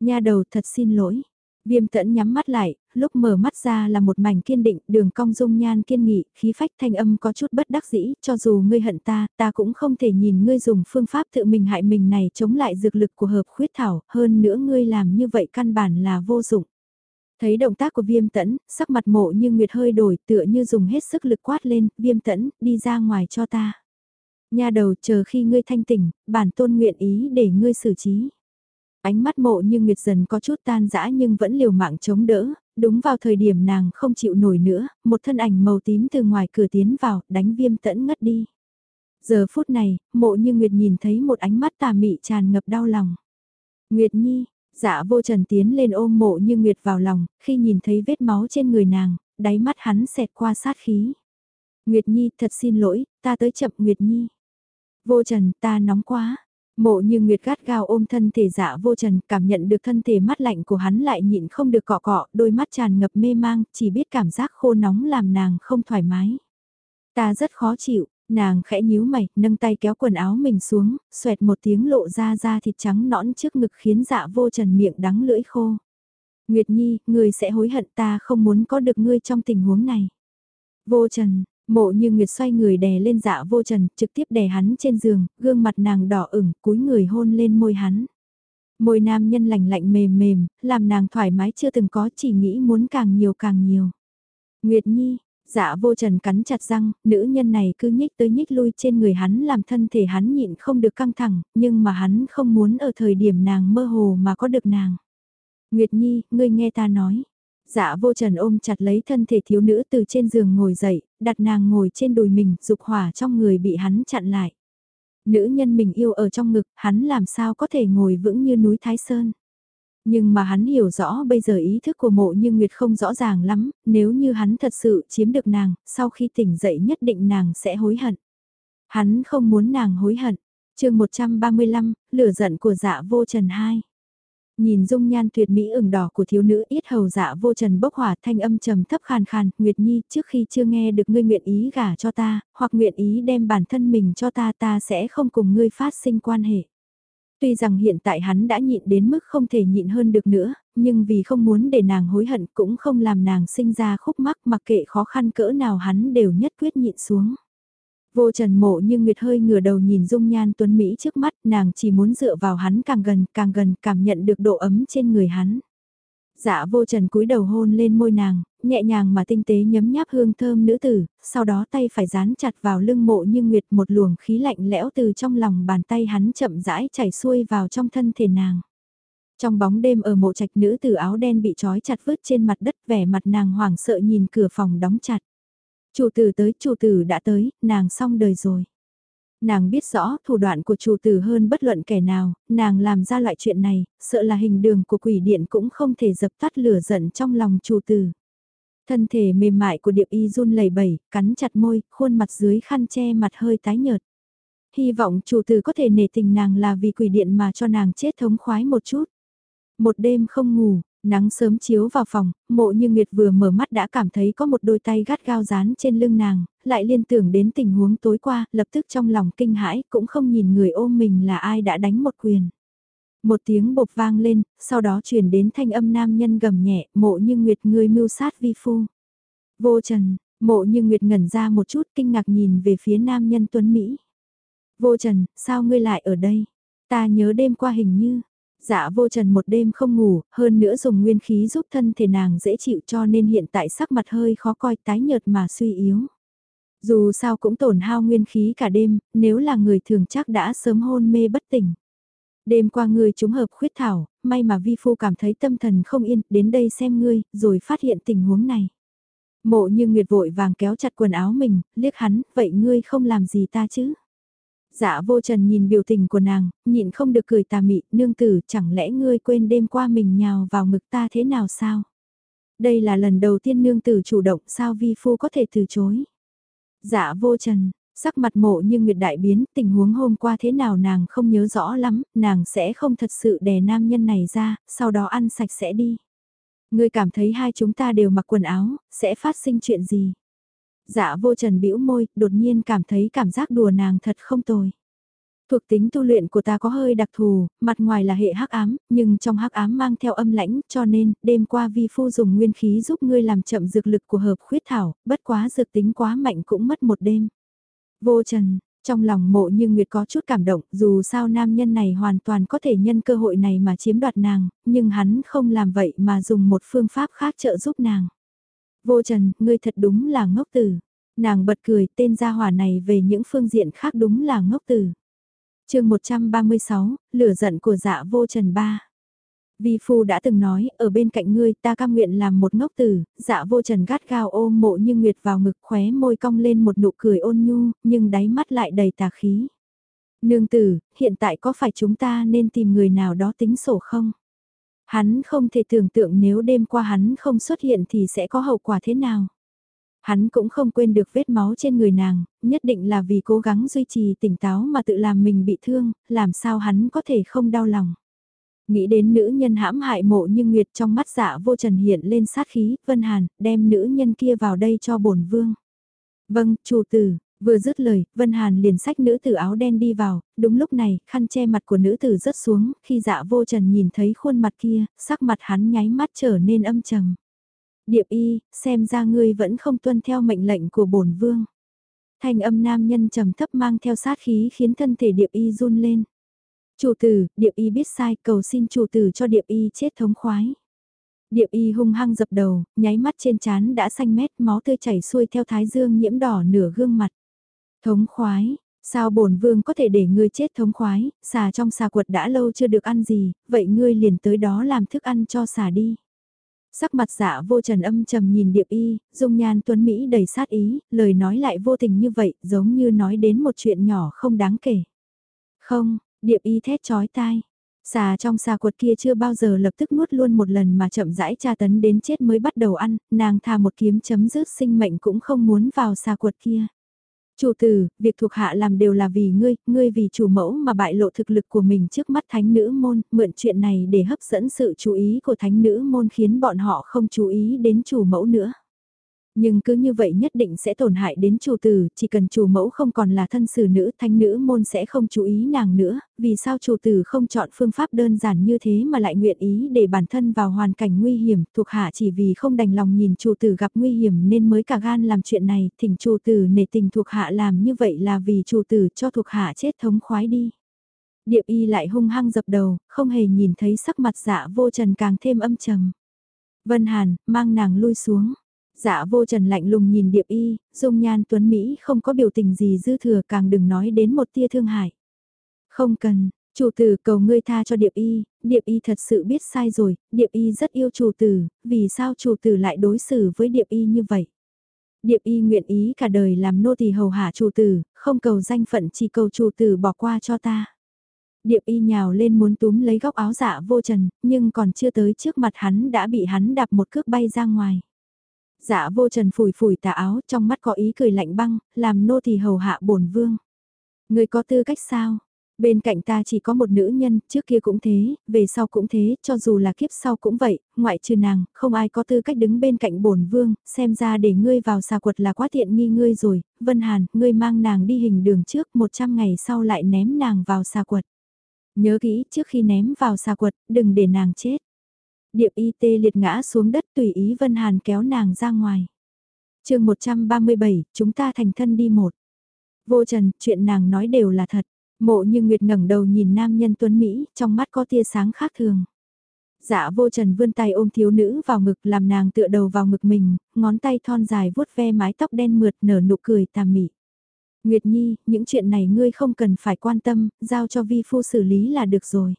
Nha đầu thật xin lỗi, Viêm tẫn nhắm mắt lại, lúc mở mắt ra là một mảnh kiên định, đường cong dung nhan kiên nghị, khí phách thanh âm có chút bất đắc dĩ, cho dù ngươi hận ta, ta cũng không thể nhìn ngươi dùng phương pháp tự mình hại mình này chống lại dược lực của hợp khuyết thảo, hơn nữa ngươi làm như vậy căn bản là vô dụng. Thấy động tác của viêm tẫn, sắc mặt mộ như nguyệt hơi đổi tựa như dùng hết sức lực quát lên, viêm tẫn, đi ra ngoài cho ta. Nhà đầu chờ khi ngươi thanh tỉnh, bản tôn nguyện ý để ngươi xử trí. Ánh mắt mộ như Nguyệt dần có chút tan dã nhưng vẫn liều mạng chống đỡ, đúng vào thời điểm nàng không chịu nổi nữa, một thân ảnh màu tím từ ngoài cửa tiến vào, đánh viêm tẫn ngất đi. Giờ phút này, mộ như Nguyệt nhìn thấy một ánh mắt tà mị tràn ngập đau lòng. Nguyệt Nhi, dạ vô trần tiến lên ôm mộ như Nguyệt vào lòng, khi nhìn thấy vết máu trên người nàng, đáy mắt hắn xẹt qua sát khí. Nguyệt Nhi thật xin lỗi, ta tới chậm Nguyệt Nhi. Vô trần ta nóng quá, Mộ như Nguyệt gắt gao ôm thân thể dạ vô trần, cảm nhận được thân thể mắt lạnh của hắn lại nhịn không được cọ cọ, đôi mắt tràn ngập mê mang, chỉ biết cảm giác khô nóng làm nàng không thoải mái. Ta rất khó chịu, nàng khẽ nhíu mày, nâng tay kéo quần áo mình xuống, xoẹt một tiếng lộ ra da thịt trắng nõn trước ngực khiến dạ vô trần miệng đắng lưỡi khô. Nguyệt Nhi, ngươi sẽ hối hận ta không muốn có được ngươi trong tình huống này. Vô trần, Mộ như Nguyệt xoay người đè lên dạ vô trần, trực tiếp đè hắn trên giường, gương mặt nàng đỏ ửng, cúi người hôn lên môi hắn. Môi nam nhân lạnh lạnh mềm mềm, làm nàng thoải mái chưa từng có chỉ nghĩ muốn càng nhiều càng nhiều. Nguyệt Nhi, dạ vô trần cắn chặt răng, nữ nhân này cứ nhích tới nhích lui trên người hắn làm thân thể hắn nhịn không được căng thẳng, nhưng mà hắn không muốn ở thời điểm nàng mơ hồ mà có được nàng. Nguyệt Nhi, ngươi nghe ta nói. Dạ vô trần ôm chặt lấy thân thể thiếu nữ từ trên giường ngồi dậy, đặt nàng ngồi trên đùi mình, dục hỏa trong người bị hắn chặn lại. Nữ nhân mình yêu ở trong ngực, hắn làm sao có thể ngồi vững như núi Thái Sơn. Nhưng mà hắn hiểu rõ bây giờ ý thức của mộ như Nguyệt không rõ ràng lắm, nếu như hắn thật sự chiếm được nàng, sau khi tỉnh dậy nhất định nàng sẽ hối hận. Hắn không muốn nàng hối hận. chương 135, lửa giận của dạ vô trần 2. Nhìn dung nhan tuyệt mỹ ửng đỏ của thiếu nữ ít hầu dạ vô trần bốc hỏa thanh âm trầm thấp khàn khàn, Nguyệt Nhi trước khi chưa nghe được ngươi nguyện ý gả cho ta, hoặc nguyện ý đem bản thân mình cho ta ta sẽ không cùng ngươi phát sinh quan hệ. Tuy rằng hiện tại hắn đã nhịn đến mức không thể nhịn hơn được nữa, nhưng vì không muốn để nàng hối hận cũng không làm nàng sinh ra khúc mắc mặc kệ khó khăn cỡ nào hắn đều nhất quyết nhịn xuống. Vô trần mộ như Nguyệt hơi ngửa đầu nhìn dung nhan tuấn Mỹ trước mắt nàng chỉ muốn dựa vào hắn càng gần càng gần cảm nhận được độ ấm trên người hắn. Dạ vô trần cúi đầu hôn lên môi nàng, nhẹ nhàng mà tinh tế nhấm nháp hương thơm nữ tử, sau đó tay phải dán chặt vào lưng mộ như Nguyệt một luồng khí lạnh lẽo từ trong lòng bàn tay hắn chậm rãi chảy xuôi vào trong thân thể nàng. Trong bóng đêm ở mộ trạch nữ tử áo đen bị trói chặt vứt trên mặt đất vẻ mặt nàng hoảng sợ nhìn cửa phòng đóng chặt. Chủ tử tới, chủ tử đã tới, nàng xong đời rồi. Nàng biết rõ thủ đoạn của chủ tử hơn bất luận kẻ nào, nàng làm ra loại chuyện này, sợ là hình đường của quỷ điện cũng không thể dập tắt lửa giận trong lòng chủ tử. Thân thể mềm mại của điệp y run lẩy bẩy, cắn chặt môi, khuôn mặt dưới khăn che mặt hơi tái nhợt. Hy vọng chủ tử có thể nể tình nàng là vì quỷ điện mà cho nàng chết thống khoái một chút. Một đêm không ngủ, Nắng sớm chiếu vào phòng, mộ như Nguyệt vừa mở mắt đã cảm thấy có một đôi tay gắt gao dán trên lưng nàng, lại liên tưởng đến tình huống tối qua, lập tức trong lòng kinh hãi, cũng không nhìn người ôm mình là ai đã đánh một quyền. Một tiếng bột vang lên, sau đó truyền đến thanh âm nam nhân gầm nhẹ, mộ như Nguyệt người mưu sát vi phu. Vô trần, mộ như Nguyệt ngẩn ra một chút kinh ngạc nhìn về phía nam nhân tuấn Mỹ. Vô trần, sao ngươi lại ở đây? Ta nhớ đêm qua hình như, Dạ vô trần một đêm không ngủ, hơn nữa dùng nguyên khí giúp thân thể nàng dễ chịu cho nên hiện tại sắc mặt hơi khó coi tái nhợt mà suy yếu. Dù sao cũng tổn hao nguyên khí cả đêm, nếu là người thường chắc đã sớm hôn mê bất tỉnh. Đêm qua ngươi trúng hợp khuyết thảo, may mà vi phu cảm thấy tâm thần không yên, đến đây xem ngươi, rồi phát hiện tình huống này. Mộ như Nguyệt vội vàng kéo chặt quần áo mình, liếc hắn, vậy ngươi không làm gì ta chứ? Dạ vô trần nhìn biểu tình của nàng, nhịn không được cười tà mị, nương tử, chẳng lẽ ngươi quên đêm qua mình nhào vào ngực ta thế nào sao? Đây là lần đầu tiên nương tử chủ động sao vi phu có thể từ chối? Dạ vô trần, sắc mặt mộ như nguyệt đại biến, tình huống hôm qua thế nào nàng không nhớ rõ lắm, nàng sẽ không thật sự đè nam nhân này ra, sau đó ăn sạch sẽ đi. Ngươi cảm thấy hai chúng ta đều mặc quần áo, sẽ phát sinh chuyện gì? Dạ vô trần bĩu môi, đột nhiên cảm thấy cảm giác đùa nàng thật không tồi. Thuộc tính tu luyện của ta có hơi đặc thù, mặt ngoài là hệ hắc ám, nhưng trong hắc ám mang theo âm lãnh, cho nên, đêm qua vi phu dùng nguyên khí giúp ngươi làm chậm dược lực của hợp khuyết thảo, bất quá dược tính quá mạnh cũng mất một đêm. Vô trần, trong lòng mộ như Nguyệt có chút cảm động, dù sao nam nhân này hoàn toàn có thể nhân cơ hội này mà chiếm đoạt nàng, nhưng hắn không làm vậy mà dùng một phương pháp khác trợ giúp nàng. Vô trần, ngươi thật đúng là ngốc tử. Nàng bật cười tên gia hỏa này về những phương diện khác đúng là ngốc tử. chương 136, lửa giận của dạ vô trần ba. Vi Phu đã từng nói, ở bên cạnh ngươi ta cam nguyện làm một ngốc tử, dạ vô trần gắt gao ôm mộ như nguyệt vào ngực khóe môi cong lên một nụ cười ôn nhu, nhưng đáy mắt lại đầy tà khí. Nương tử, hiện tại có phải chúng ta nên tìm người nào đó tính sổ không? Hắn không thể tưởng tượng nếu đêm qua hắn không xuất hiện thì sẽ có hậu quả thế nào. Hắn cũng không quên được vết máu trên người nàng, nhất định là vì cố gắng duy trì tỉnh táo mà tự làm mình bị thương, làm sao hắn có thể không đau lòng. Nghĩ đến nữ nhân hãm hại mộ như Nguyệt trong mắt dạ vô trần hiện lên sát khí, Vân Hàn, đem nữ nhân kia vào đây cho bổn vương. Vâng, chủ tử, Vừa dứt lời, Vân Hàn liền xách nữ tử áo đen đi vào, đúng lúc này, khăn che mặt của nữ tử rớt xuống, khi dạ vô trần nhìn thấy khuôn mặt kia, sắc mặt hắn nháy mắt trở nên âm trầm. Điệp y, xem ra ngươi vẫn không tuân theo mệnh lệnh của bổn vương. Thanh âm nam nhân trầm thấp mang theo sát khí khiến thân thể điệp y run lên. Chủ tử, điệp y biết sai, cầu xin chủ tử cho điệp y chết thống khoái. Điệp y hung hăng dập đầu, nháy mắt trên trán đã xanh mét, máu tươi chảy xuôi theo thái dương nhiễm đỏ nửa gương mặt. Thống khoái, sao bổn vương có thể để ngươi chết thống khoái, xà trong xà quật đã lâu chưa được ăn gì, vậy ngươi liền tới đó làm thức ăn cho xà đi. Sắc mặt dạ vô trần âm trầm nhìn điệp y, dung nhan tuấn Mỹ đầy sát ý, lời nói lại vô tình như vậy, giống như nói đến một chuyện nhỏ không đáng kể. Không, điệp y thét chói tai. Xà trong xà quật kia chưa bao giờ lập tức nuốt luôn một lần mà chậm rãi tra tấn đến chết mới bắt đầu ăn, nàng thà một kiếm chấm dứt sinh mệnh cũng không muốn vào xà quật kia. Chủ tử, việc thuộc hạ làm đều là vì ngươi, ngươi vì chủ mẫu mà bại lộ thực lực của mình trước mắt thánh nữ môn, mượn chuyện này để hấp dẫn sự chú ý của thánh nữ môn khiến bọn họ không chú ý đến chủ mẫu nữa. Nhưng cứ như vậy nhất định sẽ tổn hại đến chủ tử, chỉ cần chủ mẫu không còn là thân sử nữ thanh nữ môn sẽ không chú ý nàng nữa, vì sao chủ tử không chọn phương pháp đơn giản như thế mà lại nguyện ý để bản thân vào hoàn cảnh nguy hiểm, thuộc hạ chỉ vì không đành lòng nhìn chủ tử gặp nguy hiểm nên mới cả gan làm chuyện này, thỉnh chủ tử nể tình thuộc hạ làm như vậy là vì chủ tử cho thuộc hạ chết thống khoái đi. Điệp y lại hung hăng dập đầu, không hề nhìn thấy sắc mặt dạ vô trần càng thêm âm trầm. Vân Hàn, mang nàng lui xuống. Dạ vô trần lạnh lùng nhìn điệp y, dung nhan tuấn Mỹ không có biểu tình gì dư thừa càng đừng nói đến một tia thương hại. Không cần, chủ tử cầu ngươi tha cho điệp y, điệp y thật sự biết sai rồi, điệp y rất yêu chủ tử, vì sao chủ tử lại đối xử với điệp y như vậy? Điệp y nguyện ý cả đời làm nô tỳ hầu hạ chủ tử, không cầu danh phận chỉ cầu chủ tử bỏ qua cho ta. Điệp y nhào lên muốn túm lấy góc áo dạ vô trần, nhưng còn chưa tới trước mặt hắn đã bị hắn đạp một cước bay ra ngoài. Dạ vô trần phủi phủi tà áo trong mắt có ý cười lạnh băng, làm nô thì hầu hạ bổn vương. Người có tư cách sao? Bên cạnh ta chỉ có một nữ nhân, trước kia cũng thế, về sau cũng thế, cho dù là kiếp sau cũng vậy, ngoại trừ nàng, không ai có tư cách đứng bên cạnh bổn vương, xem ra để ngươi vào xà quật là quá tiện nghi ngươi rồi, Vân Hàn, ngươi mang nàng đi hình đường trước, 100 ngày sau lại ném nàng vào xà quật. Nhớ kỹ, trước khi ném vào xà quật, đừng để nàng chết. Điệp y tê liệt ngã xuống đất tùy ý Vân Hàn kéo nàng ra ngoài. chương 137, chúng ta thành thân đi một. Vô trần, chuyện nàng nói đều là thật. Mộ như Nguyệt ngẩng đầu nhìn nam nhân tuấn Mỹ, trong mắt có tia sáng khác thường. Dạ vô trần vươn tay ôm thiếu nữ vào ngực làm nàng tựa đầu vào ngực mình, ngón tay thon dài vuốt ve mái tóc đen mượt nở nụ cười tà mị. Nguyệt Nhi, những chuyện này ngươi không cần phải quan tâm, giao cho vi phu xử lý là được rồi.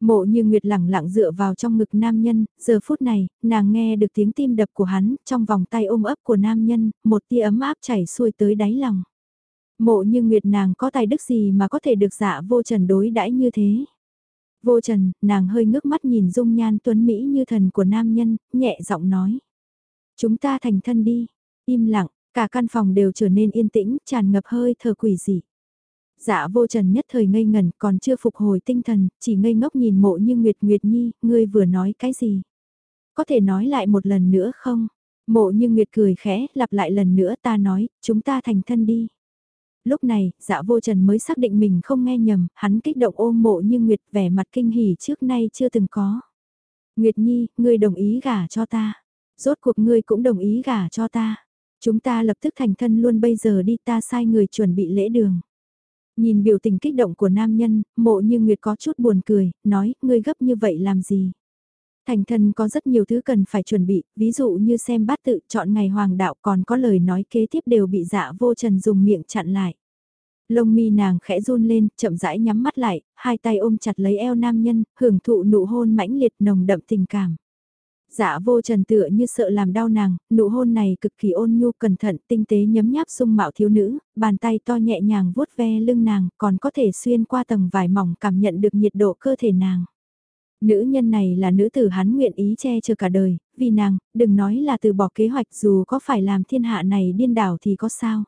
Mộ như Nguyệt lẳng lặng dựa vào trong ngực nam nhân, giờ phút này, nàng nghe được tiếng tim đập của hắn, trong vòng tay ôm ấp của nam nhân, một tia ấm áp chảy xuôi tới đáy lòng. Mộ như Nguyệt nàng có tài đức gì mà có thể được dạ vô trần đối đãi như thế. Vô trần, nàng hơi ngước mắt nhìn dung nhan tuấn Mỹ như thần của nam nhân, nhẹ giọng nói. Chúng ta thành thân đi, im lặng, cả căn phòng đều trở nên yên tĩnh, tràn ngập hơi thở quỷ dị. Dạ vô trần nhất thời ngây ngẩn còn chưa phục hồi tinh thần, chỉ ngây ngốc nhìn mộ như Nguyệt Nguyệt Nhi, ngươi vừa nói cái gì? Có thể nói lại một lần nữa không? Mộ như Nguyệt cười khẽ, lặp lại lần nữa ta nói, chúng ta thành thân đi. Lúc này, dạ vô trần mới xác định mình không nghe nhầm, hắn kích động ôm mộ như Nguyệt vẻ mặt kinh hỉ trước nay chưa từng có. Nguyệt Nhi, ngươi đồng ý gả cho ta. Rốt cuộc ngươi cũng đồng ý gả cho ta. Chúng ta lập tức thành thân luôn bây giờ đi ta sai người chuẩn bị lễ đường. Nhìn biểu tình kích động của nam nhân, mộ như Nguyệt có chút buồn cười, nói, ngươi gấp như vậy làm gì? Thành thân có rất nhiều thứ cần phải chuẩn bị, ví dụ như xem bát tự chọn ngày hoàng đạo còn có lời nói kế tiếp đều bị dạ vô trần dùng miệng chặn lại. Lông mi nàng khẽ run lên, chậm rãi nhắm mắt lại, hai tay ôm chặt lấy eo nam nhân, hưởng thụ nụ hôn mãnh liệt nồng đậm tình cảm. Dạ vô trần tựa như sợ làm đau nàng, nụ hôn này cực kỳ ôn nhu cẩn thận tinh tế nhấm nháp sung mạo thiếu nữ, bàn tay to nhẹ nhàng vuốt ve lưng nàng còn có thể xuyên qua tầng vải mỏng cảm nhận được nhiệt độ cơ thể nàng. Nữ nhân này là nữ tử hắn nguyện ý che chở cả đời, vì nàng, đừng nói là từ bỏ kế hoạch dù có phải làm thiên hạ này điên đảo thì có sao.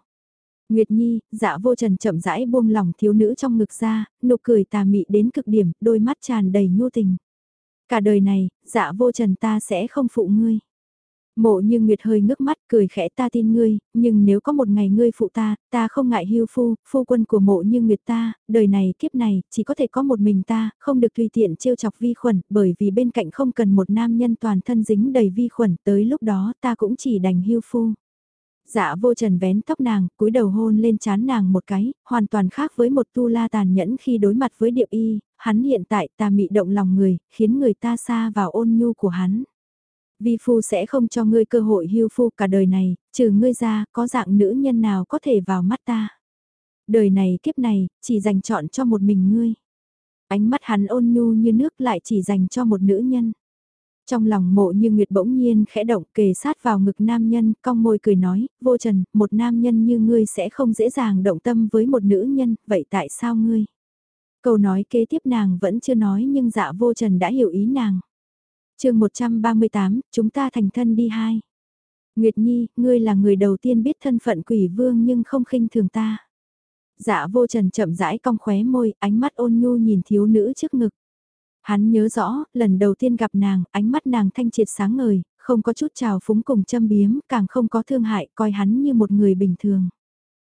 Nguyệt Nhi, dạ vô trần chậm rãi buông lòng thiếu nữ trong ngực ra, nụ cười tà mị đến cực điểm, đôi mắt tràn đầy nhu tình. Cả đời này, dạ vô trần ta sẽ không phụ ngươi. Mộ như Nguyệt hơi ngước mắt cười khẽ ta tin ngươi, nhưng nếu có một ngày ngươi phụ ta, ta không ngại hưu phu, phu quân của mộ như Nguyệt ta, đời này kiếp này, chỉ có thể có một mình ta, không được tùy tiện trêu chọc vi khuẩn, bởi vì bên cạnh không cần một nam nhân toàn thân dính đầy vi khuẩn, tới lúc đó ta cũng chỉ đành hưu phu. Dạ vô trần vén tóc nàng, cúi đầu hôn lên chán nàng một cái, hoàn toàn khác với một tu la tàn nhẫn khi đối mặt với điệp y, hắn hiện tại ta mị động lòng người, khiến người ta xa vào ôn nhu của hắn. Vi phu sẽ không cho ngươi cơ hội hưu phu cả đời này, trừ ngươi ra, có dạng nữ nhân nào có thể vào mắt ta. Đời này kiếp này, chỉ dành chọn cho một mình ngươi. Ánh mắt hắn ôn nhu như nước lại chỉ dành cho một nữ nhân. Trong lòng mộ như Nguyệt bỗng nhiên khẽ động kề sát vào ngực nam nhân, cong môi cười nói, vô trần, một nam nhân như ngươi sẽ không dễ dàng động tâm với một nữ nhân, vậy tại sao ngươi? Câu nói kế tiếp nàng vẫn chưa nói nhưng dạ vô trần đã hiểu ý nàng. chương 138, chúng ta thành thân đi hai. Nguyệt Nhi, ngươi là người đầu tiên biết thân phận quỷ vương nhưng không khinh thường ta. Dạ vô trần chậm rãi cong khóe môi, ánh mắt ôn nhu nhìn thiếu nữ trước ngực. Hắn nhớ rõ, lần đầu tiên gặp nàng, ánh mắt nàng thanh triệt sáng ngời, không có chút trào phúng cùng châm biếm, càng không có thương hại, coi hắn như một người bình thường.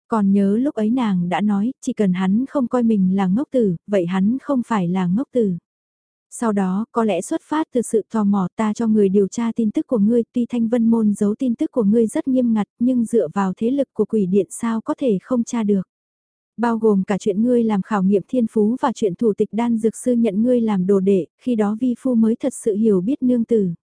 Còn nhớ lúc ấy nàng đã nói, chỉ cần hắn không coi mình là ngốc tử, vậy hắn không phải là ngốc tử. Sau đó, có lẽ xuất phát từ sự tò mò ta cho người điều tra tin tức của ngươi, tuy thanh vân môn giấu tin tức của ngươi rất nghiêm ngặt, nhưng dựa vào thế lực của quỷ điện sao có thể không tra được. Bao gồm cả chuyện ngươi làm khảo nghiệm thiên phú và chuyện thủ tịch đan dược sư nhận ngươi làm đồ đệ, khi đó vi phu mới thật sự hiểu biết nương tử.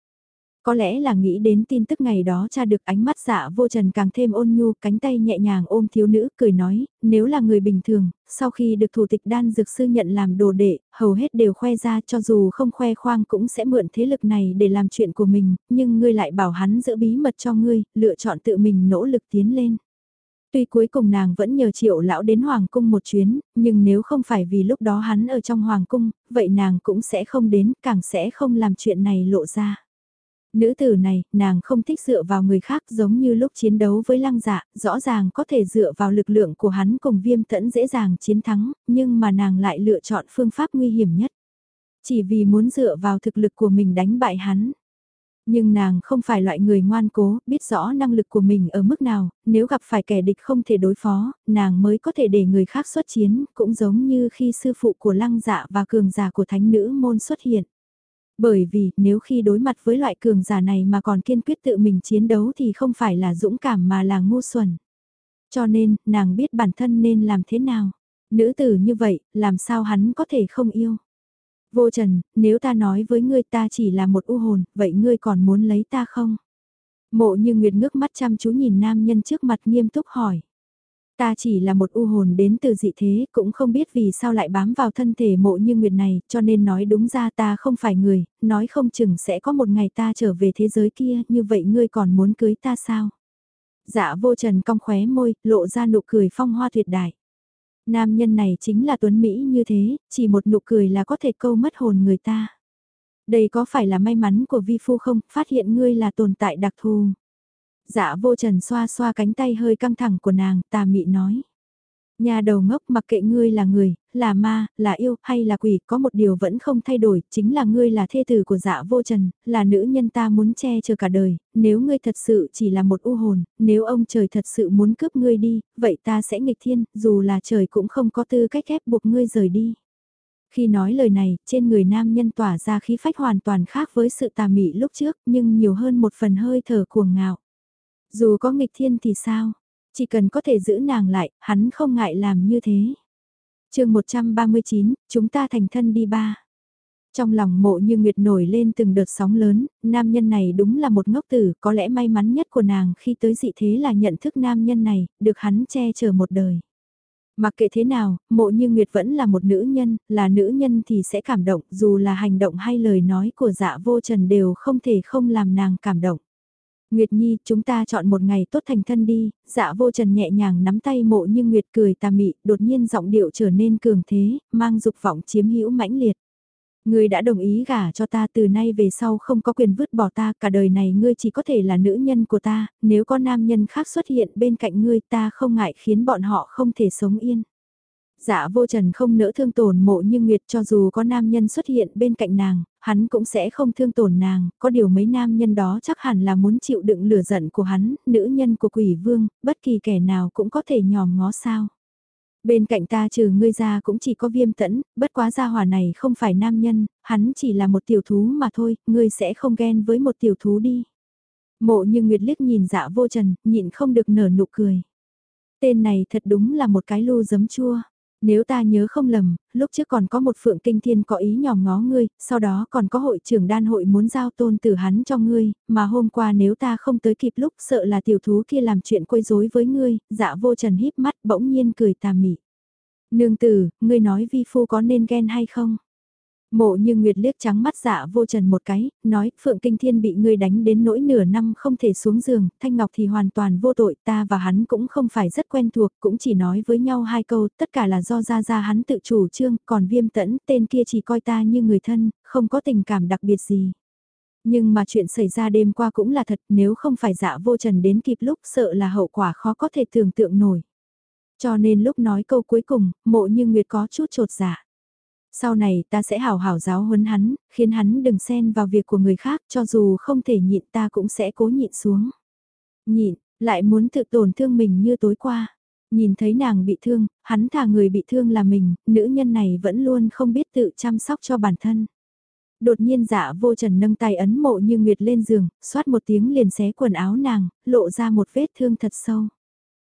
Có lẽ là nghĩ đến tin tức ngày đó cha được ánh mắt dạ vô trần càng thêm ôn nhu, cánh tay nhẹ nhàng ôm thiếu nữ, cười nói, nếu là người bình thường, sau khi được thủ tịch đan dược sư nhận làm đồ đệ, hầu hết đều khoe ra cho dù không khoe khoang cũng sẽ mượn thế lực này để làm chuyện của mình, nhưng ngươi lại bảo hắn giữ bí mật cho ngươi, lựa chọn tự mình nỗ lực tiến lên. Tuy cuối cùng nàng vẫn nhờ triệu lão đến Hoàng cung một chuyến, nhưng nếu không phải vì lúc đó hắn ở trong Hoàng cung, vậy nàng cũng sẽ không đến, càng sẽ không làm chuyện này lộ ra. Nữ tử này, nàng không thích dựa vào người khác giống như lúc chiến đấu với lăng dạ, rõ ràng có thể dựa vào lực lượng của hắn cùng viêm tẫn dễ dàng chiến thắng, nhưng mà nàng lại lựa chọn phương pháp nguy hiểm nhất. Chỉ vì muốn dựa vào thực lực của mình đánh bại hắn. Nhưng nàng không phải loại người ngoan cố, biết rõ năng lực của mình ở mức nào, nếu gặp phải kẻ địch không thể đối phó, nàng mới có thể để người khác xuất chiến, cũng giống như khi sư phụ của lăng dạ và cường giả của thánh nữ môn xuất hiện. Bởi vì nếu khi đối mặt với loại cường giả này mà còn kiên quyết tự mình chiến đấu thì không phải là dũng cảm mà là ngu xuẩn. Cho nên, nàng biết bản thân nên làm thế nào. Nữ tử như vậy, làm sao hắn có thể không yêu? Vô trần, nếu ta nói với ngươi ta chỉ là một u hồn, vậy ngươi còn muốn lấy ta không? Mộ như Nguyệt ngước mắt chăm chú nhìn nam nhân trước mặt nghiêm túc hỏi. Ta chỉ là một u hồn đến từ dị thế, cũng không biết vì sao lại bám vào thân thể mộ như Nguyệt này, cho nên nói đúng ra ta không phải người, nói không chừng sẽ có một ngày ta trở về thế giới kia, như vậy ngươi còn muốn cưới ta sao? Dạ vô trần cong khóe môi, lộ ra nụ cười phong hoa tuyệt đại. Nam nhân này chính là tuấn Mỹ như thế, chỉ một nụ cười là có thể câu mất hồn người ta. Đây có phải là may mắn của vi phu không, phát hiện ngươi là tồn tại đặc thù. Dạ vô trần xoa xoa cánh tay hơi căng thẳng của nàng, tà mị nói. Nhà đầu ngốc mặc kệ ngươi là người, là ma, là yêu hay là quỷ, có một điều vẫn không thay đổi, chính là ngươi là thê tử của dạ vô trần, là nữ nhân ta muốn che chở cả đời, nếu ngươi thật sự chỉ là một u hồn, nếu ông trời thật sự muốn cướp ngươi đi, vậy ta sẽ nghịch thiên, dù là trời cũng không có tư cách ép buộc ngươi rời đi. Khi nói lời này, trên người nam nhân tỏa ra khí phách hoàn toàn khác với sự tà mị lúc trước, nhưng nhiều hơn một phần hơi thở cuồng ngạo. Dù có nghịch thiên thì sao? Chỉ cần có thể giữ nàng lại, hắn không ngại làm như thế. chương 139, chúng ta thành thân đi ba. Trong lòng mộ như Nguyệt nổi lên từng đợt sóng lớn, nam nhân này đúng là một ngốc tử, có lẽ may mắn nhất của nàng khi tới dị thế là nhận thức nam nhân này, được hắn che chở một đời. Mặc kệ thế nào, mộ như Nguyệt vẫn là một nữ nhân, là nữ nhân thì sẽ cảm động, dù là hành động hay lời nói của dạ vô trần đều không thể không làm nàng cảm động. Nguyệt Nhi, chúng ta chọn một ngày tốt thành thân đi, dạ vô trần nhẹ nhàng nắm tay mộ nhưng Nguyệt cười tà mị, đột nhiên giọng điệu trở nên cường thế, mang dục vọng chiếm hữu mãnh liệt. Ngươi đã đồng ý gả cho ta từ nay về sau không có quyền vứt bỏ ta, cả đời này ngươi chỉ có thể là nữ nhân của ta, nếu có nam nhân khác xuất hiện bên cạnh ngươi ta không ngại khiến bọn họ không thể sống yên. Dạ vô trần không nỡ thương tổn mộ như Nguyệt cho dù có nam nhân xuất hiện bên cạnh nàng, hắn cũng sẽ không thương tổn nàng, có điều mấy nam nhân đó chắc hẳn là muốn chịu đựng lửa giận của hắn, nữ nhân của quỷ vương, bất kỳ kẻ nào cũng có thể nhòm ngó sao. Bên cạnh ta trừ ngươi ra cũng chỉ có viêm tẫn, bất quá gia hỏa này không phải nam nhân, hắn chỉ là một tiểu thú mà thôi, ngươi sẽ không ghen với một tiểu thú đi. Mộ như Nguyệt liếc nhìn dạ vô trần, nhịn không được nở nụ cười. Tên này thật đúng là một cái lu giấm chua. Nếu ta nhớ không lầm, lúc trước còn có một phượng kinh thiên có ý nhòm ngó ngươi, sau đó còn có hội trưởng đan hội muốn giao tôn tử hắn cho ngươi, mà hôm qua nếu ta không tới kịp lúc sợ là tiểu thú kia làm chuyện quấy rối với ngươi, dạ vô trần híp mắt bỗng nhiên cười tà mị. Nương tử, ngươi nói vi phu có nên ghen hay không? Mộ như Nguyệt liếc trắng mắt dạ vô trần một cái, nói, Phượng Kinh Thiên bị ngươi đánh đến nỗi nửa năm không thể xuống giường, Thanh Ngọc thì hoàn toàn vô tội, ta và hắn cũng không phải rất quen thuộc, cũng chỉ nói với nhau hai câu, tất cả là do ra ra hắn tự chủ trương, còn viêm tẫn, tên kia chỉ coi ta như người thân, không có tình cảm đặc biệt gì. Nhưng mà chuyện xảy ra đêm qua cũng là thật, nếu không phải dạ vô trần đến kịp lúc sợ là hậu quả khó có thể tưởng tượng nổi. Cho nên lúc nói câu cuối cùng, mộ như Nguyệt có chút trột dạ. Sau này ta sẽ hảo hảo giáo huấn hắn, khiến hắn đừng xen vào việc của người khác cho dù không thể nhịn ta cũng sẽ cố nhịn xuống. Nhịn, lại muốn tự tổn thương mình như tối qua. Nhìn thấy nàng bị thương, hắn thả người bị thương là mình, nữ nhân này vẫn luôn không biết tự chăm sóc cho bản thân. Đột nhiên dạ vô trần nâng tay ấn mộ như nguyệt lên giường, xoát một tiếng liền xé quần áo nàng, lộ ra một vết thương thật sâu.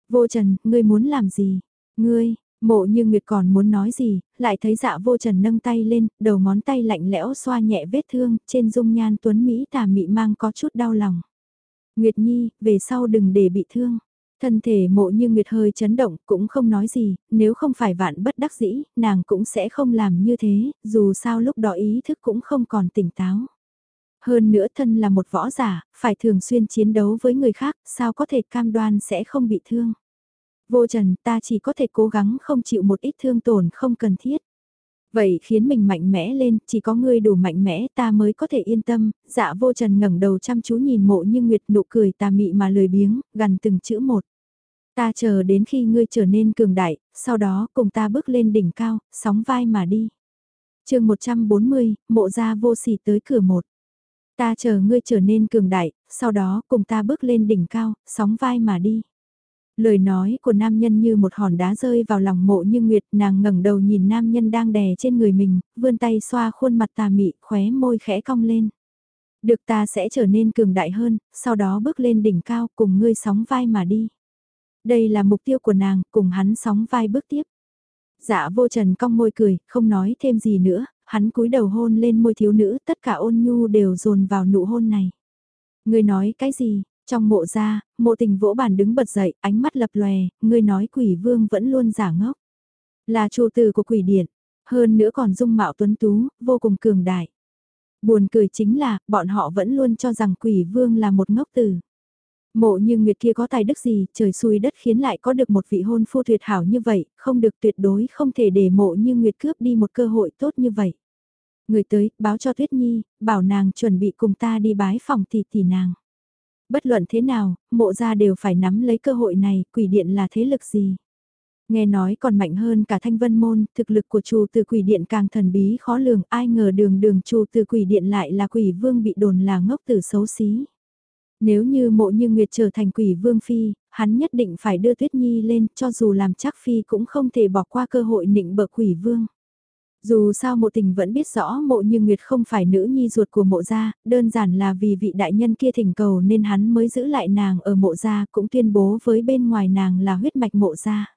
Vô trần, ngươi muốn làm gì? Ngươi, Mộ như Nguyệt còn muốn nói gì, lại thấy dạ vô trần nâng tay lên, đầu ngón tay lạnh lẽo xoa nhẹ vết thương, trên dung nhan tuấn Mỹ tà mị mang có chút đau lòng. Nguyệt Nhi, về sau đừng để bị thương. Thân thể mộ như Nguyệt hơi chấn động, cũng không nói gì, nếu không phải vạn bất đắc dĩ, nàng cũng sẽ không làm như thế, dù sao lúc đó ý thức cũng không còn tỉnh táo. Hơn nữa thân là một võ giả, phải thường xuyên chiến đấu với người khác, sao có thể cam đoan sẽ không bị thương. Vô trần ta chỉ có thể cố gắng không chịu một ít thương tổn không cần thiết. Vậy khiến mình mạnh mẽ lên, chỉ có ngươi đủ mạnh mẽ ta mới có thể yên tâm, dạ vô trần ngẩng đầu chăm chú nhìn mộ như nguyệt nụ cười tà mị mà lười biếng, gần từng chữ một. Ta chờ đến khi ngươi trở nên cường đại, sau đó cùng ta bước lên đỉnh cao, sóng vai mà đi. chương 140, mộ gia vô sỉ tới cửa một. Ta chờ ngươi trở nên cường đại, sau đó cùng ta bước lên đỉnh cao, sóng vai mà đi. Lời nói của nam nhân như một hòn đá rơi vào lòng mộ như nguyệt nàng ngẩng đầu nhìn nam nhân đang đè trên người mình, vươn tay xoa khuôn mặt tà mị, khóe môi khẽ cong lên. Được ta sẽ trở nên cường đại hơn, sau đó bước lên đỉnh cao cùng ngươi sóng vai mà đi. Đây là mục tiêu của nàng, cùng hắn sóng vai bước tiếp. Dạ vô trần cong môi cười, không nói thêm gì nữa, hắn cúi đầu hôn lên môi thiếu nữ, tất cả ôn nhu đều dồn vào nụ hôn này. ngươi nói cái gì, trong mộ ra, mộ tình vỗ bàn đứng bật dậy, ánh mắt lập lòe, người nói quỷ vương vẫn luôn giả ngốc. Là chủ tử của quỷ điện, hơn nữa còn dung mạo tuấn tú, vô cùng cường đại. Buồn cười chính là, bọn họ vẫn luôn cho rằng quỷ vương là một ngốc tử. Mộ như Nguyệt kia có tài đức gì, trời xui đất khiến lại có được một vị hôn phu tuyệt hảo như vậy, không được tuyệt đối không thể để mộ như Nguyệt cướp đi một cơ hội tốt như vậy. Người tới, báo cho Tuyết Nhi, bảo nàng chuẩn bị cùng ta đi bái phòng tỷ tỷ nàng. Bất luận thế nào, mộ gia đều phải nắm lấy cơ hội này, quỷ điện là thế lực gì. Nghe nói còn mạnh hơn cả thanh vân môn, thực lực của chủ từ quỷ điện càng thần bí khó lường, ai ngờ đường đường chủ từ quỷ điện lại là quỷ vương bị đồn là ngốc tử xấu xí. Nếu như mộ như Nguyệt trở thành quỷ vương phi, hắn nhất định phải đưa Tuyết Nhi lên cho dù làm chắc phi cũng không thể bỏ qua cơ hội nịnh bợ quỷ vương. Dù sao mộ tình vẫn biết rõ mộ như Nguyệt không phải nữ nhi ruột của mộ gia, đơn giản là vì vị đại nhân kia thỉnh cầu nên hắn mới giữ lại nàng ở mộ gia cũng tuyên bố với bên ngoài nàng là huyết mạch mộ gia.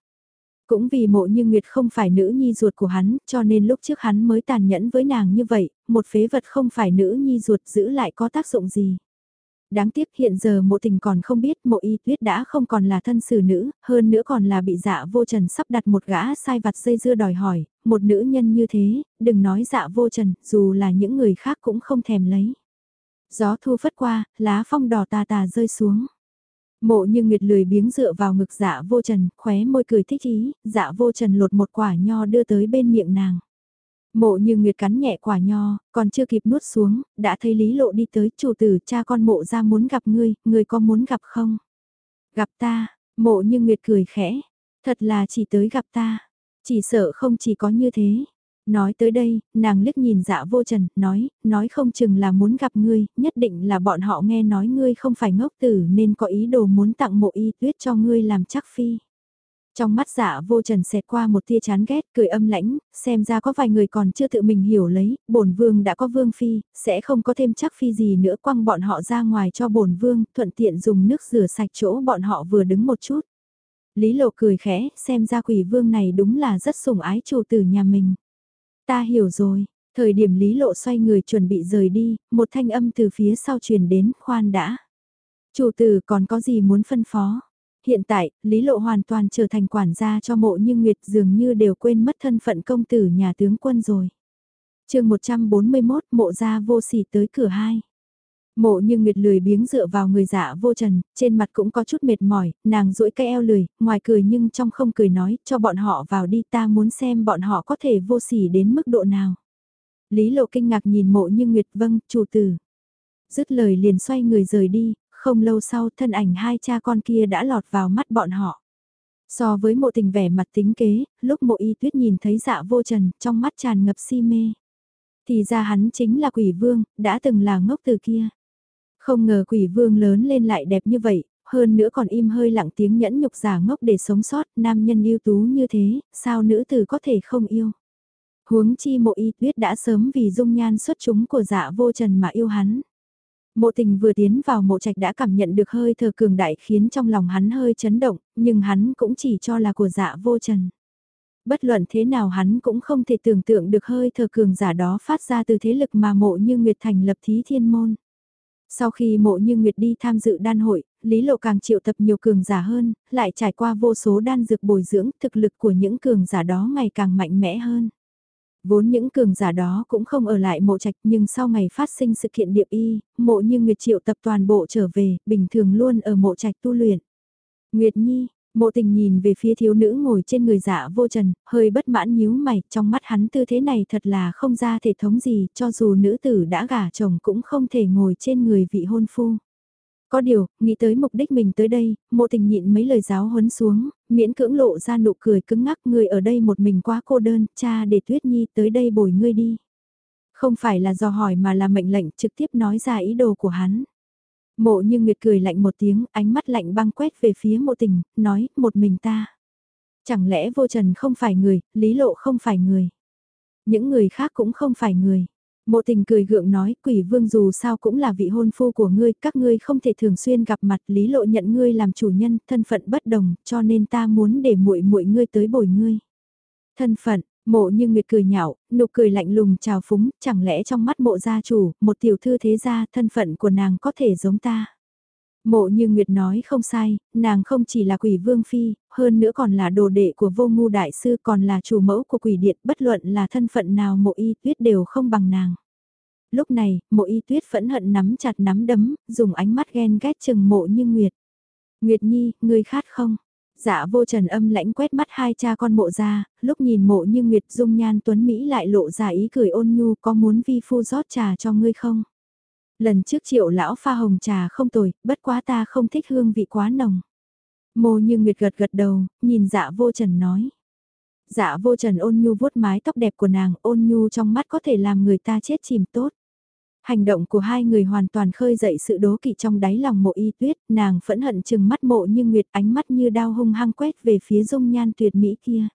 Cũng vì mộ như Nguyệt không phải nữ nhi ruột của hắn, cho nên lúc trước hắn mới tàn nhẫn với nàng như vậy, một phế vật không phải nữ nhi ruột giữ lại có tác dụng gì. Đáng tiếc hiện giờ mộ tình còn không biết mộ y tuyết đã không còn là thân xử nữ, hơn nữa còn là bị dạ vô trần sắp đặt một gã sai vặt dây dưa đòi hỏi, một nữ nhân như thế, đừng nói dạ vô trần, dù là những người khác cũng không thèm lấy. Gió thu phất qua, lá phong đỏ tà tà rơi xuống. Mộ như Nguyệt lười biếng dựa vào ngực dạ vô trần, khóe môi cười thích ý, dạ vô trần lột một quả nho đưa tới bên miệng nàng. Mộ như Nguyệt cắn nhẹ quả nho, còn chưa kịp nuốt xuống, đã thấy Lý Lộ đi tới chủ tử cha con mộ ra muốn gặp ngươi, ngươi có muốn gặp không? Gặp ta, mộ như Nguyệt cười khẽ, thật là chỉ tới gặp ta, chỉ sợ không chỉ có như thế. Nói tới đây, nàng liếc nhìn dạ vô trần, nói, nói không chừng là muốn gặp ngươi, nhất định là bọn họ nghe nói ngươi không phải ngốc tử nên có ý đồ muốn tặng mộ y tuyết cho ngươi làm chắc phi. Trong mắt dạ vô trần xẹt qua một tia chán ghét, cười âm lãnh, xem ra có vài người còn chưa tự mình hiểu lấy, bổn vương đã có vương phi, sẽ không có thêm chắc phi gì nữa quăng bọn họ ra ngoài cho bổn vương, thuận tiện dùng nước rửa sạch chỗ bọn họ vừa đứng một chút. Lý lộ cười khẽ, xem ra quỷ vương này đúng là rất sủng ái chủ tử nhà mình. Ta hiểu rồi, thời điểm Lý lộ xoay người chuẩn bị rời đi, một thanh âm từ phía sau truyền đến, khoan đã. Chủ tử còn có gì muốn phân phó? Hiện tại, Lý Lộ hoàn toàn trở thành quản gia cho mộ như Nguyệt dường như đều quên mất thân phận công tử nhà tướng quân rồi. chương 141 mộ gia vô sỉ tới cửa hai. Mộ như Nguyệt lười biếng dựa vào người dạ vô trần, trên mặt cũng có chút mệt mỏi, nàng duỗi cái eo lười, ngoài cười nhưng trong không cười nói, cho bọn họ vào đi ta muốn xem bọn họ có thể vô sỉ đến mức độ nào. Lý lộ kinh ngạc nhìn mộ như Nguyệt vâng, chủ tử. Dứt lời liền xoay người rời đi, không lâu sau thân ảnh hai cha con kia đã lọt vào mắt bọn họ. So với mộ tình vẻ mặt tính kế, lúc mộ y tuyết nhìn thấy dạ vô trần, trong mắt tràn ngập si mê. Thì ra hắn chính là quỷ vương, đã từng là ngốc từ kia. Không ngờ quỷ vương lớn lên lại đẹp như vậy, hơn nữa còn im hơi lặng tiếng nhẫn nhục giả ngốc để sống sót, nam nhân yêu tú như thế, sao nữ tử có thể không yêu. Huống chi mộ y tuyết đã sớm vì dung nhan xuất chúng của dạ vô trần mà yêu hắn. Mộ tình vừa tiến vào mộ trạch đã cảm nhận được hơi thở cường đại khiến trong lòng hắn hơi chấn động, nhưng hắn cũng chỉ cho là của dạ vô trần. Bất luận thế nào hắn cũng không thể tưởng tượng được hơi thở cường giả đó phát ra từ thế lực mà mộ như Nguyệt thành lập thí thiên môn. Sau khi mộ như Nguyệt đi tham dự đan hội, Lý Lộ càng triệu tập nhiều cường giả hơn, lại trải qua vô số đan dược bồi dưỡng, thực lực của những cường giả đó ngày càng mạnh mẽ hơn. Vốn những cường giả đó cũng không ở lại mộ trạch nhưng sau ngày phát sinh sự kiện điệp y, mộ như Nguyệt Triệu tập toàn bộ trở về, bình thường luôn ở mộ trạch tu luyện. Nguyệt Nhi, mộ tình nhìn về phía thiếu nữ ngồi trên người giả vô trần, hơi bất mãn nhíu mày, trong mắt hắn tư thế này thật là không ra thể thống gì, cho dù nữ tử đã gả chồng cũng không thể ngồi trên người vị hôn phu. Có điều, nghĩ tới mục đích mình tới đây, mộ tình nhịn mấy lời giáo huấn xuống, miễn cưỡng lộ ra nụ cười cứng ngắc người ở đây một mình quá cô đơn, cha để Tuyết Nhi tới đây bồi ngươi đi. Không phải là do hỏi mà là mệnh lệnh trực tiếp nói ra ý đồ của hắn. Mộ như Nguyệt cười lạnh một tiếng, ánh mắt lạnh băng quét về phía mộ tình, nói, một mình ta. Chẳng lẽ vô trần không phải người, lý lộ không phải người. Những người khác cũng không phải người. Mộ tình cười gượng nói, quỷ vương dù sao cũng là vị hôn phu của ngươi, các ngươi không thể thường xuyên gặp mặt, lý lộ nhận ngươi làm chủ nhân, thân phận bất đồng, cho nên ta muốn để muội muội ngươi tới bồi ngươi. Thân phận, mộ như Nguyệt cười nhạo, nụ cười lạnh lùng trào phúng, chẳng lẽ trong mắt mộ gia chủ, một tiểu thư thế gia, thân phận của nàng có thể giống ta. Mộ như Nguyệt nói không sai, nàng không chỉ là quỷ vương phi, hơn nữa còn là đồ đệ của vô ngu đại sư còn là chủ mẫu của quỷ điện bất luận là thân phận nào mộ y tuyết đều không bằng nàng. Lúc này, mộ y tuyết phẫn hận nắm chặt nắm đấm, dùng ánh mắt ghen ghét chừng mộ như Nguyệt. Nguyệt Nhi, ngươi khát không? Dạ vô trần âm lãnh quét mắt hai cha con mộ ra, lúc nhìn mộ như Nguyệt dung nhan tuấn Mỹ lại lộ ra ý cười ôn nhu có muốn vi phu rót trà cho ngươi không? Lần trước triệu lão pha hồng trà không tồi, bất quá ta không thích hương vị quá nồng. Mô như Nguyệt gật gật đầu, nhìn dạ vô trần nói. Dạ vô trần ôn nhu vuốt mái tóc đẹp của nàng, ôn nhu trong mắt có thể làm người ta chết chìm tốt. Hành động của hai người hoàn toàn khơi dậy sự đố kỵ trong đáy lòng mộ y tuyết, nàng phẫn hận chừng mắt mộ như nguyệt ánh mắt như đao hung hăng quét về phía dung nhan tuyệt mỹ kia.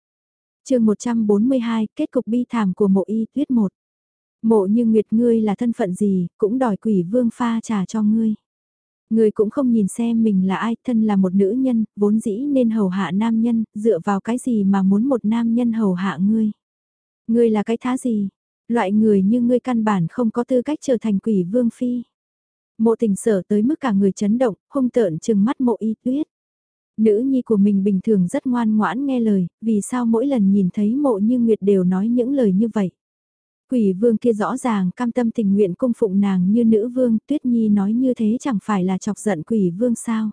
chương 142, kết cục bi thảm của mộ y tuyết 1. Mộ như nguyệt ngươi là thân phận gì, cũng đòi quỷ vương pha trả cho ngươi. Ngươi cũng không nhìn xem mình là ai, thân là một nữ nhân, vốn dĩ nên hầu hạ nam nhân, dựa vào cái gì mà muốn một nam nhân hầu hạ ngươi. Ngươi là cái thá gì, Loại người như ngươi căn bản không có tư cách trở thành quỷ vương phi. Mộ tình sở tới mức cả người chấn động, hung tợn chừng mắt mộ y tuyết. Nữ nhi của mình bình thường rất ngoan ngoãn nghe lời, vì sao mỗi lần nhìn thấy mộ như Nguyệt đều nói những lời như vậy. Quỷ vương kia rõ ràng cam tâm tình nguyện cung phụng nàng như nữ vương, tuyết nhi nói như thế chẳng phải là chọc giận quỷ vương sao.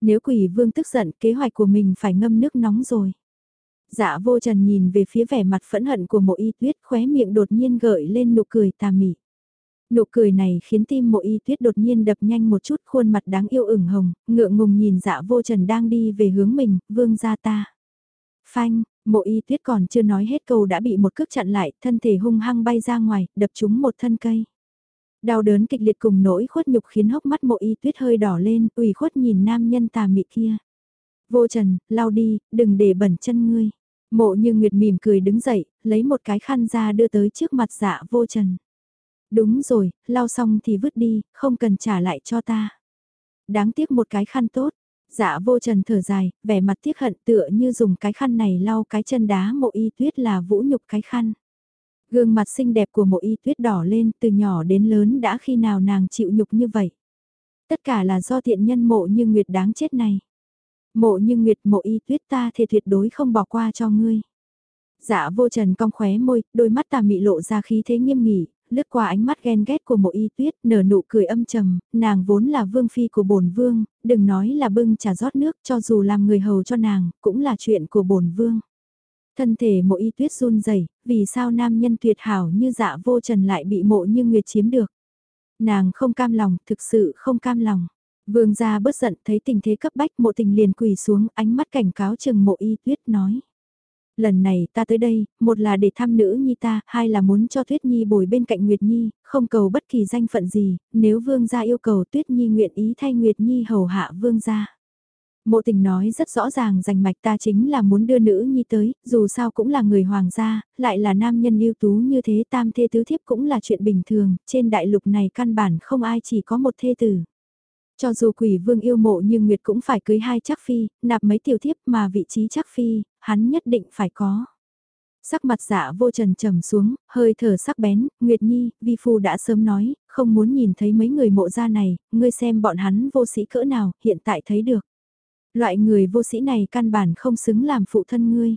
Nếu quỷ vương tức giận kế hoạch của mình phải ngâm nước nóng rồi. Dạ vô trần nhìn về phía vẻ mặt phẫn hận của mộ y tuyết khóe miệng đột nhiên gợi lên nụ cười tà mị. Nụ cười này khiến tim mộ y tuyết đột nhiên đập nhanh một chút khuôn mặt đáng yêu ửng hồng, ngượng ngùng nhìn dạ vô trần đang đi về hướng mình, vương ra ta. Phanh, mộ y tuyết còn chưa nói hết câu đã bị một cước chặn lại, thân thể hung hăng bay ra ngoài, đập trúng một thân cây. Đau đớn kịch liệt cùng nỗi khuất nhục khiến hốc mắt mộ y tuyết hơi đỏ lên, ủy khuất nhìn nam nhân tà mị kia. Vô trần, lau đi, đừng để bẩn chân ngươi. Mộ như Nguyệt mỉm cười đứng dậy, lấy một cái khăn ra đưa tới trước mặt dạ vô trần. Đúng rồi, lau xong thì vứt đi, không cần trả lại cho ta. Đáng tiếc một cái khăn tốt. Dạ vô trần thở dài, vẻ mặt tiếc hận tựa như dùng cái khăn này lau cái chân đá mộ y tuyết là vũ nhục cái khăn. Gương mặt xinh đẹp của mộ y tuyết đỏ lên từ nhỏ đến lớn đã khi nào nàng chịu nhục như vậy. Tất cả là do thiện nhân mộ như Nguyệt đáng chết này. Mộ như nguyệt mộ y tuyết ta thề tuyệt đối không bỏ qua cho ngươi. Dạ vô trần cong khóe môi, đôi mắt tà mị lộ ra khí thế nghiêm nghỉ, lướt qua ánh mắt ghen ghét của mộ y tuyết, nở nụ cười âm trầm, nàng vốn là vương phi của bổn vương, đừng nói là bưng trà rót nước cho dù làm người hầu cho nàng, cũng là chuyện của bổn vương. Thân thể mộ y tuyết run rẩy vì sao nam nhân tuyệt hảo như dạ vô trần lại bị mộ như nguyệt chiếm được. Nàng không cam lòng, thực sự không cam lòng. Vương gia bớt giận thấy tình thế cấp bách mộ tình liền quỳ xuống ánh mắt cảnh cáo chừng mộ y tuyết nói. Lần này ta tới đây, một là để thăm nữ nhi ta, hai là muốn cho Tuyết Nhi bồi bên cạnh Nguyệt Nhi, không cầu bất kỳ danh phận gì, nếu Vương gia yêu cầu Tuyết Nhi nguyện ý thay Nguyệt Nhi hầu hạ Vương gia. Mộ tình nói rất rõ ràng rành mạch ta chính là muốn đưa nữ nhi tới, dù sao cũng là người hoàng gia, lại là nam nhân ưu tú như thế tam thê tứ thiếp cũng là chuyện bình thường, trên đại lục này căn bản không ai chỉ có một thê tử. Cho dù quỷ vương yêu mộ nhưng Nguyệt cũng phải cưới hai chắc phi, nạp mấy tiểu thiếp mà vị trí chắc phi, hắn nhất định phải có. Sắc mặt dạ vô trần trầm xuống, hơi thở sắc bén, Nguyệt Nhi, vi phu đã sớm nói, không muốn nhìn thấy mấy người mộ gia này, ngươi xem bọn hắn vô sĩ cỡ nào, hiện tại thấy được. Loại người vô sĩ này căn bản không xứng làm phụ thân ngươi.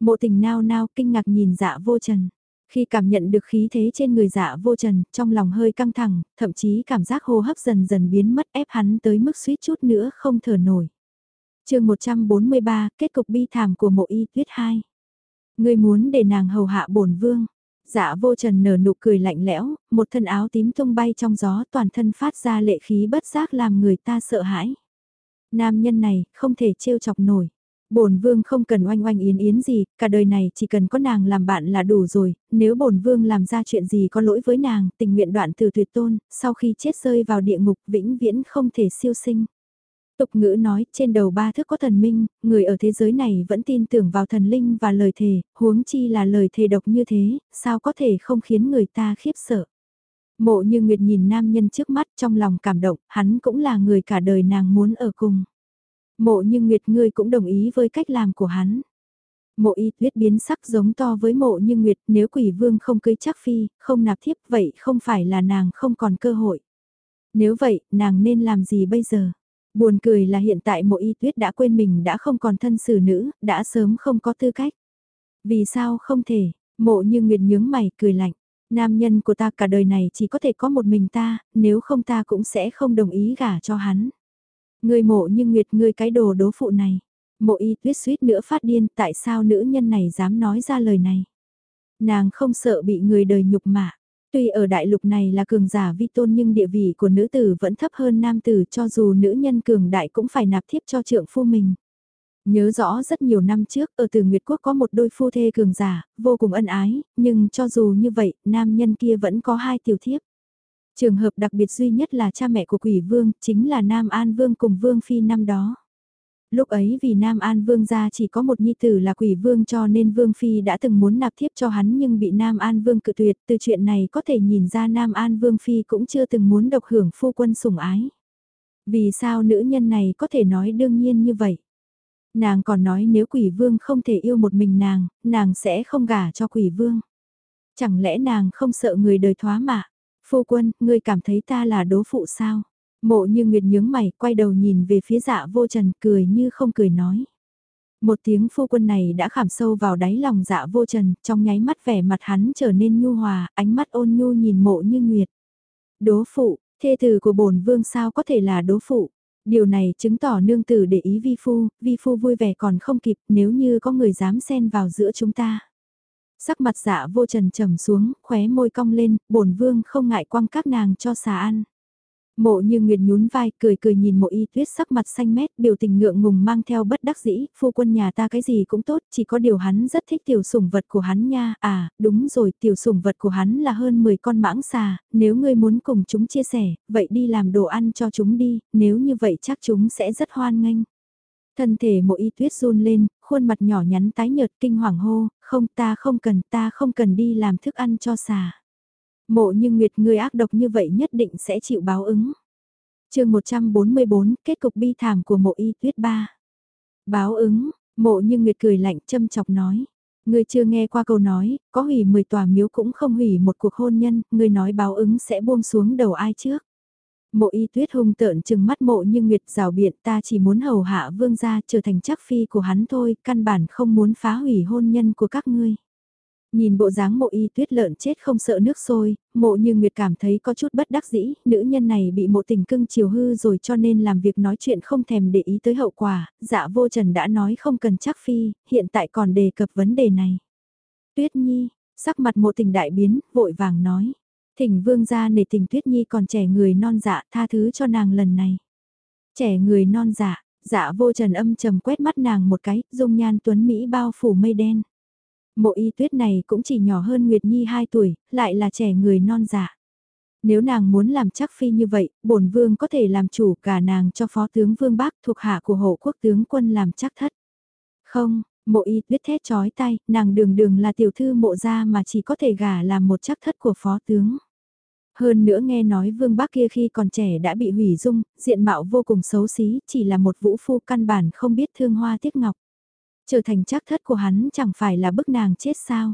Mộ tình nao nao kinh ngạc nhìn dạ vô trần. Khi cảm nhận được khí thế trên người dạ vô trần, trong lòng hơi căng thẳng, thậm chí cảm giác hô hấp dần dần biến mất ép hắn tới mức suýt chút nữa không thở nổi chương 143, kết cục bi thảm của mộ y tuyết 2. Người muốn để nàng hầu hạ bổn vương. Dạ vô trần nở nụ cười lạnh lẽo, một thân áo tím tung bay trong gió toàn thân phát ra lệ khí bất giác làm người ta sợ hãi. Nam nhân này, không thể trêu chọc nổi bổn vương không cần oanh oanh yến yến gì, cả đời này chỉ cần có nàng làm bạn là đủ rồi, nếu bổn vương làm ra chuyện gì có lỗi với nàng, tình nguyện đoạn từ tuyệt tôn, sau khi chết rơi vào địa ngục vĩnh viễn không thể siêu sinh. Tục ngữ nói, trên đầu ba thước có thần minh, người ở thế giới này vẫn tin tưởng vào thần linh và lời thề, huống chi là lời thề độc như thế, sao có thể không khiến người ta khiếp sợ. Mộ như Nguyệt nhìn nam nhân trước mắt trong lòng cảm động, hắn cũng là người cả đời nàng muốn ở cùng. Mộ như Nguyệt ngươi cũng đồng ý với cách làm của hắn. Mộ y tuyết biến sắc giống to với mộ như Nguyệt nếu quỷ vương không cưới chắc phi, không nạp thiếp vậy không phải là nàng không còn cơ hội. Nếu vậy, nàng nên làm gì bây giờ? Buồn cười là hiện tại mộ y tuyết đã quên mình đã không còn thân xử nữ, đã sớm không có tư cách. Vì sao không thể, mộ như Nguyệt nhướng mày cười lạnh. Nam nhân của ta cả đời này chỉ có thể có một mình ta, nếu không ta cũng sẽ không đồng ý gả cho hắn. Người mộ như Nguyệt ngươi cái đồ đố phụ này. Mộ y tuyết suýt nữa phát điên tại sao nữ nhân này dám nói ra lời này. Nàng không sợ bị người đời nhục mạ. Tuy ở đại lục này là cường giả vi tôn nhưng địa vị của nữ tử vẫn thấp hơn nam tử cho dù nữ nhân cường đại cũng phải nạp thiếp cho trượng phu mình. Nhớ rõ rất nhiều năm trước ở từ Nguyệt Quốc có một đôi phu thê cường giả, vô cùng ân ái, nhưng cho dù như vậy, nam nhân kia vẫn có hai tiểu thiếp. Trường hợp đặc biệt duy nhất là cha mẹ của quỷ vương, chính là Nam An Vương cùng Vương Phi năm đó. Lúc ấy vì Nam An Vương gia chỉ có một nhi tử là quỷ vương cho nên Vương Phi đã từng muốn nạp thiếp cho hắn nhưng bị Nam An Vương cự tuyệt. Từ chuyện này có thể nhìn ra Nam An Vương Phi cũng chưa từng muốn độc hưởng phu quân sủng ái. Vì sao nữ nhân này có thể nói đương nhiên như vậy? Nàng còn nói nếu quỷ vương không thể yêu một mình nàng, nàng sẽ không gả cho quỷ vương. Chẳng lẽ nàng không sợ người đời thoá mạ? Phu quân, ngươi cảm thấy ta là đố phụ sao? Mộ như Nguyệt nhướng mày, quay đầu nhìn về phía dạ vô trần, cười như không cười nói. Một tiếng phu quân này đã khảm sâu vào đáy lòng dạ vô trần, trong nháy mắt vẻ mặt hắn trở nên nhu hòa, ánh mắt ôn nhu nhìn mộ như Nguyệt. Đố phụ, thê tử của bổn vương sao có thể là đố phụ? Điều này chứng tỏ nương tử để ý vi phu, vi phu vui vẻ còn không kịp nếu như có người dám xen vào giữa chúng ta. Sắc mặt dạ vô trần trầm xuống, khóe môi cong lên, bổn vương không ngại quăng các nàng cho xà ăn. Mộ như Nguyệt nhún vai, cười cười nhìn mộ y tuyết sắc mặt xanh mét, biểu tình ngượng ngùng mang theo bất đắc dĩ, phu quân nhà ta cái gì cũng tốt, chỉ có điều hắn rất thích tiểu sủng vật của hắn nha, à, đúng rồi, tiểu sủng vật của hắn là hơn 10 con mãng xà, nếu ngươi muốn cùng chúng chia sẻ, vậy đi làm đồ ăn cho chúng đi, nếu như vậy chắc chúng sẽ rất hoan nghênh. Thân thể mộ y tuyết run lên, khuôn mặt nhỏ nhắn tái nhợt kinh hoàng hô, không ta không cần, ta không cần đi làm thức ăn cho xà. Mộ như Nguyệt người ác độc như vậy nhất định sẽ chịu báo ứng. chương 144, kết cục bi thảm của mộ y tuyết ba. Báo ứng, mộ như Nguyệt cười lạnh châm chọc nói. Người chưa nghe qua câu nói, có hủy 10 tòa miếu cũng không hủy một cuộc hôn nhân, người nói báo ứng sẽ buông xuống đầu ai trước. Mộ y tuyết hung tợn chừng mắt mộ như Nguyệt rào biện ta chỉ muốn hầu hạ vương gia trở thành chắc phi của hắn thôi, căn bản không muốn phá hủy hôn nhân của các ngươi. Nhìn bộ dáng mộ y tuyết lợn chết không sợ nước sôi, mộ như Nguyệt cảm thấy có chút bất đắc dĩ, nữ nhân này bị mộ tình cưng chiều hư rồi cho nên làm việc nói chuyện không thèm để ý tới hậu quả, dạ vô trần đã nói không cần chắc phi, hiện tại còn đề cập vấn đề này. Tuyết nhi, sắc mặt mộ tình đại biến, vội vàng nói, thỉnh vương gia nể tình tuyết nhi còn trẻ người non dạ tha thứ cho nàng lần này. Trẻ người non dạ, dạ vô trần âm trầm quét mắt nàng một cái, dung nhan tuấn Mỹ bao phủ mây đen. Mộ y tuyết này cũng chỉ nhỏ hơn Nguyệt Nhi 2 tuổi, lại là trẻ người non dạ. Nếu nàng muốn làm chắc phi như vậy, bổn vương có thể làm chủ cả nàng cho phó tướng vương bác thuộc hạ của hộ quốc tướng quân làm chắc thất. Không, mộ y tuyết thét chói tay, nàng đường đường là tiểu thư mộ gia mà chỉ có thể gả làm một chắc thất của phó tướng. Hơn nữa nghe nói vương bác kia khi còn trẻ đã bị hủy dung, diện mạo vô cùng xấu xí, chỉ là một vũ phu căn bản không biết thương hoa tiếc ngọc. Trở thành chắc thất của hắn chẳng phải là bức nàng chết sao.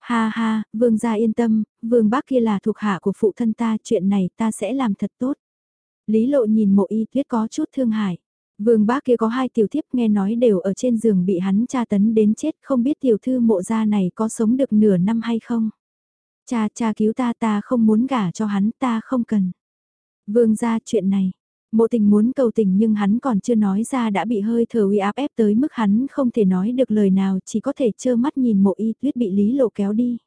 Ha ha, vương gia yên tâm, vương bác kia là thuộc hạ của phụ thân ta, chuyện này ta sẽ làm thật tốt. Lý lộ nhìn mộ y tuyết có chút thương hại. Vương bác kia có hai tiểu thiếp nghe nói đều ở trên giường bị hắn tra tấn đến chết không biết tiểu thư mộ gia này có sống được nửa năm hay không. Cha cha cứu ta ta không muốn gả cho hắn ta không cần. Vương gia chuyện này, Mộ tình muốn cầu tình nhưng hắn còn chưa nói ra đã bị hơi thở uy áp ép tới mức hắn không thể nói được lời nào, chỉ có thể trơ mắt nhìn mộ y tuyết bị lý lộ kéo đi.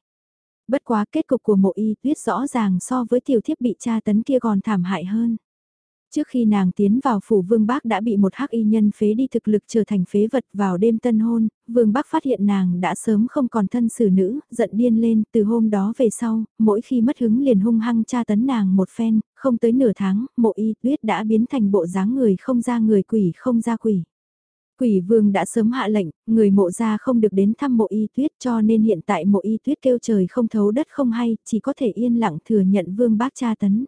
Bất quá kết cục của mộ y tuyết rõ ràng so với tiểu thiếp bị tra tấn kia còn thảm hại hơn. Trước khi nàng tiến vào phủ Vương Bác đã bị một hắc y nhân phế đi thực lực trở thành phế vật vào đêm tân hôn, Vương Bác phát hiện nàng đã sớm không còn thân xử nữ, giận điên lên, từ hôm đó về sau, mỗi khi mất hứng liền hung hăng tra tấn nàng một phen, không tới nửa tháng, mộ y tuyết đã biến thành bộ dáng người không ra người quỷ không ra quỷ. Quỷ vương đã sớm hạ lệnh, người mộ ra không được đến thăm mộ y tuyết cho nên hiện tại mộ y tuyết kêu trời không thấu đất không hay, chỉ có thể yên lặng thừa nhận vương bác tra tấn.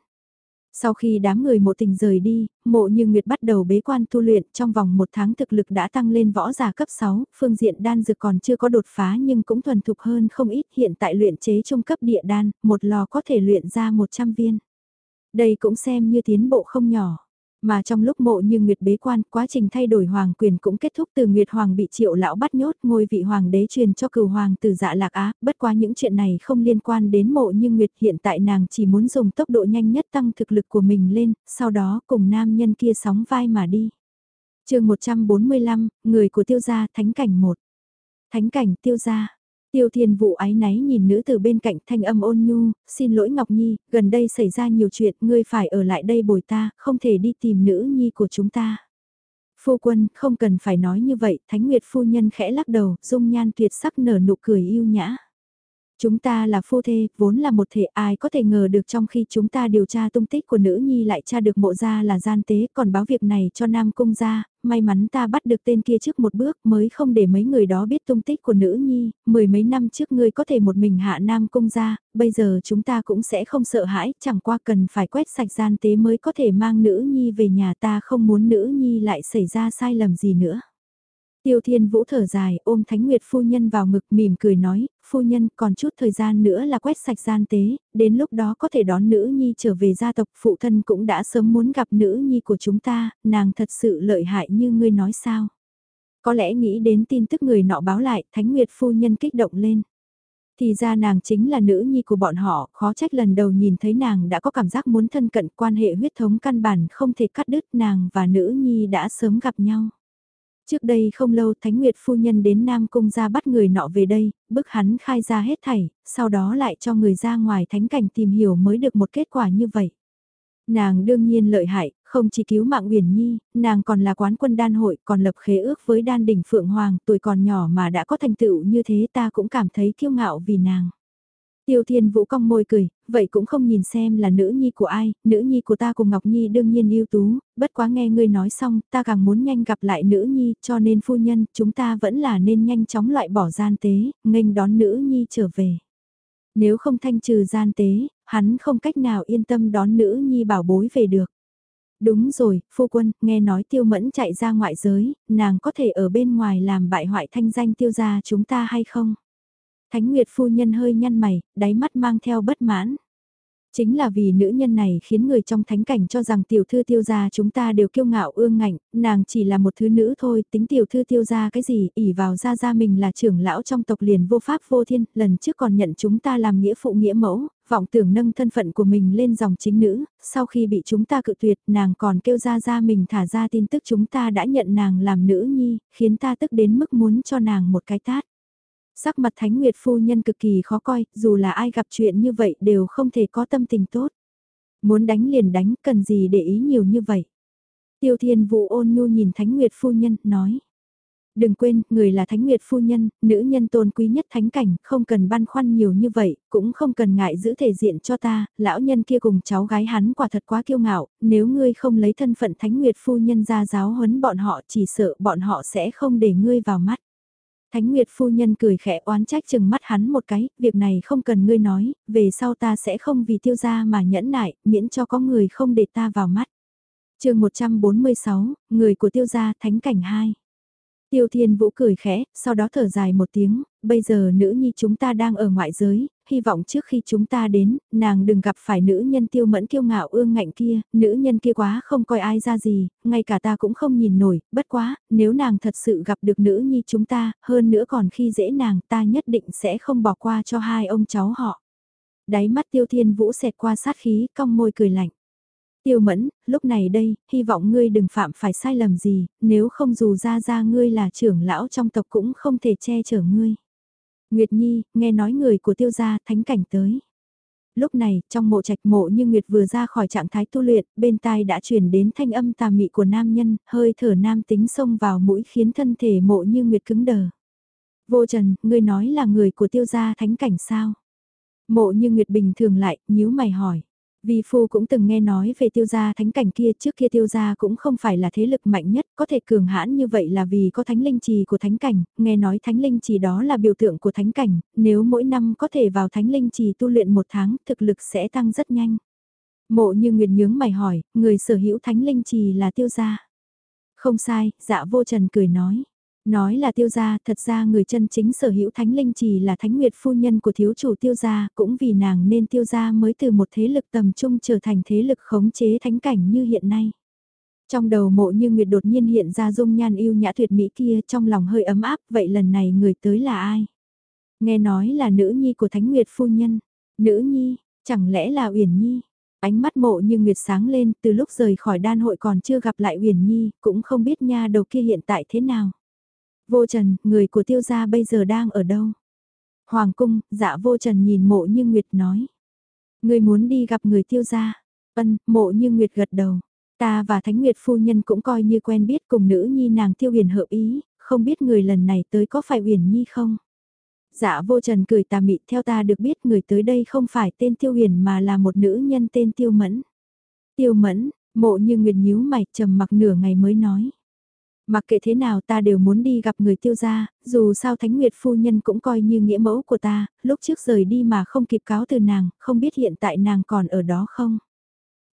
Sau khi đám người mộ tình rời đi, mộ như Nguyệt bắt đầu bế quan tu luyện trong vòng một tháng thực lực đã tăng lên võ giả cấp 6, phương diện đan dược còn chưa có đột phá nhưng cũng thuần thục hơn không ít hiện tại luyện chế trung cấp địa đan, một lò có thể luyện ra 100 viên. Đây cũng xem như tiến bộ không nhỏ. Mà trong lúc mộ như Nguyệt bế quan, quá trình thay đổi hoàng quyền cũng kết thúc từ Nguyệt Hoàng bị triệu lão bắt nhốt ngôi vị hoàng đế truyền cho cửu hoàng từ dạ lạc á, bất quá những chuyện này không liên quan đến mộ như Nguyệt hiện tại nàng chỉ muốn dùng tốc độ nhanh nhất tăng thực lực của mình lên, sau đó cùng nam nhân kia sóng vai mà đi. chương 145, người của tiêu gia thánh cảnh 1. Thánh cảnh tiêu gia. Tiêu Thiên Vũ ái náy nhìn nữ từ bên cạnh thanh âm ôn nhu, xin lỗi Ngọc Nhi, gần đây xảy ra nhiều chuyện, ngươi phải ở lại đây bồi ta, không thể đi tìm nữ nhi của chúng ta. Phu quân, không cần phải nói như vậy, Thánh Nguyệt phu nhân khẽ lắc đầu, dung nhan tuyệt sắc nở nụ cười yêu nhã. Chúng ta là phu thê, vốn là một thể ai có thể ngờ được trong khi chúng ta điều tra tung tích của nữ nhi lại tra được mộ gia là gian tế, còn báo việc này cho Nam Cung gia, may mắn ta bắt được tên kia trước một bước mới không để mấy người đó biết tung tích của nữ nhi, mười mấy năm trước ngươi có thể một mình hạ Nam Cung gia, bây giờ chúng ta cũng sẽ không sợ hãi, chẳng qua cần phải quét sạch gian tế mới có thể mang nữ nhi về nhà ta không muốn nữ nhi lại xảy ra sai lầm gì nữa. Tiêu Thiên Vũ thở dài ôm Thánh Nguyệt phu nhân vào ngực mỉm cười nói, phu nhân còn chút thời gian nữa là quét sạch gian tế, đến lúc đó có thể đón nữ nhi trở về gia tộc phụ thân cũng đã sớm muốn gặp nữ nhi của chúng ta, nàng thật sự lợi hại như ngươi nói sao. Có lẽ nghĩ đến tin tức người nọ báo lại, Thánh Nguyệt phu nhân kích động lên. Thì ra nàng chính là nữ nhi của bọn họ, khó trách lần đầu nhìn thấy nàng đã có cảm giác muốn thân cận quan hệ huyết thống căn bản không thể cắt đứt nàng và nữ nhi đã sớm gặp nhau. Trước đây không lâu Thánh Nguyệt phu nhân đến Nam Cung ra bắt người nọ về đây, bức hắn khai ra hết thảy, sau đó lại cho người ra ngoài thánh cảnh tìm hiểu mới được một kết quả như vậy. Nàng đương nhiên lợi hại, không chỉ cứu mạng Uyển Nhi, nàng còn là quán quân đan hội, còn lập khế ước với đan đỉnh Phượng Hoàng, tuổi còn nhỏ mà đã có thành tựu như thế ta cũng cảm thấy kiêu ngạo vì nàng. Tiêu Thiên Vũ cong môi cười, vậy cũng không nhìn xem là nữ nhi của ai, nữ nhi của ta cùng Ngọc Nhi đương nhiên ưu tú, bất quá nghe ngươi nói xong, ta càng muốn nhanh gặp lại nữ nhi, cho nên phu nhân, chúng ta vẫn là nên nhanh chóng loại bỏ gian tế, nghênh đón nữ nhi trở về. Nếu không thanh trừ gian tế, hắn không cách nào yên tâm đón nữ nhi bảo bối về được. Đúng rồi, phu quân, nghe nói tiêu mẫn chạy ra ngoại giới, nàng có thể ở bên ngoài làm bại hoại thanh danh tiêu gia chúng ta hay không? Thánh Nguyệt phu nhân hơi nhăn mày, đáy mắt mang theo bất mãn. Chính là vì nữ nhân này khiến người trong thánh cảnh cho rằng tiểu thư tiêu gia chúng ta đều kiêu ngạo ương ngạnh, nàng chỉ là một thứ nữ thôi, tính tiểu thư tiêu gia cái gì, ỉ vào gia gia mình là trưởng lão trong tộc liền vô pháp vô thiên, lần trước còn nhận chúng ta làm nghĩa phụ nghĩa mẫu, vọng tưởng nâng thân phận của mình lên dòng chính nữ, sau khi bị chúng ta cự tuyệt nàng còn kêu gia gia mình thả ra tin tức chúng ta đã nhận nàng làm nữ nhi, khiến ta tức đến mức muốn cho nàng một cái tát. Sắc mặt Thánh Nguyệt phu nhân cực kỳ khó coi, dù là ai gặp chuyện như vậy đều không thể có tâm tình tốt. Muốn đánh liền đánh, cần gì để ý nhiều như vậy. Tiêu Thiên Vũ ôn nhu nhìn Thánh Nguyệt phu nhân, nói. Đừng quên, người là Thánh Nguyệt phu nhân, nữ nhân tôn quý nhất thánh cảnh, không cần băn khoăn nhiều như vậy, cũng không cần ngại giữ thể diện cho ta, lão nhân kia cùng cháu gái hắn quả thật quá kiêu ngạo, nếu ngươi không lấy thân phận Thánh Nguyệt phu nhân ra giáo huấn bọn họ chỉ sợ bọn họ sẽ không để ngươi vào mắt. Thánh Nguyệt phu nhân cười khẽ oán trách chừng mắt hắn một cái, việc này không cần ngươi nói, về sau ta sẽ không vì tiêu gia mà nhẫn nại, miễn cho có người không để ta vào mắt. chương 146, người của tiêu gia thánh cảnh 2. Tiêu Thiên Vũ cười khẽ, sau đó thở dài một tiếng, bây giờ nữ nhi chúng ta đang ở ngoại giới, hy vọng trước khi chúng ta đến, nàng đừng gặp phải nữ nhân tiêu mẫn kiêu ngạo ương ngạnh kia, nữ nhân kia quá không coi ai ra gì, ngay cả ta cũng không nhìn nổi, bất quá, nếu nàng thật sự gặp được nữ nhi chúng ta, hơn nữa còn khi dễ nàng ta nhất định sẽ không bỏ qua cho hai ông cháu họ. Đáy mắt tiêu thiên vũ xẹt qua sát khí, cong môi cười lạnh. Tiêu mẫn, lúc này đây, hy vọng ngươi đừng phạm phải sai lầm gì, nếu không dù ra ra ngươi là trưởng lão trong tộc cũng không thể che chở ngươi. Nguyệt Nhi, nghe nói người của tiêu gia thánh cảnh tới. Lúc này, trong mộ trạch mộ như Nguyệt vừa ra khỏi trạng thái tu luyện, bên tai đã truyền đến thanh âm tà mị của nam nhân, hơi thở nam tính xông vào mũi khiến thân thể mộ như Nguyệt cứng đờ. Vô Trần, ngươi nói là người của tiêu gia thánh cảnh sao? Mộ như Nguyệt bình thường lại, nhíu mày hỏi. Vi Phu cũng từng nghe nói về tiêu gia thánh cảnh kia trước kia tiêu gia cũng không phải là thế lực mạnh nhất, có thể cường hãn như vậy là vì có thánh linh trì của thánh cảnh, nghe nói thánh linh trì đó là biểu tượng của thánh cảnh, nếu mỗi năm có thể vào thánh linh trì tu luyện một tháng thực lực sẽ tăng rất nhanh. Mộ như Nguyệt nhướng mày hỏi, người sở hữu thánh linh trì là tiêu gia. Không sai, dạ vô trần cười nói. Nói là tiêu gia, thật ra người chân chính sở hữu thánh linh chỉ là thánh nguyệt phu nhân của thiếu chủ tiêu gia, cũng vì nàng nên tiêu gia mới từ một thế lực tầm trung trở thành thế lực khống chế thánh cảnh như hiện nay. Trong đầu mộ như nguyệt đột nhiên hiện ra dung nhan yêu nhã tuyệt mỹ kia trong lòng hơi ấm áp, vậy lần này người tới là ai? Nghe nói là nữ nhi của thánh nguyệt phu nhân. Nữ nhi, chẳng lẽ là Uyển Nhi? Ánh mắt mộ như nguyệt sáng lên, từ lúc rời khỏi đan hội còn chưa gặp lại Uyển Nhi, cũng không biết nha đầu kia hiện tại thế nào. Vô Trần, người của tiêu gia bây giờ đang ở đâu? Hoàng cung, dạ vô Trần nhìn mộ như nguyệt nói. Người muốn đi gặp người tiêu gia. Ân, mộ như nguyệt gật đầu. Ta và Thánh Nguyệt phu nhân cũng coi như quen biết cùng nữ nhi nàng tiêu huyền hợp ý, không biết người lần này tới có phải Huyền Nhi không? Dạ vô trần cười tà mị theo ta được biết người tới đây không phải tên tiêu huyền mà là một nữ nhân tên tiêu mẫn. Tiêu mẫn, mộ như nguyệt nhíu mày trầm mặc nửa ngày mới nói. Mặc kệ thế nào ta đều muốn đi gặp người tiêu gia, dù sao Thánh Nguyệt phu nhân cũng coi như nghĩa mẫu của ta, lúc trước rời đi mà không kịp cáo từ nàng, không biết hiện tại nàng còn ở đó không.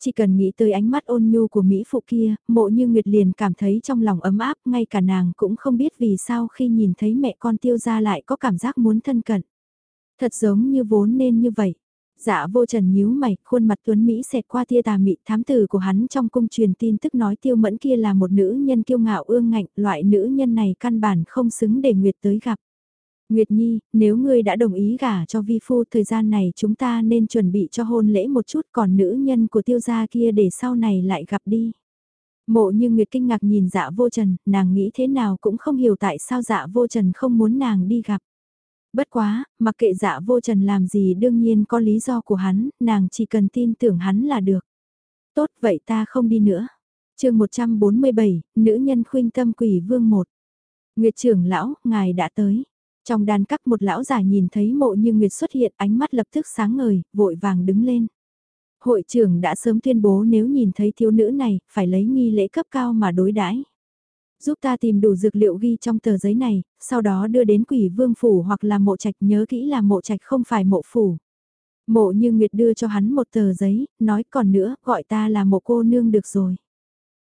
Chỉ cần nghĩ tới ánh mắt ôn nhu của Mỹ phụ kia, mộ như Nguyệt liền cảm thấy trong lòng ấm áp, ngay cả nàng cũng không biết vì sao khi nhìn thấy mẹ con tiêu gia lại có cảm giác muốn thân cận. Thật giống như vốn nên như vậy. Dạ vô trần nhíu mày, khuôn mặt tuấn Mỹ xẹt qua tia tà mị thám tử của hắn trong cung truyền tin tức nói tiêu mẫn kia là một nữ nhân kiêu ngạo ương ngạnh, loại nữ nhân này căn bản không xứng để Nguyệt tới gặp. Nguyệt Nhi, nếu ngươi đã đồng ý gả cho vi phu thời gian này chúng ta nên chuẩn bị cho hôn lễ một chút còn nữ nhân của tiêu gia kia để sau này lại gặp đi. Mộ như Nguyệt kinh ngạc nhìn dạ vô trần, nàng nghĩ thế nào cũng không hiểu tại sao dạ vô trần không muốn nàng đi gặp. Bất quá, mặc kệ dạ vô trần làm gì đương nhiên có lý do của hắn, nàng chỉ cần tin tưởng hắn là được. Tốt vậy ta không đi nữa. chương 147, Nữ nhân khuyên tâm quỷ vương 1. Nguyệt trưởng lão, ngài đã tới. Trong đàn các một lão già nhìn thấy mộ như Nguyệt xuất hiện ánh mắt lập tức sáng ngời, vội vàng đứng lên. Hội trưởng đã sớm tuyên bố nếu nhìn thấy thiếu nữ này, phải lấy nghi lễ cấp cao mà đối đãi Giúp ta tìm đủ dược liệu ghi trong tờ giấy này, sau đó đưa đến quỷ vương phủ hoặc là mộ trạch nhớ kỹ là mộ trạch không phải mộ phủ. Mộ như Nguyệt đưa cho hắn một tờ giấy, nói còn nữa, gọi ta là mộ cô nương được rồi.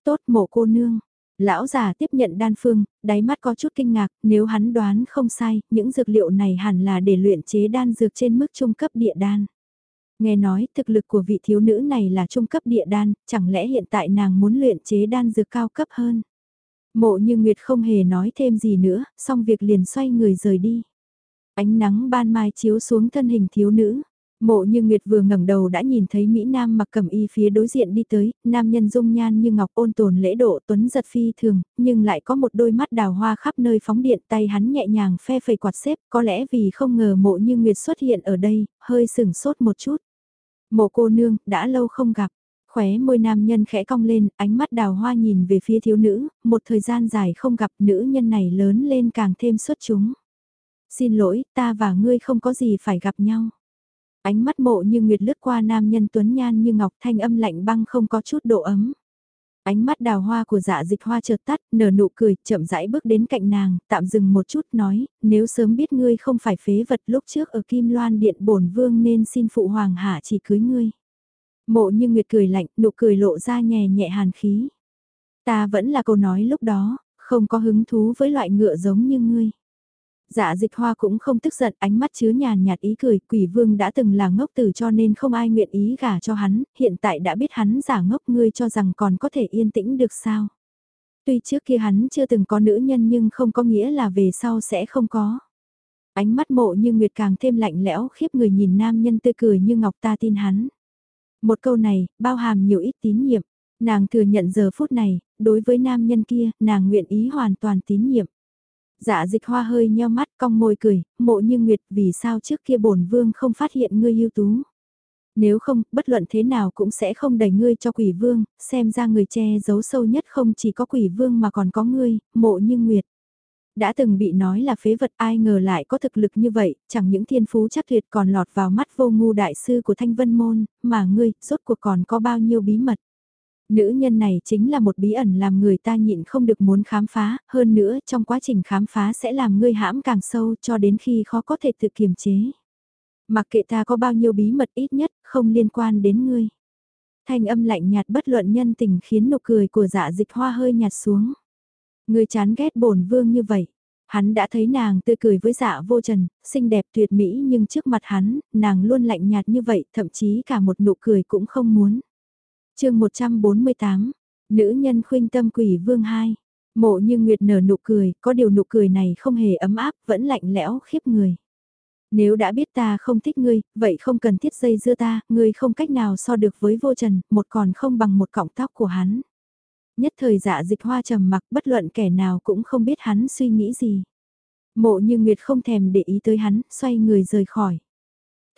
Tốt mộ cô nương, Lão già tiếp nhận đan phương, đáy mắt có chút kinh ngạc, nếu hắn đoán không sai, những dược liệu này hẳn là để luyện chế đan dược trên mức trung cấp địa đan. Nghe nói thực lực của vị thiếu nữ này là trung cấp địa đan, chẳng lẽ hiện tại nàng muốn luyện chế đan dược cao cấp hơn? Mộ như Nguyệt không hề nói thêm gì nữa, xong việc liền xoay người rời đi. Ánh nắng ban mai chiếu xuống thân hình thiếu nữ, Mộ như Nguyệt vừa ngẩng đầu đã nhìn thấy Mỹ Nam mặc cẩm y phía đối diện đi tới, nam nhân dung nhan như ngọc ôn tồn lễ độ tuấn giật phi thường, nhưng lại có một đôi mắt đào hoa khắp nơi phóng điện tay hắn nhẹ nhàng phe phẩy quạt xếp, có lẽ vì không ngờ mộ như Nguyệt xuất hiện ở đây, hơi sừng sốt một chút. Mộ cô nương, đã lâu không gặp. Khóe môi nam nhân khẽ cong lên, ánh mắt đào hoa nhìn về phía thiếu nữ, một thời gian dài không gặp nữ nhân này lớn lên càng thêm xuất chúng. Xin lỗi, ta và ngươi không có gì phải gặp nhau. Ánh mắt mộ như nguyệt lướt qua nam nhân tuấn nhan như ngọc thanh âm lạnh băng không có chút độ ấm. Ánh mắt đào hoa của dạ dịch hoa chợt tắt, nở nụ cười, chậm rãi bước đến cạnh nàng, tạm dừng một chút nói, nếu sớm biết ngươi không phải phế vật lúc trước ở Kim Loan Điện bổn vương nên xin phụ hoàng hạ chỉ cưới ngươi. Mộ như nguyệt cười lạnh, nụ cười lộ ra nhẹ nhẹ hàn khí. Ta vẫn là câu nói lúc đó, không có hứng thú với loại ngựa giống như ngươi. Dạ dịch hoa cũng không tức giận, ánh mắt chứa nhàn nhạt ý cười, quỷ vương đã từng là ngốc tử cho nên không ai nguyện ý gả cho hắn, hiện tại đã biết hắn giả ngốc ngươi cho rằng còn có thể yên tĩnh được sao. Tuy trước kia hắn chưa từng có nữ nhân nhưng không có nghĩa là về sau sẽ không có. Ánh mắt mộ như nguyệt càng thêm lạnh lẽo khiếp người nhìn nam nhân tươi cười như ngọc ta tin hắn. Một câu này, bao hàm nhiều ít tín nhiệm. Nàng thừa nhận giờ phút này, đối với nam nhân kia, nàng nguyện ý hoàn toàn tín nhiệm. Dạ dịch hoa hơi nheo mắt cong môi cười, mộ như nguyệt vì sao trước kia bổn vương không phát hiện ngươi ưu tú. Nếu không, bất luận thế nào cũng sẽ không đẩy ngươi cho quỷ vương, xem ra người che giấu sâu nhất không chỉ có quỷ vương mà còn có ngươi, mộ như nguyệt. Đã từng bị nói là phế vật ai ngờ lại có thực lực như vậy, chẳng những thiên phú chắc tuyệt còn lọt vào mắt vô ngu đại sư của thanh vân môn, mà ngươi, rốt cuộc còn có bao nhiêu bí mật. Nữ nhân này chính là một bí ẩn làm người ta nhịn không được muốn khám phá, hơn nữa trong quá trình khám phá sẽ làm ngươi hãm càng sâu cho đến khi khó có thể tự kiềm chế. Mặc kệ ta có bao nhiêu bí mật ít nhất, không liên quan đến ngươi. Thanh âm lạnh nhạt bất luận nhân tình khiến nụ cười của dạ dịch hoa hơi nhạt xuống. Người chán ghét bổn vương như vậy. Hắn đã thấy nàng tươi cười với dạ vô trần, xinh đẹp tuyệt mỹ nhưng trước mặt hắn, nàng luôn lạnh nhạt như vậy, thậm chí cả một nụ cười cũng không muốn. chương 148, Nữ nhân khuynh tâm quỷ vương 2. Mộ như Nguyệt nở nụ cười, có điều nụ cười này không hề ấm áp, vẫn lạnh lẽo khiếp người. Nếu đã biết ta không thích ngươi, vậy không cần thiết dây dưa ta, ngươi không cách nào so được với vô trần, một còn không bằng một cọng tóc của hắn. Nhất thời dạ dịch hoa trầm mặc bất luận kẻ nào cũng không biết hắn suy nghĩ gì. Mộ như Nguyệt không thèm để ý tới hắn, xoay người rời khỏi.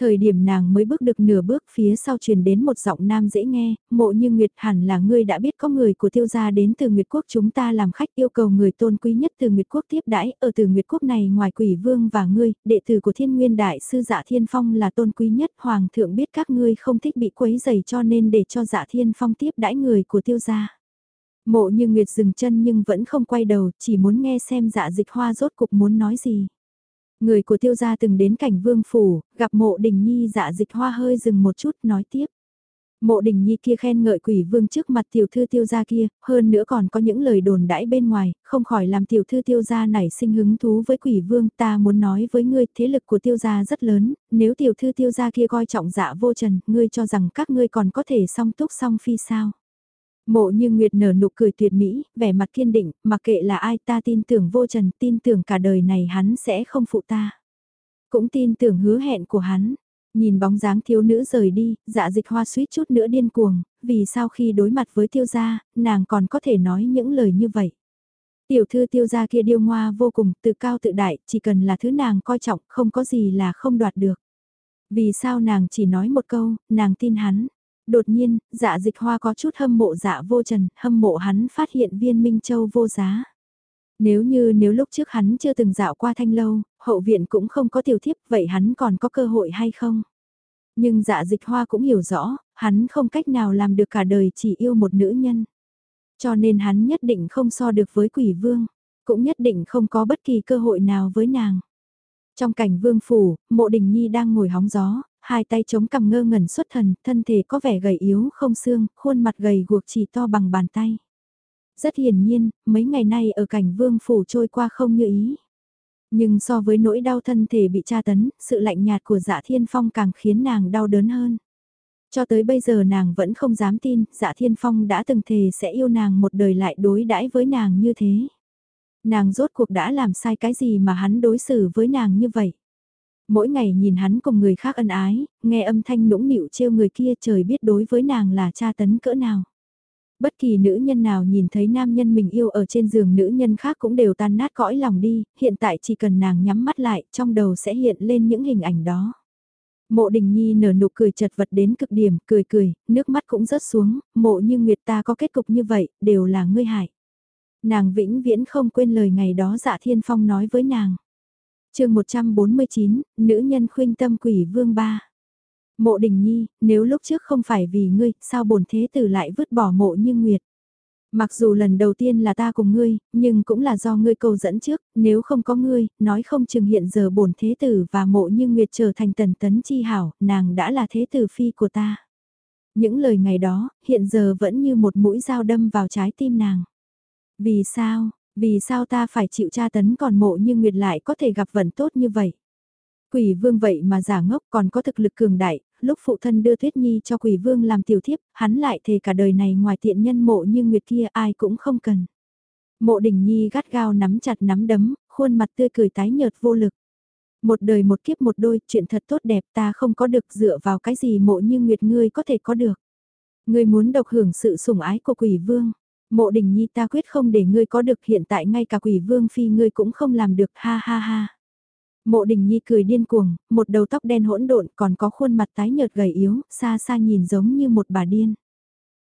Thời điểm nàng mới bước được nửa bước phía sau truyền đến một giọng nam dễ nghe, mộ như Nguyệt hẳn là ngươi đã biết có người của tiêu gia đến từ Nguyệt Quốc chúng ta làm khách yêu cầu người tôn quý nhất từ Nguyệt Quốc tiếp đãi ở từ Nguyệt Quốc này ngoài quỷ vương và ngươi, đệ tử của thiên nguyên đại sư dạ thiên phong là tôn quý nhất, hoàng thượng biết các ngươi không thích bị quấy dày cho nên để cho dạ thiên phong tiếp đãi người của tiêu gia. Mộ như Nguyệt dừng chân nhưng vẫn không quay đầu, chỉ muốn nghe xem dạ dịch hoa rốt cục muốn nói gì. Người của tiêu gia từng đến cảnh vương phủ, gặp mộ đình nhi dạ dịch hoa hơi dừng một chút nói tiếp. Mộ đình nhi kia khen ngợi quỷ vương trước mặt tiểu thư tiêu gia kia, hơn nữa còn có những lời đồn đãi bên ngoài, không khỏi làm tiểu thư tiêu gia nảy sinh hứng thú với quỷ vương. Ta muốn nói với ngươi, thế lực của tiêu gia rất lớn, nếu tiểu thư tiêu gia kia coi trọng dạ vô trần, ngươi cho rằng các ngươi còn có thể song túc song phi sao. Mộ như Nguyệt nở nụ cười tuyệt mỹ, vẻ mặt kiên định, mặc kệ là ai ta tin tưởng vô trần, tin tưởng cả đời này hắn sẽ không phụ ta. Cũng tin tưởng hứa hẹn của hắn. Nhìn bóng dáng thiếu nữ rời đi, dạ dịch hoa suýt chút nữa điên cuồng, vì sao khi đối mặt với tiêu gia, nàng còn có thể nói những lời như vậy. Tiểu thư tiêu gia kia điêu ngoa vô cùng, tự cao tự đại, chỉ cần là thứ nàng coi trọng, không có gì là không đoạt được. Vì sao nàng chỉ nói một câu, nàng tin hắn. Đột nhiên, dạ dịch hoa có chút hâm mộ dạ vô trần, hâm mộ hắn phát hiện viên Minh Châu vô giá. Nếu như nếu lúc trước hắn chưa từng dạo qua thanh lâu, hậu viện cũng không có tiểu thiếp, vậy hắn còn có cơ hội hay không? Nhưng dạ dịch hoa cũng hiểu rõ, hắn không cách nào làm được cả đời chỉ yêu một nữ nhân. Cho nên hắn nhất định không so được với quỷ vương, cũng nhất định không có bất kỳ cơ hội nào với nàng. Trong cảnh vương phủ, mộ đình nhi đang ngồi hóng gió, hai tay chống cằm ngơ ngẩn xuất thần, thân thể có vẻ gầy yếu không xương, khuôn mặt gầy guộc chỉ to bằng bàn tay. Rất hiển nhiên, mấy ngày nay ở cảnh vương phủ trôi qua không như ý. Nhưng so với nỗi đau thân thể bị tra tấn, sự lạnh nhạt của dạ thiên phong càng khiến nàng đau đớn hơn. Cho tới bây giờ nàng vẫn không dám tin, dạ thiên phong đã từng thề sẽ yêu nàng một đời lại đối đãi với nàng như thế. Nàng rốt cuộc đã làm sai cái gì mà hắn đối xử với nàng như vậy. Mỗi ngày nhìn hắn cùng người khác ân ái, nghe âm thanh nũng nịu trêu người kia trời biết đối với nàng là cha tấn cỡ nào. Bất kỳ nữ nhân nào nhìn thấy nam nhân mình yêu ở trên giường nữ nhân khác cũng đều tan nát cõi lòng đi, hiện tại chỉ cần nàng nhắm mắt lại, trong đầu sẽ hiện lên những hình ảnh đó. Mộ đình nhi nở nụ cười chật vật đến cực điểm, cười cười, nước mắt cũng rớt xuống, mộ như nguyệt ta có kết cục như vậy, đều là ngươi hại. Nàng vĩnh viễn không quên lời ngày đó dạ thiên phong nói với nàng chương 149, nữ nhân khuynh tâm quỷ vương ba. Mộ đình nhi, nếu lúc trước không phải vì ngươi, sao bổn thế tử lại vứt bỏ mộ như nguyệt. Mặc dù lần đầu tiên là ta cùng ngươi, nhưng cũng là do ngươi cầu dẫn trước, nếu không có ngươi, nói không chừng hiện giờ bổn thế tử và mộ như nguyệt trở thành tần tấn chi hảo, nàng đã là thế tử phi của ta. Những lời ngày đó, hiện giờ vẫn như một mũi dao đâm vào trái tim nàng. Vì sao, vì sao ta phải chịu tra tấn còn mộ như Nguyệt lại có thể gặp vận tốt như vậy? Quỷ vương vậy mà giả ngốc còn có thực lực cường đại, lúc phụ thân đưa Tuyết Nhi cho quỷ vương làm tiểu thiếp, hắn lại thề cả đời này ngoài tiện nhân mộ như Nguyệt kia ai cũng không cần. Mộ đình Nhi gắt gao nắm chặt nắm đấm, khuôn mặt tươi cười tái nhợt vô lực. Một đời một kiếp một đôi, chuyện thật tốt đẹp ta không có được dựa vào cái gì mộ như Nguyệt ngươi có thể có được. Ngươi muốn độc hưởng sự sủng ái của quỷ vương. Mộ đình nhi ta quyết không để ngươi có được hiện tại ngay cả quỷ vương phi ngươi cũng không làm được ha ha ha. Mộ đình nhi cười điên cuồng, một đầu tóc đen hỗn độn còn có khuôn mặt tái nhợt gầy yếu, xa xa nhìn giống như một bà điên.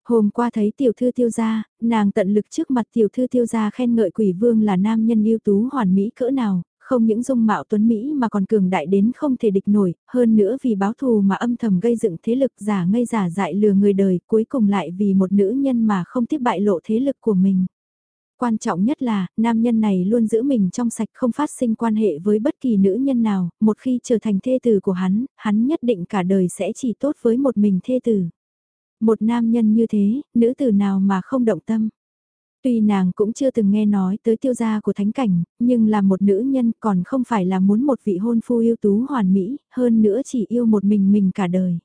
Hôm qua thấy tiểu thư tiêu gia, nàng tận lực trước mặt tiểu thư tiêu gia khen ngợi quỷ vương là nam nhân ưu tú hoàn mỹ cỡ nào, không những dung mạo tuấn Mỹ mà còn cường đại đến không thể địch nổi, hơn nữa vì báo thù mà âm thầm gây dựng thế lực giả ngây giả dại lừa người đời, cuối cùng lại vì một nữ nhân mà không tiếp bại lộ thế lực của mình. Quan trọng nhất là, nam nhân này luôn giữ mình trong sạch không phát sinh quan hệ với bất kỳ nữ nhân nào, một khi trở thành thê tử của hắn, hắn nhất định cả đời sẽ chỉ tốt với một mình thê tử. Một nam nhân như thế, nữ tử nào mà không động tâm. Tuy nàng cũng chưa từng nghe nói tới tiêu gia của thánh cảnh, nhưng là một nữ nhân còn không phải là muốn một vị hôn phu yêu tú hoàn mỹ, hơn nữa chỉ yêu một mình mình cả đời.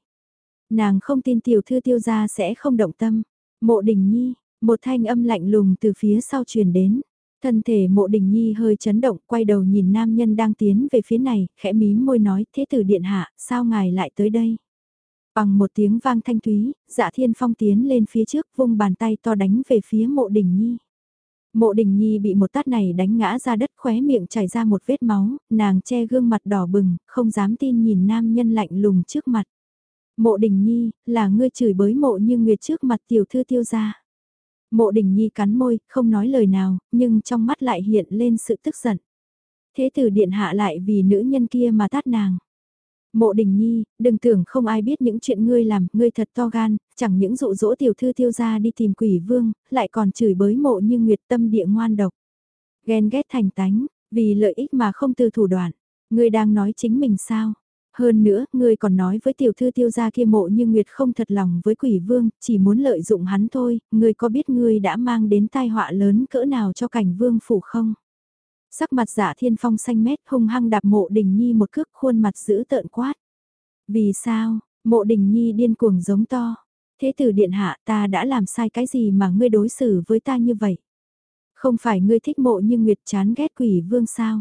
Nàng không tin tiểu thư tiêu gia sẽ không động tâm. Mộ đình nhi, một thanh âm lạnh lùng từ phía sau truyền đến. Thân thể mộ đình nhi hơi chấn động, quay đầu nhìn nam nhân đang tiến về phía này, khẽ mím môi nói, thế tử điện hạ, sao ngài lại tới đây? Bằng một tiếng vang thanh thúy, dạ thiên phong tiến lên phía trước vung bàn tay to đánh về phía mộ đình nhi. Mộ đình nhi bị một tát này đánh ngã ra đất khóe miệng chảy ra một vết máu, nàng che gương mặt đỏ bừng, không dám tin nhìn nam nhân lạnh lùng trước mặt. Mộ đình nhi, là ngươi chửi bới mộ như nguyệt trước mặt tiểu thư tiêu gia. Mộ đình nhi cắn môi, không nói lời nào, nhưng trong mắt lại hiện lên sự tức giận. Thế tử điện hạ lại vì nữ nhân kia mà tát nàng. Mộ đình nhi, đừng tưởng không ai biết những chuyện ngươi làm, ngươi thật to gan, chẳng những dụ dỗ tiểu thư tiêu ra đi tìm quỷ vương, lại còn chửi bới mộ như nguyệt tâm địa ngoan độc. Ghen ghét thành tánh, vì lợi ích mà không từ thủ đoạn. Ngươi đang nói chính mình sao? Hơn nữa, ngươi còn nói với tiểu thư tiêu gia kia mộ như Nguyệt không thật lòng với quỷ vương, chỉ muốn lợi dụng hắn thôi, ngươi có biết ngươi đã mang đến tai họa lớn cỡ nào cho cảnh vương phủ không? Sắc mặt giả thiên phong xanh mét hung hăng đạp mộ đình nhi một cước khuôn mặt giữ tợn quát. Vì sao, mộ đình nhi điên cuồng giống to. Thế tử điện hạ ta đã làm sai cái gì mà ngươi đối xử với ta như vậy? Không phải ngươi thích mộ nhưng Nguyệt chán ghét quỷ vương sao?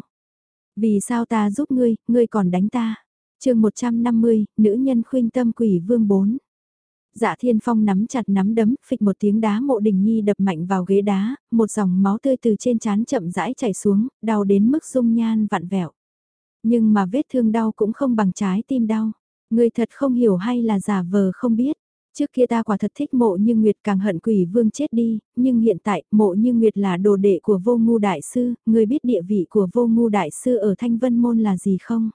Vì sao ta giúp ngươi, ngươi còn đánh ta? chương 150, nữ nhân khuyên tâm quỷ vương 4. Dạ thiên phong nắm chặt nắm đấm, phịch một tiếng đá mộ đình nhi đập mạnh vào ghế đá, một dòng máu tươi từ trên trán chậm rãi chảy xuống, đau đến mức dung nhan vặn vẹo. Nhưng mà vết thương đau cũng không bằng trái tim đau. Người thật không hiểu hay là giả vờ không biết. Trước kia ta quả thật thích mộ như Nguyệt càng hận quỷ vương chết đi, nhưng hiện tại mộ như Nguyệt là đồ đệ của vô ngu đại sư, người biết địa vị của vô ngu đại sư ở Thanh Vân Môn là gì không?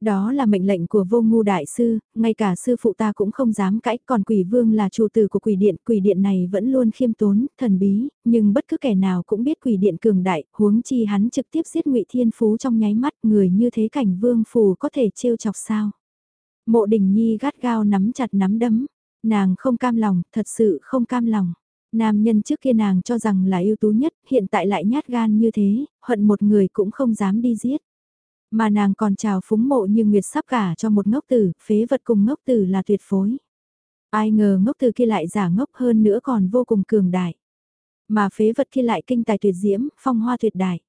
Đó là mệnh lệnh của vô ngu đại sư, ngay cả sư phụ ta cũng không dám cãi, còn quỷ vương là chủ tử của quỷ điện, quỷ điện này vẫn luôn khiêm tốn, thần bí, nhưng bất cứ kẻ nào cũng biết quỷ điện cường đại, huống chi hắn trực tiếp giết ngụy Thiên Phú trong nháy mắt, người như thế cảnh vương phù có thể trêu chọc sao. Mộ đình nhi gắt gao nắm chặt nắm đấm, nàng không cam lòng, thật sự không cam lòng. Nam nhân trước kia nàng cho rằng là ưu tú nhất, hiện tại lại nhát gan như thế, hận một người cũng không dám đi giết. Mà nàng còn chào phúng mộ như Nguyệt sắp cả cho một ngốc tử, phế vật cùng ngốc tử là tuyệt phối. Ai ngờ ngốc tử kia lại giả ngốc hơn nữa còn vô cùng cường đại. Mà phế vật kia lại kinh tài tuyệt diễm, phong hoa tuyệt đại.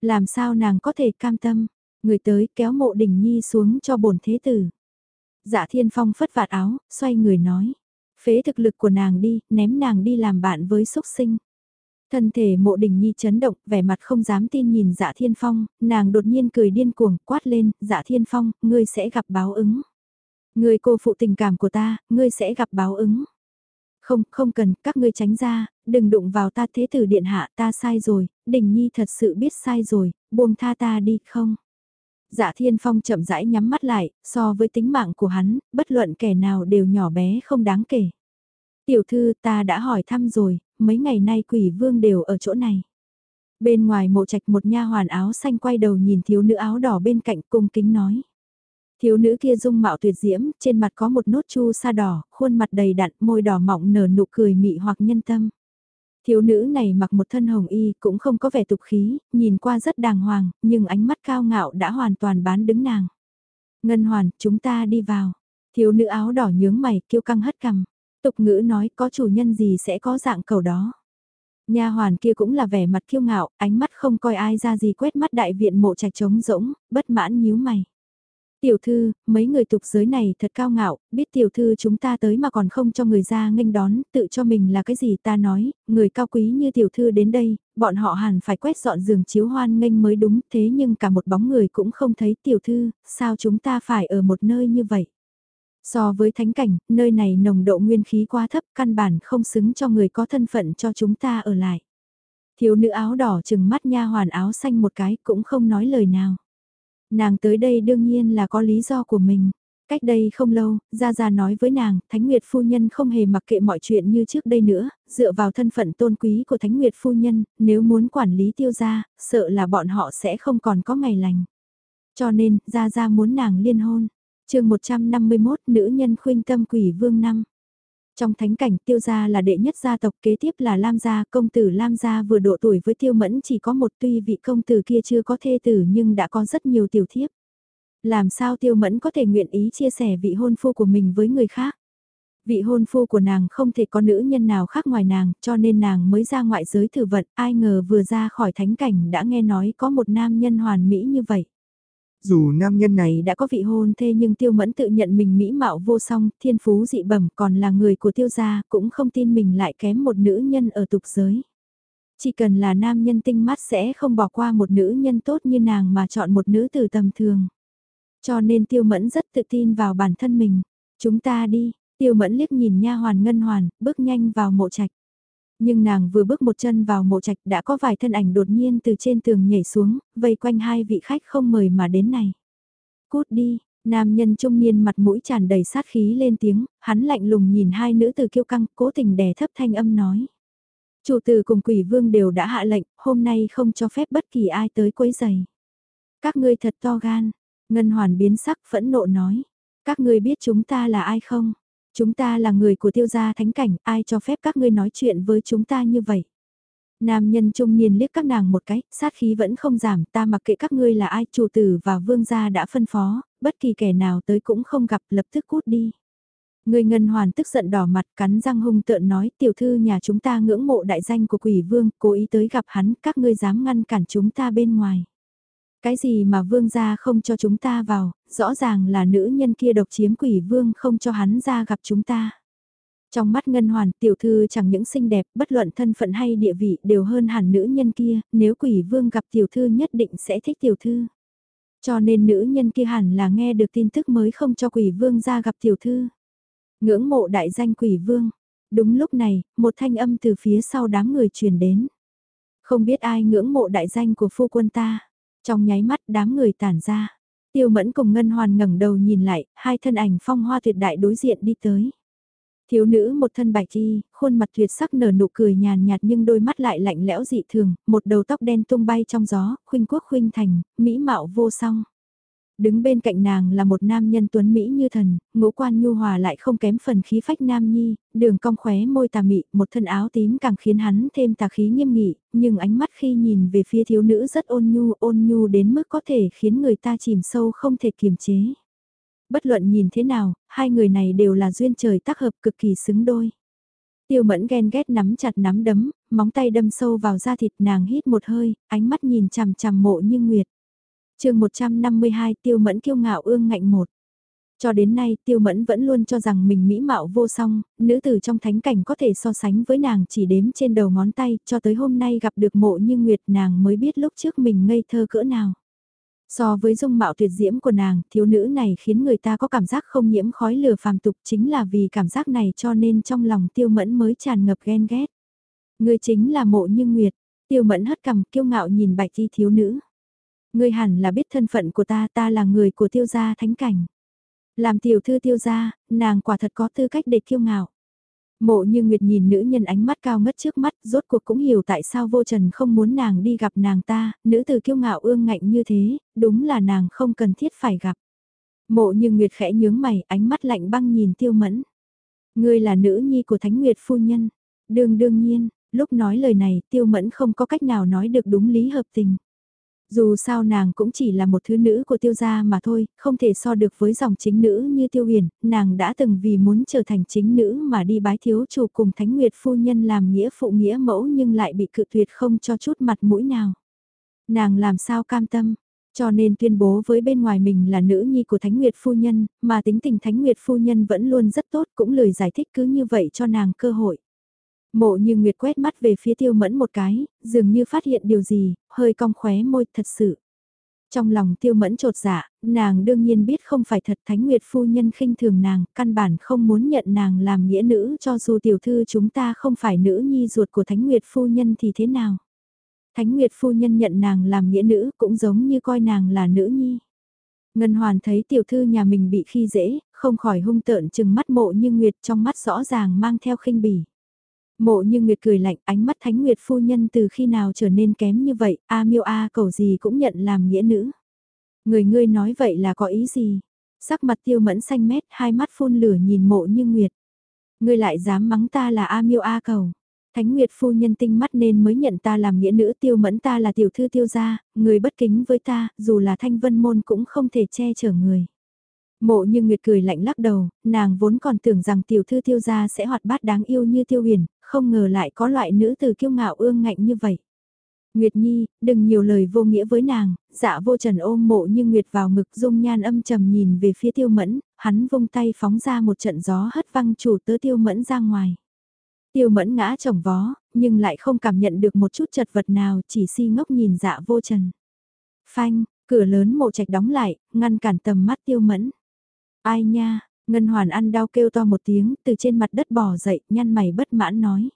Làm sao nàng có thể cam tâm, người tới kéo mộ đình nhi xuống cho bổn thế tử. Dạ thiên phong phất vạt áo, xoay người nói. Phế thực lực của nàng đi, ném nàng đi làm bạn với xúc sinh. Thân thể mộ đình nhi chấn động, vẻ mặt không dám tin nhìn dạ thiên phong, nàng đột nhiên cười điên cuồng, quát lên, dạ thiên phong, ngươi sẽ gặp báo ứng. Ngươi cô phụ tình cảm của ta, ngươi sẽ gặp báo ứng. Không, không cần, các ngươi tránh ra, đừng đụng vào ta thế tử điện hạ, ta sai rồi, đình nhi thật sự biết sai rồi, buông tha ta đi, không. Dạ thiên phong chậm rãi nhắm mắt lại, so với tính mạng của hắn, bất luận kẻ nào đều nhỏ bé không đáng kể. Tiểu thư ta đã hỏi thăm rồi, mấy ngày nay quỷ vương đều ở chỗ này. Bên ngoài mộ trạch một nha hoàn áo xanh quay đầu nhìn thiếu nữ áo đỏ bên cạnh cung kính nói. Thiếu nữ kia dung mạo tuyệt diễm, trên mặt có một nốt chu sa đỏ, khuôn mặt đầy đặn, môi đỏ mọng nở nụ cười mị hoặc nhân tâm. Thiếu nữ này mặc một thân hồng y cũng không có vẻ tục khí, nhìn qua rất đàng hoàng, nhưng ánh mắt cao ngạo đã hoàn toàn bán đứng nàng. Ngân hoàn, chúng ta đi vào. Thiếu nữ áo đỏ nhướng mày, kêu căng hất cằm. Tục ngữ nói có chủ nhân gì sẽ có dạng cầu đó. Nha hoàn kia cũng là vẻ mặt kiêu ngạo, ánh mắt không coi ai ra gì quét mắt đại viện mộ trạch trống rỗng, bất mãn nhíu mày. Tiểu thư, mấy người tục giới này thật cao ngạo, biết tiểu thư chúng ta tới mà còn không cho người ra nghênh đón, tự cho mình là cái gì ta nói, người cao quý như tiểu thư đến đây, bọn họ hẳn phải quét dọn giường chiếu hoan nghênh mới đúng, thế nhưng cả một bóng người cũng không thấy tiểu thư, sao chúng ta phải ở một nơi như vậy. So với thánh cảnh, nơi này nồng độ nguyên khí quá thấp căn bản không xứng cho người có thân phận cho chúng ta ở lại. Thiếu nữ áo đỏ chừng mắt nha hoàn áo xanh một cái cũng không nói lời nào. Nàng tới đây đương nhiên là có lý do của mình. Cách đây không lâu, Gia Gia nói với nàng, Thánh Nguyệt Phu Nhân không hề mặc kệ mọi chuyện như trước đây nữa, dựa vào thân phận tôn quý của Thánh Nguyệt Phu Nhân, nếu muốn quản lý tiêu gia, sợ là bọn họ sẽ không còn có ngày lành. Cho nên, Gia Gia muốn nàng liên hôn chương 151 nữ nhân khuynh tâm quỷ vương năm. Trong thánh cảnh tiêu gia là đệ nhất gia tộc kế tiếp là Lam gia, công tử Lam gia vừa độ tuổi với tiêu mẫn chỉ có một tuy vị công tử kia chưa có thê tử nhưng đã có rất nhiều tiểu thiếp. Làm sao tiêu mẫn có thể nguyện ý chia sẻ vị hôn phu của mình với người khác? Vị hôn phu của nàng không thể có nữ nhân nào khác ngoài nàng, cho nên nàng mới ra ngoại giới thử vận, ai ngờ vừa ra khỏi thánh cảnh đã nghe nói có một nam nhân hoàn mỹ như vậy. Dù nam nhân này đã có vị hôn thê nhưng tiêu mẫn tự nhận mình mỹ mạo vô song, thiên phú dị bẩm còn là người của tiêu gia cũng không tin mình lại kém một nữ nhân ở tục giới. Chỉ cần là nam nhân tinh mắt sẽ không bỏ qua một nữ nhân tốt như nàng mà chọn một nữ tử tầm thường. Cho nên tiêu mẫn rất tự tin vào bản thân mình. Chúng ta đi, tiêu mẫn liếc nhìn nha hoàn ngân hoàn, bước nhanh vào mộ trạch. Nhưng nàng vừa bước một chân vào mộ trạch đã có vài thân ảnh đột nhiên từ trên tường nhảy xuống, vây quanh hai vị khách không mời mà đến này. Cút đi, nam nhân trung niên mặt mũi tràn đầy sát khí lên tiếng, hắn lạnh lùng nhìn hai nữ từ kiêu căng, cố tình đè thấp thanh âm nói. Chủ tử cùng quỷ vương đều đã hạ lệnh, hôm nay không cho phép bất kỳ ai tới quấy giày. Các ngươi thật to gan, Ngân Hoàn biến sắc phẫn nộ nói. Các ngươi biết chúng ta là ai không? Chúng ta là người của tiêu gia thánh cảnh, ai cho phép các ngươi nói chuyện với chúng ta như vậy? Nam nhân trung niên liếc các nàng một cái, sát khí vẫn không giảm, ta mặc kệ các ngươi là ai, chủ tử và vương gia đã phân phó, bất kỳ kẻ nào tới cũng không gặp, lập tức cút đi. Người ngân hoàn tức giận đỏ mặt cắn răng hung tợn nói tiểu thư nhà chúng ta ngưỡng mộ đại danh của quỷ vương, cố ý tới gặp hắn, các ngươi dám ngăn cản chúng ta bên ngoài. Cái gì mà vương gia không cho chúng ta vào, rõ ràng là nữ nhân kia độc chiếm quỷ vương không cho hắn ra gặp chúng ta. Trong mắt ngân hoàn tiểu thư chẳng những xinh đẹp, bất luận thân phận hay địa vị đều hơn hẳn nữ nhân kia, nếu quỷ vương gặp tiểu thư nhất định sẽ thích tiểu thư. Cho nên nữ nhân kia hẳn là nghe được tin tức mới không cho quỷ vương ra gặp tiểu thư. Ngưỡng mộ đại danh quỷ vương. Đúng lúc này, một thanh âm từ phía sau đám người truyền đến. Không biết ai ngưỡng mộ đại danh của phu quân ta. Trong nháy mắt đám người tản ra, tiêu mẫn cùng Ngân Hoàn ngẩng đầu nhìn lại, hai thân ảnh phong hoa tuyệt đại đối diện đi tới. Thiếu nữ một thân bạch y, khuôn mặt tuyệt sắc nở nụ cười nhàn nhạt nhưng đôi mắt lại lạnh lẽo dị thường, một đầu tóc đen tung bay trong gió, khuynh quốc khuynh thành, mỹ mạo vô song. Đứng bên cạnh nàng là một nam nhân tuấn Mỹ như thần, ngũ quan nhu hòa lại không kém phần khí phách nam nhi, đường cong khóe môi tà mị, một thân áo tím càng khiến hắn thêm tà khí nghiêm nghị, nhưng ánh mắt khi nhìn về phía thiếu nữ rất ôn nhu, ôn nhu đến mức có thể khiến người ta chìm sâu không thể kiềm chế. Bất luận nhìn thế nào, hai người này đều là duyên trời tác hợp cực kỳ xứng đôi. Tiêu mẫn ghen ghét nắm chặt nắm đấm, móng tay đâm sâu vào da thịt nàng hít một hơi, ánh mắt nhìn chằm chằm mộ như nguyệt chương 152 tiêu mẫn kiêu ngạo ương ngạnh một. Cho đến nay tiêu mẫn vẫn luôn cho rằng mình mỹ mạo vô song, nữ tử trong thánh cảnh có thể so sánh với nàng chỉ đếm trên đầu ngón tay, cho tới hôm nay gặp được mộ như nguyệt nàng mới biết lúc trước mình ngây thơ cỡ nào. So với dung mạo tuyệt diễm của nàng, thiếu nữ này khiến người ta có cảm giác không nhiễm khói lửa phàm tục chính là vì cảm giác này cho nên trong lòng tiêu mẫn mới tràn ngập ghen ghét. Người chính là mộ như nguyệt, tiêu mẫn hất cằm kiêu ngạo nhìn bạch thi thiếu nữ. Ngươi hẳn là biết thân phận của ta, ta là người của tiêu gia thánh cảnh. Làm tiểu thư tiêu gia, nàng quả thật có tư cách để kiêu ngạo. Mộ như Nguyệt nhìn nữ nhân ánh mắt cao ngất trước mắt, rốt cuộc cũng hiểu tại sao vô trần không muốn nàng đi gặp nàng ta, nữ từ kiêu ngạo ương ngạnh như thế, đúng là nàng không cần thiết phải gặp. Mộ như Nguyệt khẽ nhướng mày, ánh mắt lạnh băng nhìn tiêu mẫn. Ngươi là nữ nhi của Thánh Nguyệt phu nhân. Đương đương nhiên, lúc nói lời này tiêu mẫn không có cách nào nói được đúng lý hợp tình. Dù sao nàng cũng chỉ là một thứ nữ của tiêu gia mà thôi, không thể so được với dòng chính nữ như tiêu huyền, nàng đã từng vì muốn trở thành chính nữ mà đi bái thiếu chủ cùng thánh nguyệt phu nhân làm nghĩa phụ nghĩa mẫu nhưng lại bị cự tuyệt không cho chút mặt mũi nào. Nàng làm sao cam tâm, cho nên tuyên bố với bên ngoài mình là nữ nhi của Thánh Nguyệt Phu Nhân, mà tính tình Thánh Nguyệt Phu Nhân vẫn luôn rất tốt cũng lời giải thích cứ như vậy cho nàng cơ hội. Mộ như Nguyệt quét mắt về phía tiêu mẫn một cái, dường như phát hiện điều gì, hơi cong khóe môi thật sự. Trong lòng tiêu mẫn trột dạ, nàng đương nhiên biết không phải thật Thánh Nguyệt phu nhân khinh thường nàng, căn bản không muốn nhận nàng làm nghĩa nữ cho dù tiểu thư chúng ta không phải nữ nhi ruột của Thánh Nguyệt phu nhân thì thế nào. Thánh Nguyệt phu nhân nhận nàng làm nghĩa nữ cũng giống như coi nàng là nữ nhi. Ngân Hoàn thấy tiểu thư nhà mình bị khi dễ, không khỏi hung tợn chừng mắt mộ như Nguyệt trong mắt rõ ràng mang theo khinh bỉ. Mộ như Nguyệt cười lạnh ánh mắt Thánh Nguyệt phu nhân từ khi nào trở nên kém như vậy, A miêu A cầu gì cũng nhận làm nghĩa nữ. Người ngươi nói vậy là có ý gì? Sắc mặt tiêu mẫn xanh mét, hai mắt phun lửa nhìn mộ như Nguyệt. Ngươi lại dám mắng ta là A miêu A cầu. Thánh Nguyệt phu nhân tinh mắt nên mới nhận ta làm nghĩa nữ tiêu mẫn ta là tiểu thư tiêu gia, người bất kính với ta, dù là thanh vân môn cũng không thể che chở người. Mộ như Nguyệt cười lạnh lắc đầu, nàng vốn còn tưởng rằng tiểu thư tiêu gia sẽ hoạt bát đáng yêu như tiêu huyền, không ngờ lại có loại nữ từ kiêu ngạo ương ngạnh như vậy. Nguyệt Nhi, đừng nhiều lời vô nghĩa với nàng, dạ vô trần ôm mộ như Nguyệt vào ngực dung nhan âm trầm nhìn về phía tiêu mẫn, hắn vung tay phóng ra một trận gió hất văng chủ tớ tiêu mẫn ra ngoài. Tiêu mẫn ngã chồng vó, nhưng lại không cảm nhận được một chút chật vật nào chỉ si ngốc nhìn dạ vô trần. Phanh, cửa lớn mộ trạch đóng lại, ngăn cản tầm mắt tiêu mẫn. Ai nha, Ngân Hoàn ăn đau kêu to một tiếng, từ trên mặt đất bò dậy, nhăn mày bất mãn nói.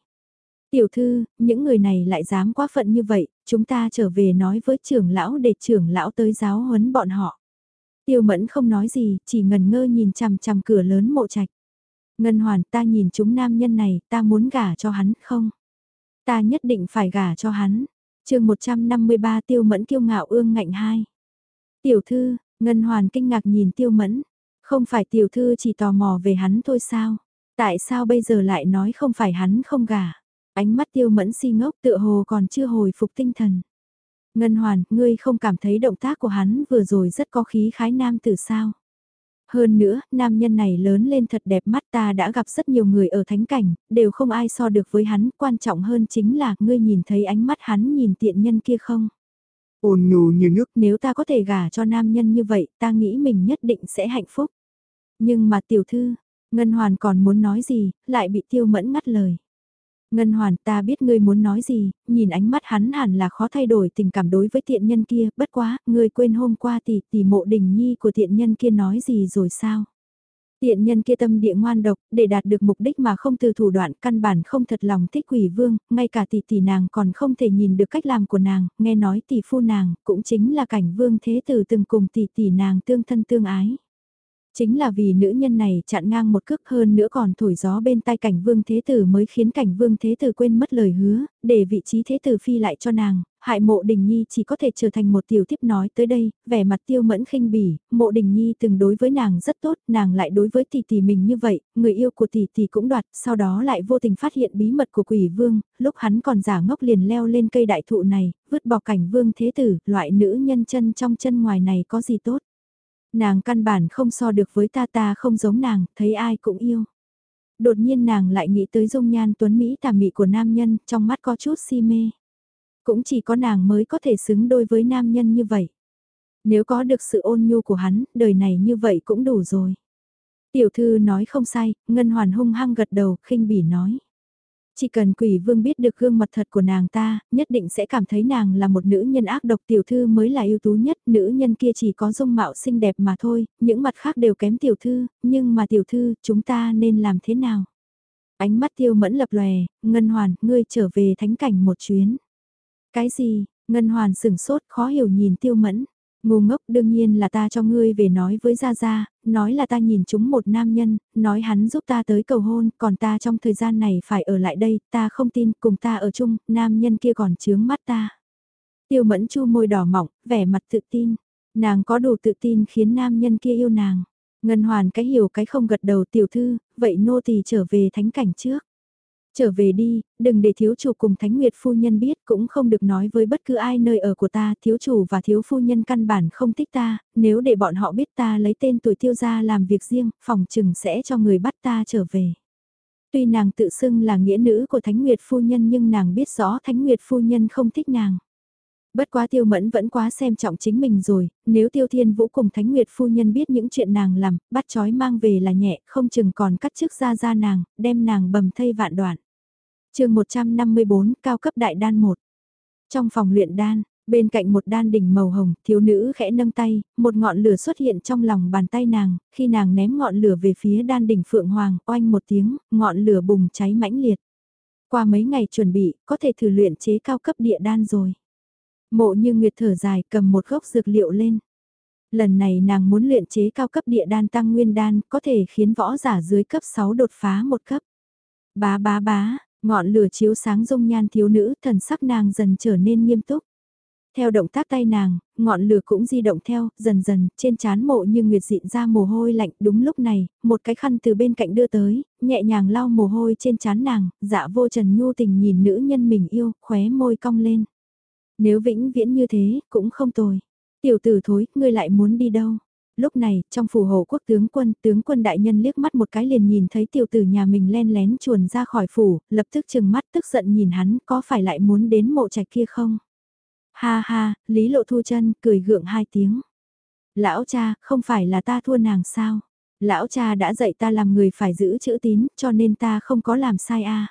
Tiểu thư, những người này lại dám quá phận như vậy, chúng ta trở về nói với trưởng lão để trưởng lão tới giáo huấn bọn họ. Tiêu mẫn không nói gì, chỉ ngần ngơ nhìn chằm chằm cửa lớn mộ trạch. Ngân hoàn ta nhìn chúng nam nhân này, ta muốn gả cho hắn không? Ta nhất định phải gả cho hắn. chương 153 tiêu mẫn kiêu ngạo ương ngạnh hai. Tiểu thư, Ngân hoàn kinh ngạc nhìn tiêu mẫn. Không phải tiểu thư chỉ tò mò về hắn thôi sao? Tại sao bây giờ lại nói không phải hắn không gả? Ánh mắt tiêu mẫn si ngốc tựa hồ còn chưa hồi phục tinh thần. Ngân hoàn, ngươi không cảm thấy động tác của hắn vừa rồi rất có khí khái nam từ sao? Hơn nữa, nam nhân này lớn lên thật đẹp mắt ta đã gặp rất nhiều người ở thánh cảnh, đều không ai so được với hắn, quan trọng hơn chính là ngươi nhìn thấy ánh mắt hắn nhìn tiện nhân kia không? Ôn nhu như nước, nếu ta có thể gả cho nam nhân như vậy, ta nghĩ mình nhất định sẽ hạnh phúc. Nhưng mà tiểu thư, Ngân Hoàn còn muốn nói gì, lại bị tiêu mẫn ngắt lời. Ngân Hoàn ta biết ngươi muốn nói gì, nhìn ánh mắt hắn hẳn là khó thay đổi tình cảm đối với tiện nhân kia, bất quá, ngươi quên hôm qua tỷ tỷ mộ đình nhi của tiện nhân kia nói gì rồi sao? Tiện nhân kia tâm địa ngoan độc, để đạt được mục đích mà không từ thủ đoạn căn bản không thật lòng thích quỷ vương, ngay cả tỷ tỷ nàng còn không thể nhìn được cách làm của nàng, nghe nói tỷ phu nàng, cũng chính là cảnh vương thế tử từng cùng tỷ tỷ nàng tương thân tương ái. Chính là vì nữ nhân này chặn ngang một cước hơn nữa còn thổi gió bên tai cảnh vương thế tử mới khiến cảnh vương thế tử quên mất lời hứa, để vị trí thế tử phi lại cho nàng, hại mộ đình nhi chỉ có thể trở thành một tiểu tiếp nói tới đây, vẻ mặt tiêu mẫn khinh bỉ, mộ đình nhi từng đối với nàng rất tốt, nàng lại đối với tỷ tỷ mình như vậy, người yêu của tỷ tỷ cũng đoạt, sau đó lại vô tình phát hiện bí mật của quỷ vương, lúc hắn còn giả ngốc liền leo lên cây đại thụ này, vứt bỏ cảnh vương thế tử, loại nữ nhân chân trong chân ngoài này có gì tốt. Nàng căn bản không so được với ta ta không giống nàng, thấy ai cũng yêu. Đột nhiên nàng lại nghĩ tới dung nhan tuấn Mỹ tà mị của nam nhân, trong mắt có chút si mê. Cũng chỉ có nàng mới có thể xứng đôi với nam nhân như vậy. Nếu có được sự ôn nhu của hắn, đời này như vậy cũng đủ rồi. Tiểu thư nói không sai, Ngân Hoàn hung hăng gật đầu, khinh bỉ nói. Chỉ cần quỷ vương biết được gương mặt thật của nàng ta, nhất định sẽ cảm thấy nàng là một nữ nhân ác độc tiểu thư mới là ưu tú nhất, nữ nhân kia chỉ có dung mạo xinh đẹp mà thôi, những mặt khác đều kém tiểu thư, nhưng mà tiểu thư, chúng ta nên làm thế nào? Ánh mắt tiêu mẫn lập lòe, Ngân Hoàn, ngươi trở về thánh cảnh một chuyến. Cái gì? Ngân Hoàn sửng sốt khó hiểu nhìn tiêu mẫn. Ngu ngốc đương nhiên là ta cho ngươi về nói với Gia Gia, nói là ta nhìn chúng một nam nhân, nói hắn giúp ta tới cầu hôn, còn ta trong thời gian này phải ở lại đây, ta không tin, cùng ta ở chung, nam nhân kia còn chướng mắt ta. Tiêu mẫn chu môi đỏ mỏng, vẻ mặt tự tin, nàng có đủ tự tin khiến nam nhân kia yêu nàng. Ngân hoàn cái hiểu cái không gật đầu tiểu thư, vậy nô tỳ trở về thánh cảnh trước. Trở về đi, đừng để thiếu chủ cùng Thánh Nguyệt phu nhân biết cũng không được nói với bất cứ ai nơi ở của ta, thiếu chủ và thiếu phu nhân căn bản không thích ta, nếu để bọn họ biết ta lấy tên tuổi tiêu gia làm việc riêng, phòng trừng sẽ cho người bắt ta trở về. Tuy nàng tự xưng là nghĩa nữ của Thánh Nguyệt phu nhân nhưng nàng biết rõ Thánh Nguyệt phu nhân không thích nàng. Bất quá tiêu mẫn vẫn quá xem trọng chính mình rồi, nếu tiêu thiên vũ cùng Thánh Nguyệt phu nhân biết những chuyện nàng làm, bắt chói mang về là nhẹ, không chừng còn cắt chức ra ra nàng, đem nàng bầm thây vạn đoạn chương 154 cao cấp đại đan 1. Trong phòng luyện đan, bên cạnh một đan đỉnh màu hồng, thiếu nữ khẽ nâng tay, một ngọn lửa xuất hiện trong lòng bàn tay nàng, khi nàng ném ngọn lửa về phía đan đỉnh phượng hoàng, oanh một tiếng, ngọn lửa bùng cháy mãnh liệt. Qua mấy ngày chuẩn bị, có thể thử luyện chế cao cấp địa đan rồi. Mộ như nguyệt thở dài cầm một gốc dược liệu lên. Lần này nàng muốn luyện chế cao cấp địa đan tăng nguyên đan, có thể khiến võ giả dưới cấp 6 đột phá một cấp. Bá bá bá, Ngọn lửa chiếu sáng dung nhan thiếu nữ, thần sắc nàng dần trở nên nghiêm túc. Theo động tác tay nàng, ngọn lửa cũng di động theo, dần dần, trên chán mộ như nguyệt dịn ra mồ hôi lạnh. Đúng lúc này, một cái khăn từ bên cạnh đưa tới, nhẹ nhàng lau mồ hôi trên chán nàng, dạ vô trần nhu tình nhìn nữ nhân mình yêu, khóe môi cong lên. Nếu vĩnh viễn như thế, cũng không tồi. Tiểu tử thối, ngươi lại muốn đi đâu? Lúc này, trong phủ hộ quốc tướng quân, tướng quân đại nhân liếc mắt một cái liền nhìn thấy tiểu tử nhà mình len lén chuồn ra khỏi phủ, lập tức chừng mắt tức giận nhìn hắn, có phải lại muốn đến mộ trạch kia không? Ha ha, Lý Lộ Thu chân cười gượng hai tiếng. Lão cha, không phải là ta thua nàng sao? Lão cha đã dạy ta làm người phải giữ chữ tín, cho nên ta không có làm sai a.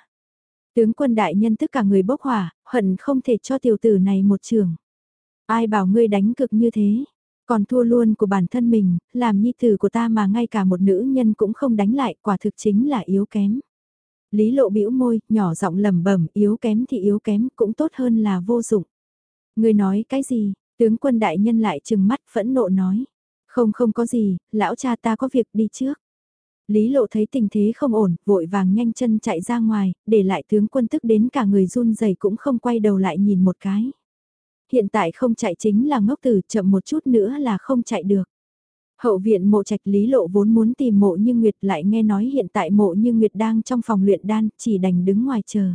Tướng quân đại nhân tức cả người bốc hỏa, hận không thể cho tiểu tử này một trường. Ai bảo ngươi đánh cực như thế? Còn thua luôn của bản thân mình, làm nhi tử của ta mà ngay cả một nữ nhân cũng không đánh lại, quả thực chính là yếu kém. Lý lộ bĩu môi, nhỏ giọng lẩm bẩm, yếu kém thì yếu kém, cũng tốt hơn là vô dụng. Người nói cái gì, tướng quân đại nhân lại trừng mắt phẫn nộ nói. Không không có gì, lão cha ta có việc đi trước. Lý lộ thấy tình thế không ổn, vội vàng nhanh chân chạy ra ngoài, để lại tướng quân tức đến cả người run rẩy cũng không quay đầu lại nhìn một cái. Hiện tại không chạy chính là ngốc tử, chậm một chút nữa là không chạy được. Hậu viện mộ trạch Lý lộ vốn muốn tìm mộ như Nguyệt lại nghe nói hiện tại mộ như Nguyệt đang trong phòng luyện đan, chỉ đành đứng ngoài chờ.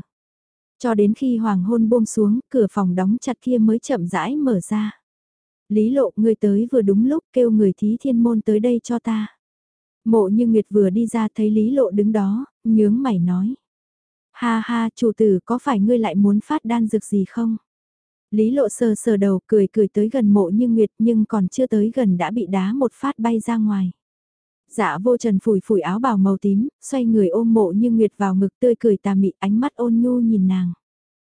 Cho đến khi hoàng hôn buông xuống, cửa phòng đóng chặt kia mới chậm rãi mở ra. Lý lộ, người tới vừa đúng lúc kêu người thí thiên môn tới đây cho ta. Mộ như Nguyệt vừa đi ra thấy Lý lộ đứng đó, nhướng mày nói. Ha ha, chủ tử có phải ngươi lại muốn phát đan dược gì không? Lý lộ sờ sờ đầu cười cười tới gần mộ như Nguyệt nhưng còn chưa tới gần đã bị đá một phát bay ra ngoài. Dạ vô trần phủi phủi áo bào màu tím, xoay người ôm mộ như nguyệt vào ngực tươi cười tà mị ánh mắt ôn nhu nhìn nàng.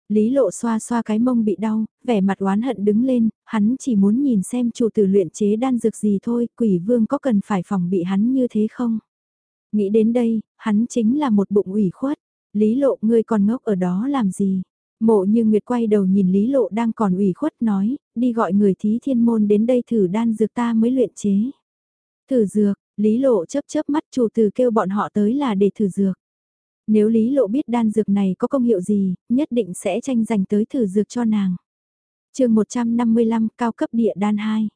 Lý lộ xoa xoa cái mông bị đau, vẻ mặt oán hận đứng lên, hắn chỉ muốn nhìn xem chủ tử luyện chế đan dược gì thôi, quỷ vương có cần phải phòng bị hắn như thế không? Nghĩ đến đây, hắn chính là một bụng ủy khuất. Lý lộ ngươi còn ngốc ở đó làm gì? Mộ như Nguyệt quay đầu nhìn Lý lộ đang còn ủy khuất nói, đi gọi người thí thiên môn đến đây thử đan dược ta mới luyện chế. Thử dược, Lý Lộ chớp chớp mắt chủ từ kêu bọn họ tới là để thử dược. Nếu Lý Lộ biết đan dược này có công hiệu gì, nhất định sẽ tranh giành tới thử dược cho nàng. chương 155 cao cấp địa đan 2.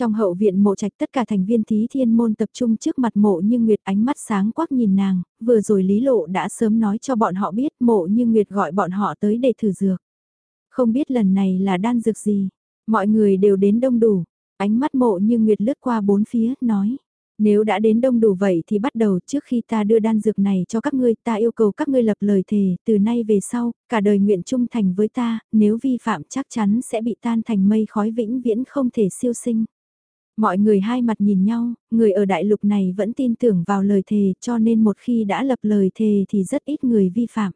Trong hậu viện mộ trạch tất cả thành viên thí thiên môn tập trung trước mặt mộ như Nguyệt ánh mắt sáng quắc nhìn nàng, vừa rồi Lý Lộ đã sớm nói cho bọn họ biết mộ như Nguyệt gọi bọn họ tới để thử dược. Không biết lần này là đan dược gì, mọi người đều đến đông đủ, ánh mắt mộ như Nguyệt lướt qua bốn phía, nói. Nếu đã đến đông đủ vậy thì bắt đầu trước khi ta đưa đan dược này cho các ngươi ta yêu cầu các ngươi lập lời thề từ nay về sau, cả đời nguyện trung thành với ta, nếu vi phạm chắc chắn sẽ bị tan thành mây khói vĩnh viễn không thể siêu sinh. Mọi người hai mặt nhìn nhau, người ở đại lục này vẫn tin tưởng vào lời thề cho nên một khi đã lập lời thề thì rất ít người vi phạm.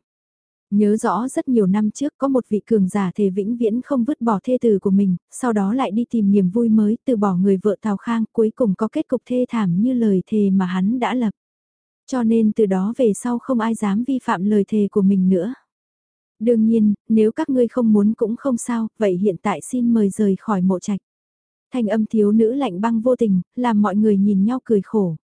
Nhớ rõ rất nhiều năm trước có một vị cường giả thề vĩnh viễn không vứt bỏ thê tử của mình, sau đó lại đi tìm niềm vui mới từ bỏ người vợ Tào Khang cuối cùng có kết cục thê thảm như lời thề mà hắn đã lập. Cho nên từ đó về sau không ai dám vi phạm lời thề của mình nữa. Đương nhiên, nếu các ngươi không muốn cũng không sao, vậy hiện tại xin mời rời khỏi mộ trạch. Thanh âm thiếu nữ lạnh băng vô tình, làm mọi người nhìn nhau cười khổ.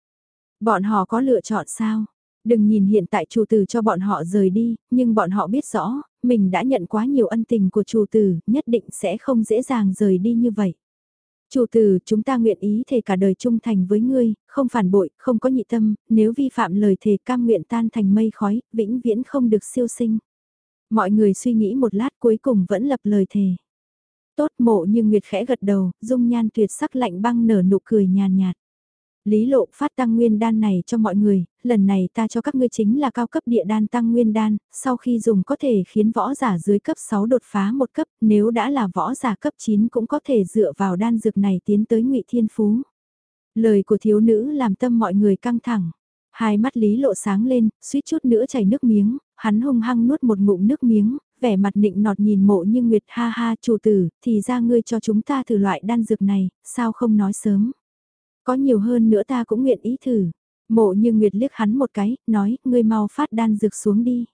Bọn họ có lựa chọn sao? Đừng nhìn hiện tại chủ tử cho bọn họ rời đi, nhưng bọn họ biết rõ, mình đã nhận quá nhiều ân tình của chủ tử, nhất định sẽ không dễ dàng rời đi như vậy. Chủ tử, chúng ta nguyện ý thề cả đời trung thành với ngươi, không phản bội, không có nhị tâm, nếu vi phạm lời thề cam nguyện tan thành mây khói, vĩnh viễn không được siêu sinh. Mọi người suy nghĩ một lát cuối cùng vẫn lập lời thề. Tốt mộ như Nguyệt khẽ gật đầu, dung nhan tuyệt sắc lạnh băng nở nụ cười nhàn nhạt. Lý lộ phát tăng nguyên đan này cho mọi người, lần này ta cho các ngươi chính là cao cấp địa đan tăng nguyên đan, sau khi dùng có thể khiến võ giả dưới cấp 6 đột phá một cấp, nếu đã là võ giả cấp 9 cũng có thể dựa vào đan dược này tiến tới ngụy Thiên Phú. Lời của thiếu nữ làm tâm mọi người căng thẳng. Hai mắt Lý lộ sáng lên, suýt chút nữa chảy nước miếng, hắn hung hăng nuốt một ngụm nước miếng, vẻ mặt nịnh nọt nhìn mộ như Nguyệt ha ha chủ tử, thì ra ngươi cho chúng ta thử loại đan dược này, sao không nói sớm. Có nhiều hơn nữa ta cũng nguyện ý thử. Mộ như Nguyệt liếc hắn một cái, nói, ngươi mau phát đan dược xuống đi.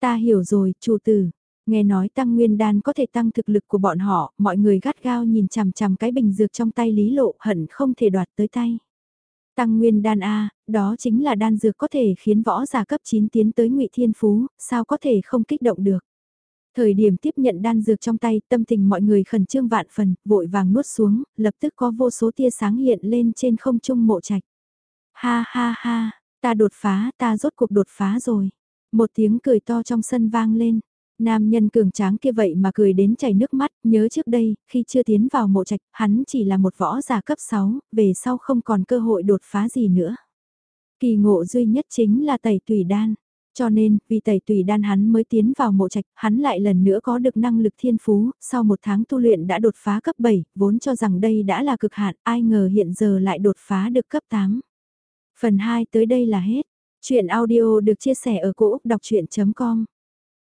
Ta hiểu rồi, chủ tử. Nghe nói tăng nguyên đan có thể tăng thực lực của bọn họ, mọi người gắt gao nhìn chằm chằm cái bình dược trong tay Lý Lộ hận không thể đoạt tới tay. Tăng nguyên đan A, đó chính là đan dược có thể khiến võ giả cấp 9 tiến tới ngụy Thiên Phú, sao có thể không kích động được. Thời điểm tiếp nhận đan dược trong tay, tâm tình mọi người khẩn trương vạn phần, vội vàng nuốt xuống, lập tức có vô số tia sáng hiện lên trên không trung mộ trạch. Ha ha ha, ta đột phá, ta rốt cuộc đột phá rồi. Một tiếng cười to trong sân vang lên. Nam nhân cường tráng kia vậy mà cười đến chảy nước mắt, nhớ trước đây, khi chưa tiến vào mộ trạch, hắn chỉ là một võ giả cấp 6, về sau không còn cơ hội đột phá gì nữa. Kỳ ngộ duy nhất chính là tẩy tùy đan. Cho nên, vì tẩy tùy đan hắn mới tiến vào mộ trạch, hắn lại lần nữa có được năng lực thiên phú, sau một tháng tu luyện đã đột phá cấp 7, vốn cho rằng đây đã là cực hạn, ai ngờ hiện giờ lại đột phá được cấp 8. Phần 2 tới đây là hết. Chuyện audio được chia sẻ ở cỗ đọc chuyện.com